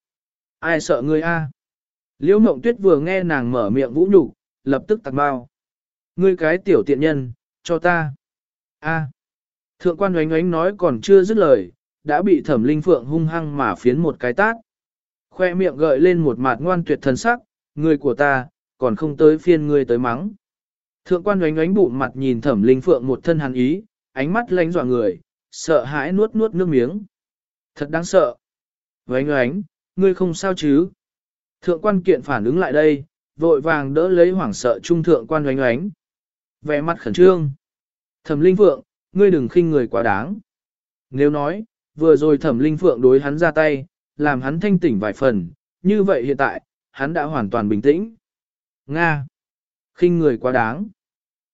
Ai sợ ngươi a? Liễu mộng tuyết vừa nghe nàng mở miệng vũ nhục, lập tức tặc bao. Ngươi cái tiểu tiện nhân, cho ta. A. Thượng quan oánh oánh nói còn chưa dứt lời, đã bị thẩm linh phượng hung hăng mà phiến một cái tát. Khoe miệng gợi lên một mặt ngoan tuyệt thần sắc, người của ta, còn không tới phiên ngươi tới mắng. Thượng quan oánh oánh bụng mặt nhìn thẩm linh phượng một thân hàn ý, ánh mắt lánh dọa người, sợ hãi nuốt nuốt nước miếng. Thật đáng sợ. Oánh oánh, ngươi không sao chứ? Thượng quan kiện phản ứng lại đây, vội vàng đỡ lấy hoảng sợ trung thượng quan oánh oánh. Vẻ mặt khẩn trương. Thẩm linh phượng, ngươi đừng khinh người quá đáng. Nếu nói, vừa rồi thẩm linh phượng đối hắn ra tay, làm hắn thanh tỉnh vài phần, như vậy hiện tại, hắn đã hoàn toàn bình tĩnh. Nga. khinh người quá đáng.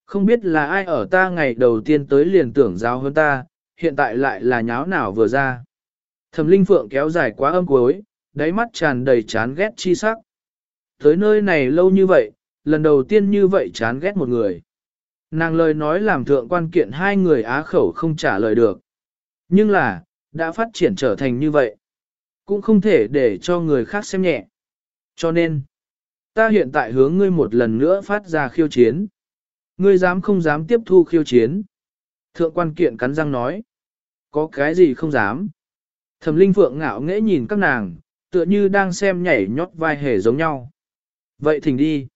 Không biết là ai ở ta ngày đầu tiên tới liền tưởng giáo hơn ta, hiện tại lại là nháo nào vừa ra. Thẩm linh phượng kéo dài quá âm cuối, đáy mắt tràn đầy chán ghét chi sắc. Tới nơi này lâu như vậy, lần đầu tiên như vậy chán ghét một người. Nàng lời nói làm thượng quan kiện hai người á khẩu không trả lời được. Nhưng là, đã phát triển trở thành như vậy. Cũng không thể để cho người khác xem nhẹ. Cho nên, ta hiện tại hướng ngươi một lần nữa phát ra khiêu chiến. Ngươi dám không dám tiếp thu khiêu chiến. Thượng quan kiện cắn răng nói. Có cái gì không dám. Thẩm linh phượng ngạo nghễ nhìn các nàng, tựa như đang xem nhảy nhót vai hề giống nhau. Vậy thỉnh đi.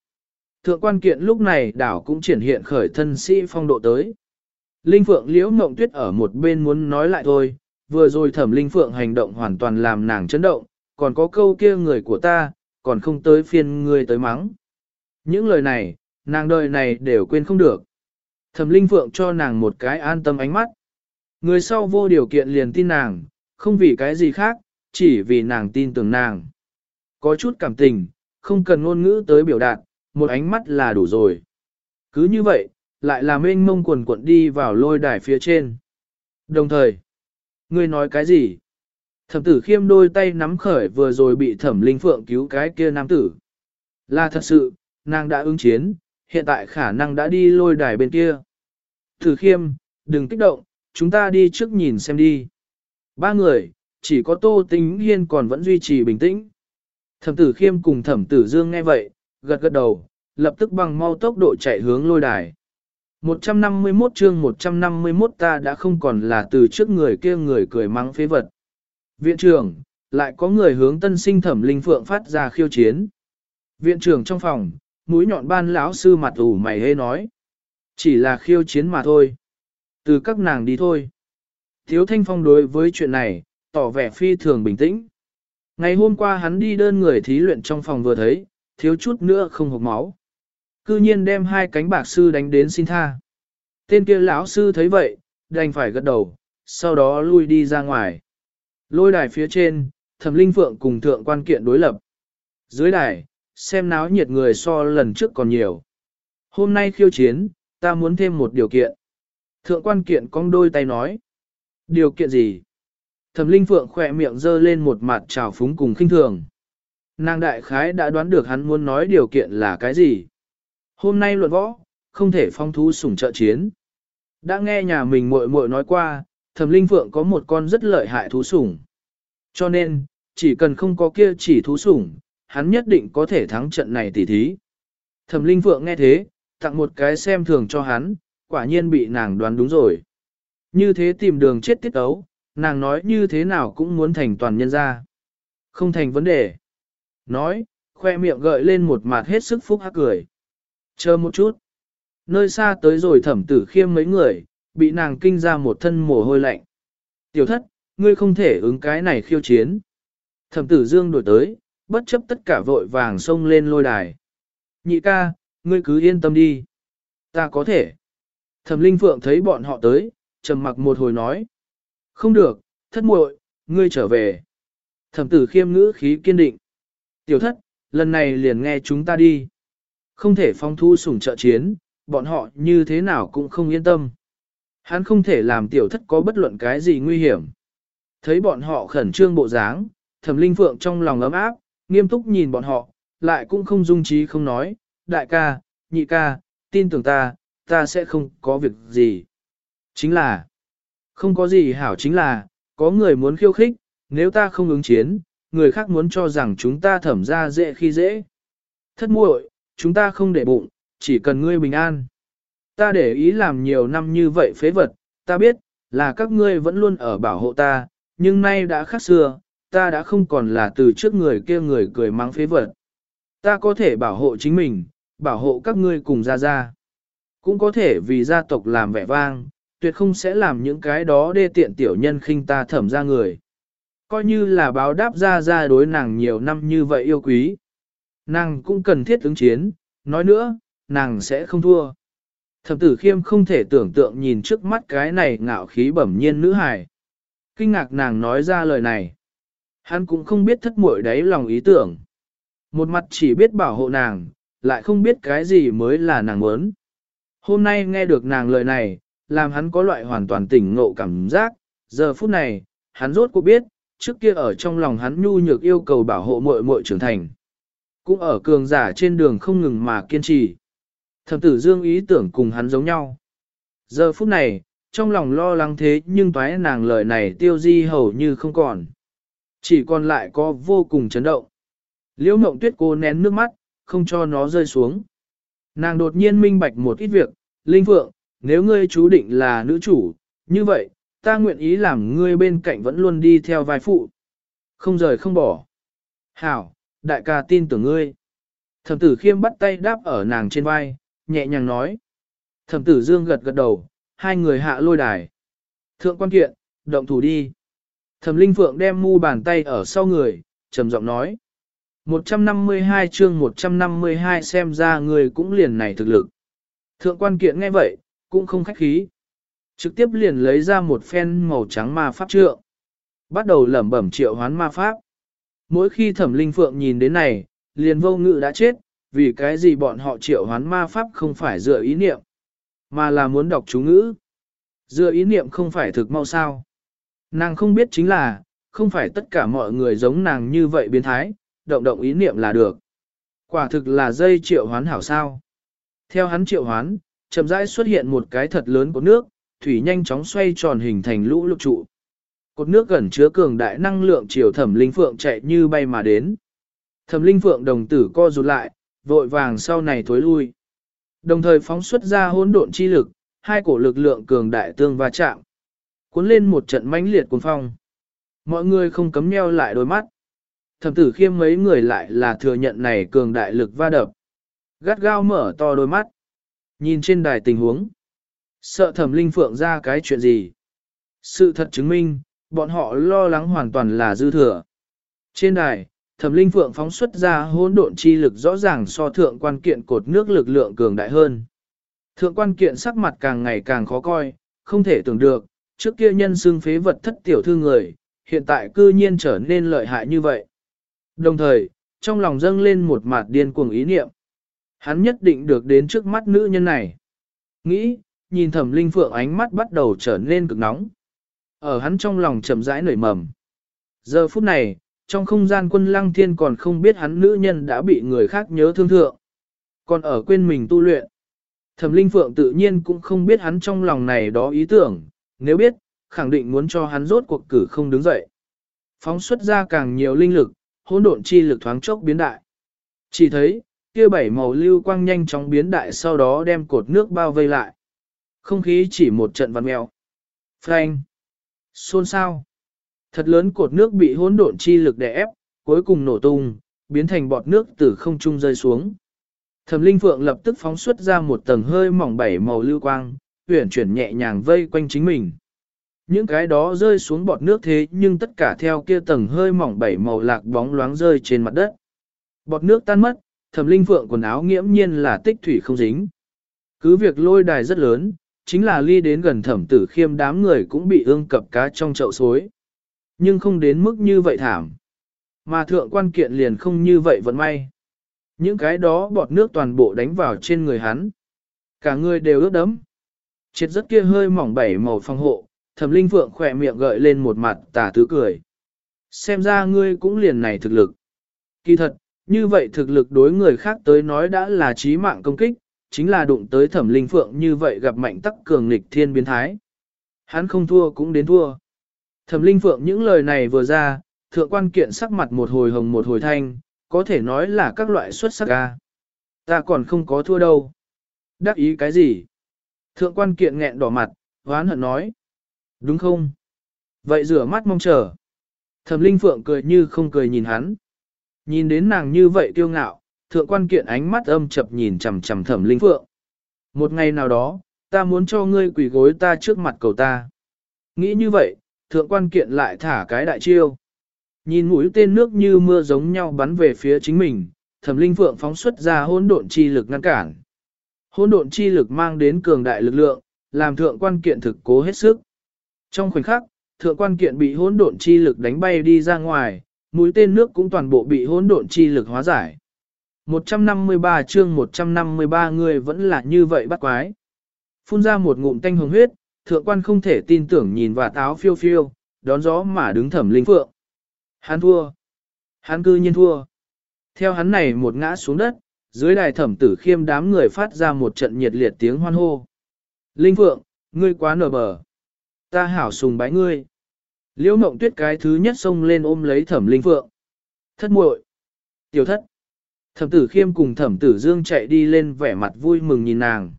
Thượng quan kiện lúc này đảo cũng triển hiện khởi thân sĩ phong độ tới. Linh Phượng liễu mộng tuyết ở một bên muốn nói lại thôi, vừa rồi thẩm Linh Phượng hành động hoàn toàn làm nàng chấn động, còn có câu kia người của ta, còn không tới phiên người tới mắng. Những lời này, nàng đời này đều quên không được. Thẩm Linh Phượng cho nàng một cái an tâm ánh mắt. Người sau vô điều kiện liền tin nàng, không vì cái gì khác, chỉ vì nàng tin tưởng nàng. Có chút cảm tình, không cần ngôn ngữ tới biểu đạt, một ánh mắt là đủ rồi. Cứ như vậy, lại làm mênh mông quần cuộn đi vào lôi đài phía trên. Đồng thời, ngươi nói cái gì? Thẩm tử khiêm đôi tay nắm khởi vừa rồi bị thẩm linh phượng cứu cái kia nam tử. Là thật sự, nàng đã ứng chiến, hiện tại khả năng đã đi lôi đài bên kia. Tử khiêm, đừng kích động, chúng ta đi trước nhìn xem đi. Ba người, chỉ có tô tính hiên còn vẫn duy trì bình tĩnh. Thẩm tử khiêm cùng thẩm tử dương nghe vậy, gật gật đầu, lập tức bằng mau tốc độ chạy hướng lôi đài. 151 chương 151 ta đã không còn là từ trước người kia người cười mắng phế vật. Viện trưởng, lại có người hướng tân sinh thẩm linh phượng phát ra khiêu chiến. Viện trưởng trong phòng, mũi nhọn ban lão sư mặt ủ mày hê nói. Chỉ là khiêu chiến mà thôi. Từ các nàng đi thôi. Thiếu thanh phong đối với chuyện này, tỏ vẻ phi thường bình tĩnh. Ngày hôm qua hắn đi đơn người thí luyện trong phòng vừa thấy, thiếu chút nữa không hộp máu. Cư nhiên đem hai cánh bạc sư đánh đến xin tha. Tên kia lão sư thấy vậy, đành phải gật đầu, sau đó lui đi ra ngoài. Lôi đài phía trên, thẩm linh phượng cùng thượng quan kiện đối lập. Dưới đài, xem náo nhiệt người so lần trước còn nhiều. Hôm nay khiêu chiến, ta muốn thêm một điều kiện. Thượng quan kiện cong đôi tay nói. Điều kiện gì? Thẩm linh phượng khỏe miệng dơ lên một mặt trào phúng cùng khinh thường. Nàng đại khái đã đoán được hắn muốn nói điều kiện là cái gì. Hôm nay luận võ, không thể phong thú sủng trợ chiến. Đã nghe nhà mình muội muội nói qua, thẩm linh phượng có một con rất lợi hại thú sủng. Cho nên, chỉ cần không có kia chỉ thú sủng, hắn nhất định có thể thắng trận này tỉ thí. Thẩm linh phượng nghe thế, tặng một cái xem thường cho hắn, quả nhiên bị nàng đoán đúng rồi. Như thế tìm đường chết tiết ấu, nàng nói như thế nào cũng muốn thành toàn nhân ra. Không thành vấn đề. Nói, khoe miệng gợi lên một mặt hết sức phúc hắc cười. Chờ một chút. Nơi xa tới rồi thẩm tử khiêm mấy người, bị nàng kinh ra một thân mồ hôi lạnh. Tiểu thất, ngươi không thể ứng cái này khiêu chiến. Thẩm tử dương đổi tới, bất chấp tất cả vội vàng xông lên lôi đài. Nhị ca, ngươi cứ yên tâm đi. Ta có thể. Thẩm linh phượng thấy bọn họ tới, trầm mặc một hồi nói. Không được, thất muội, ngươi trở về. Thẩm tử khiêm ngữ khí kiên định. Tiểu thất, lần này liền nghe chúng ta đi. Không thể phong thu sủng trợ chiến, bọn họ như thế nào cũng không yên tâm. Hắn không thể làm tiểu thất có bất luận cái gì nguy hiểm. Thấy bọn họ khẩn trương bộ dáng, thẩm linh phượng trong lòng ấm áp, nghiêm túc nhìn bọn họ, lại cũng không dung trí không nói, đại ca, nhị ca, tin tưởng ta, ta sẽ không có việc gì. Chính là, Không có gì hảo chính là, có người muốn khiêu khích, nếu ta không ứng chiến, người khác muốn cho rằng chúng ta thẩm ra dễ khi dễ. Thất muội, chúng ta không để bụng, chỉ cần ngươi bình an. Ta để ý làm nhiều năm như vậy phế vật, ta biết, là các ngươi vẫn luôn ở bảo hộ ta, nhưng nay đã khác xưa, ta đã không còn là từ trước người kia người cười mắng phế vật. Ta có thể bảo hộ chính mình, bảo hộ các ngươi cùng ra ra. Cũng có thể vì gia tộc làm vẻ vang, tuyệt không sẽ làm những cái đó đê tiện tiểu nhân khinh ta thẩm ra người. Coi như là báo đáp ra ra đối nàng nhiều năm như vậy yêu quý. Nàng cũng cần thiết ứng chiến, nói nữa, nàng sẽ không thua. Thẩm tử khiêm không thể tưởng tượng nhìn trước mắt cái này ngạo khí bẩm nhiên nữ hài. Kinh ngạc nàng nói ra lời này. Hắn cũng không biết thất muội đáy lòng ý tưởng. Một mặt chỉ biết bảo hộ nàng, lại không biết cái gì mới là nàng muốn. Hôm nay nghe được nàng lời này, làm hắn có loại hoàn toàn tỉnh ngộ cảm giác, giờ phút này, hắn rốt cuộc biết, trước kia ở trong lòng hắn nhu nhược yêu cầu bảo hộ muội muội trưởng thành. Cũng ở cường giả trên đường không ngừng mà kiên trì. Thẩm tử dương ý tưởng cùng hắn giống nhau. Giờ phút này, trong lòng lo lắng thế nhưng toái nàng lời này tiêu di hầu như không còn. Chỉ còn lại có vô cùng chấn động. Liễu mộng tuyết cô nén nước mắt, không cho nó rơi xuống. Nàng đột nhiên minh bạch một ít việc, Linh Phượng, nếu ngươi chú định là nữ chủ, như vậy, ta nguyện ý làm ngươi bên cạnh vẫn luôn đi theo vai phụ. Không rời không bỏ. Hảo, đại ca tin tưởng ngươi. Thẩm tử khiêm bắt tay đáp ở nàng trên vai, nhẹ nhàng nói. Thẩm tử dương gật gật đầu, hai người hạ lôi đài. Thượng quan kiện, động thủ đi. Thẩm linh phượng đem mu bàn tay ở sau người, trầm giọng nói. 152 chương 152 xem ra người cũng liền này thực lực. Thượng quan kiện nghe vậy, cũng không khách khí. Trực tiếp liền lấy ra một phen màu trắng ma pháp trượng. Bắt đầu lẩm bẩm triệu hoán ma pháp. Mỗi khi thẩm linh phượng nhìn đến này, liền vô ngự đã chết, vì cái gì bọn họ triệu hoán ma pháp không phải dựa ý niệm, mà là muốn đọc chú ngữ. Dựa ý niệm không phải thực mau sao. Nàng không biết chính là, không phải tất cả mọi người giống nàng như vậy biến thái, động động ý niệm là được. Quả thực là dây triệu hoán hảo sao. Theo hắn triệu hoán, chậm rãi xuất hiện một cái thật lớn của nước, thủy nhanh chóng xoay tròn hình thành lũ lục trụ. Cột nước gần chứa cường đại năng lượng chiều thẩm linh phượng chạy như bay mà đến. Thẩm linh phượng đồng tử co rụt lại, vội vàng sau này thối lui. Đồng thời phóng xuất ra hỗn độn chi lực, hai cổ lực lượng cường đại tương va chạm. Cuốn lên một trận mãnh liệt cuồng phong. Mọi người không cấm nheo lại đôi mắt. Thẩm tử khiêm mấy người lại là thừa nhận này cường đại lực va đập. Gắt gao mở to đôi mắt. Nhìn trên đài tình huống. Sợ thẩm linh phượng ra cái chuyện gì. Sự thật chứng minh, bọn họ lo lắng hoàn toàn là dư thừa. Trên đài, thẩm linh phượng phóng xuất ra hỗn độn chi lực rõ ràng so thượng quan kiện cột nước lực lượng cường đại hơn. Thượng quan kiện sắc mặt càng ngày càng khó coi, không thể tưởng được, trước kia nhân xương phế vật thất tiểu thư người, hiện tại cư nhiên trở nên lợi hại như vậy. Đồng thời, trong lòng dâng lên một mạt điên cuồng ý niệm. Hắn nhất định được đến trước mắt nữ nhân này. Nghĩ, nhìn thẩm linh phượng ánh mắt bắt đầu trở nên cực nóng. Ở hắn trong lòng chậm rãi nảy mầm. Giờ phút này, trong không gian quân lăng thiên còn không biết hắn nữ nhân đã bị người khác nhớ thương thượng. Còn ở quên mình tu luyện. Thẩm linh phượng tự nhiên cũng không biết hắn trong lòng này đó ý tưởng, nếu biết, khẳng định muốn cho hắn rốt cuộc cử không đứng dậy. Phóng xuất ra càng nhiều linh lực, hỗn độn chi lực thoáng chốc biến đại. Chỉ thấy, kia bảy màu lưu quang nhanh chóng biến đại sau đó đem cột nước bao vây lại. Không khí chỉ một trận văn mèo. Phanh. Xôn sao. Thật lớn cột nước bị hỗn độn chi lực đè ép, cuối cùng nổ tung, biến thành bọt nước từ không trung rơi xuống. Thẩm Linh Phượng lập tức phóng xuất ra một tầng hơi mỏng bảy màu lưu quang, uyển chuyển nhẹ nhàng vây quanh chính mình. Những cái đó rơi xuống bọt nước thế nhưng tất cả theo kia tầng hơi mỏng bảy màu lạc bóng loáng rơi trên mặt đất. Bọt nước tan mất, thẩm linh phượng quần áo nghiễm nhiên là tích thủy không dính. Cứ việc lôi đài rất lớn, chính là ly đến gần thẩm tử khiêm đám người cũng bị ương cập cá trong chậu xối. Nhưng không đến mức như vậy thảm. Mà thượng quan kiện liền không như vậy vẫn may. Những cái đó bọt nước toàn bộ đánh vào trên người hắn. Cả người đều ướt đẫm. Chết rất kia hơi mỏng bảy màu phong hộ, thẩm linh phượng khỏe miệng gợi lên một mặt tà tứ cười. Xem ra ngươi cũng liền này thực lực. Kỳ thật, như vậy thực lực đối người khác tới nói đã là trí mạng công kích, chính là đụng tới thẩm linh phượng như vậy gặp mạnh tắc cường nghịch thiên biến thái. Hắn không thua cũng đến thua. Thẩm Linh Phượng những lời này vừa ra, thượng quan kiện sắc mặt một hồi hồng một hồi thanh, có thể nói là các loại xuất sắc ca. Ta còn không có thua đâu. Đắc ý cái gì? Thượng quan kiện nghẹn đỏ mặt, hoán hận nói. Đúng không? Vậy rửa mắt mong chờ. Thẩm Linh Phượng cười như không cười nhìn hắn. Nhìn đến nàng như vậy kiêu ngạo, thượng quan kiện ánh mắt âm chập nhìn chằm chằm Thẩm Linh Phượng. Một ngày nào đó, ta muốn cho ngươi quỳ gối ta trước mặt cầu ta. Nghĩ như vậy, thượng quan kiện lại thả cái đại chiêu. Nhìn mũi tên nước như mưa giống nhau bắn về phía chính mình, thẩm linh phượng phóng xuất ra hỗn độn chi lực ngăn cản. Hỗn độn chi lực mang đến cường đại lực lượng, làm thượng quan kiện thực cố hết sức. Trong khoảnh khắc, thượng quan kiện bị hỗn độn chi lực đánh bay đi ra ngoài, mũi tên nước cũng toàn bộ bị hỗn độn chi lực hóa giải. 153 chương 153 người vẫn là như vậy bắt quái. Phun ra một ngụm tanh hồng huyết, thượng quan không thể tin tưởng nhìn và táo phiêu phiêu, đón gió mà đứng thẩm linh phượng. Hắn thua. Hắn cư nhiên thua. Theo hắn này một ngã xuống đất, dưới đài thẩm tử khiêm đám người phát ra một trận nhiệt liệt tiếng hoan hô. Linh Phượng, ngươi quá nở bờ. Ta hảo sùng bái ngươi. Liễu mộng tuyết cái thứ nhất xông lên ôm lấy thẩm Linh Phượng. Thất muội, Tiểu thất. Thẩm tử khiêm cùng thẩm tử dương chạy đi lên vẻ mặt vui mừng nhìn nàng.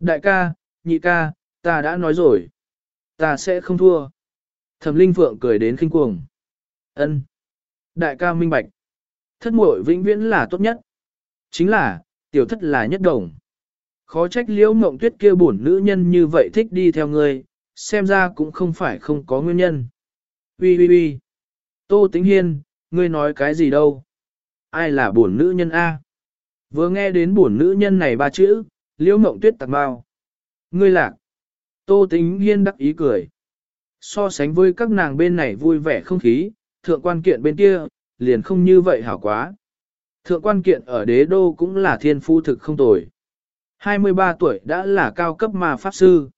Đại ca, nhị ca, ta đã nói rồi. Ta sẽ không thua. Thẩm Linh Phượng cười đến khinh cuồng. Ân. Đại ca minh bạch. Thất muội vĩnh viễn là tốt nhất. Chính là, tiểu thất là nhất đồng. Khó trách liễu mộng tuyết kia bổn nữ nhân như vậy thích đi theo ngươi, xem ra cũng không phải không có nguyên nhân. Ui ui ui. Tô Tĩnh Hiên, ngươi nói cái gì đâu? Ai là bổn nữ nhân A? Vừa nghe đến bổn nữ nhân này ba chữ, liễu mộng tuyết tạc bao. Ngươi lạc. Tô Tĩnh Hiên đắc ý cười. So sánh với các nàng bên này vui vẻ không khí, thượng quan kiện bên kia, liền không như vậy hảo quá. Thượng quan kiện ở đế đô cũng là thiên phu thực không tồi. 23 tuổi đã là cao cấp ma pháp sư.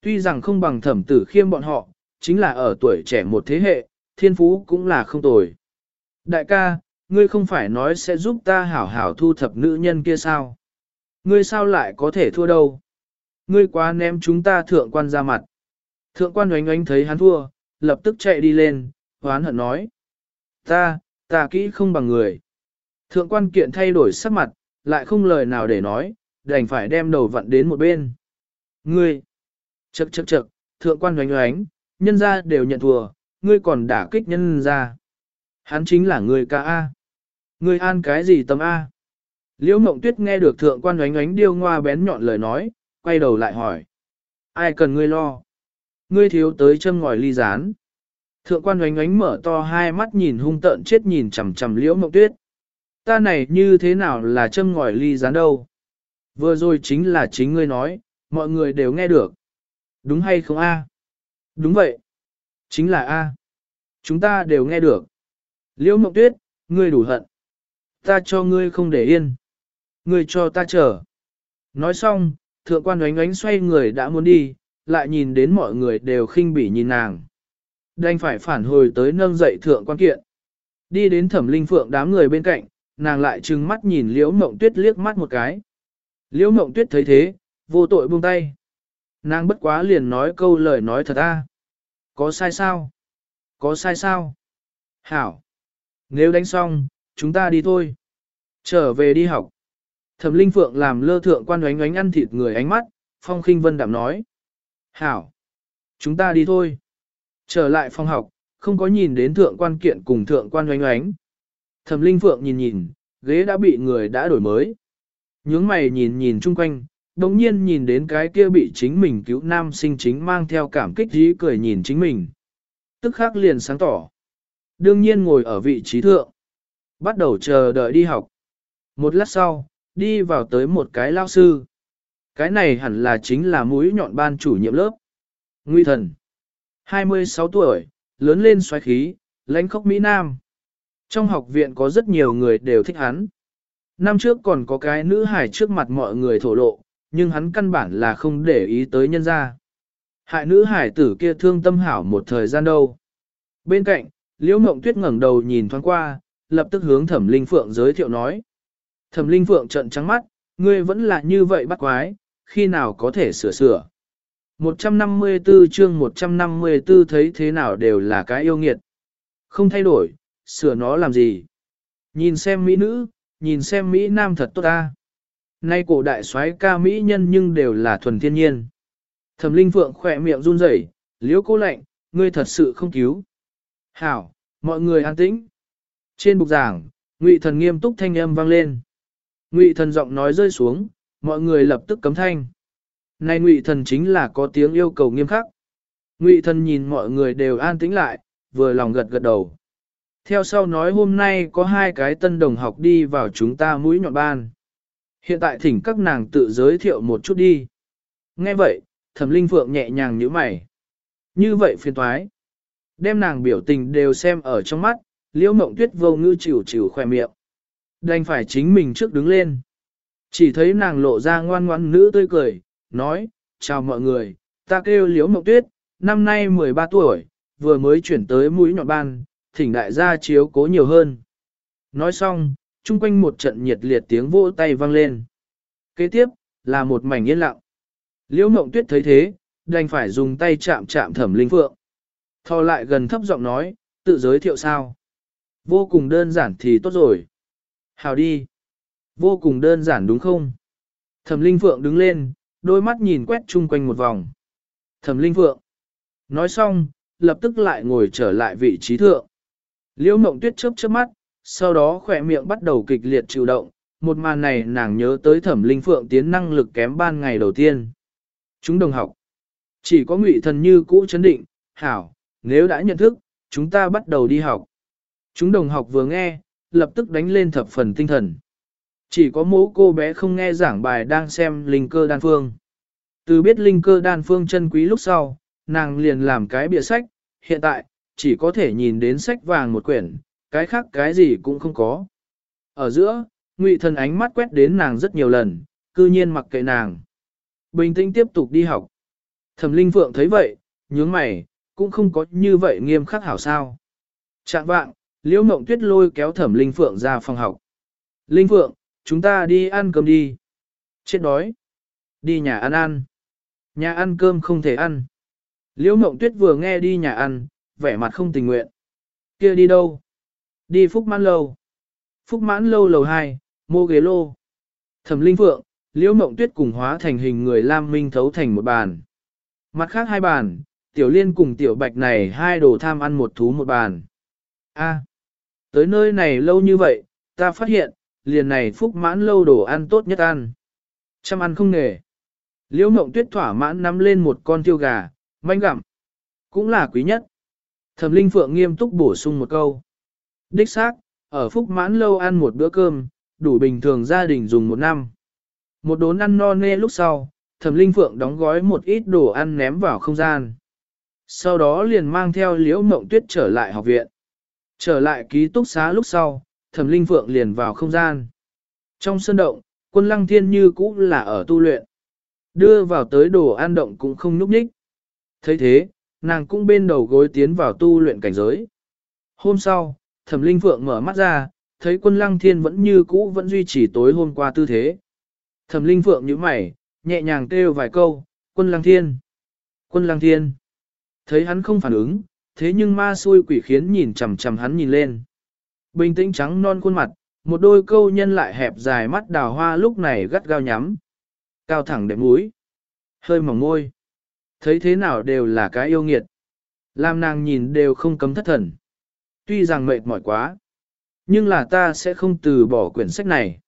Tuy rằng không bằng thẩm tử khiêm bọn họ, chính là ở tuổi trẻ một thế hệ, thiên phú cũng là không tồi. Đại ca, ngươi không phải nói sẽ giúp ta hảo hảo thu thập nữ nhân kia sao? Ngươi sao lại có thể thua đâu? Ngươi quá ném chúng ta thượng quan ra mặt. Thượng quan oánh oánh thấy hắn thua, lập tức chạy đi lên, hoán hận nói. Ta, ta kỹ không bằng người. Thượng quan kiện thay đổi sắc mặt, lại không lời nào để nói, đành phải đem đầu vặn đến một bên. Ngươi, chậc chậc chậc, thượng quan oánh oánh, nhân ra đều nhận thua, ngươi còn đả kích nhân ra. Hắn chính là người ca A. Ngươi an cái gì tâm A? Liễu mộng tuyết nghe được thượng quan oánh oánh điêu ngoa bén nhọn lời nói, quay đầu lại hỏi. Ai cần ngươi lo? Ngươi thiếu tới châm ngòi ly rán. Thượng quan oánh oánh mở to hai mắt nhìn hung tợn chết nhìn chằm chằm liễu mộng tuyết. Ta này như thế nào là châm ngòi ly gián đâu? Vừa rồi chính là chính ngươi nói, mọi người đều nghe được. Đúng hay không a? Đúng vậy. Chính là a. Chúng ta đều nghe được. Liễu mộng tuyết, ngươi đủ hận. Ta cho ngươi không để yên. Ngươi cho ta chờ. Nói xong, thượng quan oánh oánh xoay người đã muốn đi, lại nhìn đến mọi người đều khinh bỉ nhìn nàng. Đành phải phản hồi tới nâng dậy thượng quan kiện. Đi đến thẩm linh phượng đám người bên cạnh, nàng lại trừng mắt nhìn liễu mộng tuyết liếc mắt một cái. Liễu mộng tuyết thấy thế, vô tội buông tay. Nàng bất quá liền nói câu lời nói thật a. Có sai sao? Có sai sao? Hảo! Nếu đánh xong, chúng ta đi thôi. Trở về đi học. Thẩm Linh Phượng làm lơ thượng quan oánh oánh ăn thịt người ánh mắt, Phong Khinh Vân đảm nói. Hảo! Chúng ta đi thôi. Trở lại phòng học, không có nhìn đến thượng quan kiện cùng thượng quan oánh oánh. Thẩm Linh Phượng nhìn nhìn, ghế đã bị người đã đổi mới. Nhướng mày nhìn nhìn chung quanh, đồng nhiên nhìn đến cái kia bị chính mình cứu nam sinh chính mang theo cảm kích dí cười nhìn chính mình. Tức khắc liền sáng tỏ. Đương nhiên ngồi ở vị trí thượng. Bắt đầu chờ đợi đi học. Một lát sau, đi vào tới một cái lao sư. Cái này hẳn là chính là mũi nhọn ban chủ nhiệm lớp. Nguy thần. 26 tuổi, lớn lên xoáy khí, lãnh khốc Mỹ Nam. Trong học viện có rất nhiều người đều thích hắn. Năm trước còn có cái nữ hải trước mặt mọi người thổ lộ, nhưng hắn căn bản là không để ý tới nhân gia. Hại nữ hải tử kia thương tâm hảo một thời gian đâu. Bên cạnh, Liễu Mộng Tuyết ngẩng đầu nhìn thoáng qua, lập tức hướng Thẩm Linh Phượng giới thiệu nói. Thẩm Linh Phượng trợn trắng mắt, ngươi vẫn là như vậy bắt quái, khi nào có thể sửa sửa. 154 chương 154 thấy thế nào đều là cái yêu nghiệt. Không thay đổi, sửa nó làm gì. Nhìn xem mỹ nữ, nhìn xem mỹ nam thật tốt ta. Nay cổ đại soái ca mỹ nhân nhưng đều là thuần thiên nhiên. Thẩm linh phượng khỏe miệng run rẩy, liếu cô lạnh, ngươi thật sự không cứu. Hảo, mọi người an tĩnh. Trên bục giảng, ngụy thần nghiêm túc thanh âm vang lên. Ngụy thần giọng nói rơi xuống, mọi người lập tức cấm thanh. Này ngụy thần chính là có tiếng yêu cầu nghiêm khắc. Ngụy thần nhìn mọi người đều an tĩnh lại, vừa lòng gật gật đầu. Theo sau nói hôm nay có hai cái tân đồng học đi vào chúng ta mũi nhọn ban. Hiện tại thỉnh các nàng tự giới thiệu một chút đi. Nghe vậy, thẩm linh phượng nhẹ nhàng nhíu mày. Như vậy phiền toái. Đem nàng biểu tình đều xem ở trong mắt, liễu mộng tuyết vô ngữ chịu chịu khỏe miệng. Đành phải chính mình trước đứng lên. Chỉ thấy nàng lộ ra ngoan ngoan nữ tươi cười, nói, chào mọi người, ta kêu liễu mộng tuyết, năm nay 13 tuổi, vừa mới chuyển tới mũi nhọn ban, thỉnh đại gia chiếu cố nhiều hơn. Nói xong, chung quanh một trận nhiệt liệt tiếng vỗ tay vang lên. Kế tiếp, là một mảnh yên lặng. Liễu mộng tuyết thấy thế, đành phải dùng tay chạm chạm thẩm linh phượng. Thò lại gần thấp giọng nói, tự giới thiệu sao. Vô cùng đơn giản thì tốt rồi. Hào đi. Vô cùng đơn giản đúng không? Thẩm linh phượng đứng lên, đôi mắt nhìn quét chung quanh một vòng. Thẩm linh phượng. Nói xong, lập tức lại ngồi trở lại vị trí thượng. Liễu mộng tuyết chớp chớp mắt, sau đó khỏe miệng bắt đầu kịch liệt chịu động. Một màn này nàng nhớ tới thẩm linh phượng tiến năng lực kém ban ngày đầu tiên. Chúng đồng học. Chỉ có ngụy thần như cũ chấn định, hảo, nếu đã nhận thức, chúng ta bắt đầu đi học. Chúng đồng học vừa nghe, lập tức đánh lên thập phần tinh thần. Chỉ có mố cô bé không nghe giảng bài đang xem linh cơ đan phương. Từ biết linh cơ đan phương chân quý lúc sau, nàng liền làm cái bìa sách, hiện tại, chỉ có thể nhìn đến sách vàng một quyển, cái khác cái gì cũng không có. Ở giữa, ngụy thần ánh mắt quét đến nàng rất nhiều lần, cư nhiên mặc kệ nàng. Bình tĩnh tiếp tục đi học. Thẩm Linh Phượng thấy vậy, nhướng mày, cũng không có như vậy nghiêm khắc hảo sao. Trạng vạng, Liễu Mộng Tuyết lôi kéo Thẩm Linh Phượng ra phòng học. Linh Phượng, chúng ta đi ăn cơm đi. Chết đói. Đi nhà ăn ăn. Nhà ăn cơm không thể ăn. Liễu Mộng Tuyết vừa nghe đi nhà ăn, vẻ mặt không tình nguyện. Kia đi đâu? Đi Phúc Mãn Lâu. Phúc Mãn Lâu lầu 2, mô ghế lô. Thẩm Linh Phượng, Liễu Mộng Tuyết cùng hóa thành hình người Lam Minh thấu thành một bàn. Mặt khác hai bàn, Tiểu Liên cùng Tiểu Bạch này hai đồ tham ăn một thú một bàn. A, tới nơi này lâu như vậy, ta phát hiện, liền này phúc mãn lâu đồ ăn tốt nhất ăn. Chăm ăn không nghề. Liễu Mộng Tuyết thỏa mãn nắm lên một con tiêu gà, manh gặm. Cũng là quý nhất. Thẩm Linh Phượng nghiêm túc bổ sung một câu. Đích xác, ở phúc mãn lâu ăn một bữa cơm, đủ bình thường gia đình dùng một năm. Một đốn ăn no nê lúc sau, thẩm linh phượng đóng gói một ít đồ ăn ném vào không gian. Sau đó liền mang theo liễu mộng tuyết trở lại học viện. Trở lại ký túc xá lúc sau, thẩm linh phượng liền vào không gian. Trong sân động, quân lăng thiên như cũ là ở tu luyện. Đưa vào tới đồ ăn động cũng không núp ních, thấy thế, nàng cũng bên đầu gối tiến vào tu luyện cảnh giới. Hôm sau, thẩm linh phượng mở mắt ra, thấy quân lăng thiên vẫn như cũ vẫn duy trì tối hôm qua tư thế. Thẩm linh phượng như mày, nhẹ nhàng kêu vài câu, quân lăng thiên. Quân lăng thiên. Thấy hắn không phản ứng, thế nhưng ma xui quỷ khiến nhìn chằm chằm hắn nhìn lên. Bình tĩnh trắng non khuôn mặt, một đôi câu nhân lại hẹp dài mắt đào hoa lúc này gắt gao nhắm. Cao thẳng đẹp mũi. Hơi mỏng môi. Thấy thế nào đều là cái yêu nghiệt. Làm nàng nhìn đều không cấm thất thần. Tuy rằng mệt mỏi quá. Nhưng là ta sẽ không từ bỏ quyển sách này.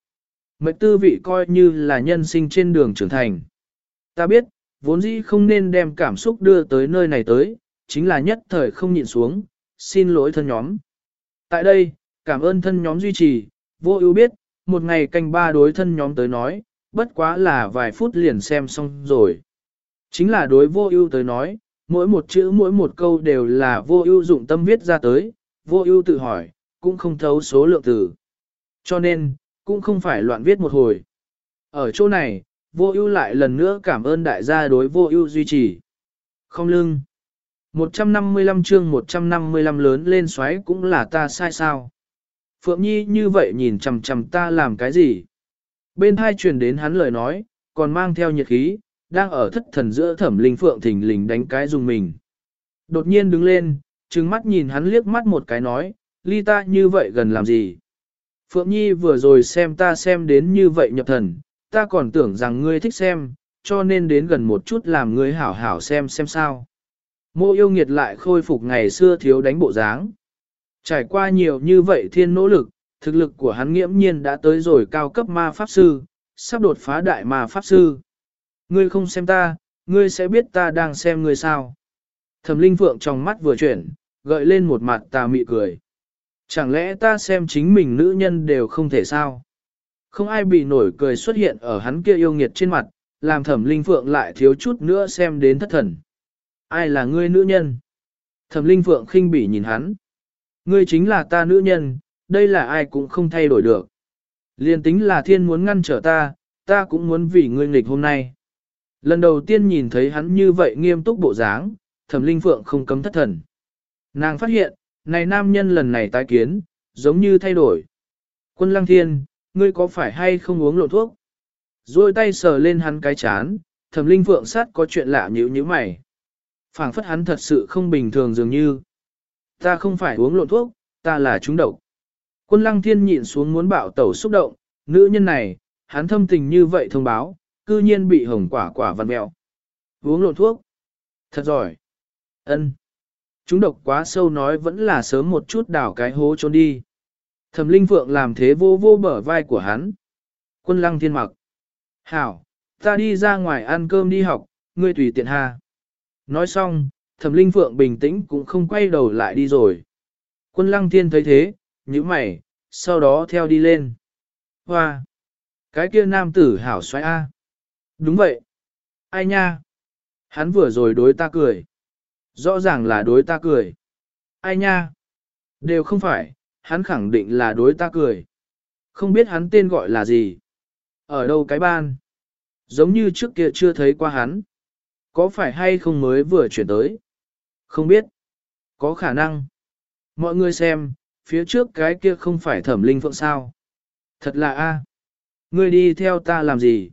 Mệnh tư vị coi như là nhân sinh trên đường trưởng thành. Ta biết, vốn dĩ không nên đem cảm xúc đưa tới nơi này tới, chính là nhất thời không nhịn xuống, xin lỗi thân nhóm. Tại đây, cảm ơn thân nhóm duy trì, vô ưu biết, một ngày canh ba đối thân nhóm tới nói, bất quá là vài phút liền xem xong rồi. Chính là đối vô ưu tới nói, mỗi một chữ mỗi một câu đều là vô ưu dụng tâm viết ra tới, vô ưu tự hỏi, cũng không thấu số lượng từ. Cho nên, cũng không phải loạn viết một hồi. Ở chỗ này, vô ưu lại lần nữa cảm ơn đại gia đối vô ưu duy trì. Không lưng. 155 chương 155 lớn lên xoáy cũng là ta sai sao. Phượng Nhi như vậy nhìn chằm chằm ta làm cái gì? Bên hai truyền đến hắn lời nói, còn mang theo nhiệt khí, đang ở thất thần giữa thẩm linh phượng thình lình đánh cái dùng mình. Đột nhiên đứng lên, trừng mắt nhìn hắn liếc mắt một cái nói, ly ta như vậy gần làm gì? Phượng Nhi vừa rồi xem ta xem đến như vậy nhập thần, ta còn tưởng rằng ngươi thích xem, cho nên đến gần một chút làm ngươi hảo hảo xem xem sao. Mô yêu nghiệt lại khôi phục ngày xưa thiếu đánh bộ dáng. Trải qua nhiều như vậy thiên nỗ lực, thực lực của hắn nghiễm nhiên đã tới rồi cao cấp ma pháp sư, sắp đột phá đại ma pháp sư. Ngươi không xem ta, ngươi sẽ biết ta đang xem ngươi sao. Thẩm linh phượng trong mắt vừa chuyển, gợi lên một mặt tà mị cười. Chẳng lẽ ta xem chính mình nữ nhân đều không thể sao? Không ai bị nổi cười xuất hiện ở hắn kia yêu nghiệt trên mặt, làm thẩm linh phượng lại thiếu chút nữa xem đến thất thần. Ai là ngươi nữ nhân? Thẩm linh phượng khinh bỉ nhìn hắn. Ngươi chính là ta nữ nhân, đây là ai cũng không thay đổi được. Liên tính là thiên muốn ngăn trở ta, ta cũng muốn vì ngươi nghịch hôm nay. Lần đầu tiên nhìn thấy hắn như vậy nghiêm túc bộ dáng, thẩm linh phượng không cấm thất thần. Nàng phát hiện, này nam nhân lần này tái kiến, giống như thay đổi. Quân lăng thiên, ngươi có phải hay không uống lộ thuốc? Rồi tay sờ lên hắn cái chán, thẩm linh phượng sát có chuyện lạ nhíu như mày. phảng phất hắn thật sự không bình thường dường như. Ta không phải uống lộ thuốc, ta là trúng độc. Quân lăng thiên nhịn xuống muốn bạo tẩu xúc động, nữ nhân này, hắn thâm tình như vậy thông báo, cư nhiên bị hồng quả quả vằn mẹo. Uống lộn thuốc. Thật giỏi. ân Chúng độc quá sâu nói vẫn là sớm một chút đào cái hố trốn đi. Thẩm Linh Phượng làm thế vô vô bở vai của hắn. Quân lăng thiên mặc. Hảo, ta đi ra ngoài ăn cơm đi học, ngươi tùy tiện ha. Nói xong, Thẩm Linh Phượng bình tĩnh cũng không quay đầu lại đi rồi. Quân lăng thiên thấy thế, nhíu mày, sau đó theo đi lên. Hoa! Cái kia nam tử hảo xoay A. Đúng vậy. Ai nha? Hắn vừa rồi đối ta cười. Rõ ràng là đối ta cười. Ai nha? Đều không phải, hắn khẳng định là đối ta cười. Không biết hắn tên gọi là gì. Ở đâu cái ban? Giống như trước kia chưa thấy qua hắn. Có phải hay không mới vừa chuyển tới? Không biết. Có khả năng. Mọi người xem, phía trước cái kia không phải thẩm linh phượng sao. Thật là a. Ngươi đi theo ta làm gì?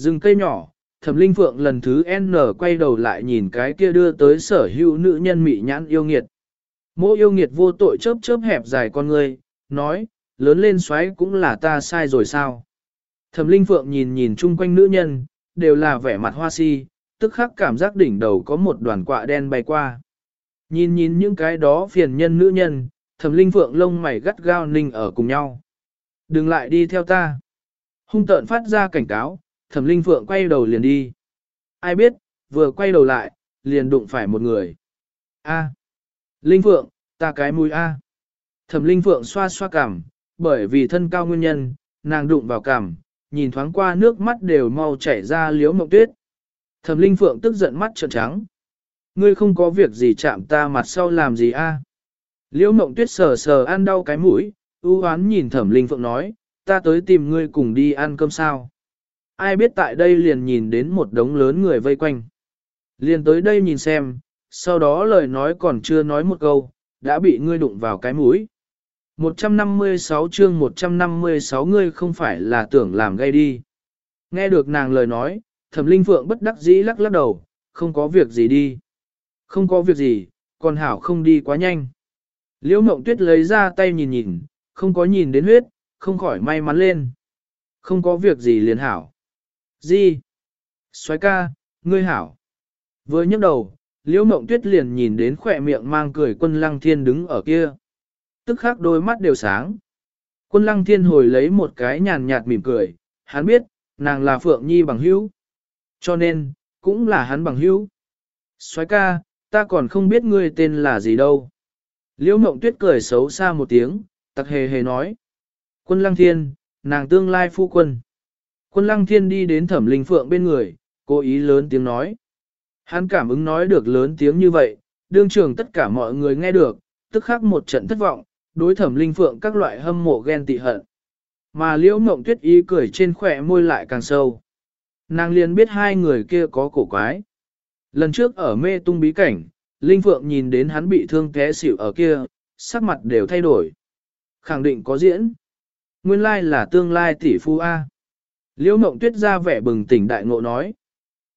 Dừng cây nhỏ, thẩm linh phượng lần thứ N quay đầu lại nhìn cái kia đưa tới sở hữu nữ nhân mị nhãn yêu nghiệt. Mỗi yêu nghiệt vô tội chớp chớp hẹp dài con ngươi, nói, lớn lên xoáy cũng là ta sai rồi sao? Thẩm linh phượng nhìn nhìn chung quanh nữ nhân, đều là vẻ mặt hoa si, tức khắc cảm giác đỉnh đầu có một đoàn quạ đen bay qua. Nhìn nhìn những cái đó phiền nhân nữ nhân, thẩm linh phượng lông mày gắt gao ninh ở cùng nhau. Đừng lại đi theo ta. Hung tợn phát ra cảnh cáo, thẩm linh phượng quay đầu liền đi. Ai biết, vừa quay đầu lại, liền đụng phải một người. A. Linh phượng, ta cái mũi A. Thẩm linh phượng xoa xoa cằm, bởi vì thân cao nguyên nhân, nàng đụng vào cằm, nhìn thoáng qua nước mắt đều mau chảy ra liếu mộng tuyết. Thẩm linh phượng tức giận mắt trợn trắng. Ngươi không có việc gì chạm ta mặt sau làm gì a? Liễu mộng tuyết sờ sờ ăn đau cái mũi, ưu hoán nhìn thẩm linh phượng nói, ta tới tìm ngươi cùng đi ăn cơm sao. Ai biết tại đây liền nhìn đến một đống lớn người vây quanh. Liền tới đây nhìn xem, sau đó lời nói còn chưa nói một câu, đã bị ngươi đụng vào cái mũi. 156 chương 156 ngươi không phải là tưởng làm gây đi. Nghe được nàng lời nói, thẩm linh phượng bất đắc dĩ lắc lắc đầu, không có việc gì đi. Không có việc gì, còn hảo không đi quá nhanh. Liễu mộng tuyết lấy ra tay nhìn nhìn, không có nhìn đến huyết, không khỏi may mắn lên. Không có việc gì liền hảo. Gì? Xoái ca, ngươi hảo. Vừa nhấc đầu, liễu mộng tuyết liền nhìn đến khỏe miệng mang cười quân lăng thiên đứng ở kia. Tức khắc đôi mắt đều sáng. Quân lăng thiên hồi lấy một cái nhàn nhạt mỉm cười, hắn biết, nàng là Phượng Nhi bằng hữu. Cho nên, cũng là hắn bằng hữu. Xoái ca, ta còn không biết ngươi tên là gì đâu. Liễu mộng tuyết cười xấu xa một tiếng, tặc hề hề nói. Quân lăng thiên, nàng tương lai phu quân. Quân lăng thiên đi đến thẩm linh phượng bên người, cố ý lớn tiếng nói. Hắn cảm ứng nói được lớn tiếng như vậy, đương trường tất cả mọi người nghe được, tức khắc một trận thất vọng, đối thẩm linh phượng các loại hâm mộ ghen tị hận. Mà liễu mộng tuyết ý cười trên khỏe môi lại càng sâu. Nàng liền biết hai người kia có cổ quái. Lần trước ở mê tung bí cảnh, Linh Phượng nhìn đến hắn bị thương té xỉu ở kia, sắc mặt đều thay đổi. Khẳng định có diễn. Nguyên lai là tương lai tỷ phu A. Liễu mộng tuyết ra vẻ bừng tỉnh đại ngộ nói.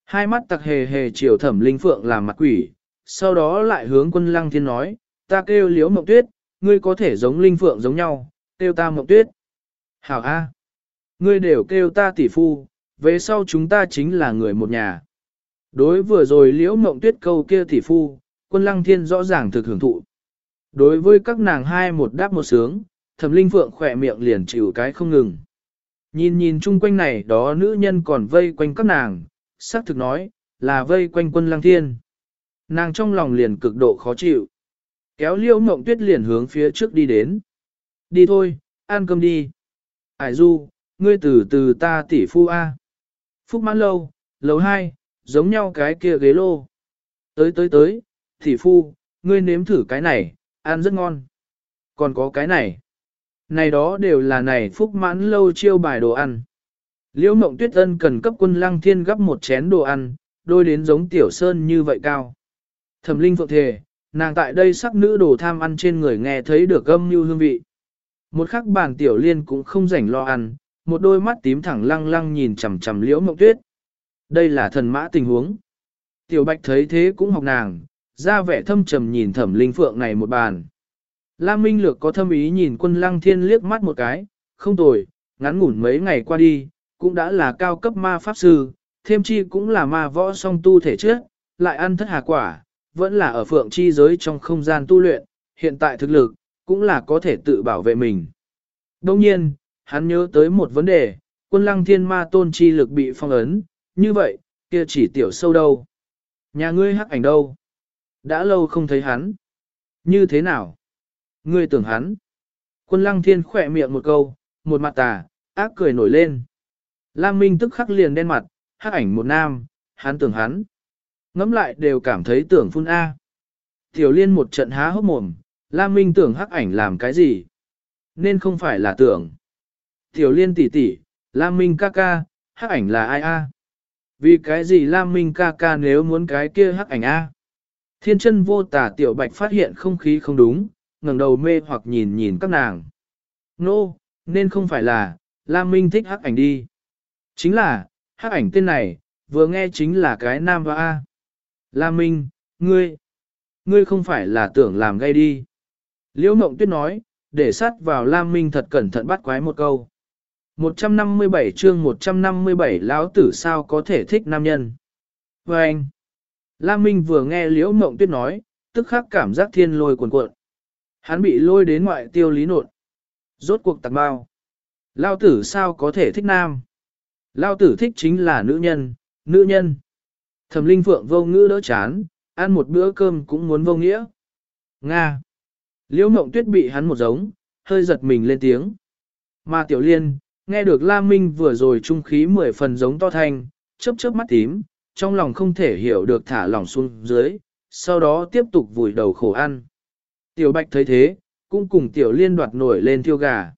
Hai mắt tặc hề hề chiều thẩm linh phượng làm mặt quỷ, sau đó lại hướng quân lăng thiên nói, ta kêu liễu mộng tuyết, ngươi có thể giống linh phượng giống nhau, kêu ta mộng tuyết. Hảo A. Ngươi đều kêu ta tỷ phu, về sau chúng ta chính là người một nhà. Đối vừa rồi liễu mộng tuyết câu kia tỷ phu, quân lăng thiên rõ ràng thực hưởng thụ. Đối với các nàng hai một đáp một sướng, thẩm linh phượng khỏe miệng liền chịu cái không ngừng. Nhìn nhìn chung quanh này đó nữ nhân còn vây quanh các nàng, xác thực nói, là vây quanh quân lăng thiên. Nàng trong lòng liền cực độ khó chịu. Kéo liễu mộng tuyết liền hướng phía trước đi đến. Đi thôi, ăn cơm đi. Ải du, ngươi từ từ ta tỷ phu A. Phúc mãn lâu, lầu hai, giống nhau cái kia ghế lô. Tới tới tới, tỷ phu, ngươi nếm thử cái này, ăn rất ngon. Còn có cái này. Này đó đều là này phúc mãn lâu chiêu bài đồ ăn. Liễu mộng tuyết ân cần cấp quân lăng thiên gấp một chén đồ ăn, đôi đến giống tiểu sơn như vậy cao. Thẩm linh phượng thề, nàng tại đây sắc nữ đồ tham ăn trên người nghe thấy được âm như hương vị. Một khắc bàn tiểu liên cũng không rảnh lo ăn, một đôi mắt tím thẳng lăng lăng nhìn chằm chằm liễu mộng tuyết. Đây là thần mã tình huống. Tiểu bạch thấy thế cũng học nàng, ra vẻ thâm trầm nhìn thẩm linh phượng này một bàn. Lam Minh Lược có thâm ý nhìn quân lăng thiên liếc mắt một cái, không tồi, ngắn ngủn mấy ngày qua đi, cũng đã là cao cấp ma pháp sư, thêm chi cũng là ma võ song tu thể trước, lại ăn thất hà quả, vẫn là ở phượng chi giới trong không gian tu luyện, hiện tại thực lực, cũng là có thể tự bảo vệ mình. Đồng nhiên, hắn nhớ tới một vấn đề, quân lăng thiên ma tôn chi lực bị phong ấn, như vậy, kia chỉ tiểu sâu đâu? Nhà ngươi hắc ảnh đâu? Đã lâu không thấy hắn. Như thế nào? Ngươi tưởng hắn. Quân lăng thiên khỏe miệng một câu, một mặt tà, ác cười nổi lên. Lam Minh tức khắc liền đen mặt, hắc ảnh một nam, hắn tưởng hắn. Ngắm lại đều cảm thấy tưởng phun A. Tiểu liên một trận há hốc mồm, Lam Minh tưởng hắc ảnh làm cái gì? Nên không phải là tưởng. Tiểu liên tỷ tỷ, Lam Minh ca ca, hắc ảnh là ai A? Vì cái gì Lam Minh ca ca nếu muốn cái kia hắc ảnh A? Thiên chân vô tả tiểu bạch phát hiện không khí không đúng, ngẩng đầu mê hoặc nhìn nhìn các nàng. Nô, no, nên không phải là, Lam Minh thích hắc ảnh đi. Chính là, hắc ảnh tên này, vừa nghe chính là cái nam và A. Lam Minh, ngươi, ngươi không phải là tưởng làm gây đi. Liễu Mộng Tuyết nói, để sát vào Lam Minh thật cẩn thận bắt quái một câu. 157 chương 157 lão tử sao có thể thích nam nhân. Và anh, Lam Minh vừa nghe Liễu Mộng Tuyết nói, tức khắc cảm giác thiên lôi cuồn cuộn. Hắn bị lôi đến ngoại tiêu lý nột. Rốt cuộc tạc bao. Lao tử sao có thể thích nam? Lao tử thích chính là nữ nhân, nữ nhân. Thẩm linh phượng vô ngữ đỡ chán, ăn một bữa cơm cũng muốn vô nghĩa. Nga. Liễu mộng tuyết bị hắn một giống, hơi giật mình lên tiếng. Mà tiểu liên, nghe được La Minh vừa rồi trung khí mười phần giống to thanh, chớp chớp mắt tím, trong lòng không thể hiểu được thả lỏng xuống dưới, sau đó tiếp tục vùi đầu khổ ăn. Tiểu Bạch thấy thế, cũng cùng Tiểu Liên đoạt nổi lên thiêu gà.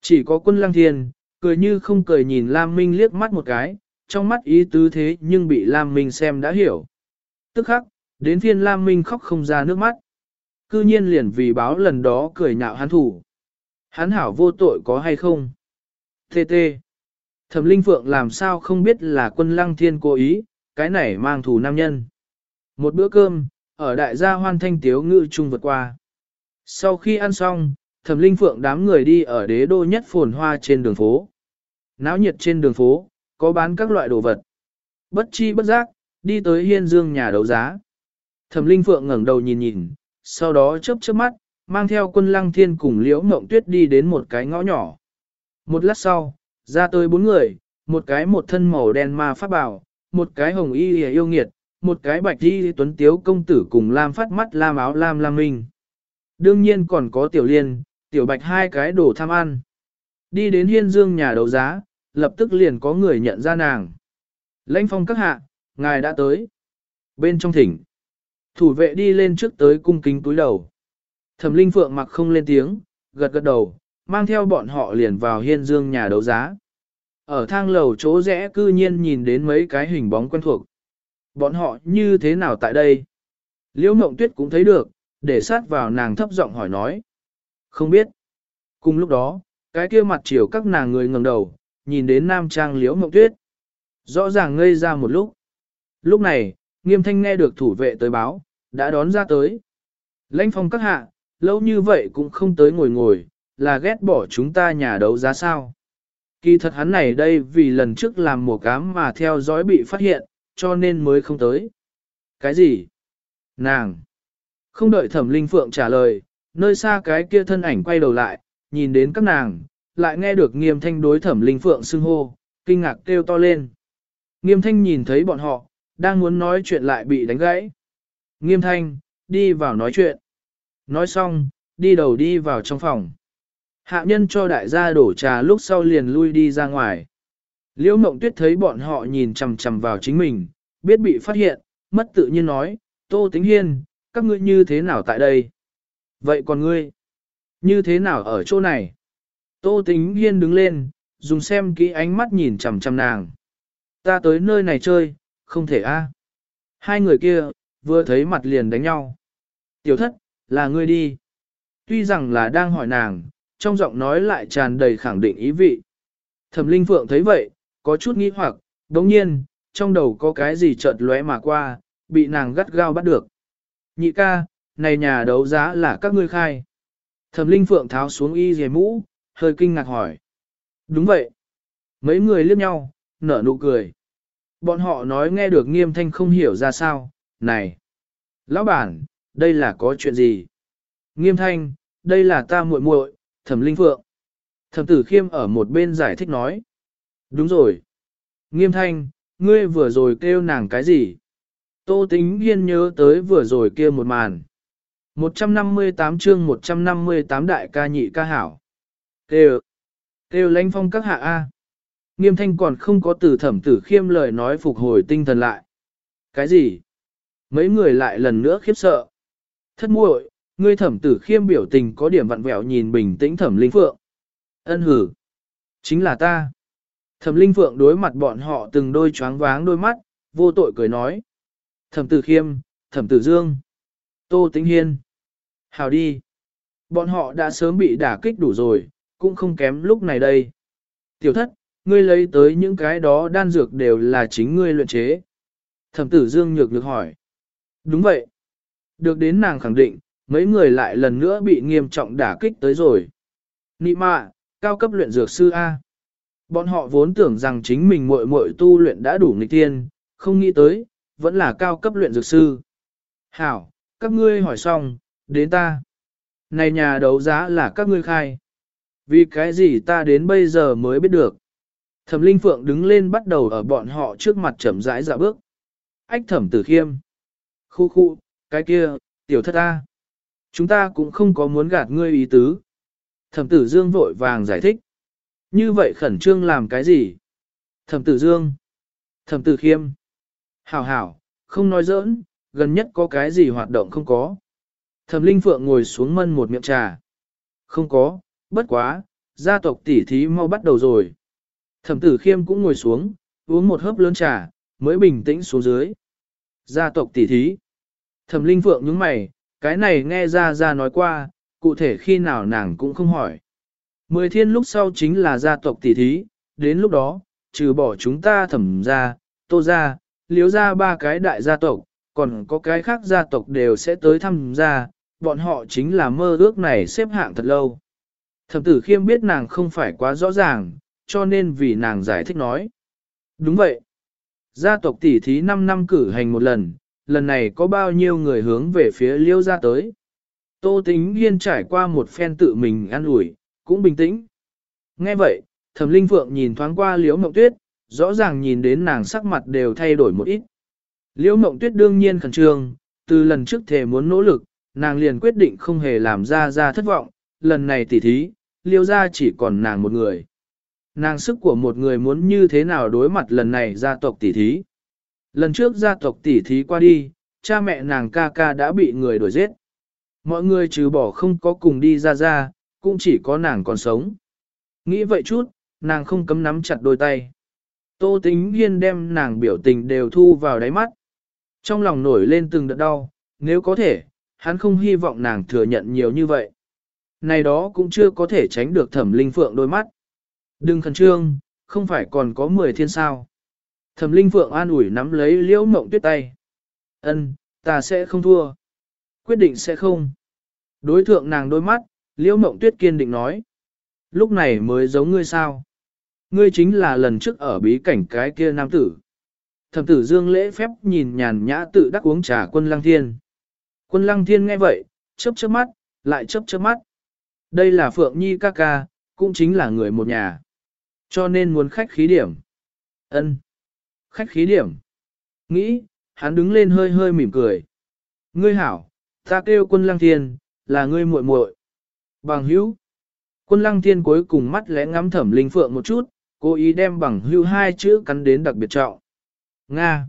Chỉ có quân lăng thiên, cười như không cười nhìn Lam Minh liếc mắt một cái, trong mắt ý tứ thế nhưng bị Lam Minh xem đã hiểu. Tức khắc, đến phiên Lam Minh khóc không ra nước mắt. Cư nhiên liền vì báo lần đó cười nhạo hắn thủ. Hắn hảo vô tội có hay không? Tê tê. Thẩm Linh Phượng làm sao không biết là quân lăng thiên cố ý, cái này mang thù nam nhân. Một bữa cơm, ở đại gia hoan thanh tiếu ngự chung vượt qua. Sau khi ăn xong, thẩm linh phượng đám người đi ở đế đô nhất phồn hoa trên đường phố. Náo nhiệt trên đường phố, có bán các loại đồ vật. Bất chi bất giác, đi tới hiên dương nhà đấu giá. Thẩm linh phượng ngẩng đầu nhìn nhìn, sau đó chớp chớp mắt, mang theo quân lăng thiên cùng liễu mộng tuyết đi đến một cái ngõ nhỏ. Một lát sau, ra tới bốn người, một cái một thân màu đen ma pháp bảo, một cái hồng y yêu nghiệt, một cái bạch y tuấn tiếu công tử cùng lam phát mắt lam áo lam lam minh. Đương nhiên còn có tiểu liên, tiểu bạch hai cái đồ tham ăn. Đi đến hiên dương nhà đấu giá, lập tức liền có người nhận ra nàng. Lãnh phong các hạ, ngài đã tới. Bên trong thỉnh, thủ vệ đi lên trước tới cung kính túi đầu. Thẩm linh phượng mặc không lên tiếng, gật gật đầu, mang theo bọn họ liền vào hiên dương nhà đấu giá. Ở thang lầu chỗ rẽ cư nhiên nhìn đến mấy cái hình bóng quen thuộc. Bọn họ như thế nào tại đây? Liễu Mộng Tuyết cũng thấy được, để sát vào nàng thấp giọng hỏi nói. Không biết. Cùng lúc đó, cái kia mặt chiều các nàng người ngẩng đầu, nhìn đến nam trang liễu mộng tuyết. Rõ ràng ngây ra một lúc. Lúc này, nghiêm thanh nghe được thủ vệ tới báo, đã đón ra tới. Lãnh phong các hạ, lâu như vậy cũng không tới ngồi ngồi, là ghét bỏ chúng ta nhà đấu giá sao. Kỳ thật hắn này đây vì lần trước làm mùa cám mà theo dõi bị phát hiện, cho nên mới không tới. Cái gì? Nàng! Không đợi thẩm linh phượng trả lời, nơi xa cái kia thân ảnh quay đầu lại, nhìn đến các nàng, lại nghe được nghiêm thanh đối thẩm linh phượng xưng hô, kinh ngạc kêu to lên. Nghiêm thanh nhìn thấy bọn họ, đang muốn nói chuyện lại bị đánh gãy. Nghiêm thanh, đi vào nói chuyện. Nói xong, đi đầu đi vào trong phòng. Hạ nhân cho đại gia đổ trà lúc sau liền lui đi ra ngoài. Liễu mộng tuyết thấy bọn họ nhìn chằm chằm vào chính mình, biết bị phát hiện, mất tự nhiên nói, Tô Tính Hiên, các ngươi như thế nào tại đây? Vậy còn ngươi, như thế nào ở chỗ này? Tô Tính Hiên đứng lên, dùng xem kỹ ánh mắt nhìn chằm chằm nàng. Ta tới nơi này chơi, không thể a. Hai người kia, vừa thấy mặt liền đánh nhau. Tiểu thất, là ngươi đi. Tuy rằng là đang hỏi nàng, trong giọng nói lại tràn đầy khẳng định ý vị. Thẩm Linh Phượng thấy vậy, có chút nghi hoặc, đồng nhiên, trong đầu có cái gì chợt lóe mà qua, bị nàng gắt gao bắt được. Nhị ca, này nhà đấu giá là các ngươi khai. Thẩm Linh Phượng tháo xuống y dề mũ, hơi kinh ngạc hỏi. Đúng vậy. Mấy người liếc nhau, nở nụ cười. Bọn họ nói nghe được nghiêm thanh không hiểu ra sao, này. Lão bản, đây là có chuyện gì? Nghiêm thanh, đây là ta muội muội, thẩm linh phượng. Thẩm tử khiêm ở một bên giải thích nói. Đúng rồi. Nghiêm thanh, ngươi vừa rồi kêu nàng cái gì? Tô tính hiên nhớ tới vừa rồi kia một màn. 158 chương 158 đại ca nhị ca hảo. Kêu, kêu lãnh phong các hạ A. Nghiêm thanh còn không có từ thẩm tử khiêm lời nói phục hồi tinh thần lại. Cái gì? Mấy người lại lần nữa khiếp sợ. Thất muội, ngươi thẩm tử khiêm biểu tình có điểm vặn vẹo nhìn bình tĩnh thẩm linh phượng. Ân hử. Chính là ta. Thẩm linh phượng đối mặt bọn họ từng đôi choáng váng đôi mắt, vô tội cười nói. Thẩm tử khiêm, thẩm tử dương. Tô tĩnh hiên. Hào đi. Bọn họ đã sớm bị đả kích đủ rồi, cũng không kém lúc này đây. Tiểu thất, ngươi lấy tới những cái đó đan dược đều là chính ngươi luyện chế. Thẩm tử dương nhược được hỏi. Đúng vậy. Được đến nàng khẳng định, mấy người lại lần nữa bị nghiêm trọng đả kích tới rồi. Nị mạ, cao cấp luyện dược sư A. Bọn họ vốn tưởng rằng chính mình muội muội tu luyện đã đủ nghịch tiên, không nghĩ tới, vẫn là cao cấp luyện dược sư. Hảo, các ngươi hỏi xong, đến ta. Này nhà đấu giá là các ngươi khai. Vì cái gì ta đến bây giờ mới biết được. Thẩm Linh Phượng đứng lên bắt đầu ở bọn họ trước mặt chậm rãi dạ bước. Ách thẩm tử khiêm. Khu khu, cái kia, tiểu thất ta. Chúng ta cũng không có muốn gạt ngươi ý tứ. Thẩm tử dương vội vàng giải thích. Như vậy khẩn trương làm cái gì? Thẩm tử dương. Thẩm tử khiêm. Hảo hảo, không nói giỡn, gần nhất có cái gì hoạt động không có. Thẩm linh phượng ngồi xuống mân một miệng trà. Không có, bất quá, gia tộc tỷ thí mau bắt đầu rồi. Thẩm tử khiêm cũng ngồi xuống, uống một hớp lớn trà, mới bình tĩnh xuống dưới. Gia tộc tỷ thí. Thẩm linh phượng nhướng mày, cái này nghe ra ra nói qua, cụ thể khi nào nàng cũng không hỏi. Mười thiên lúc sau chính là gia tộc tỷ thí, đến lúc đó, trừ bỏ chúng ta thẩm ra, tô ra, liếu ra ba cái đại gia tộc, còn có cái khác gia tộc đều sẽ tới thăm gia, bọn họ chính là mơ ước này xếp hạng thật lâu. Thẩm tử khiêm biết nàng không phải quá rõ ràng, cho nên vì nàng giải thích nói. Đúng vậy. Gia tộc tỷ thí 5 năm cử hành một lần, lần này có bao nhiêu người hướng về phía liêu ra tới. Tô tính yên trải qua một phen tự mình ăn ủi cũng bình tĩnh. Nghe vậy, thẩm linh phượng nhìn thoáng qua liễu mộng tuyết, rõ ràng nhìn đến nàng sắc mặt đều thay đổi một ít. Liễu mộng tuyết đương nhiên khẩn trương, từ lần trước thề muốn nỗ lực, nàng liền quyết định không hề làm ra ra thất vọng, lần này tỉ thí, liêu ra chỉ còn nàng một người. Nàng sức của một người muốn như thế nào đối mặt lần này gia tộc tỉ thí. Lần trước gia tộc tỉ thí qua đi, cha mẹ nàng ca ca đã bị người đuổi giết. Mọi người trừ bỏ không có cùng đi ra ra, cũng chỉ có nàng còn sống. Nghĩ vậy chút, nàng không cấm nắm chặt đôi tay. Tô tính hiên đem nàng biểu tình đều thu vào đáy mắt. Trong lòng nổi lên từng đợt đau, nếu có thể, hắn không hy vọng nàng thừa nhận nhiều như vậy. Này đó cũng chưa có thể tránh được thẩm linh phượng đôi mắt. Đừng khẩn trương, không phải còn có 10 thiên sao. Thẩm Linh Phượng an ủi nắm lấy Liễu Mộng Tuyết tay. Ân, ta sẽ không thua. Quyết định sẽ không. Đối thượng nàng đôi mắt, Liễu Mộng Tuyết kiên định nói. Lúc này mới giống ngươi sao. Ngươi chính là lần trước ở bí cảnh cái kia nam tử. Thẩm tử dương lễ phép nhìn nhàn nhã tự đắc uống trà quân lăng thiên. Quân lăng thiên nghe vậy, chớp chớp mắt, lại chớp chớp mắt. Đây là Phượng Nhi ca ca, cũng chính là người một nhà. Cho nên muốn khách khí điểm. ân Khách khí điểm. Nghĩ, hắn đứng lên hơi hơi mỉm cười. Ngươi hảo, ta kêu quân lăng thiên, là ngươi muội muội. Bằng hữu. Quân lăng thiên cuối cùng mắt lẽ ngắm thẩm linh phượng một chút, cố ý đem bằng hưu hai chữ cắn đến đặc biệt trọng. Nga.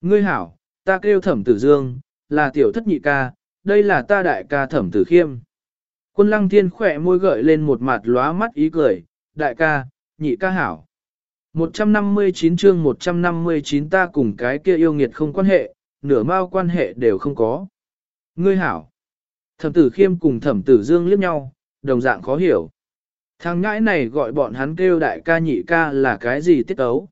Ngươi hảo, ta kêu thẩm tử dương, là tiểu thất nhị ca, đây là ta đại ca thẩm tử khiêm. Quân lăng thiên khỏe môi gợi lên một mặt lóa mắt ý cười, đại ca, nhị ca hảo. 159 chương 159 ta cùng cái kia yêu nghiệt không quan hệ, nửa mao quan hệ đều không có. Ngươi hảo. Thẩm tử khiêm cùng thẩm tử dương liếc nhau, đồng dạng khó hiểu. Thằng ngãi này gọi bọn hắn kêu đại ca nhị ca là cái gì tiết ấu.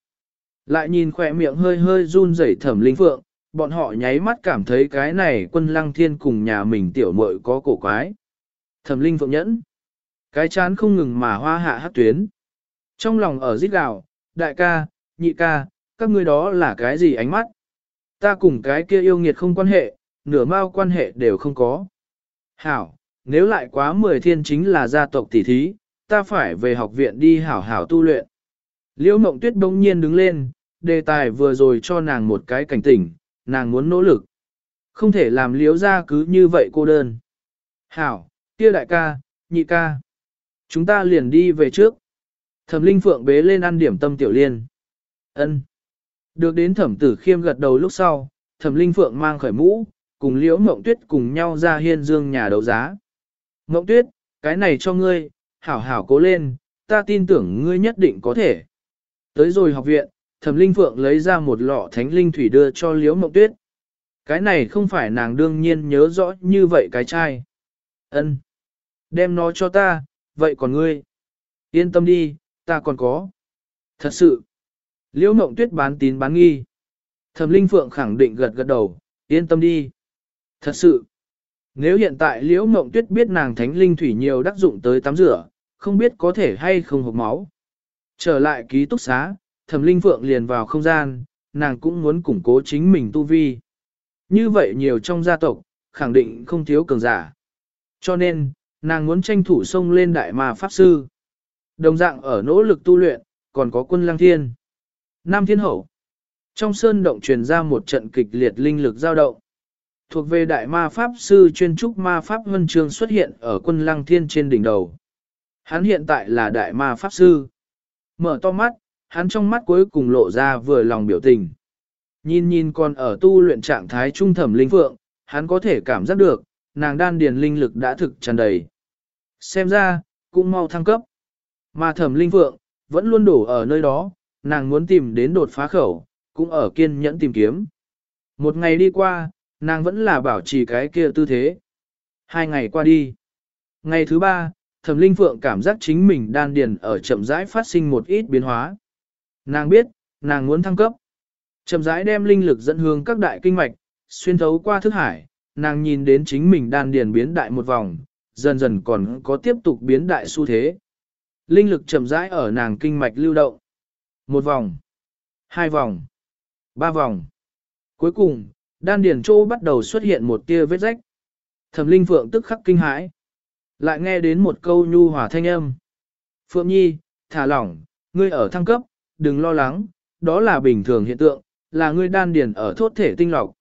Lại nhìn khỏe miệng hơi hơi run rẩy thẩm linh phượng, bọn họ nháy mắt cảm thấy cái này quân lăng thiên cùng nhà mình tiểu muội có cổ quái. Thẩm linh phượng nhẫn. Cái chán không ngừng mà hoa hạ hát tuyến. Trong lòng ở rít gào, đại ca, nhị ca, các ngươi đó là cái gì ánh mắt? Ta cùng cái kia yêu nghiệt không quan hệ, nửa mao quan hệ đều không có. Hảo, nếu lại quá 10 thiên chính là gia tộc tỷ thí, ta phải về học viện đi hảo hảo tu luyện. Liễu Mộng Tuyết bỗng nhiên đứng lên, đề tài vừa rồi cho nàng một cái cảnh tỉnh, nàng muốn nỗ lực. Không thể làm liễu ra cứ như vậy cô đơn. Hảo, kia đại ca, nhị ca. Chúng ta liền đi về trước. Thẩm Linh Phượng bế lên ăn điểm tâm tiểu liên. Ân. Được đến thẩm tử khiêm gật đầu lúc sau, thẩm Linh Phượng mang khởi mũ, cùng liễu mộng tuyết cùng nhau ra hiên dương nhà đấu giá. Mộng tuyết, cái này cho ngươi, hảo hảo cố lên, ta tin tưởng ngươi nhất định có thể. Tới rồi học viện, thẩm Linh Phượng lấy ra một lọ thánh linh thủy đưa cho liễu mộng tuyết. Cái này không phải nàng đương nhiên nhớ rõ như vậy cái chai. Ân, Đem nó cho ta, vậy còn ngươi? Yên tâm đi, ta còn có. Thật sự. Liễu mộng tuyết bán tín bán nghi. Thẩm Linh Phượng khẳng định gật gật đầu, yên tâm đi. Thật sự. Nếu hiện tại Liễu mộng tuyết biết nàng thánh linh thủy nhiều đắc dụng tới tắm rửa, không biết có thể hay không hộp máu. Trở lại ký túc xá, Thẩm Linh Phượng liền vào không gian, nàng cũng muốn củng cố chính mình tu vi. Như vậy nhiều trong gia tộc, khẳng định không thiếu cường giả. Cho nên, nàng muốn tranh thủ xông lên đại ma pháp sư. Đồng dạng ở nỗ lực tu luyện, còn có quân lăng thiên. Nam thiên hậu. Trong sơn động truyền ra một trận kịch liệt linh lực dao động. Thuộc về đại ma pháp sư chuyên trúc ma pháp huân chương xuất hiện ở quân lăng thiên trên đỉnh đầu. Hắn hiện tại là đại ma pháp sư. Mở to mắt, hắn trong mắt cuối cùng lộ ra vừa lòng biểu tình. Nhìn nhìn còn ở tu luyện trạng thái trung thẩm linh phượng, hắn có thể cảm giác được, nàng đan điền linh lực đã thực tràn đầy. Xem ra, cũng mau thăng cấp. Mà thẩm linh phượng, vẫn luôn đổ ở nơi đó, nàng muốn tìm đến đột phá khẩu, cũng ở kiên nhẫn tìm kiếm. Một ngày đi qua, nàng vẫn là bảo trì cái kia tư thế. Hai ngày qua đi. Ngày thứ ba, thẩm linh phượng cảm giác chính mình đan điền ở chậm rãi phát sinh một ít biến hóa. Nàng biết, nàng muốn thăng cấp. Chậm rãi đem linh lực dẫn hướng các đại kinh mạch, xuyên thấu qua thức hải, nàng nhìn đến chính mình đan điền biến đại một vòng, dần dần còn có tiếp tục biến đại xu thế. Linh lực chậm rãi ở nàng kinh mạch lưu động. Một vòng, hai vòng, ba vòng. Cuối cùng, đan điền chỗ bắt đầu xuất hiện một tia vết rách. Thẩm linh phượng tức khắc kinh hãi. Lại nghe đến một câu nhu hòa thanh âm. Phượng nhi, thả lỏng, ngươi ở thăng cấp, đừng lo lắng, đó là bình thường hiện tượng, là ngươi đan điền ở thốt thể tinh lọc.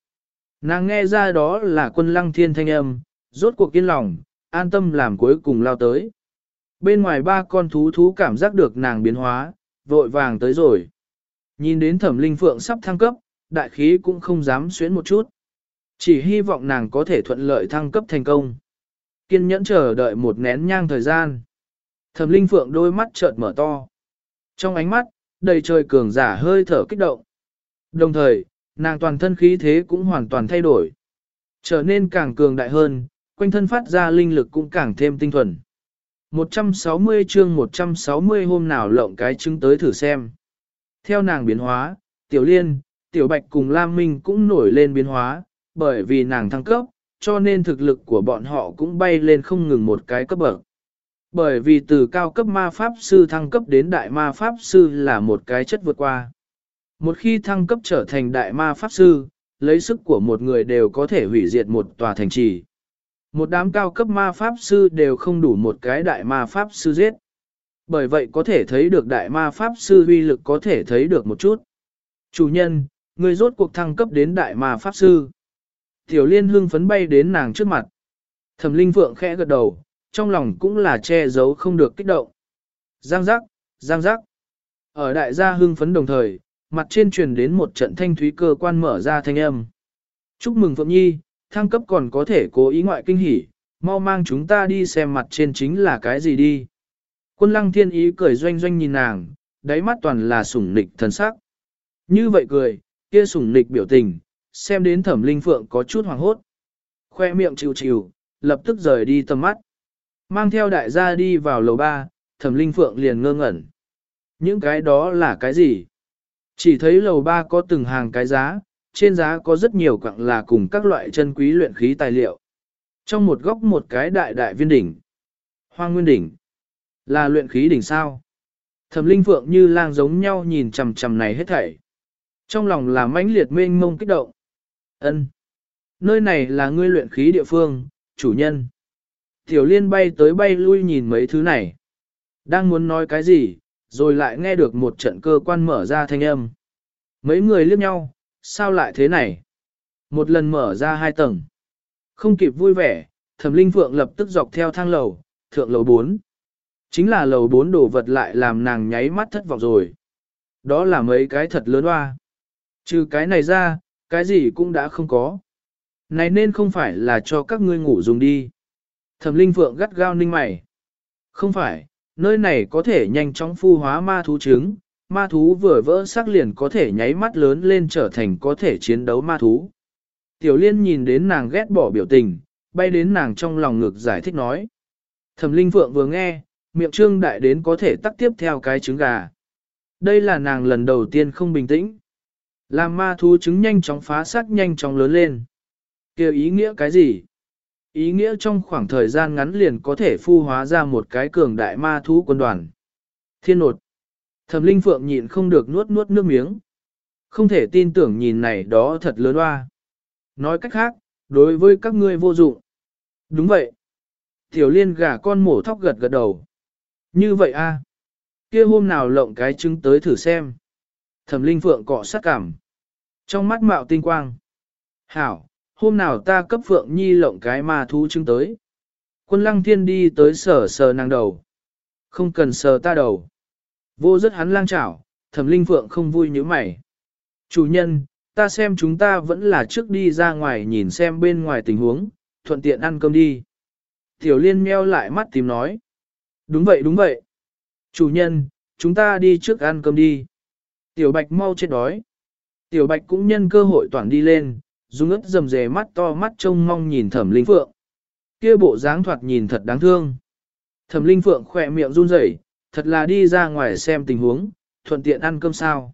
Nàng nghe ra đó là quân lăng thiên thanh âm, rốt cuộc yên lòng, an tâm làm cuối cùng lao tới. Bên ngoài ba con thú thú cảm giác được nàng biến hóa, vội vàng tới rồi. Nhìn đến thẩm linh phượng sắp thăng cấp, đại khí cũng không dám xuyến một chút. Chỉ hy vọng nàng có thể thuận lợi thăng cấp thành công. Kiên nhẫn chờ đợi một nén nhang thời gian. Thẩm linh phượng đôi mắt chợt mở to. Trong ánh mắt, đầy trời cường giả hơi thở kích động. Đồng thời, nàng toàn thân khí thế cũng hoàn toàn thay đổi. Trở nên càng cường đại hơn, quanh thân phát ra linh lực cũng càng thêm tinh thuần. 160 chương 160 hôm nào lộng cái trứng tới thử xem. Theo nàng biến hóa, Tiểu Liên, Tiểu Bạch cùng Lam Minh cũng nổi lên biến hóa, bởi vì nàng thăng cấp, cho nên thực lực của bọn họ cũng bay lên không ngừng một cái cấp bậc. Bởi vì từ cao cấp ma pháp sư thăng cấp đến đại ma pháp sư là một cái chất vượt qua. Một khi thăng cấp trở thành đại ma pháp sư, lấy sức của một người đều có thể hủy diệt một tòa thành trì. Một đám cao cấp ma pháp sư đều không đủ một cái đại ma pháp sư giết. Bởi vậy có thể thấy được đại ma pháp sư uy lực có thể thấy được một chút. Chủ nhân, người rốt cuộc thăng cấp đến đại ma pháp sư. Tiểu liên hương phấn bay đến nàng trước mặt. Thẩm linh phượng khẽ gật đầu, trong lòng cũng là che giấu không được kích động. Giang giác, giang giác. Ở đại gia hưng phấn đồng thời, mặt trên truyền đến một trận thanh thúy cơ quan mở ra thanh âm. Chúc mừng Phượng Nhi, thăng cấp còn có thể cố ý ngoại kinh hỉ, mau mang chúng ta đi xem mặt trên chính là cái gì đi. Quân lăng thiên ý cười doanh doanh nhìn nàng, đáy mắt toàn là sủng nịch thần sắc. Như vậy cười, kia sủng nịch biểu tình, xem đến thẩm linh phượng có chút hoàng hốt. Khoe miệng chịu chịu, lập tức rời đi tầm mắt. Mang theo đại gia đi vào lầu ba, thẩm linh phượng liền ngơ ngẩn. Những cái đó là cái gì? Chỉ thấy lầu ba có từng hàng cái giá, trên giá có rất nhiều quặng là cùng các loại chân quý luyện khí tài liệu. Trong một góc một cái đại đại viên đỉnh. Hoang nguyên đỉnh. Là luyện khí đỉnh sao? Thẩm linh phượng như lang giống nhau nhìn chằm chằm này hết thảy. Trong lòng là mãnh liệt mênh mông kích động. Ân, Nơi này là ngươi luyện khí địa phương, chủ nhân. Tiểu liên bay tới bay lui nhìn mấy thứ này. Đang muốn nói cái gì, rồi lại nghe được một trận cơ quan mở ra thanh âm. Mấy người liếc nhau, sao lại thế này? Một lần mở ra hai tầng. Không kịp vui vẻ, thẩm linh phượng lập tức dọc theo thang lầu, thượng lầu 4. Chính là lầu 4 đổ vật lại làm nàng nháy mắt thất vọng rồi. Đó là mấy cái thật lớn hoa. Trừ cái này ra, cái gì cũng đã không có. Này nên không phải là cho các ngươi ngủ dùng đi. Thẩm linh phượng gắt gao ninh mày. Không phải, nơi này có thể nhanh chóng phu hóa ma thú trứng, ma thú vừa vỡ xác liền có thể nháy mắt lớn lên trở thành có thể chiến đấu ma thú. Tiểu liên nhìn đến nàng ghét bỏ biểu tình, bay đến nàng trong lòng ngực giải thích nói. Thẩm linh phượng vừa nghe, miệng trương đại đến có thể tắt tiếp theo cái trứng gà. Đây là nàng lần đầu tiên không bình tĩnh. Làm ma thú trứng nhanh chóng phá xác nhanh chóng lớn lên. kêu ý nghĩa cái gì? Ý nghĩa trong khoảng thời gian ngắn liền có thể phu hóa ra một cái cường đại ma thú quân đoàn. Thiên nột. Thẩm linh phượng nhịn không được nuốt nuốt nước miếng. Không thể tin tưởng nhìn này đó thật lớn hoa. Nói cách khác, đối với các ngươi vô dụng. Đúng vậy. Tiểu liên gà con mổ thóc gật gật đầu. Như vậy a kia hôm nào lộng cái trứng tới thử xem. Thẩm linh phượng cọ sát cảm. Trong mắt mạo tinh quang. Hảo, hôm nào ta cấp Phượng Nhi lộng cái ma thú chứng tới. Quân lăng thiên đi tới sờ sờ nàng đầu. Không cần sờ ta đầu. Vô rất hắn lang chảo, thẩm linh Phượng không vui như mày. Chủ nhân, ta xem chúng ta vẫn là trước đi ra ngoài nhìn xem bên ngoài tình huống, thuận tiện ăn cơm đi. Tiểu liên meo lại mắt tìm nói. Đúng vậy đúng vậy. Chủ nhân, chúng ta đi trước ăn cơm đi. Tiểu bạch mau chết đói. Tiểu bạch cũng nhân cơ hội toàn đi lên, dùng ướt dầm dề mắt to mắt trông mong nhìn thẩm linh phượng. Kia bộ dáng thoạt nhìn thật đáng thương. Thẩm linh phượng khỏe miệng run rẩy, thật là đi ra ngoài xem tình huống, thuận tiện ăn cơm sao.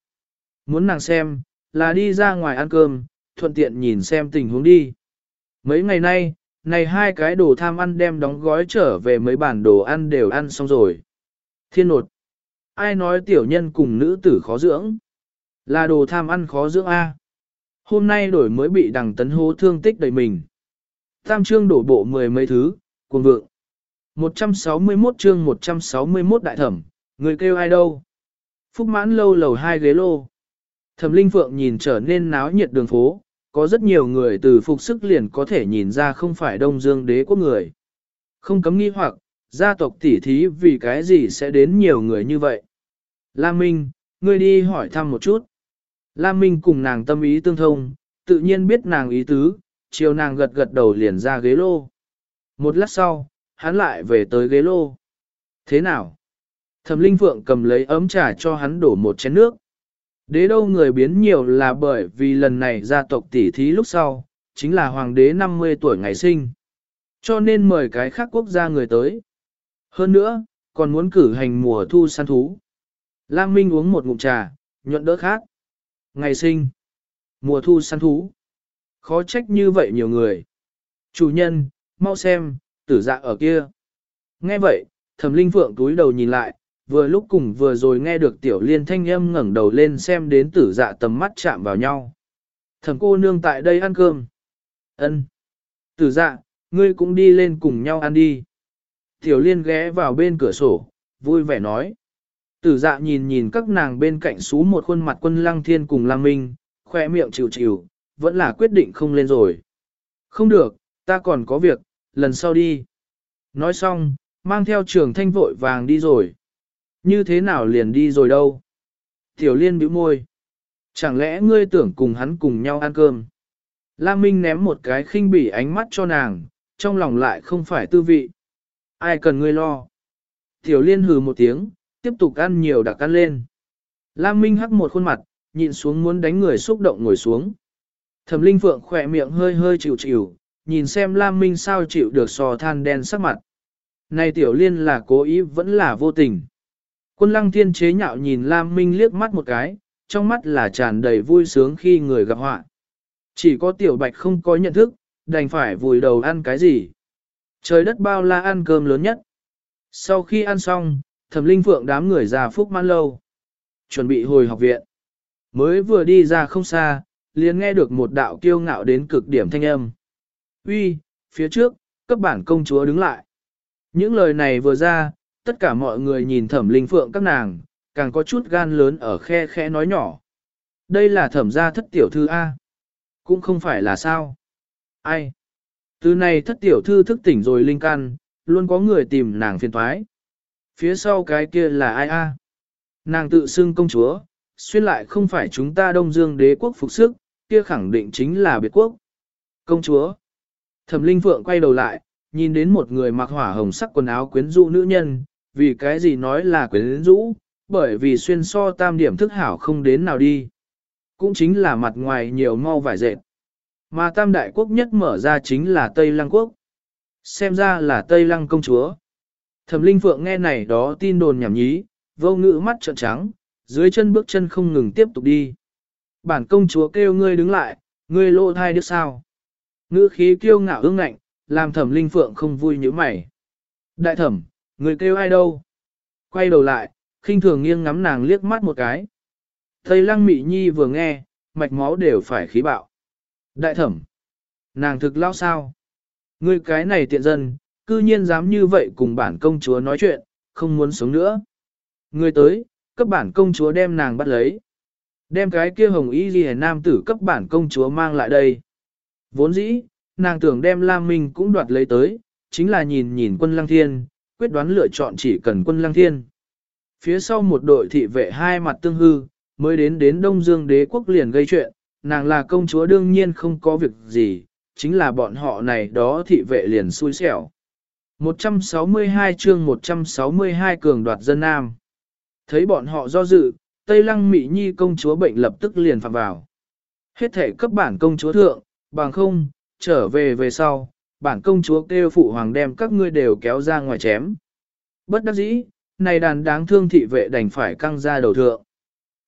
Muốn nàng xem, là đi ra ngoài ăn cơm, thuận tiện nhìn xem tình huống đi. Mấy ngày nay, này hai cái đồ tham ăn đem đóng gói trở về mấy bản đồ ăn đều ăn xong rồi. Thiên nột. Ai nói tiểu nhân cùng nữ tử khó dưỡng? Là đồ tham ăn khó dưỡng A. Hôm nay đổi mới bị đằng tấn hố thương tích đầy mình. Tam chương đổ bộ mười mấy thứ, cuồng vượng. 161 chương 161 đại thẩm, người kêu ai đâu? Phúc mãn lâu lầu hai ghế lô. Thẩm Linh Phượng nhìn trở nên náo nhiệt đường phố, có rất nhiều người từ phục sức liền có thể nhìn ra không phải Đông Dương đế quốc người. Không cấm nghi hoặc, gia tộc tỷ thí vì cái gì sẽ đến nhiều người như vậy. Lam Minh, ngươi đi hỏi thăm một chút. Lam Minh cùng nàng tâm ý tương thông, tự nhiên biết nàng ý tứ, chiều nàng gật gật đầu liền ra ghế lô. Một lát sau, hắn lại về tới ghế lô. Thế nào? Thẩm Linh Phượng cầm lấy ấm trà cho hắn đổ một chén nước. Đế đâu người biến nhiều là bởi vì lần này gia tộc tỷ thí lúc sau, chính là hoàng đế 50 tuổi ngày sinh. Cho nên mời cái khác quốc gia người tới. Hơn nữa, còn muốn cử hành mùa thu săn thú. Lam Minh uống một ngụm trà, nhuận đỡ khác. Ngày sinh. Mùa thu săn thú. Khó trách như vậy nhiều người. Chủ nhân, mau xem, tử dạ ở kia. Nghe vậy, thẩm linh phượng túi đầu nhìn lại, vừa lúc cùng vừa rồi nghe được tiểu liên thanh âm ngẩng đầu lên xem đến tử dạ tầm mắt chạm vào nhau. Thẩm cô nương tại đây ăn cơm. ân Tử dạ, ngươi cũng đi lên cùng nhau ăn đi. Tiểu liên ghé vào bên cửa sổ, vui vẻ nói. Tử dạ nhìn nhìn các nàng bên cạnh xú một khuôn mặt quân lăng thiên cùng lăng minh, khoe miệng chịu chịu, vẫn là quyết định không lên rồi. Không được, ta còn có việc, lần sau đi. Nói xong, mang theo trường thanh vội vàng đi rồi. Như thế nào liền đi rồi đâu? Tiểu liên bĩu môi. Chẳng lẽ ngươi tưởng cùng hắn cùng nhau ăn cơm? Lam Minh ném một cái khinh bỉ ánh mắt cho nàng, trong lòng lại không phải tư vị. Ai cần ngươi lo? Tiểu liên hừ một tiếng, tiếp tục ăn nhiều đặc ăn lên. Lam Minh hắc một khuôn mặt, nhịn xuống muốn đánh người xúc động ngồi xuống. Thẩm Linh Phượng khỏe miệng hơi hơi chịu chịu, nhìn xem Lam Minh sao chịu được sò than đen sắc mặt. Này tiểu liên là cố ý vẫn là vô tình. Quân lăng thiên chế nhạo nhìn Lam Minh liếc mắt một cái, trong mắt là tràn đầy vui sướng khi người gặp họa. Chỉ có tiểu bạch không có nhận thức, đành phải vùi đầu ăn cái gì. Trời đất bao la ăn cơm lớn nhất. Sau khi ăn xong, thẩm linh phượng đám người ra phúc man lâu. Chuẩn bị hồi học viện. Mới vừa đi ra không xa, liền nghe được một đạo kiêu ngạo đến cực điểm thanh âm. Uy, phía trước, cấp bản công chúa đứng lại. Những lời này vừa ra, tất cả mọi người nhìn thẩm linh phượng các nàng, càng có chút gan lớn ở khe khe nói nhỏ. Đây là thẩm gia thất tiểu thư A. Cũng không phải là sao. Ai? Từ này thất tiểu thư thức tỉnh rồi linh căn luôn có người tìm nàng phiền thoái. Phía sau cái kia là ai A? Nàng tự xưng công chúa, xuyên lại không phải chúng ta đông dương đế quốc phục sức, kia khẳng định chính là biệt quốc. Công chúa. Thẩm linh phượng quay đầu lại, nhìn đến một người mặc hỏa hồng sắc quần áo quyến rũ nữ nhân, vì cái gì nói là quyến rũ, bởi vì xuyên so tam điểm thức hảo không đến nào đi. Cũng chính là mặt ngoài nhiều mau vải dệt. Mà tam đại quốc nhất mở ra chính là Tây Lăng quốc. Xem ra là Tây Lăng công chúa. Thẩm Linh Phượng nghe này đó tin đồn nhảm nhí, vô ngữ mắt trợn trắng, dưới chân bước chân không ngừng tiếp tục đi. Bản công chúa kêu ngươi đứng lại, ngươi lộ thai đứa sao. Ngữ khí kiêu ngạo ương ngạnh, làm thẩm Linh Phượng không vui như mày. Đại thẩm, người kêu ai đâu? Quay đầu lại, khinh thường nghiêng ngắm nàng liếc mắt một cái. Tây lăng mị nhi vừa nghe, mạch máu đều phải khí bạo. Đại thẩm, nàng thực lao sao? Ngươi cái này tiện dân, cư nhiên dám như vậy cùng bản công chúa nói chuyện, không muốn sống nữa. người tới, cấp bản công chúa đem nàng bắt lấy. Đem cái kia hồng y ghi nam tử cấp bản công chúa mang lại đây. Vốn dĩ, nàng tưởng đem Lam Minh cũng đoạt lấy tới, chính là nhìn nhìn quân lăng thiên, quyết đoán lựa chọn chỉ cần quân lăng thiên. Phía sau một đội thị vệ hai mặt tương hư, mới đến đến Đông Dương đế quốc liền gây chuyện, nàng là công chúa đương nhiên không có việc gì, chính là bọn họ này đó thị vệ liền xui xẻo. 162 chương 162 cường đoạt dân nam. Thấy bọn họ do dự, Tây Lăng Mỹ Nhi công chúa bệnh lập tức liền phạm vào. Hết thể cấp bản công chúa thượng, bằng không, trở về về sau, bản công chúa kêu phụ hoàng đem các ngươi đều kéo ra ngoài chém. Bất đắc dĩ, này đàn đáng thương thị vệ đành phải căng ra đầu thượng.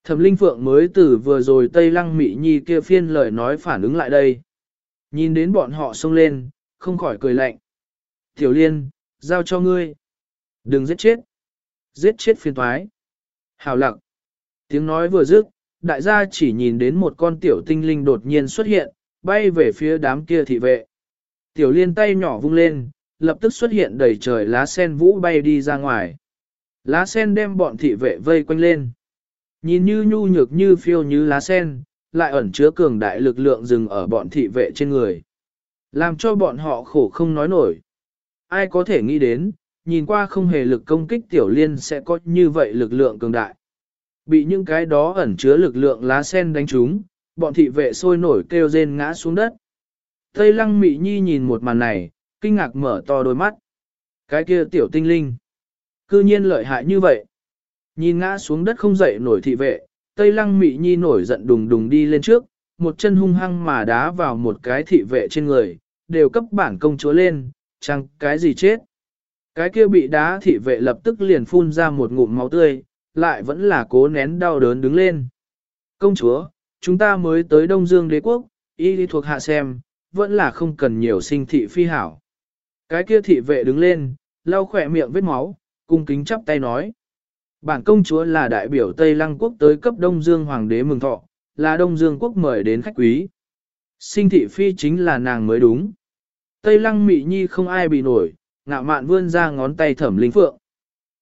Thẩm Linh Phượng mới từ vừa rồi Tây Lăng Mỹ Nhi kia phiên lời nói phản ứng lại đây. Nhìn đến bọn họ xông lên, không khỏi cười lạnh. Tiểu Liên, giao cho ngươi. Đừng giết chết. Giết chết phiền thoái. Hào lặng. Tiếng nói vừa dứt, đại gia chỉ nhìn đến một con tiểu tinh linh đột nhiên xuất hiện, bay về phía đám kia thị vệ. Tiểu liên tay nhỏ vung lên, lập tức xuất hiện đầy trời lá sen vũ bay đi ra ngoài. Lá sen đem bọn thị vệ vây quanh lên. Nhìn như nhu nhược như phiêu như lá sen, lại ẩn chứa cường đại lực lượng dừng ở bọn thị vệ trên người. Làm cho bọn họ khổ không nói nổi. Ai có thể nghĩ đến, nhìn qua không hề lực công kích tiểu liên sẽ có như vậy lực lượng cường đại. Bị những cái đó ẩn chứa lực lượng lá sen đánh trúng, bọn thị vệ sôi nổi kêu rên ngã xuống đất. Tây lăng mị nhi nhìn một màn này, kinh ngạc mở to đôi mắt. Cái kia tiểu tinh linh. Cư nhiên lợi hại như vậy. Nhìn ngã xuống đất không dậy nổi thị vệ, Tây lăng mị nhi nổi giận đùng đùng đi lên trước, một chân hung hăng mà đá vào một cái thị vệ trên người, đều cấp bản công chúa lên, chẳng cái gì chết. Cái kia bị đá thị vệ lập tức liền phun ra một ngụm máu tươi, lại vẫn là cố nén đau đớn đứng lên. Công chúa, chúng ta mới tới Đông Dương đế quốc, y đi thuộc hạ xem, vẫn là không cần nhiều sinh thị phi hảo. Cái kia thị vệ đứng lên, lau khỏe miệng vết máu, cung kính chắp tay nói. Bản công chúa là đại biểu Tây Lăng quốc tới cấp Đông Dương Hoàng đế mừng thọ, là Đông Dương quốc mời đến khách quý. Sinh thị phi chính là nàng mới đúng. Tây Lăng Mị Nhi không ai bị nổi, ngạo mạn vươn ra ngón tay thẩm linh phượng.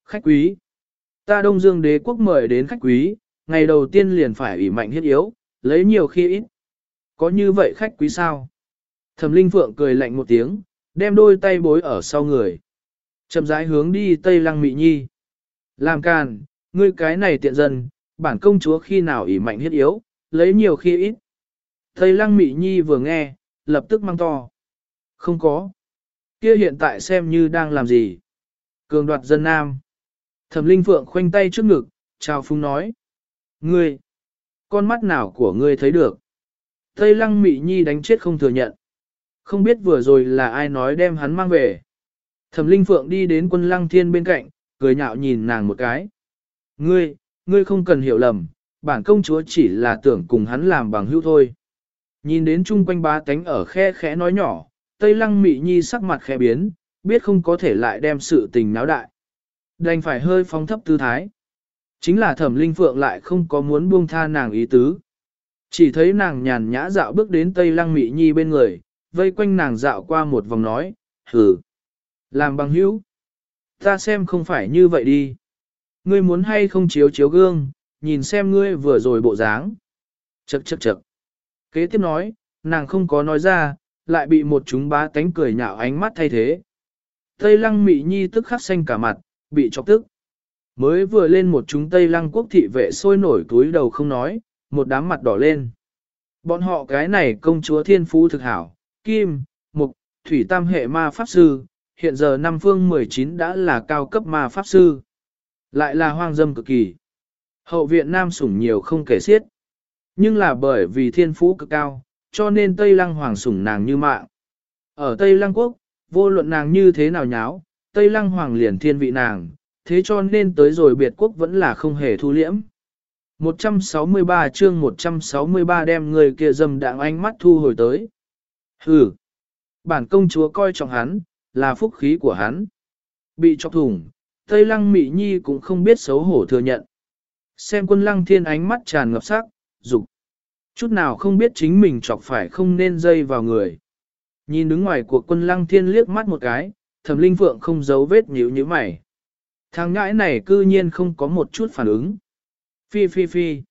Khách quý. Ta Đông Dương đế quốc mời đến khách quý, ngày đầu tiên liền phải ủy mạnh hiết yếu, lấy nhiều khi ít. Có như vậy khách quý sao? Thẩm linh phượng cười lạnh một tiếng, đem đôi tay bối ở sau người. Chậm rãi hướng đi Tây Lăng Mị Nhi. Làm càn, ngươi cái này tiện dân, bản công chúa khi nào ủy mạnh hiết yếu, lấy nhiều khi ít. Tây Lăng Mị Nhi vừa nghe, lập tức mang to. Không có. Kia hiện tại xem như đang làm gì? Cường đoạt dân nam. Thẩm Linh Phượng khoanh tay trước ngực, chào phung nói. Ngươi, con mắt nào của ngươi thấy được? Tây Lăng Mị Nhi đánh chết không thừa nhận. Không biết vừa rồi là ai nói đem hắn mang về. Thẩm Linh Phượng đi đến quân Lăng Thiên bên cạnh, cười nhạo nhìn nàng một cái. Ngươi, ngươi không cần hiểu lầm, bản công chúa chỉ là tưởng cùng hắn làm bằng hữu thôi. Nhìn đến chung quanh ba tánh ở khe khẽ nói nhỏ, Tây Lăng Mị Nhi sắc mặt khẽ biến, biết không có thể lại đem sự tình náo đại. Đành phải hơi phóng thấp tư thái. Chính là thẩm linh phượng lại không có muốn buông tha nàng ý tứ. Chỉ thấy nàng nhàn nhã dạo bước đến Tây Lăng Mị Nhi bên người, vây quanh nàng dạo qua một vòng nói, hừ, làm bằng hữu. Ta xem không phải như vậy đi. Ngươi muốn hay không chiếu chiếu gương, nhìn xem ngươi vừa rồi bộ dáng. Chậc chậc chậc. Kế tiếp nói, nàng không có nói ra, lại bị một chúng bá tánh cười nhạo ánh mắt thay thế. Tây lăng mị nhi tức khắc xanh cả mặt, bị chọc tức. Mới vừa lên một chúng Tây lăng quốc thị vệ sôi nổi túi đầu không nói, một đám mặt đỏ lên. Bọn họ cái này công chúa thiên phú thực hảo, kim, mục, thủy tam hệ ma pháp sư, hiện giờ năm phương 19 đã là cao cấp ma pháp sư. Lại là hoang dâm cực kỳ. Hậu viện nam sủng nhiều không kể xiết. Nhưng là bởi vì thiên phú cực cao, cho nên Tây Lăng Hoàng sủng nàng như mạng. Ở Tây Lăng Quốc, vô luận nàng như thế nào nháo, Tây Lăng Hoàng liền thiên vị nàng, thế cho nên tới rồi biệt quốc vẫn là không hề thu liễm. 163 chương 163 đem người kia dâm đạng ánh mắt thu hồi tới. Hừ! Bản công chúa coi trọng hắn, là phúc khí của hắn. Bị chọc thủng, Tây Lăng Mị Nhi cũng không biết xấu hổ thừa nhận. Xem quân lăng thiên ánh mắt tràn ngập sắc, dục Chút nào không biết chính mình chọc phải không nên dây vào người. Nhìn đứng ngoài cuộc quân lăng thiên liếc mắt một cái, thẩm linh phượng không giấu vết nhíu như mày. Thằng ngãi này cư nhiên không có một chút phản ứng. Phi phi phi.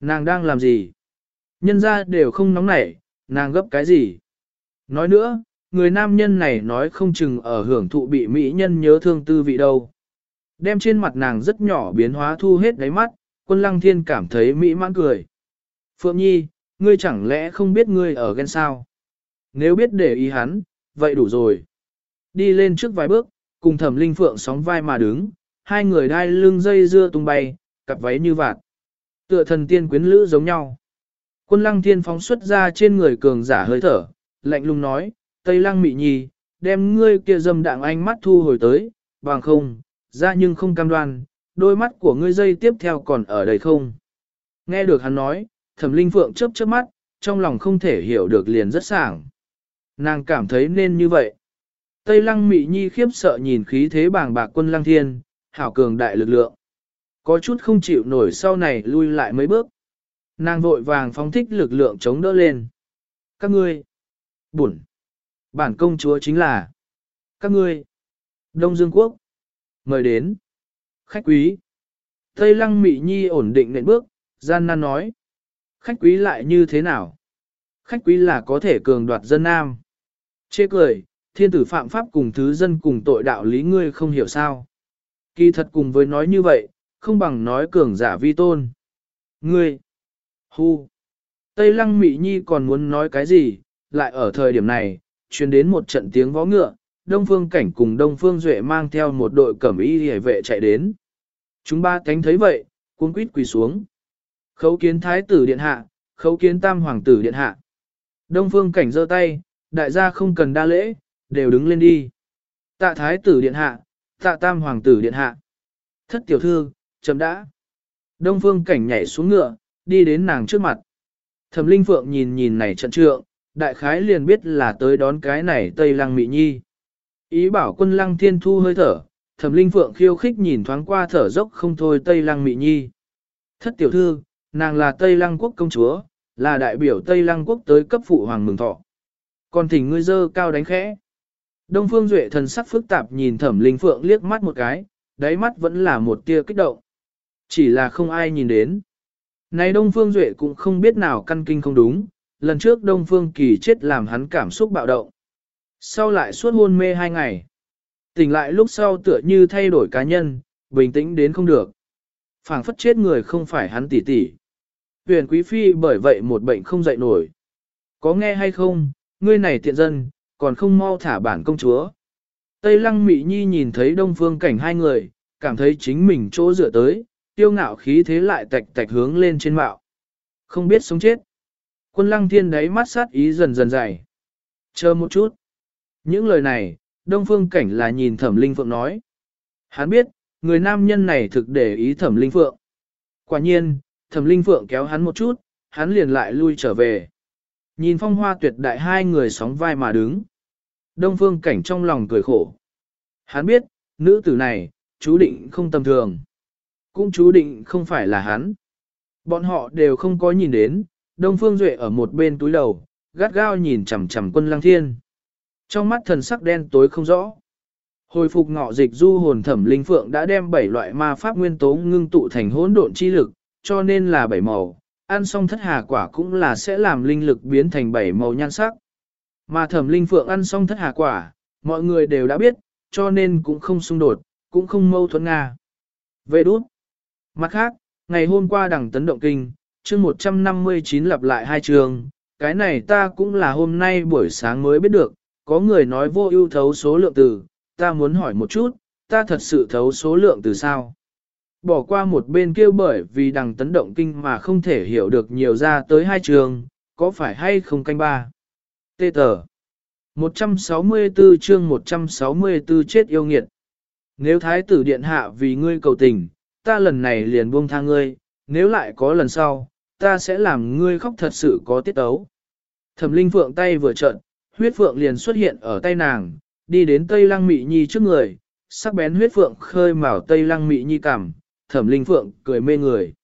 Nàng đang làm gì? Nhân ra đều không nóng nảy, nàng gấp cái gì? Nói nữa, người nam nhân này nói không chừng ở hưởng thụ bị mỹ nhân nhớ thương tư vị đâu. Đem trên mặt nàng rất nhỏ biến hóa thu hết đáy mắt, quân lăng thiên cảm thấy mỹ mãn cười. Phượng Nhi, ngươi chẳng lẽ không biết ngươi ở ghen sao? Nếu biết để ý hắn, vậy đủ rồi. Đi lên trước vài bước, cùng thẩm linh phượng sóng vai mà đứng, hai người đai lưng dây dưa tung bay, cặp váy như vạt. Tựa thần tiên quyến lữ giống nhau. Quân lăng thiên phóng xuất ra trên người cường giả hơi thở, lạnh lùng nói, Tây lăng mị nhi, đem ngươi kia dâm đạng ánh mắt thu hồi tới, bằng không, ra nhưng không cam đoan, đôi mắt của ngươi dây tiếp theo còn ở đây không. Nghe được hắn nói, thẩm linh phượng chớp chớp mắt, trong lòng không thể hiểu được liền rất sảng. Nàng cảm thấy nên như vậy. Tây lăng mị nhi khiếp sợ nhìn khí thế bàng bạc quân lăng thiên, hảo cường đại lực lượng. Có chút không chịu nổi sau này lui lại mấy bước. Nàng vội vàng phóng thích lực lượng chống đỡ lên. Các ngươi, bổn Bản công chúa chính là các ngươi. Đông Dương Quốc. Mời đến. Khách quý. Tây lăng mị nhi ổn định nền bước, gian nan nói. Khách quý lại như thế nào? Khách quý là có thể cường đoạt dân nam. Chê cười, thiên tử phạm pháp cùng thứ dân cùng tội đạo lý ngươi không hiểu sao. Kỳ thật cùng với nói như vậy, không bằng nói cường giả vi tôn. Ngươi! Hu! Tây lăng mị nhi còn muốn nói cái gì, lại ở thời điểm này, truyền đến một trận tiếng vó ngựa, Đông Phương Cảnh cùng Đông Phương Duệ mang theo một đội cẩm y hề vệ chạy đến. Chúng ba cánh thấy vậy, cuốn quýt quỳ xuống. Khấu kiến thái tử điện hạ, khấu kiến tam hoàng tử điện hạ. Đông Phương Cảnh giơ tay, đại gia không cần đa lễ, đều đứng lên đi. Tạ thái tử điện hạ, tạ tam hoàng tử điện hạ. Thất tiểu thư, chấm đã. Đông Phương Cảnh nhảy xuống ngựa, đi đến nàng trước mặt. Thẩm Linh Phượng nhìn nhìn này trận trượng, đại khái liền biết là tới đón cái này Tây Lăng Mị Nhi. Ý bảo quân Lăng Thiên thu hơi thở, Thẩm Linh Phượng khiêu khích nhìn thoáng qua thở dốc không thôi Tây Lăng Mị Nhi. Thất tiểu thư, nàng là Tây Lăng quốc công chúa, là đại biểu Tây Lăng quốc tới cấp phụ hoàng mừng thọ. Còn thỉnh ngươi dơ cao đánh khẽ. Đông Phương Duệ thần sắc phức tạp nhìn Thẩm Linh Phượng liếc mắt một cái, đáy mắt vẫn là một tia kích động. Chỉ là không ai nhìn đến. Này Đông Phương Duệ cũng không biết nào căn kinh không đúng, lần trước Đông Phương Kỳ chết làm hắn cảm xúc bạo động. Sau lại suốt hôn mê hai ngày. Tỉnh lại lúc sau tựa như thay đổi cá nhân, bình tĩnh đến không được. phảng phất chết người không phải hắn tỉ tỉ. Huyền Quý Phi bởi vậy một bệnh không dậy nổi. Có nghe hay không, ngươi này tiện dân, còn không mau thả bản công chúa. Tây Lăng Mị Nhi nhìn thấy đông phương cảnh hai người, cảm thấy chính mình chỗ dựa tới, tiêu ngạo khí thế lại tạch tạch hướng lên trên mạo. Không biết sống chết. Quân lăng thiên đấy mắt sát ý dần dần dày. Chờ một chút. Những lời này, đông phương cảnh là nhìn thẩm linh phượng nói. Hắn biết, người nam nhân này thực để ý thẩm linh phượng. Quả nhiên, thẩm linh phượng kéo hắn một chút, hắn liền lại lui trở về. Nhìn phong hoa tuyệt đại hai người sóng vai mà đứng. Đông phương cảnh trong lòng cười khổ. Hắn biết, nữ tử này, chú định không tầm thường. Cũng chú định không phải là hắn. Bọn họ đều không có nhìn đến, Đông Phương Duệ ở một bên túi đầu, gắt gao nhìn chằm chằm quân lăng thiên. Trong mắt thần sắc đen tối không rõ. Hồi phục ngọ dịch du hồn thẩm linh phượng đã đem bảy loại ma pháp nguyên tố ngưng tụ thành hỗn độn chi lực, cho nên là bảy màu. Ăn xong thất hà quả cũng là sẽ làm linh lực biến thành bảy màu nhan sắc. Mà thẩm linh phượng ăn xong thất hà quả, mọi người đều đã biết, cho nên cũng không xung đột, cũng không mâu thuẫn Nga. Về đút. Mặt khác, ngày hôm qua đằng tấn động kinh, chương 159 lặp lại hai trường, cái này ta cũng là hôm nay buổi sáng mới biết được, có người nói vô ưu thấu số lượng từ, ta muốn hỏi một chút, ta thật sự thấu số lượng từ sao? Bỏ qua một bên kia bởi vì đằng tấn động kinh mà không thể hiểu được nhiều ra tới hai trường, có phải hay không canh ba? Tê tờ. 164 chương 164 chết yêu nghiệt. Nếu thái tử điện hạ vì ngươi cầu tình, ta lần này liền buông tha ngươi, nếu lại có lần sau, ta sẽ làm ngươi khóc thật sự có tiết ấu. Thẩm linh phượng tay vừa trận huyết phượng liền xuất hiện ở tay nàng, đi đến tây lăng mị nhi trước người, sắc bén huyết phượng khơi mào tây lăng mị nhi cảm, thẩm linh phượng cười mê người.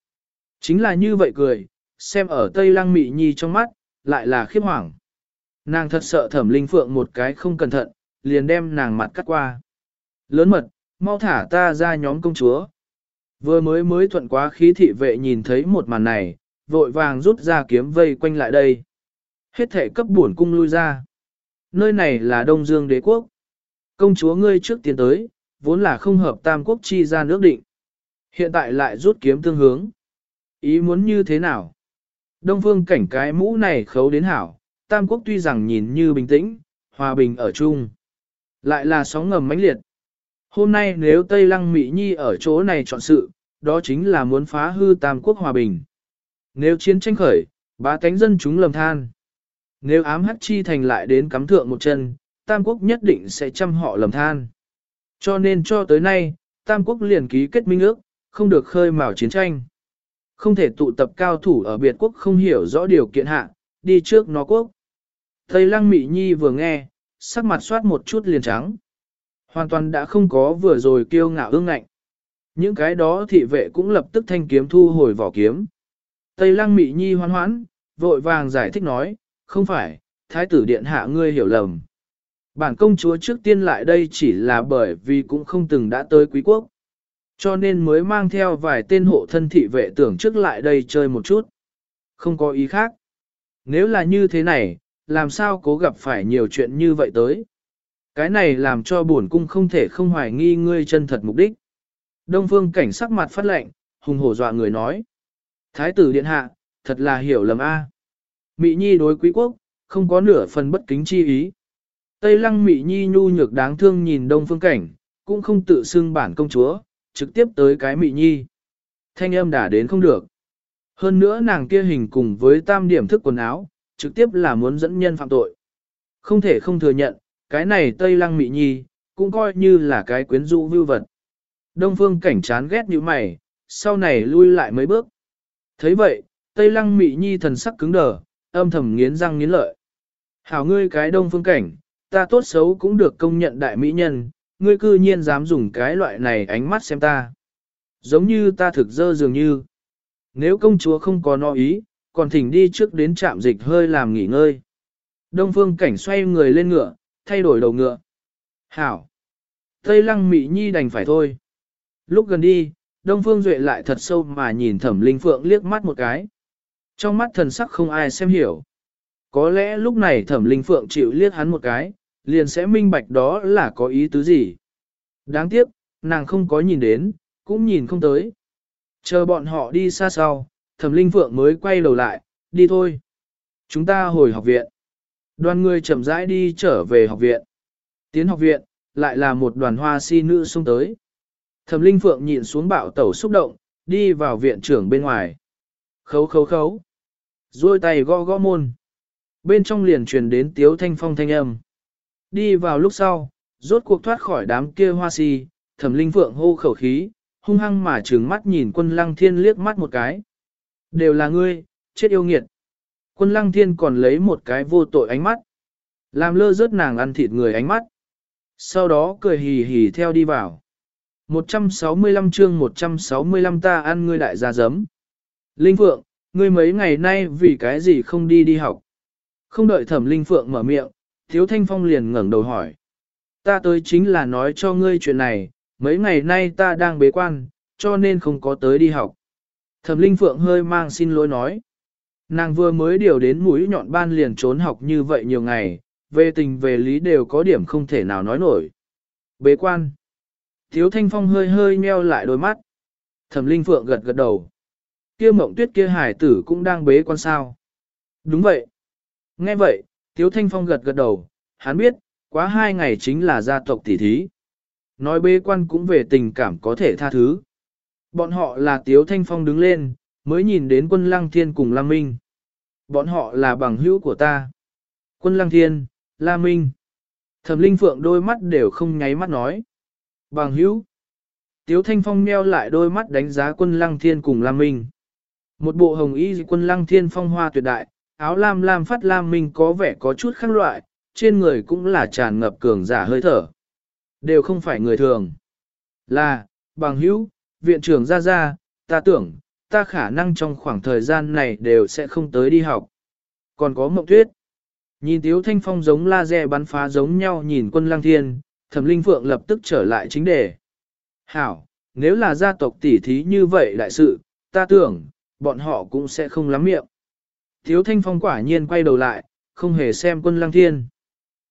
Chính là như vậy cười, xem ở tây lăng mị nhi trong mắt, lại là khiếp hoảng. Nàng thật sợ thẩm linh phượng một cái không cẩn thận, liền đem nàng mặt cắt qua. Lớn mật, mau thả ta ra nhóm công chúa. Vừa mới mới thuận quá khí thị vệ nhìn thấy một màn này, vội vàng rút ra kiếm vây quanh lại đây. Hết thể cấp buồn cung lui ra. Nơi này là Đông Dương đế quốc. Công chúa ngươi trước tiến tới, vốn là không hợp tam quốc chi ra nước định. Hiện tại lại rút kiếm tương hướng. Ý muốn như thế nào? Đông phương cảnh cái mũ này khấu đến hảo, tam quốc tuy rằng nhìn như bình tĩnh, hòa bình ở chung. Lại là sóng ngầm mãnh liệt. Hôm nay nếu Tây Lăng Mỹ Nhi ở chỗ này chọn sự, đó chính là muốn phá hư tam quốc hòa bình. Nếu chiến tranh khởi, ba cánh dân chúng lầm than. Nếu ám hắc chi thành lại đến cắm thượng một chân, tam quốc nhất định sẽ chăm họ lầm than. Cho nên cho tới nay, tam quốc liền ký kết minh ước, không được khơi mào chiến tranh. Không thể tụ tập cao thủ ở biệt quốc không hiểu rõ điều kiện hạ, đi trước nó quốc. Tây Lăng Mị Nhi vừa nghe, sắc mặt soát một chút liền trắng. Hoàn toàn đã không có vừa rồi kiêu ngạo ương ngạnh. Những cái đó thị vệ cũng lập tức thanh kiếm thu hồi vỏ kiếm. Tây lăng mị nhi hoan hoãn, vội vàng giải thích nói, không phải, thái tử điện hạ ngươi hiểu lầm. Bản công chúa trước tiên lại đây chỉ là bởi vì cũng không từng đã tới quý quốc. Cho nên mới mang theo vài tên hộ thân thị vệ tưởng trước lại đây chơi một chút. Không có ý khác. Nếu là như thế này, làm sao cố gặp phải nhiều chuyện như vậy tới. Cái này làm cho bổn cung không thể không hoài nghi ngươi chân thật mục đích. Đông phương cảnh sắc mặt phát lệnh, hùng hổ dọa người nói. Thái tử điện hạ, thật là hiểu lầm a. Mị nhi đối quý quốc, không có nửa phần bất kính chi ý. Tây lăng mị nhi nhu nhược đáng thương nhìn đông phương cảnh, cũng không tự xưng bản công chúa, trực tiếp tới cái mị nhi. Thanh âm đã đến không được. Hơn nữa nàng kia hình cùng với tam điểm thức quần áo, trực tiếp là muốn dẫn nhân phạm tội. Không thể không thừa nhận, cái này Tây Lăng Mị Nhi, cũng coi như là cái quyến rũ vưu vật. Đông phương cảnh chán ghét như mày, sau này lui lại mấy bước. thấy vậy, Tây lăng mị nhi thần sắc cứng đờ, âm thầm nghiến răng nghiến lợi. Hảo ngươi cái đông phương cảnh, ta tốt xấu cũng được công nhận đại mỹ nhân, ngươi cư nhiên dám dùng cái loại này ánh mắt xem ta. Giống như ta thực dơ dường như. Nếu công chúa không có no ý, còn thỉnh đi trước đến trạm dịch hơi làm nghỉ ngơi. Đông phương cảnh xoay người lên ngựa, thay đổi đầu ngựa. Hảo! Tây lăng mị nhi đành phải thôi. Lúc gần đi, Đông Phương Duệ lại thật sâu mà nhìn thẩm linh phượng liếc mắt một cái. Trong mắt thần sắc không ai xem hiểu. Có lẽ lúc này thẩm linh phượng chịu liếc hắn một cái, liền sẽ minh bạch đó là có ý tứ gì. Đáng tiếc, nàng không có nhìn đến, cũng nhìn không tới. Chờ bọn họ đi xa sau, thẩm linh phượng mới quay đầu lại, đi thôi. Chúng ta hồi học viện. Đoàn người chậm rãi đi trở về học viện. Tiến học viện, lại là một đoàn hoa si nữ xung tới. Thẩm linh phượng nhìn xuống bạo tẩu xúc động, đi vào viện trưởng bên ngoài. Khấu khấu khấu. Rồi tay gõ gõ môn. Bên trong liền truyền đến tiếu thanh phong thanh âm. Đi vào lúc sau, rốt cuộc thoát khỏi đám kia hoa si, thẩm linh phượng hô khẩu khí, hung hăng mà trừng mắt nhìn quân lăng thiên liếc mắt một cái. Đều là ngươi, chết yêu nghiệt. Quân lăng thiên còn lấy một cái vô tội ánh mắt. Làm lơ rớt nàng ăn thịt người ánh mắt. Sau đó cười hì hì theo đi vào. 165 chương 165 ta ăn ngươi đại gia giấm. Linh Phượng, ngươi mấy ngày nay vì cái gì không đi đi học? Không đợi thẩm Linh Phượng mở miệng, Tiếu Thanh Phong liền ngẩng đầu hỏi. Ta tới chính là nói cho ngươi chuyện này, mấy ngày nay ta đang bế quan, cho nên không có tới đi học. Thẩm Linh Phượng hơi mang xin lỗi nói. Nàng vừa mới điều đến mũi nhọn ban liền trốn học như vậy nhiều ngày, về tình về lý đều có điểm không thể nào nói nổi. Bế quan. Tiếu Thanh Phong hơi hơi meo lại đôi mắt. Thẩm Linh Phượng gật gật đầu. Kia mộng tuyết kia hải tử cũng đang bế quan sao. Đúng vậy. Nghe vậy, Tiếu Thanh Phong gật gật đầu, hắn biết, quá hai ngày chính là gia tộc tỷ thí. Nói bế quan cũng về tình cảm có thể tha thứ. Bọn họ là Tiếu Thanh Phong đứng lên, mới nhìn đến quân Lăng Thiên cùng Lam Minh. Bọn họ là bằng hữu của ta. Quân Lăng Thiên, Lam Minh. Thẩm Linh Phượng đôi mắt đều không nháy mắt nói. Bằng hữu. Tiếu Thanh Phong meo lại đôi mắt đánh giá quân Lăng Thiên cùng Lam Minh. Một bộ hồng y quân Lăng Thiên phong hoa tuyệt đại, áo lam lam phát lam minh có vẻ có chút khác loại, trên người cũng là tràn ngập cường giả hơi thở. Đều không phải người thường. Là, bằng hữu, viện trưởng ra ra, ta tưởng, ta khả năng trong khoảng thời gian này đều sẽ không tới đi học. Còn có mộng tuyết. Nhìn Tiếu Thanh Phong giống laser bắn phá giống nhau nhìn quân lăng thiên, thẩm linh phượng lập tức trở lại chính đề. Hảo, nếu là gia tộc tỷ thí như vậy đại sự, ta tưởng, bọn họ cũng sẽ không lắm miệng thiếu Thanh Phong quả nhiên quay đầu lại, không hề xem quân lăng thiên.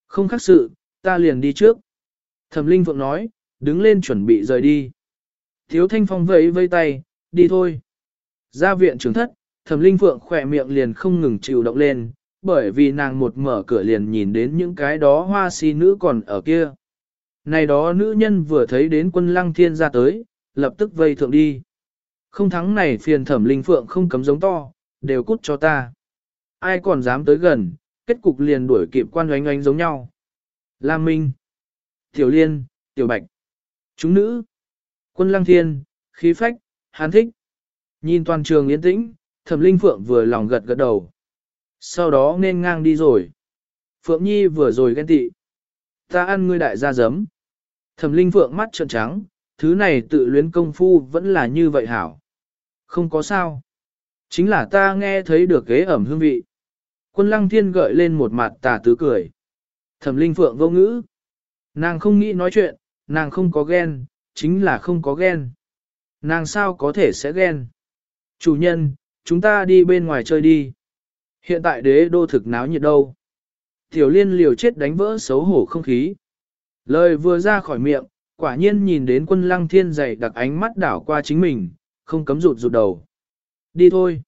Không khác sự, ta liền đi trước. Thẩm Linh Phượng nói, đứng lên chuẩn bị rời đi. thiếu Thanh Phong vẫy vây tay, đi thôi. Ra viện trưởng thất, Thẩm Linh Phượng khỏe miệng liền không ngừng chịu động lên, bởi vì nàng một mở cửa liền nhìn đến những cái đó hoa si nữ còn ở kia. Này đó nữ nhân vừa thấy đến quân lăng thiên ra tới, lập tức vây thượng đi. Không thắng này phiền Thẩm Linh Phượng không cấm giống to, đều cút cho ta ai còn dám tới gần, kết cục liền đuổi kịp quan oánh oánh giống nhau. Lam Minh, Tiểu Liên, Tiểu Bạch, chúng nữ, quân lăng thiên, khí phách, hán thích. Nhìn toàn trường yên tĩnh, thẩm linh phượng vừa lòng gật gật đầu. Sau đó nên ngang đi rồi. Phượng Nhi vừa rồi ghen tị. Ta ăn ngươi đại gia giấm. Thẩm linh phượng mắt trợn trắng, thứ này tự luyến công phu vẫn là như vậy hảo. Không có sao. Chính là ta nghe thấy được ghế ẩm hương vị. Quân lăng thiên gợi lên một mặt tà tứ cười. Thẩm linh phượng vô ngữ. Nàng không nghĩ nói chuyện, nàng không có ghen, chính là không có ghen. Nàng sao có thể sẽ ghen? Chủ nhân, chúng ta đi bên ngoài chơi đi. Hiện tại đế đô thực náo nhiệt đâu. Tiểu liên liều chết đánh vỡ xấu hổ không khí. Lời vừa ra khỏi miệng, quả nhiên nhìn đến quân lăng thiên dày đặc ánh mắt đảo qua chính mình, không cấm rụt rụt đầu. Đi thôi.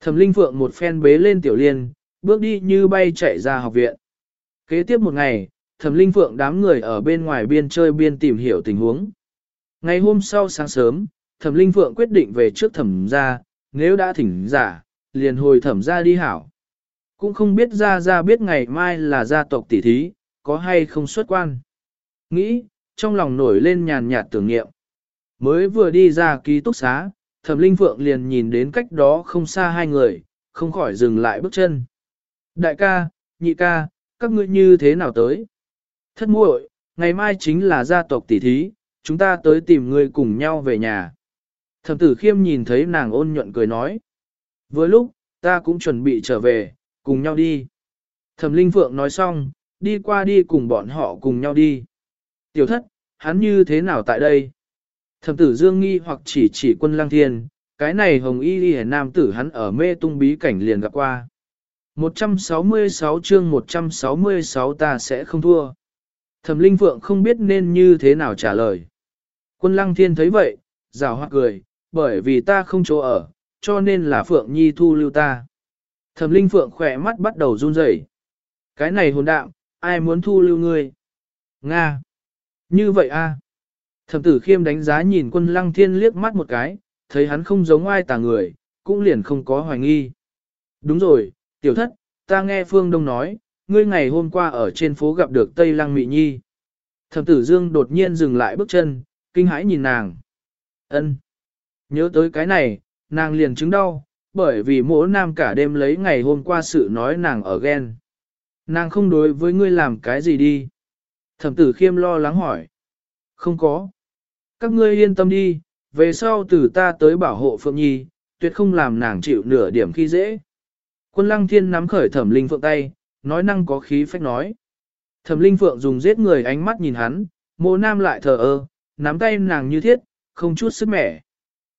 Thẩm linh phượng một phen bế lên tiểu liên, bước đi như bay chạy ra học viện. Kế tiếp một ngày, thẩm linh phượng đám người ở bên ngoài biên chơi biên tìm hiểu tình huống. Ngày hôm sau sáng sớm, thẩm linh phượng quyết định về trước thẩm gia nếu đã thỉnh giả, liền hồi thẩm gia đi hảo. Cũng không biết ra ra biết ngày mai là gia tộc tỷ thí, có hay không xuất quan. Nghĩ, trong lòng nổi lên nhàn nhạt tưởng niệm. Mới vừa đi ra ký túc xá, thẩm linh phượng liền nhìn đến cách đó không xa hai người, không khỏi dừng lại bước chân. Đại ca, nhị ca, các ngươi như thế nào tới? Thất muội, ngày mai chính là gia tộc tỷ thí, chúng ta tới tìm ngươi cùng nhau về nhà. Thẩm tử khiêm nhìn thấy nàng ôn nhuận cười nói. Với lúc, ta cũng chuẩn bị trở về, cùng nhau đi. Thẩm linh phượng nói xong, đi qua đi cùng bọn họ cùng nhau đi. Tiểu thất, hắn như thế nào tại đây? Thẩm tử dương nghi hoặc chỉ chỉ quân lang thiên, cái này hồng y đi nam tử hắn ở mê tung bí cảnh liền gặp qua. 166 chương 166 ta sẽ không thua. Thẩm linh phượng không biết nên như thế nào trả lời. Quân lăng thiên thấy vậy, rào hoa cười, bởi vì ta không chỗ ở, cho nên là phượng nhi thu lưu ta. Thẩm linh phượng khỏe mắt bắt đầu run rẩy. Cái này hồn đạm, ai muốn thu lưu ngươi? Nga! Như vậy a? Thẩm tử khiêm đánh giá nhìn quân lăng thiên liếc mắt một cái, thấy hắn không giống ai tà người, cũng liền không có hoài nghi. Đúng rồi, tiểu thất, ta nghe Phương Đông nói, ngươi ngày hôm qua ở trên phố gặp được Tây Lăng Mị Nhi. Thẩm tử dương đột nhiên dừng lại bước chân, kinh hãi nhìn nàng. ân Nhớ tới cái này, nàng liền chứng đau, bởi vì mỗi nam cả đêm lấy ngày hôm qua sự nói nàng ở ghen. Nàng không đối với ngươi làm cái gì đi. Thẩm tử khiêm lo lắng hỏi. Không có. Các ngươi yên tâm đi, về sau từ ta tới bảo hộ Phượng Nhi, tuyệt không làm nàng chịu nửa điểm khi dễ. Quân lăng thiên nắm khởi thẩm linh phượng tay, nói năng có khí phách nói. Thẩm linh phượng dùng giết người ánh mắt nhìn hắn, mộ nam lại thờ ơ, nắm tay nàng như thiết, không chút sức mẻ.